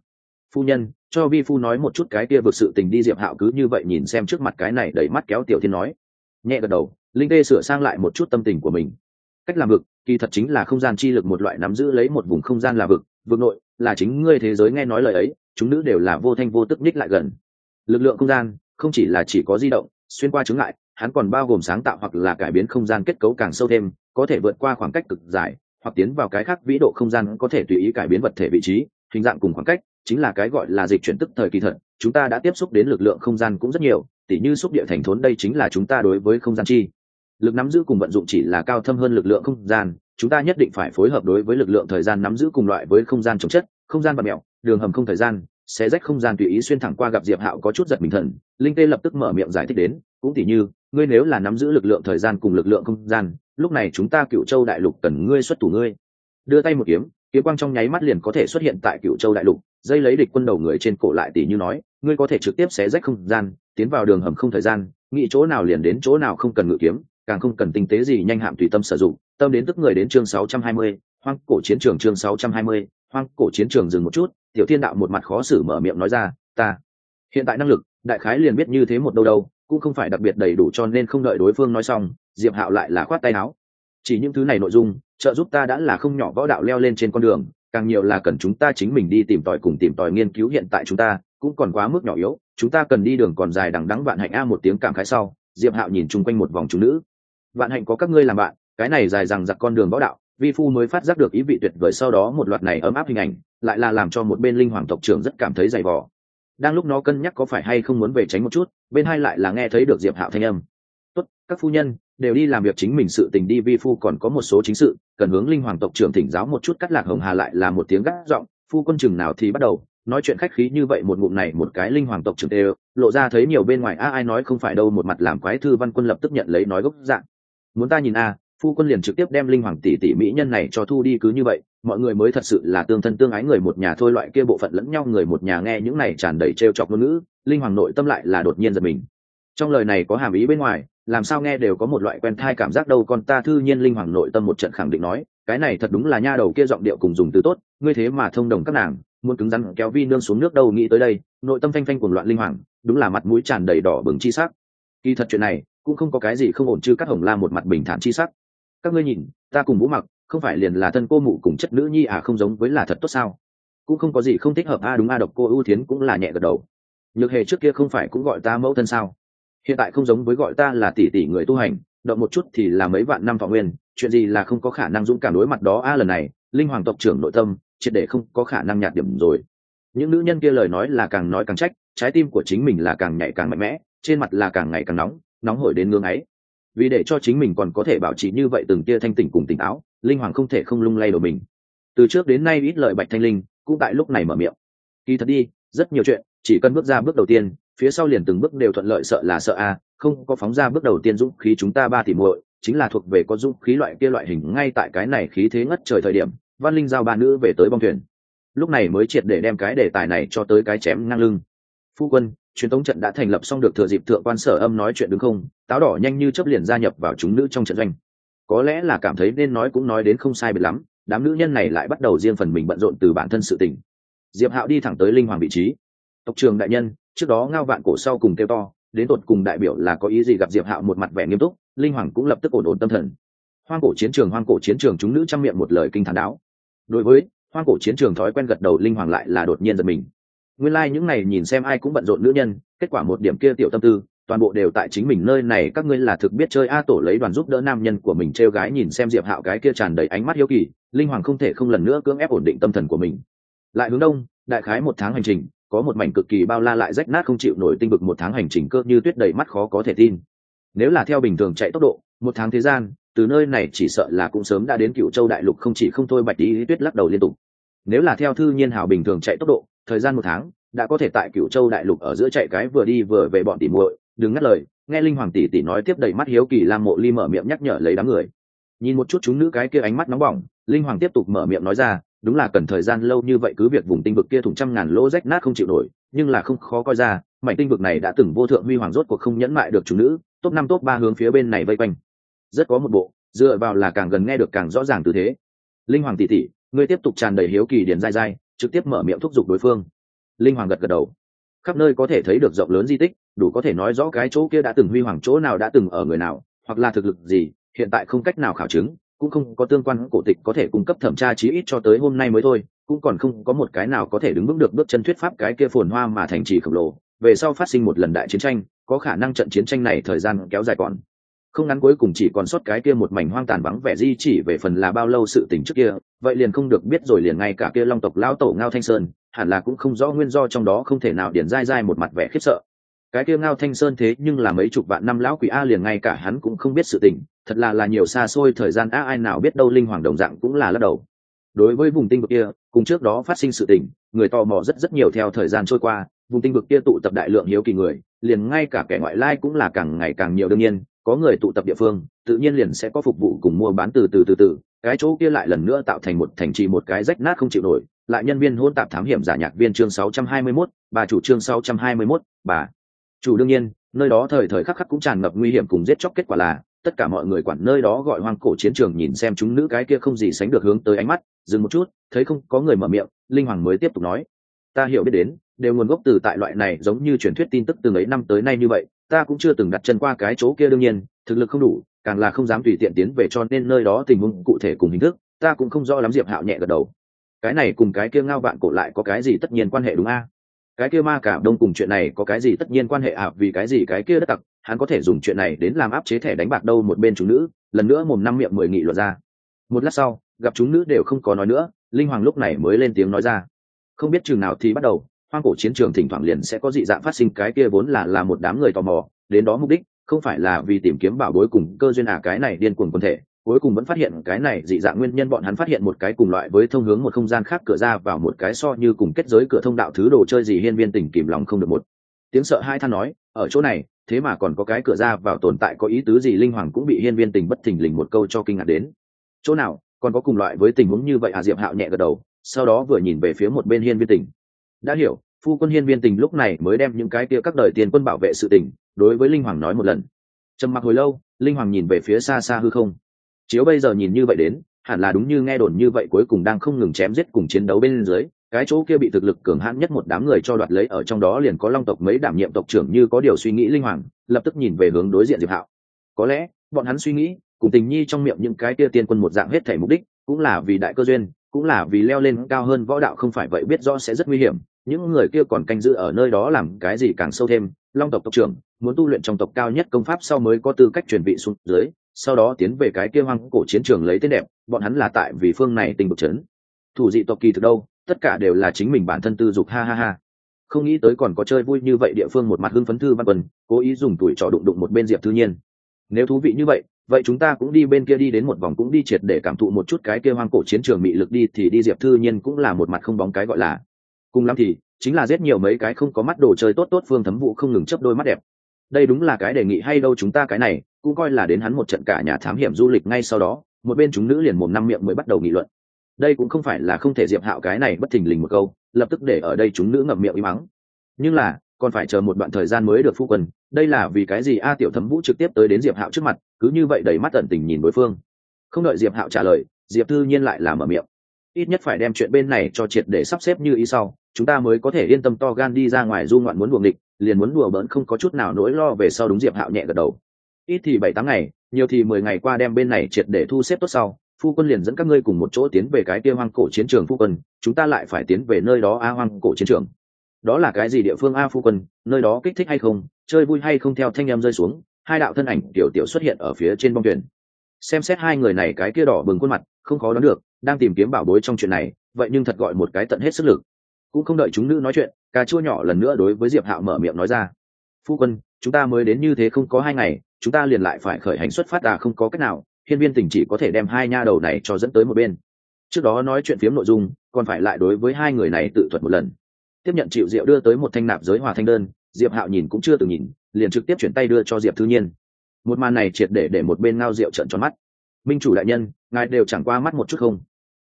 Phu nhân, cho vi phu nói một chút cái kia vực sự tình đi diệp hạo cứ như vậy nhìn xem trước mặt cái này đẩy mắt kéo tiểu thiên nói. Nhẹ gật đầu, linh tê sửa sang lại một chút tâm tình của mình. Cách làm vực, kỳ thật chính là không gian chi lực một loại nắm giữ lấy một vùng không gian là vực vực nội, là chính ngươi thế giới nghe nói lời ấy, chúng nữ đều là vô thanh vô tức nhích lại gần. Lực lượng không gian, không chỉ là chỉ có di động, xuyên qua chứng lại hắn còn bao gồm sáng tạo hoặc là cải biến không gian kết cấu càng sâu thêm, có thể vượt qua khoảng cách cực dài, hoặc tiến vào cái khác vĩ độ không gian có thể tùy ý cải biến vật thể vị trí, hình dạng cùng khoảng cách, chính là cái gọi là dịch chuyển tức thời kỳ thật, chúng ta đã tiếp xúc đến lực lượng không gian cũng rất nhiều, tỉ như xúc địa thành thốn đây chính là chúng ta đối với không gian chi. Lực nắm giữ cùng vận dụng chỉ là cao thâm hơn lực lượng không gian, chúng ta nhất định phải phối hợp đối với lực lượng thời gian nắm giữ cùng loại với không gian chống chất, không gian và mẹo, đường hầm không thời gian sẽ rách không gian tùy ý xuyên thẳng qua gặp diệp hạo có chút giật mình thần linh tê lập tức mở miệng giải thích đến cũng tỉ như ngươi nếu là nắm giữ lực lượng thời gian cùng lực lượng không gian lúc này chúng ta cựu châu đại lục cần ngươi xuất thủ ngươi. Đưa tay một kiếm kiếm quang trong nháy mắt liền có thể xuất hiện tại cựu châu đại lục dây lấy địch quân đầu người trên cổ lại tỷ như nói ngươi có thể trực tiếp xé rách không gian tiến vào đường hầm không thời gian nghĩ chỗ nào liền đến chỗ nào không cần ngự kiếm càng không cần tinh tế gì nhanh hạm tùy tâm sử dụng. Tâm đến tức người đến chương 620, hoang cổ chiến trường chương 620, hoang cổ chiến trường dừng một chút, tiểu thiên đạo một mặt khó xử mở miệng nói ra, ta, hiện tại năng lực, đại khái liền biết như thế một đâu đâu, cũng không phải đặc biệt đầy đủ cho nên không đợi đối phương nói xong, diệp hạo lại là khoát tay áo. Chỉ những thứ này nội dung, trợ giúp ta đã là không nhỏ võ đạo leo lên trên con đường, càng nhiều là cần chúng ta chính mình đi tìm tòi cùng tìm tòi nghiên cứu hiện tại chúng ta, cũng còn quá mức nhỏ yếu, chúng ta cần đi đường còn dài đằng đắng vạn hạnh a một tiếng cảm khái sau, diệp hạo nhìn chung quanh một vòng chúng nữ. Vạn hạnh có các ngươi làm bạn, cái này dài rằng giặc con đường võ đạo vi phu mới phát giác được ý vị tuyệt vời sau đó một loạt này ấm áp hình ảnh, lại là làm cho một bên linh hoàng tộc trưởng rất cảm thấy dày vò. Đang lúc nó cân nhắc có phải hay không muốn về tránh một chút, bên hai lại là nghe thấy được diệp hạo thanh âm. Tốt, các phu nhân, đều đi làm việc chính mình sự tình đi, vi phu còn có một số chính sự, cần hướng linh hoàng tộc trưởng thỉnh giáo một chút cắt lạc hồng hà lại là một tiếng gác giọng, phu quân chừng nào thì bắt đầu. Nói chuyện khách khí như vậy một ngụm này một cái linh hoàng tộc trưởng đều, lộ ra thấy nhiều bên ngoài, a, ai nói không phải đâu, một mặt làm quái thư văn quân lập tức nhận lấy nói gốc dạng. Muốn ta nhìn a phu quân liền trực tiếp đem linh hoàng tỷ tỷ mỹ nhân này cho thu đi cứ như vậy, mọi người mới thật sự là tương thân tương ái người một nhà thôi, loại kia bộ phận lẫn nhau người một nhà nghe những này tràn đầy trêu chọc ngôn ngữ, linh hoàng nội tâm lại là đột nhiên giật mình. Trong lời này có hàm ý bên ngoài, làm sao nghe đều có một loại quen thai cảm giác đâu, con ta thư nhiên linh hoàng nội tâm một trận khẳng định nói, cái này thật đúng là nha đầu kia giọng điệu cùng dùng từ tốt, ngươi thế mà thông đồng các nàng, muốn cứng rắn kéo vi nương xuống nước đâu, nghĩ tới đây, nội tâm phanh phanh cuồng loạn linh hoàng, đúng là mặt mũi tràn đầy đỏ bừng chi sắc. Kỳ thật chuyện này, cũng không có cái gì không ổn chứ, các hồng la một mặt bình thản chi sắc các ngươi nhìn, ta cùng vũ mặc, không phải liền là thân cô mụ cùng chất nữ nhi à không giống với là thật tốt sao? Cũng không có gì không thích hợp, a, đúng, a, độc cô ưu thiến cũng là nhẹ gật đầu. Nhược hề trước kia không phải cũng gọi ta mẫu thân sao? Hiện tại không giống với gọi ta là tỷ tỷ người tu hành, động một chút thì là mấy vạn năm thọ nguyên, chuyện gì là không có khả năng dũng cảm đối mặt đó, a, lần này, linh hoàng tộc trưởng nội tâm, triệt để không có khả năng nhạt điểm rồi. Những nữ nhân kia lời nói là càng nói càng trách, trái tim của chính mình là càng nhạy càng mạnh mẽ, trên mặt là càng ngày càng nóng nóng hổi đến ngưng ấy vì để cho chính mình còn có thể bảo trì như vậy từng tia thanh tỉnh cùng tỉnh táo, linh hoàng không thể không lung lay đổi mình. Từ trước đến nay ít lợi bạch thanh linh cũng tại lúc này mở miệng. Kỳ thật đi, rất nhiều chuyện, chỉ cần bước ra bước đầu tiên, phía sau liền từng bước đều thuận lợi sợ là sợ a, không có phóng ra bước đầu tiên dũng khí chúng ta ba tỷ muội, chính là thuộc về có dũng khí loại kia loại hình ngay tại cái này khí thế ngất trời thời điểm, văn linh giao ba nữ về tới bong thuyền. Lúc này mới triệt để đem cái đề tài này cho tới cái chém ngang lưng phu quân, truyền tống trận đã thành lập xong được thừa dịp thượng quan sở âm nói chuyện đứng không? Táo đỏ nhanh như chấp liền gia nhập vào chúng nữ trong trận doanh. Có lẽ là cảm thấy nên nói cũng nói đến không sai biệt lắm, đám nữ nhân này lại bắt đầu riêng phần mình bận rộn từ bản thân sự tình. Diệp hạo đi thẳng tới linh hoàng vị trí. Tộc trường đại nhân, trước đó ngao vạn cổ sau cùng kêu to, đến tột cùng đại biểu là có ý gì gặp diệp hạo một mặt vẻ nghiêm túc, linh hoàng cũng lập tức ổn ổn tâm thần. Hoang cổ chiến trường, hoang cổ chiến trường chúng nữ trang miệng một lời kinh thản đáo. Đối với hoang cổ chiến trường thói quen gật đầu, linh hoàng lại là đột nhiên giật mình nguyên lai、like、những này nhìn xem ai cũng bận rộn nữ nhân, kết quả một điểm kia tiểu tâm tư, toàn bộ đều tại chính mình nơi này, các ngươi là thực biết chơi a tổ lấy đoàn giúp đỡ nam nhân của mình t r e o gái nhìn xem diệp hạo cái kia tràn đầy ánh mắt hiếu kỳ, linh hoàng không thể không lần nữa cưỡng ép ổn định tâm thần của mình. Lại hướng đông, đại khái một tháng hành trình, có một mảnh cực kỳ bao la lại rách nát không chịu nổi tinh bực một tháng hành trình cơ như tuyết đầy mắt khó có thể tin. Nếu là theo bình thường chạy tốc độ, một tháng thế gian, từ nơi này chỉ sợ là cũng sớm đã đến cựu châu đại lục không chỉ không thôi bạch lý tuyết lắc đầu liên tục. Nếu là theo thư nhiên hào bình thường chạy tốc độ thời gian một tháng, đã có thể tại cựu châu đại lục ở giữa chạy cái vừa đi vừa về bọn tỉ muội. Đừng ngắt lời, nghe linh hoàng tỷ tỷ nói tiếp đầy mắt hiếu kỳ, lam mộ ly mở miệng nhắc nhở lấy đám người. Nhìn một chút chúng nữ cái kia ánh mắt nóng bỏng, linh hoàng tiếp tục mở miệng nói ra, đúng là cần thời gian lâu như vậy cứ việc vùng tinh vực kia thủng trăm ngàn lỗ rách nát không chịu nổi, nhưng là không khó coi ra, mảnh tinh vực này đã từng vô thượng huy hoàng rốt cuộc không nhẫn mại được chúng nữ, top năm top ba hướng phía bên này vây quanh. Rất có một bộ, dựa vào là càng gần nghe được càng rõ ràng tư thế. Linh hoàng tỷ tỷ, ngươi tiếp tục tràn đầy hiếu kỳ điền dai dai trực tiếp mở miệng thúc giục đối phương. Linh hoàng gật gật đầu. Khắp nơi có thể thấy được rộng lớn di tích, đủ có thể nói rõ cái chỗ kia đã từng huy hoàng chỗ nào đã từng ở người nào, hoặc là thực lực gì, hiện tại không cách nào khảo chứng, cũng không có tương quan cổ tịch có thể cung cấp thẩm tra chí ít cho tới hôm nay mới thôi, cũng còn không có một cái nào có thể đứng vững được bước chân thuyết pháp cái kia phồn hoa mà thành trì khổng lồ. Về sau phát sinh một lần đại chiến tranh, có khả năng trận chiến tranh này thời gian kéo dài còn không ngắn cuối cùng chỉ còn sót cái kia một mảnh hoang tàn vắng vẻ di chỉ về phần là bao lâu sự tình trước kia, vậy liền không được biết rồi liền ngay cả kia long tộc lao tổ ngao thanh sơn, hẳn là cũng không rõ nguyên do trong đó không thể nào điển dai dai một mặt vẻ khiếp sợ. Cái kia ngao thanh sơn thế nhưng là mấy chục vạn năm lão quỷ a liền ngay cả hắn cũng không biết sự tình, thật là là nhiều xa xôi thời gian a ai nào biết đâu linh hoàng đồng dạng cũng là lắc đầu. Đối với vùng tinh vực kia, cùng trước đó phát sinh sự tình, người tò mò rất rất nhiều theo thời gian trôi qua, vùng tinh vực kia tụ tập đại lượng hiếu kỳ người, liền ngay cả kẻ ngoại lai cũng là càng ngày càng nhiều đương nhiên có người tụ tập địa phương tự nhiên liền sẽ có phục vụ cùng mua bán từ từ từ từ. Cái chỗ kia lại lần nữa tạo thành một thành trì một cái rách nát không chịu nổi. Lại nhân viên hôn tạp thám hiểm giả nhạc viên chương 621, bà chủ chương 621, bà. Chủ đương nhiên nơi đó thời thời khắc khắc cũng tràn ngập nguy hiểm cùng giết chóc kết quả là tất cả mọi người quản nơi đó gọi hoang cổ chiến trường nhìn xem chúng nữ cái kia không gì sánh được hướng tới ánh mắt dừng một chút thấy không có người mở miệng linh hoàng mới tiếp tục nói. Ta hiểu biết đến đều nguồn gốc từ tại loại này giống như truyền thuyết tin tức từng ấy năm tới nay như vậy ta cũng chưa từng đặt chân qua cái chỗ kia đương nhiên, thực lực không đủ, càng là không dám tùy tiện tiến về cho nên nơi đó tình huống cụ thể cùng hình thức, ta cũng không rõ lắm diệp hạo nhẹ gật đầu. Cái này cùng cái kia ngao vạn cổ lại có cái gì tất nhiên quan hệ đúng a? Cái kia ma cả đông cùng chuyện này có cái gì tất nhiên quan hệ à? Vì cái gì cái kia đất tặc, hắn có thể dùng chuyện này đến làm áp chế thẻ đánh bạc đâu một bên chúng nữ, lần nữa mồm năm miệng mười nghị luật ra. Một lát sau, gặp chúng nữ đều không có nói nữa, linh hoàng lúc này mới lên tiếng nói ra. Không biết chừng nào thì bắt đầu hoang cổ chiến trường thỉnh thoảng liền sẽ có dị dạng phát sinh, cái kia vốn là là một đám người tò mò, đến đó mục đích không phải là vì tìm kiếm bảo bối cùng cơ duyên à cái này điên cuồng quân thể, cuối cùng vẫn phát hiện cái này dị dạng nguyên nhân, bọn hắn phát hiện một cái cùng loại với thông hướng một không gian khác cửa ra vào một cái so như cùng kết giới cửa thông đạo thứ đồ chơi gì hiên viên tình kìm lòng không được một. Tiếng sợ hai than nói, ở chỗ này, thế mà còn có cái cửa ra vào tồn tại, có ý tứ gì? Linh hoàng cũng bị hiên viên tình bất thình lình một câu cho kinh ngạc đến. Chỗ nào, còn có cùng loại với tình huống như vậy? À diệp hạo nhẹ gật đầu, sau đó vừa nhìn về phía một bên hiên viên tình đã hiểu, phu quân hiên viên tình lúc này mới đem những cái kia các đời tiền quân bảo vệ sự tình đối với linh hoàng nói một lần. Trầm mặc hồi lâu, linh hoàng nhìn về phía xa xa hư không. Chiếu bây giờ nhìn như vậy đến, hẳn là đúng như nghe đồn như vậy cuối cùng đang không ngừng chém giết cùng chiến đấu bên dưới, cái chỗ kia bị thực lực cường hãn nhất một đám người cho đoạt lấy ở trong đó liền có long tộc mấy đảm nhiệm tộc trưởng như có điều suy nghĩ linh hoàng, lập tức nhìn về hướng đối diện diệp hạo. Có lẽ, bọn hắn suy nghĩ, cùng tình nhi trong miệng những cái kia tiên quân một dạng hết thể mục đích, cũng là vì đại cơ duyên cũng là vì leo lên cao hơn võ đạo không phải vậy biết rõ sẽ rất nguy hiểm. Những người kia còn canh giữ ở nơi đó làm cái gì càng sâu thêm. Long tộc tộc trưởng muốn tu luyện trong tộc cao nhất công pháp sau mới có tư cách chuẩn bị xuống dưới, sau đó tiến về cái kia hoang cổ chiến trường lấy tên đẹp, bọn hắn là tại vì phương này tình bực chấn thủ dị tộc kỳ thực đâu, tất cả đều là chính mình bản thân tư dục, ha ha ha. Không nghĩ tới còn có chơi vui như vậy địa phương một mặt hưng phấn thư văn quân cố ý dùng tuổi trò đụng đụng một bên diệp thư nhiên. Nếu thú vị như vậy vậy chúng ta cũng đi bên kia đi đến một vòng cũng đi triệt để cảm thụ một chút cái kia hoang cổ chiến trường mị lực đi, thì đi diệp thư nhiên cũng là một mặt không bóng cái gọi là. Cùng lắm thì, chính là giết nhiều mấy cái không có mắt đồ chơi tốt tốt phương thấm vụ không ngừng chấp đôi mắt đẹp. Đây đúng là cái đề nghị hay đâu chúng ta cái này, cũng coi là đến hắn một trận cả nhà thám hiểm du lịch ngay sau đó, một bên chúng nữ liền mồm năm miệng mới bắt đầu nghị luận. Đây cũng không phải là không thể diệp hạo cái này bất thình lình một câu, lập tức để ở đây chúng nữ ngậm miệng im mắng nhưng là, còn phải chờ một đoạn thời gian mới được phu quân, đây là vì cái gì a tiểu thấm vũ trực tiếp tới đến diệp hạo trước mặt cứ như vậy đầy mắt tận tình nhìn đối phương. Không đợi diệp hạo trả lời, diệp thư nhiên lại làm ở miệng. Ít nhất phải đem chuyện bên này cho triệt để sắp xếp như ý sau, chúng ta mới có thể yên tâm to gan đi ra ngoài du ngoạn muốn buồng địch, liền muốn đùa bỡn không có chút nào nỗi lo về sau đúng diệp hạo nhẹ gật đầu. Ít thì bảy tháng ngày, nhiều thì mười ngày qua đem bên này triệt để thu xếp tốt sau, phu quân liền dẫn các ngươi cùng một chỗ tiến về cái kia hoang cổ chiến trường phu quân, chúng ta lại phải tiến về nơi đó a hoang cổ chiến trường. Đó là cái gì địa phương a phu quân, nơi đó kích thích hay không, chơi vui hay không theo thanh em rơi xuống hai đạo thân ảnh tiểu tiểu xuất hiện ở phía trên bong thuyền. Xem xét hai người này cái kia đỏ bừng khuôn mặt, không khó đoán được, đang tìm kiếm bảo bối trong chuyện này, vậy nhưng thật gọi một cái tận hết sức lực. Cũng không đợi chúng nữ nói chuyện, cà chua nhỏ lần nữa đối với diệp hạo mở miệng nói ra. Phu quân, chúng ta mới đến như thế không có hai ngày, chúng ta liền lại phải khởi hành xuất phát à không có cách nào, hiên viên tỉnh chỉ có thể đem hai nha đầu này cho dẫn tới một bên. Trước đó nói chuyện phiếm nội dung, còn phải lại đối với hai người này tự thuật một lần. Tiếp nhận chịu diệu đưa tới một thanh nạp giới hòa thanh đơn, diệp hạo nhìn cũng chưa từng nhìn liền trực tiếp chuyển tay đưa cho diệp thư nhiên. Một màn này triệt để để một bên ngao rượu trận tròn mắt. Minh chủ đại nhân, ngài đều chẳng qua mắt một chút không?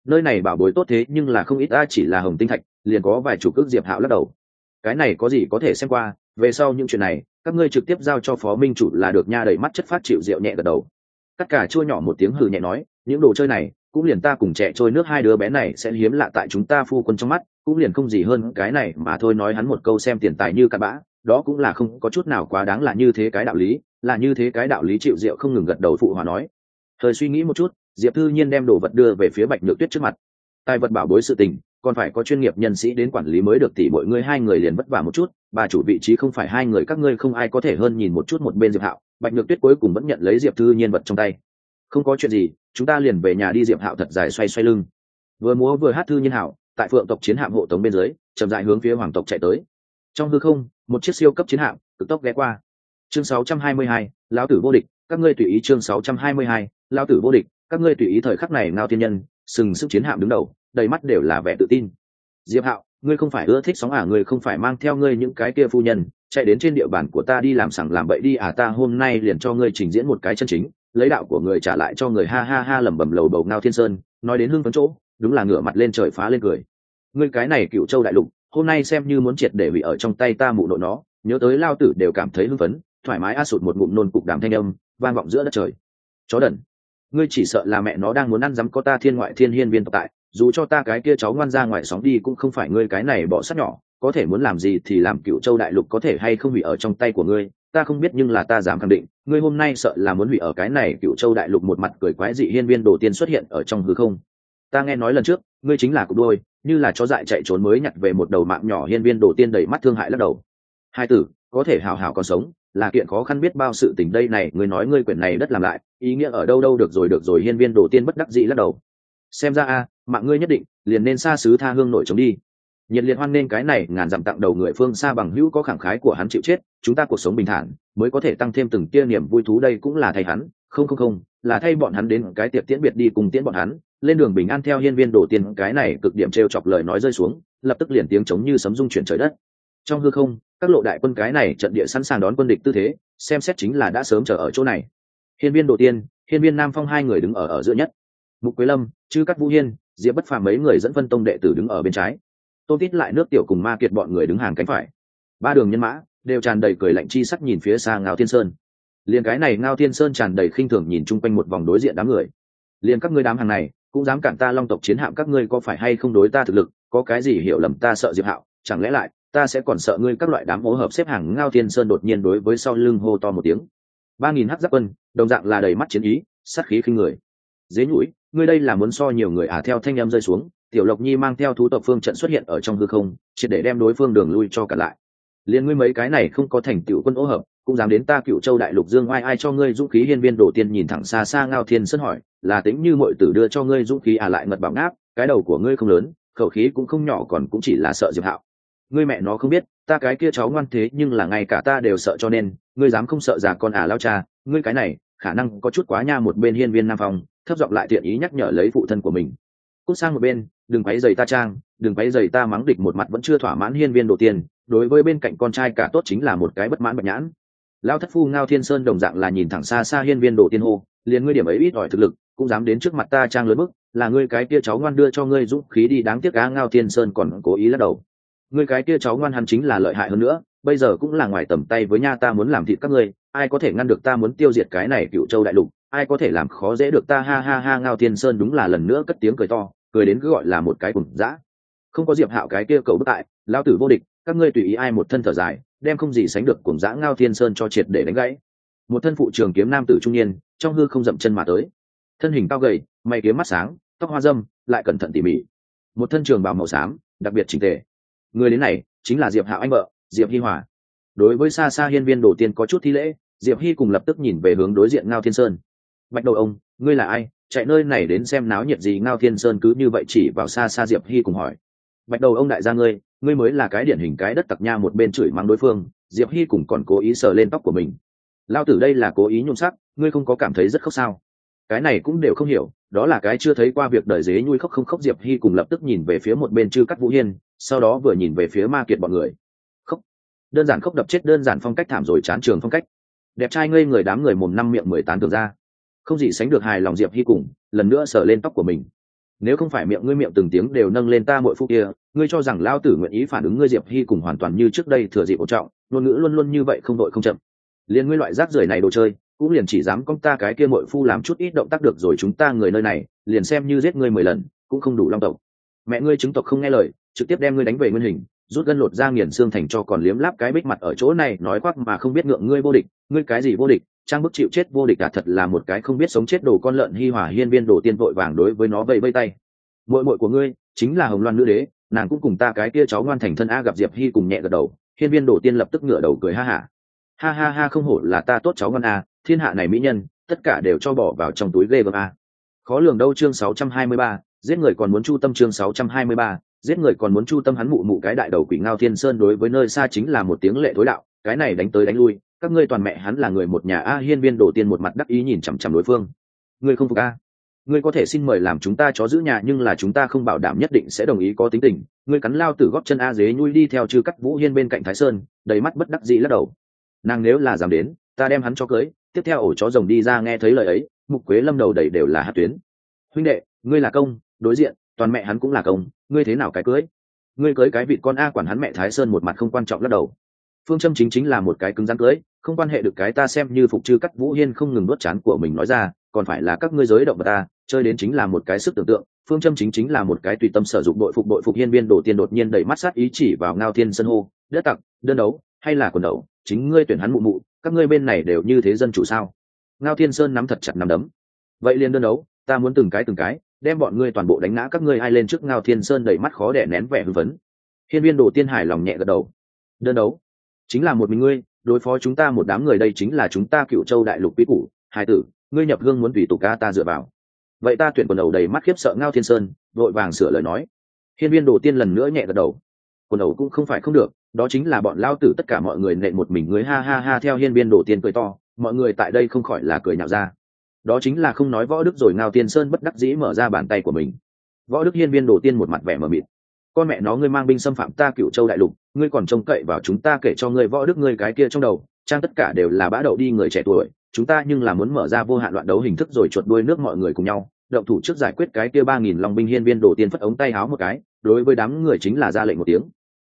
Nơi này bảo bối tốt thế nhưng là không ít ai chỉ là hồng tinh thạch, liền có vài chủ cước diệp hạo lắc đầu. Cái này có gì có thể xem qua, về sau những chuyện này, các ngươi trực tiếp giao cho phó minh chủ là được nha, đầy mắt chất phát chịu rượu nhẹ gật đầu. Tất cả chua nhỏ một tiếng hừ nhẹ nói, những đồ chơi này, cũng liền ta cùng trẻ trôi nước hai đứa bé này sẽ hiếm lạ tại chúng ta phu quân trong mắt, cũng liền không gì hơn cái này mà thôi, nói hắn một câu xem tiền tài như cặn bã đó cũng là không có chút nào quá đáng là như thế cái đạo lý, là như thế cái đạo lý chịu diệu không ngừng gật đầu phụ hòa nói. Thời suy nghĩ một chút, diệp thư nhiên đem đồ vật đưa về phía bạch nhược tuyết trước mặt. Tài vật bảo bối sự tình, còn phải có chuyên nghiệp nhân sĩ đến quản lý mới được tỷ mọi người hai người liền vất vả một chút, bà chủ vị trí không phải hai người, các ngươi không ai có thể hơn nhìn một chút một bên diệp hạo. Bạch nhược tuyết cuối cùng vẫn nhận lấy diệp thư nhiên vật trong tay. Không có chuyện gì, chúng ta liền về nhà đi diệp hạo thật dài xoay xoay lưng. Vừa múa vừa hát thư nhiên hảo tại phượng tộc chiến hạm hộ tống bên dưới, chậm dại hướng phía hoàng tộc chạy tới. Trong hư không một chiếc siêu cấp chiến hạm cực tốc ghé qua. Chương 622, lão tử vô địch các ngươi tùy ý chương 622, lão tử vô địch các ngươi tùy ý thời khắc này ngao thiên nhân sừng sức chiến hạm đứng đầu đầy mắt đều là vẻ tự tin. Diệp hạo ngươi không phải ưa thích sóng à ngươi không phải mang theo ngươi những cái kia phu nhân chạy đến trên địa bàn của ta đi làm sẳng làm bậy đi à ta hôm nay liền cho ngươi trình diễn một cái chân chính lấy đạo của người trả lại cho người ha ha ha lẩm bẩm lầu bầu ngao thiên sơn nói đến hưng phấn chỗ đúng là ngửa mặt lên trời phá lên cười. Ngươi cái này cựu châu đại lục hôm nay xem như muốn triệt để bị ở trong tay ta mụ nội nó, nhớ tới lao tử đều cảm thấy hưng phấn, thoải mái a sụt một ngụm nôn cục đàm thanh âm, vang vọng giữa đất trời. Chó đần, ngươi chỉ sợ là mẹ nó đang muốn ăn dám có ta thiên ngoại thiên hiên viên tộc tại, dù cho ta cái kia cháu ngoan ra ngoài sóng đi cũng không phải ngươi cái này bỏ sát nhỏ, có thể muốn làm gì thì làm, cựu châu đại lục có thể hay không hủy ở trong tay của ngươi, ta không biết nhưng là ta dám khẳng định, ngươi hôm nay sợ là muốn hủy ở cái này, cựu châu đại lục một mặt cười quái dị hiên viên đồ tiên xuất hiện ở trong hư không. Ta nghe nói lần trước, ngươi chính là cục đôi như là chó dại chạy trốn mới nhặt về một đầu mạng nhỏ hiên viên đồ tiên đầy mắt thương hại lắc đầu. Hai tử, có thể hào hào còn sống, là kiện khó khăn biết bao sự tình đây này, người nói ngươi quyển này đất làm lại, ý nghĩa ở đâu đâu được rồi được rồi, hiên viên đồ tiên bất đắc dĩ lắc đầu. Xem ra a, mạng ngươi nhất định, liền nên xa xứ tha hương nội chống đi. Nhiệt liệt hoan nên cái này, ngàn dặm tặng đầu người phương xa bằng hữu có khẳng khái của hắn chịu chết, chúng ta cuộc sống bình thản, mới có thể tăng thêm từng tia niềm vui thú đây cũng là thay hắn. Không không không, là thay bọn hắn đến cái tiệc tiễn biệt đi cùng tiễn bọn hắn lên đường bình an theo hiên viên đổ tiền, cái này cực điểm t r e o chọc lời nói rơi xuống, lập tức liền tiếng chống như sấm rung chuyển trời đất. Trong hư không, các lộ đại quân cái này trận địa sẵn sàng đón quân địch tư thế, xem xét chính là đã sớm chờ ở chỗ này. Hiên viên đổ tiên hiên viên nam phong hai người đứng ở ở giữa nhất. Mục quế lâm, chư các vũ hiên, diệp bất phàm mấy người dẫn phân tông đệ tử đứng ở bên trái. Tô tít lại nước tiểu cùng ma kiệt bọn người đứng hàng cánh phải. Ba đường nhân mã, đều tràn đầy cười lạnh chi sắc nhìn phía xa ngao thiên sơn. Liền cái này ngao thiên sơn tràn đầy khinh thường nhìn chung quanh một vòng đối diện đám người. Liền các ngươi đám hàng này cũng dám cản ta long tộc chiến hạm các ngươi có phải hay không đối ta thực lực, có cái gì hiểu lầm ta sợ diệp hạo, chẳng lẽ lại, ta sẽ còn sợ ngươi các loại đám hỗ hợp xếp hàng ngao thiên sơn đột nhiên đối với sau lưng hô to một tiếng. Ba nghìn hắc giáp quân, đồng dạng là đầy mắt chiến ý, sát khí khinh người. Dế nhũi, ngươi đây là muốn so nhiều người à theo thanh em rơi xuống, tiểu lộc nhi mang theo thú tộc phương trận xuất hiện ở trong hư không chỉ để đem đối phương đường lui cho cả lại. Liền ngươi mấy cái này không có thành tựu quân ô hợp, cũng dám đến ta cựu châu đại lục dương ai ai cho ngươi dũng khí hiên viên đổ tiên nhìn thẳng xa xa ngao thiên sơn hỏi là tính như mọi tử đưa cho ngươi dũng khí à lại ngật bảo ngáp, cái đầu của ngươi không lớn, khẩu khí cũng không nhỏ còn cũng chỉ là sợ diệp hạo. Ngươi mẹ nó không biết, ta cái kia cháu ngoan thế nhưng là ngay cả ta đều sợ cho nên, ngươi dám không sợ già con à lao cha, ngươi cái này, khả năng có chút quá nha một bên hiên viên nam phong, thấp giọng lại tiện ý nhắc nhở lấy phụ thân của mình. Cút sang một bên, đừng quấy giày ta trang, đừng quấy giày ta mắng địch một mặt vẫn chưa thỏa mãn hiên viên đầu tiên đối với bên cạnh con trai cả tốt chính là một cái bất mãn bạch nhãn. Lao thất phu ngao thiên sơn đồng dạng là nhìn thẳng xa xa hiên viên đồ tiên hô, liền ngươi điểm ấy ít ỏi thực lực cũng dám đến trước mặt ta trang lớn bức, là ngươi cái kia cháu ngoan đưa cho ngươi dũng khí đi, đáng tiếc á, ngao thiên sơn còn cố ý lắc đầu. Ngươi cái kia cháu ngoan hắn chính là lợi hại hơn nữa, bây giờ cũng là ngoài tầm tay với nha, ta muốn làm thịt các ngươi, ai có thể ngăn được ta muốn tiêu diệt cái này cựu châu đại lục, ai có thể làm khó dễ được ta, ha ha ha, ngao thiên sơn đúng là lần nữa cất tiếng cười to, cười đến cứ gọi là một cái cùng dã. Không có diệp hạo cái kia cầu bất tại lao tử vô địch, các ngươi tùy ý ai một thân thở dài, đem không gì sánh được cùng dã ngao thiên sơn cho triệt để đánh gãy. Một thân phụ trường kiếm nam tử trung niên, trong hư không dậm chân mà tới thân hình cao gầy mày kiếm mắt sáng, tóc hoa dâm, lại cẩn thận tỉ mỉ. Một thân trường bào màu xám, đặc biệt trình tề. Người đến này, chính là diệp hạo anh vợ, diệp hi hòa. Đối với xa xa hiên viên đầu tiên có chút thi lễ, diệp hi cùng lập tức nhìn về hướng đối diện ngao thiên sơn. Bạch đầu ông, ngươi là ai? Chạy nơi này đến xem náo nhiệt gì ngao thiên sơn cứ như vậy chỉ vào xa xa diệp hi cùng hỏi. Bạch đầu ông đại gia ngươi ngươi mới là cái điển hình cái đất tặc nha một bên chửi mắng đối phương, diệp hi cùng còn cố ý sờ lên tóc của mình. Lao tử đây là cố ý nhung sắc, ngươi không có cảm thấy rất khóc sao? Cái này cũng đều không hiểu, đó là cái chưa thấy qua việc đời dế nhui khóc không khóc diệp hi cùng lập tức nhìn về phía một bên chư cắt vũ hiên, sau đó vừa nhìn về phía ma kiệt bọn người. Khóc. Đơn giản khóc đập chết đơn giản phong cách thảm rồi chán trường phong cách. Đẹp trai ngây người đám người mồm năm miệng mười tán tường ra. Không gì sánh được hài lòng diệp hi cùng, lần nữa sờ lên tóc của mình. Nếu không phải miệng ngươi miệng từng tiếng đều nâng lên ta mỗi phút kia, ngươi cho rằng lao tử nguyện ý phản ứng ngươi diệp hy cùng hoàn toàn như trước đây thừa dịp ổn trọng, ngôn ngữ luôn luôn như vậy không đội không chậm. Liền ngươi loại rác rưởi này đồ chơi cũng liền chỉ dám công ta cái kia mội phu làm chút ít động tác được rồi chúng ta người nơi này, liền xem như giết ngươi mười lần, cũng không đủ long tộc mẹ ngươi chứng tộc không nghe lời, trực tiếp đem ngươi đánh về nguyên hình, rút gân lột ra nghiền xương thành cho còn liếm láp cái bích mặt ở chỗ này, nói khoác mà không biết ngượng ngươi vô địch, ngươi cái gì vô địch, trang bức chịu chết vô địch cả thật là một cái không biết sống chết đồ con lợn hi hòa hiên viên đồ tiên vội vàng đối với nó vây vây tay muội muội của ngươi, chính là hồng loan nữ đế, nàng cũng cùng ta cái kia cháu ngoan thành thân a gặp diệp hi cùng nhẹ gật đầu, hiên viên đồ tiên lập tức ngửa đầu cười ha hả ha. ha ha ha, không hổ là ta tốt cháu ngoan a thiên hạ này mỹ nhân tất cả đều cho bỏ vào trong túi ghê gớm a. Khó lường đâu chương 623, giết người còn muốn chu tâm chương 623, giết người còn muốn chu tâm hắn mụ mụ cái đại đầu quỷ ngao thiên sơn đối với nơi xa chính là một tiếng lệ thối đạo cái này đánh tới đánh lui các ngươi toàn mẹ hắn là người một nhà a hiên viên đổ tiên một mặt đắc ý nhìn chằm chằm đối phương. Ngươi không phục a? Ngươi có thể xin mời làm chúng ta chó giữ nhà nhưng là chúng ta không bảo đảm nhất định sẽ đồng ý có tính tình. Ngươi cắn lao tử góp chân a dế nhui đi theo chư cắt vũ hiên bên cạnh thái sơn đầy mắt bất đắc dĩ lắc đầu. Nàng nếu là dám đến ta đem hắn cho cưới tiếp theo ổ chó rồng đi ra nghe thấy lời ấy, mục quế lâm đầu đầy đều là hát tuyến. Huynh đệ, ngươi là công, đối diện, toàn mẹ hắn cũng là công, ngươi thế nào cái cưới? Ngươi cưới cái vịt con a quản hắn mẹ thái sơn một mặt không quan trọng lắc đầu. Phương châm chính chính là một cái cứng rắn cưới, không quan hệ được cái ta xem như phục chư cắt vũ hiên không ngừng nuốt chán của mình nói ra, còn phải là các ngươi giới động vật ta, chơi đến chính là một cái sức tưởng tượng, phương châm chính chính là một cái tùy tâm sử dụng đội phục đội phục hiên viên đổ tiên đột nhiên đẩy mắt sát ý chỉ vào ngao thiên sân hô, đất tặc, đơn đấu, hay là quần đấu, chính ngươi tuyển hắn mụ mụ các ngươi bên này đều như thế dân chủ sao? Ngao thiên sơn nắm thật chặt nắm đấm. Vậy liền đơn đấu, ta muốn từng cái từng cái, đem bọn ngươi toàn bộ đánh ngã các ngươi ai lên trước ngao thiên sơn đầy mắt khó đẻ nén vẻ hưng phấn. Hiên viên đồ tiên hải lòng nhẹ gật đầu. Đơn đấu, chính là một mình ngươi, đối phó chúng ta một đám người đây chính là chúng ta cựu châu đại lục bí củ, hai tử, ngươi nhập hương muốn tùy tục ca ta dựa vào. Vậy ta tuyển quần đầu đầy mắt khiếp sợ ngao thiên sơn, vội vàng sửa lời nói. Hiên viên đồ tiên lần nữa nhẹ gật đầu. Quần đầu cũng không phải không được đó chính là bọn lao tử tất cả mọi người nện một mình người ha ha ha theo hiên viên đổ tiên cười to, mọi người tại đây không khỏi là cười nhạo ra. Đó chính là không nói võ đức rồi ngao tiên sơn bất đắc dĩ mở ra bàn tay của mình. Võ đức hiên viên đổ tiên một mặt vẻ mờ mịt. Con mẹ nó ngươi mang binh xâm phạm ta cựu châu đại lục, ngươi còn trông cậy vào chúng ta kể cho ngươi võ đức ngươi cái kia trong đầu, trang tất cả đều là bã đậu đi người trẻ tuổi, chúng ta nhưng là muốn mở ra vô hạn loạn đấu hình thức rồi chuột đuôi nước mọi người cùng nhau, động thủ trước giải quyết cái kia ba nghìn long binh hiên viên đổ tiên phất ống tay háo một cái, đối với đám người chính là ra lệnh một tiếng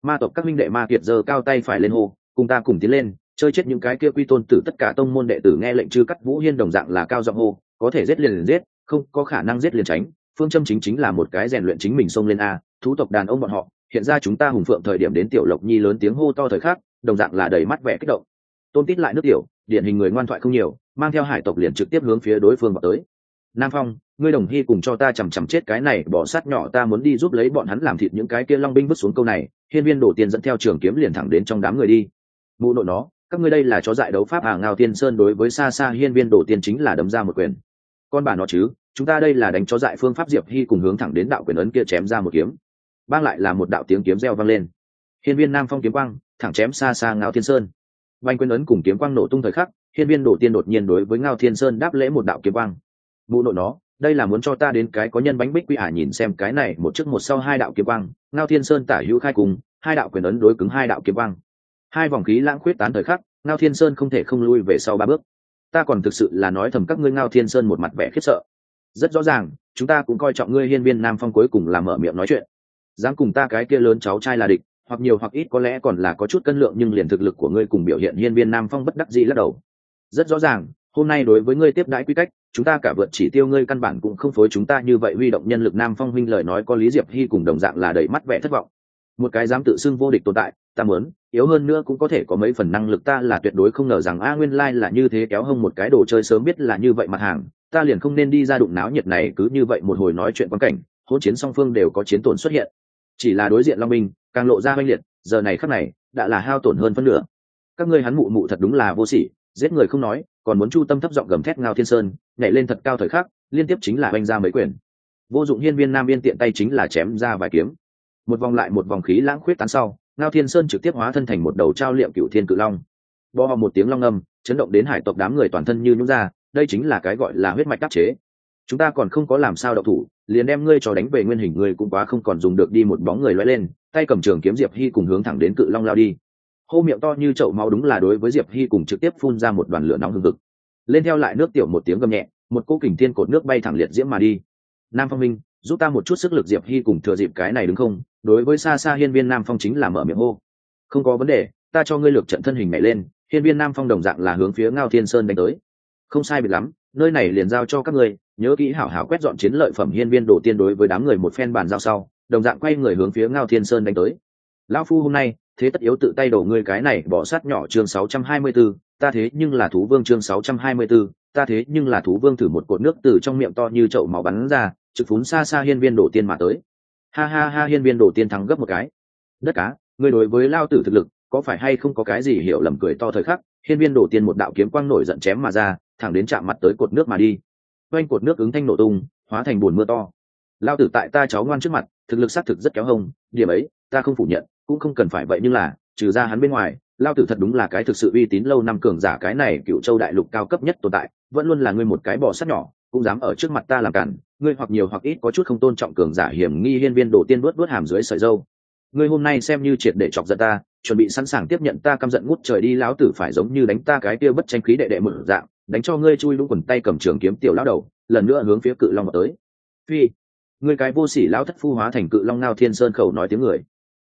ma tộc các minh đệ ma kiệt giơ cao tay phải lên hô, cùng ta cùng tiến lên, chơi chết những cái kia quy tôn tử tất cả tông môn đệ tử nghe lệnh chư cắt vũ hiên đồng dạng là cao giọng hô, có thể giết liền liền giết, không có khả năng giết liền tránh, phương châm chính chính là một cái rèn luyện chính mình xông lên a, thú tộc đàn ông bọn họ, hiện ra chúng ta hùng phượng thời điểm đến tiểu lộc nhi lớn tiếng hô to thời khắc, đồng dạng là đầy mắt vẻ kích động. Tôn tít lại nước tiểu, điển hình người ngoan thoại không nhiều, mang theo hải tộc liền trực tiếp hướng phía đối phương vào tới. Nam phong ngươi đồng hy cùng cho ta chằm chằm chết cái này, bỏ sát nhỏ ta muốn đi giúp lấy bọn hắn làm thịt những cái kia long binh vứt xuống câu này, hiên viên đổ tiền dẫn theo trường kiếm liền thẳng đến trong đám người đi. Mụ nội nó, các ngươi đây là chó dại đấu pháp à ngao tiên sơn đối với xa xa hiên viên đổ tiền chính là đấm ra một quyền. Con bà nó chứ, chúng ta đây là đánh chó dại phương pháp diệp hy cùng hướng thẳng đến đạo quyền ấn kia chém ra một kiếm. Bang lại là một đạo tiếng kiếm reo vang lên. Hiên viên nam phong kiếm quang, thẳng chém xa xa ngao thiên sơn. Banh quyền ấn cùng kiếm quang nổ tung thời khắc, hiên viên đổ tiên đột nhiên đối với ngao thiên sơn đáp lễ một đạo kiếm quang. Mụ nội nó đây là muốn cho ta đến cái có nhân bánh bích quy ả nhìn xem cái này một trước một sau hai đạo kiếm quang, ngao thiên sơn tả hữu khai cùng, hai đạo quyền ấn đối cứng hai đạo kiếm quang. Hai vòng khí lãng khuyết tán thời khắc, ngao thiên sơn không thể không lui về sau ba bước. Ta còn thực sự là nói thầm các ngươi ngao thiên sơn một mặt vẻ khiếp sợ. Rất rõ ràng, chúng ta cũng coi trọng ngươi hiên viên nam phong cuối cùng là mở miệng nói chuyện. Dám cùng ta cái kia lớn cháu trai là địch, hoặc nhiều hoặc ít có lẽ còn là có chút cân lượng nhưng liền thực lực của ngươi cùng biểu hiện hiên viên nam phong bất đắc dĩ lắc đầu. Rất rõ ràng, hôm nay đối với ngươi tiếp đãi quy cách chúng ta cả vượt chỉ tiêu ngươi căn bản cũng không phối chúng ta như vậy huy động nhân lực nam phong huynh lời nói có lý diệp hy cùng đồng dạng là đầy mắt vẻ thất vọng. Một cái dám tự xưng vô địch tồn tại, ta muốn, yếu hơn nữa cũng có thể có mấy phần năng lực ta là tuyệt đối không ngờ rằng a nguyên lai là như thế kéo hông một cái đồ chơi sớm biết là như vậy mặt hàng, ta liền không nên đi ra đụng náo nhiệt này cứ như vậy một hồi nói chuyện quan cảnh, hỗn chiến song phương đều có chiến tổn xuất hiện. Chỉ là đối diện long minh, càng lộ ra oanh liệt, giờ này khắc này, đã là hao tổn hơn phân nửa. Các ngươi hắn mụ mụ thật đúng là vô sỉ giết người không nói, còn muốn chu tâm thấp giọng gầm thét ngao thiên sơn, nhảy lên thật cao thời khắc, liên tiếp chính là oanh ra mấy quyền. Vô dụng hiên viên nam yên tiện tay chính là chém ra vài kiếm. Một vòng lại một vòng khí lãng khuyết tán sau, ngao thiên sơn trực tiếp hóa thân thành một đầu trao liệm cựu thiên cự long. Bo một tiếng long âm, chấn động đến hải tộc đám người toàn thân như nhúng ra, đây chính là cái gọi là huyết mạch đắc chế. Chúng ta còn không có làm sao đậu thủ, liền đem ngươi cho đánh về nguyên hình ngươi cũng quá không còn dùng được đi một bóng người loay lên, tay cầm trường kiếm diệp hy cùng hướng thẳng đến cự long lao đi hô miệng to như chậu máu đúng là đối với diệp hy cùng trực tiếp phun ra một đoàn lửa nóng hừng hực. Lên theo lại nước tiểu một tiếng gầm nhẹ, một cô kình thiên cột nước bay thẳng liệt diễm mà đi. Nam phong minh, giúp ta một chút sức lực diệp hy cùng thừa dịp cái này đứng không? Đối với xa xa hiên viên nam phong chính là mở miệng hô. Không có vấn đề, ta cho ngươi lược trận thân hình mẹ lên, hiên viên nam phong đồng dạng là hướng phía ngao thiên sơn đánh tới. Không sai biệt lắm, nơi này liền giao cho các ngươi, nhớ kỹ hảo hảo quét dọn chiến lợi phẩm hiên viên đồ tiên đối với đám người một phen bàn giao sau, đồng dạng quay người hướng phía ngao thiên sơn đánh tới. Lão phu hôm nay thế tất yếu tự tay đổ ngươi cái này bỏ sát nhỏ chương 624, ta thế nhưng là thú vương chương 624, ta thế nhưng là thú vương thử một cột nước từ trong miệng to như chậu máu bắn ra trực phún xa xa hiên viên đổ tiên mà tới. Ha ha ha hiên viên đổ tiên thắng gấp một cái. Đất cá ngươi đối với lao tử thực lực có phải hay không có cái gì hiểu lầm cười to thời khắc hiên viên đổ tiên một đạo kiếm quang nổi giận chém mà ra thẳng đến chạm mặt tới cột nước mà đi. Quanh cột nước ứng thanh nổ tung hóa thành buồn mưa to. Lao tử tại ta cháu ngoan trước mặt thực lực xác thực rất kéo hông điểm ấy ta không phủ nhận cũng không cần phải vậy nhưng là, trừ ra hắn bên ngoài, lao tử thật đúng là cái thực sự uy tín lâu năm cường giả cái này cựu châu đại lục cao cấp nhất tồn tại, vẫn luôn là ngươi một cái bò sát nhỏ, cũng dám ở trước mặt ta làm cản, ngươi hoặc nhiều hoặc ít có chút không tôn trọng cường giả hiểm nghi hiên viên đổ tiên bớt bớt hàm dưới sợi dâu. Ngươi hôm nay xem như triệt để chọc giận ta, chuẩn bị sẵn sàng tiếp nhận ta căm giận ngút trời đi, lão tử phải giống như đánh ta cái kia bất tranh khí đệ đệ mở dạng, đánh cho ngươi chui lũ quần tay cầm trường kiếm tiểu lão đầu, lần nữa hướng phía cự long vào tới. Phi, ngươi cái vô sỉ lão thất phu hóa thành cự long ngao thiên sơn khẩu nói tiếng người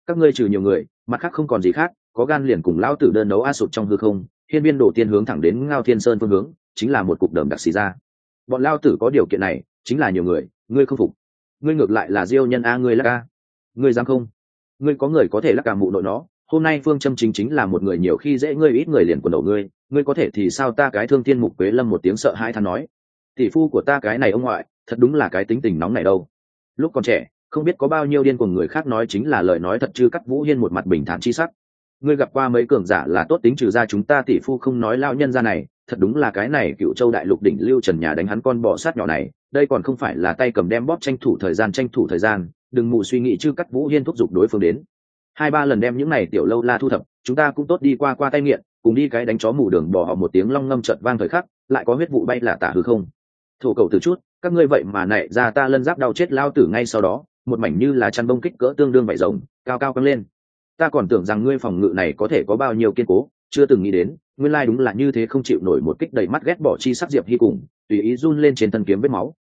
các ngươi trừ nhiều người, mặt khác không còn gì khác, có gan liền cùng lão tử đơn đấu a sụt trong hư không, hiên viên đổ tiên hướng thẳng đến ngao thiên sơn phương hướng, chính là một cục đầm đặc xì ra. Bọn lao tử có điều kiện này, chính là nhiều người, ngươi không phục. Ngươi ngược lại là diêu nhân a, ngươi lắc a. Ngươi dám không? Ngươi có người có thể lắc cả mụ nội nó, hôm nay phương châm chính chính là một người nhiều khi dễ ngươi ít người liền quần đầu ngươi ngươi có thể thì sao ta cái thương thiên mục quế lâm một tiếng sợ hai than nói. Tỷ phu của ta cái này ông ngoại, thật đúng là cái tính tình nóng này đâu. Lúc còn trẻ không biết có bao nhiêu điên của người khác nói chính là lời nói thật chứ cắt vũ hiên một mặt bình thản chi sắc. Ngươi gặp qua mấy cường giả là tốt tính trừ ra chúng ta tỷ phu không nói lao nhân ra này, thật đúng là cái này cựu châu đại lục đỉnh lưu trần nhà đánh hắn con bò sát nhỏ này, đây còn không phải là tay cầm đem bóp tranh thủ thời gian tranh thủ thời gian, đừng mù suy nghĩ chứ cắt vũ hiên thúc giục đối phương đến. Hai ba lần đem những này tiểu lâu la thu thập, chúng ta cũng tốt đi qua qua tay nghiện, cùng đi cái đánh chó mù đường bỏ họ một tiếng long ngâm trợt vang thời khắc, lại có huyết vụ bay là tả hư không. Thổ cầu từ chút, các ngươi vậy mà nảy ra ta lân giáp đau chết lao tử ngay sau đó một mảnh như là chăn bông kích cỡ tương đương vải rồng, cao cao căng lên. Ta còn tưởng rằng ngươi phòng ngự này có thể có bao nhiêu kiên cố, chưa từng nghĩ đến, nguyên lai đúng là như thế không chịu nổi một kích đầy mắt ghét bỏ chi sắc diệp hy cùng, tùy ý run lên trên thân kiếm vết máu.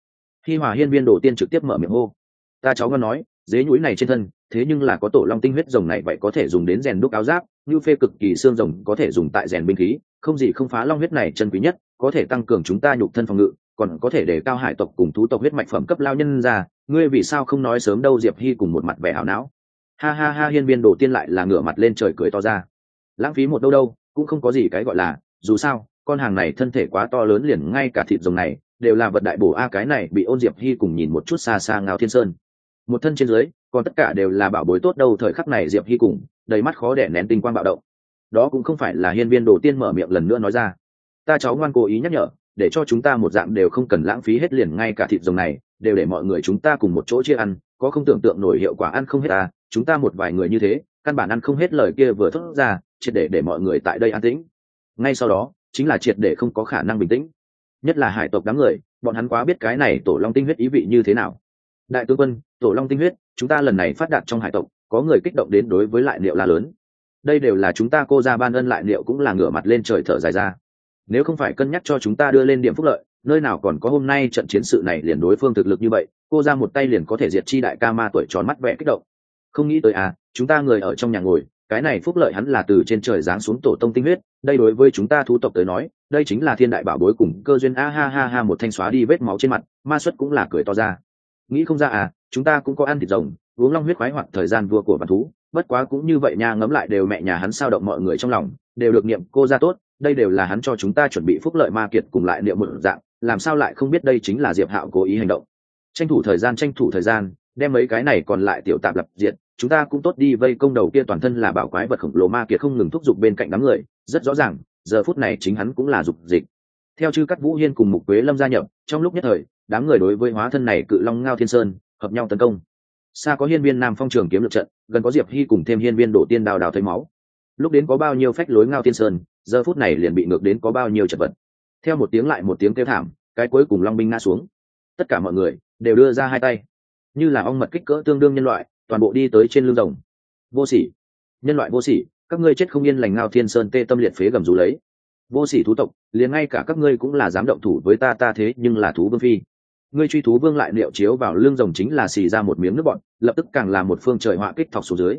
Hi hòa hiên viên đổ tiên trực tiếp mở miệng hô. Ta cháu ngon nói, dế nhũi này trên thân, thế nhưng là có tổ long tinh huyết rồng này vậy có thể dùng đến rèn đúc áo giáp, như phê cực kỳ xương rồng có thể dùng tại rèn binh khí, không gì không phá long huyết này chân quý nhất, có thể tăng cường chúng ta nhục thân phòng ngự còn có thể để cao hải tộc cùng thú tộc huyết mạch phẩm cấp lao nhân ra, ngươi vì sao không nói sớm đâu diệp hy cùng một mặt vẻ hảo não. Ha ha ha, hiên viên đồ tiên lại là ngửa mặt lên trời cười to ra. Lãng phí một đâu đâu, cũng không có gì cái gọi là, dù sao, con hàng này thân thể quá to lớn liền ngay cả thịt rồng này, đều là vật đại bổ a cái này bị ôn diệp hy cùng nhìn một chút xa xa ngao thiên sơn. Một thân trên dưới, còn tất cả đều là bảo bối tốt đâu, thời khắc này diệp hy cùng, đầy mắt khó để nén tinh quang bạo động. Đó cũng không phải là hiên viên đồ tiên mở miệng lần nữa nói ra. Ta cháu ngoan cố ý nhắc nhở để cho chúng ta một dạng đều không cần lãng phí hết liền ngay cả thịt rồng này, đều để mọi người chúng ta cùng một chỗ chia ăn, có không tưởng tượng nổi hiệu quả ăn không hết ta chúng ta một vài người như thế, căn bản ăn không hết lời kia vừa thốt ra, triệt để để mọi người tại đây an tĩnh. Ngay sau đó, chính là triệt để không có khả năng bình tĩnh. Nhất là hải tộc đám người, bọn hắn quá biết cái này tổ long tinh huyết ý vị như thế nào. Đại tướng quân, tổ long tinh huyết, chúng ta lần này phát đạt trong hải tộc, có người kích động đến đối với lại liệu la lớn. Đây đều là chúng ta cô ra ban ân lại liệu cũng là ngửa mặt lên trời thở dài ra nếu không phải cân nhắc cho chúng ta đưa lên điểm phúc lợi, nơi nào còn có hôm nay trận chiến sự này liền đối phương thực lực như vậy, cô ra một tay liền có thể diệt chi đại ca ma tuổi tròn mắt vẽ kích động. Không nghĩ tới à chúng ta người ở trong nhà ngồi, cái này phúc lợi hắn là từ trên trời giáng xuống tổ tông tinh huyết, đây đối với chúng ta thú tộc tới nói, đây chính là thiên đại bảo bối cùng cơ duyên, a ha ha ha, một thanh xóa đi vết máu trên mặt, ma xuất cũng là cười to ra. Nghĩ không ra à chúng ta cũng có ăn thịt rồng, uống long huyết khoái hoặc thời gian vua của bản thú, bất quá cũng như vậy nha ngấm lại đều mẹ nhà hắn sao động mọi người trong lòng, đều được niệm cô ra tốt đây đều là hắn cho chúng ta chuẩn bị phúc lợi ma kiệt cùng lại niệm một dạng, làm sao lại không biết đây chính là diệp hạo cố ý hành động. Tranh thủ thời gian, tranh thủ thời gian, đem mấy cái này còn lại tiểu tạp lập diện, chúng ta cũng tốt đi vây công đầu kia toàn thân là bảo quái vật khổng lồ ma kiệt không ngừng thúc giục bên cạnh đám người, rất rõ ràng, giờ phút này chính hắn cũng là dục dịch. Theo chư cắt vũ hiên cùng mục quế lâm gia nhập, trong lúc nhất thời, đám người đối với hóa thân này cự long ngao thiên sơn, hợp nhau tấn công. Xa có hiên viên nam phong trường kiếm lượt trận, gần có diệp hy cùng thêm hiên viên đổ tiên đào đào thấy máu lúc đến có bao nhiêu phách lối ngao thiên sơn, giờ phút này liền bị ngược đến có bao nhiêu chật vật. Theo một tiếng lại một tiếng kêu thảm, cái cuối cùng long binh ngã xuống. Tất cả mọi người đều đưa ra hai tay. Như là ong mật kích cỡ tương đương nhân loại, toàn bộ đi tới trên lưng rồng. Vô sỉ. Nhân loại vô sỉ, các ngươi chết không yên lành ngao thiên sơn tê tâm liệt phế gầm rú lấy. Vô sỉ thú tộc, liền ngay cả các ngươi cũng là dám động thủ với ta ta thế nhưng là thú vương phi. Ngươi truy thú vương lại liệu chiếu vào lưng rồng chính là xì ra một miếng nước bọn lập tức càng là một phương trời họa kích thọc xuống dưới.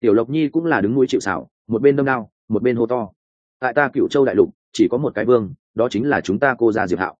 Tiểu lộc nhi cũng là đứng mũi chịu xảo một bên đâm đao, một bên hô to. Tại ta cựu châu đại lục, chỉ có một cái vương, đó chính là chúng ta cô gia diệp hạo.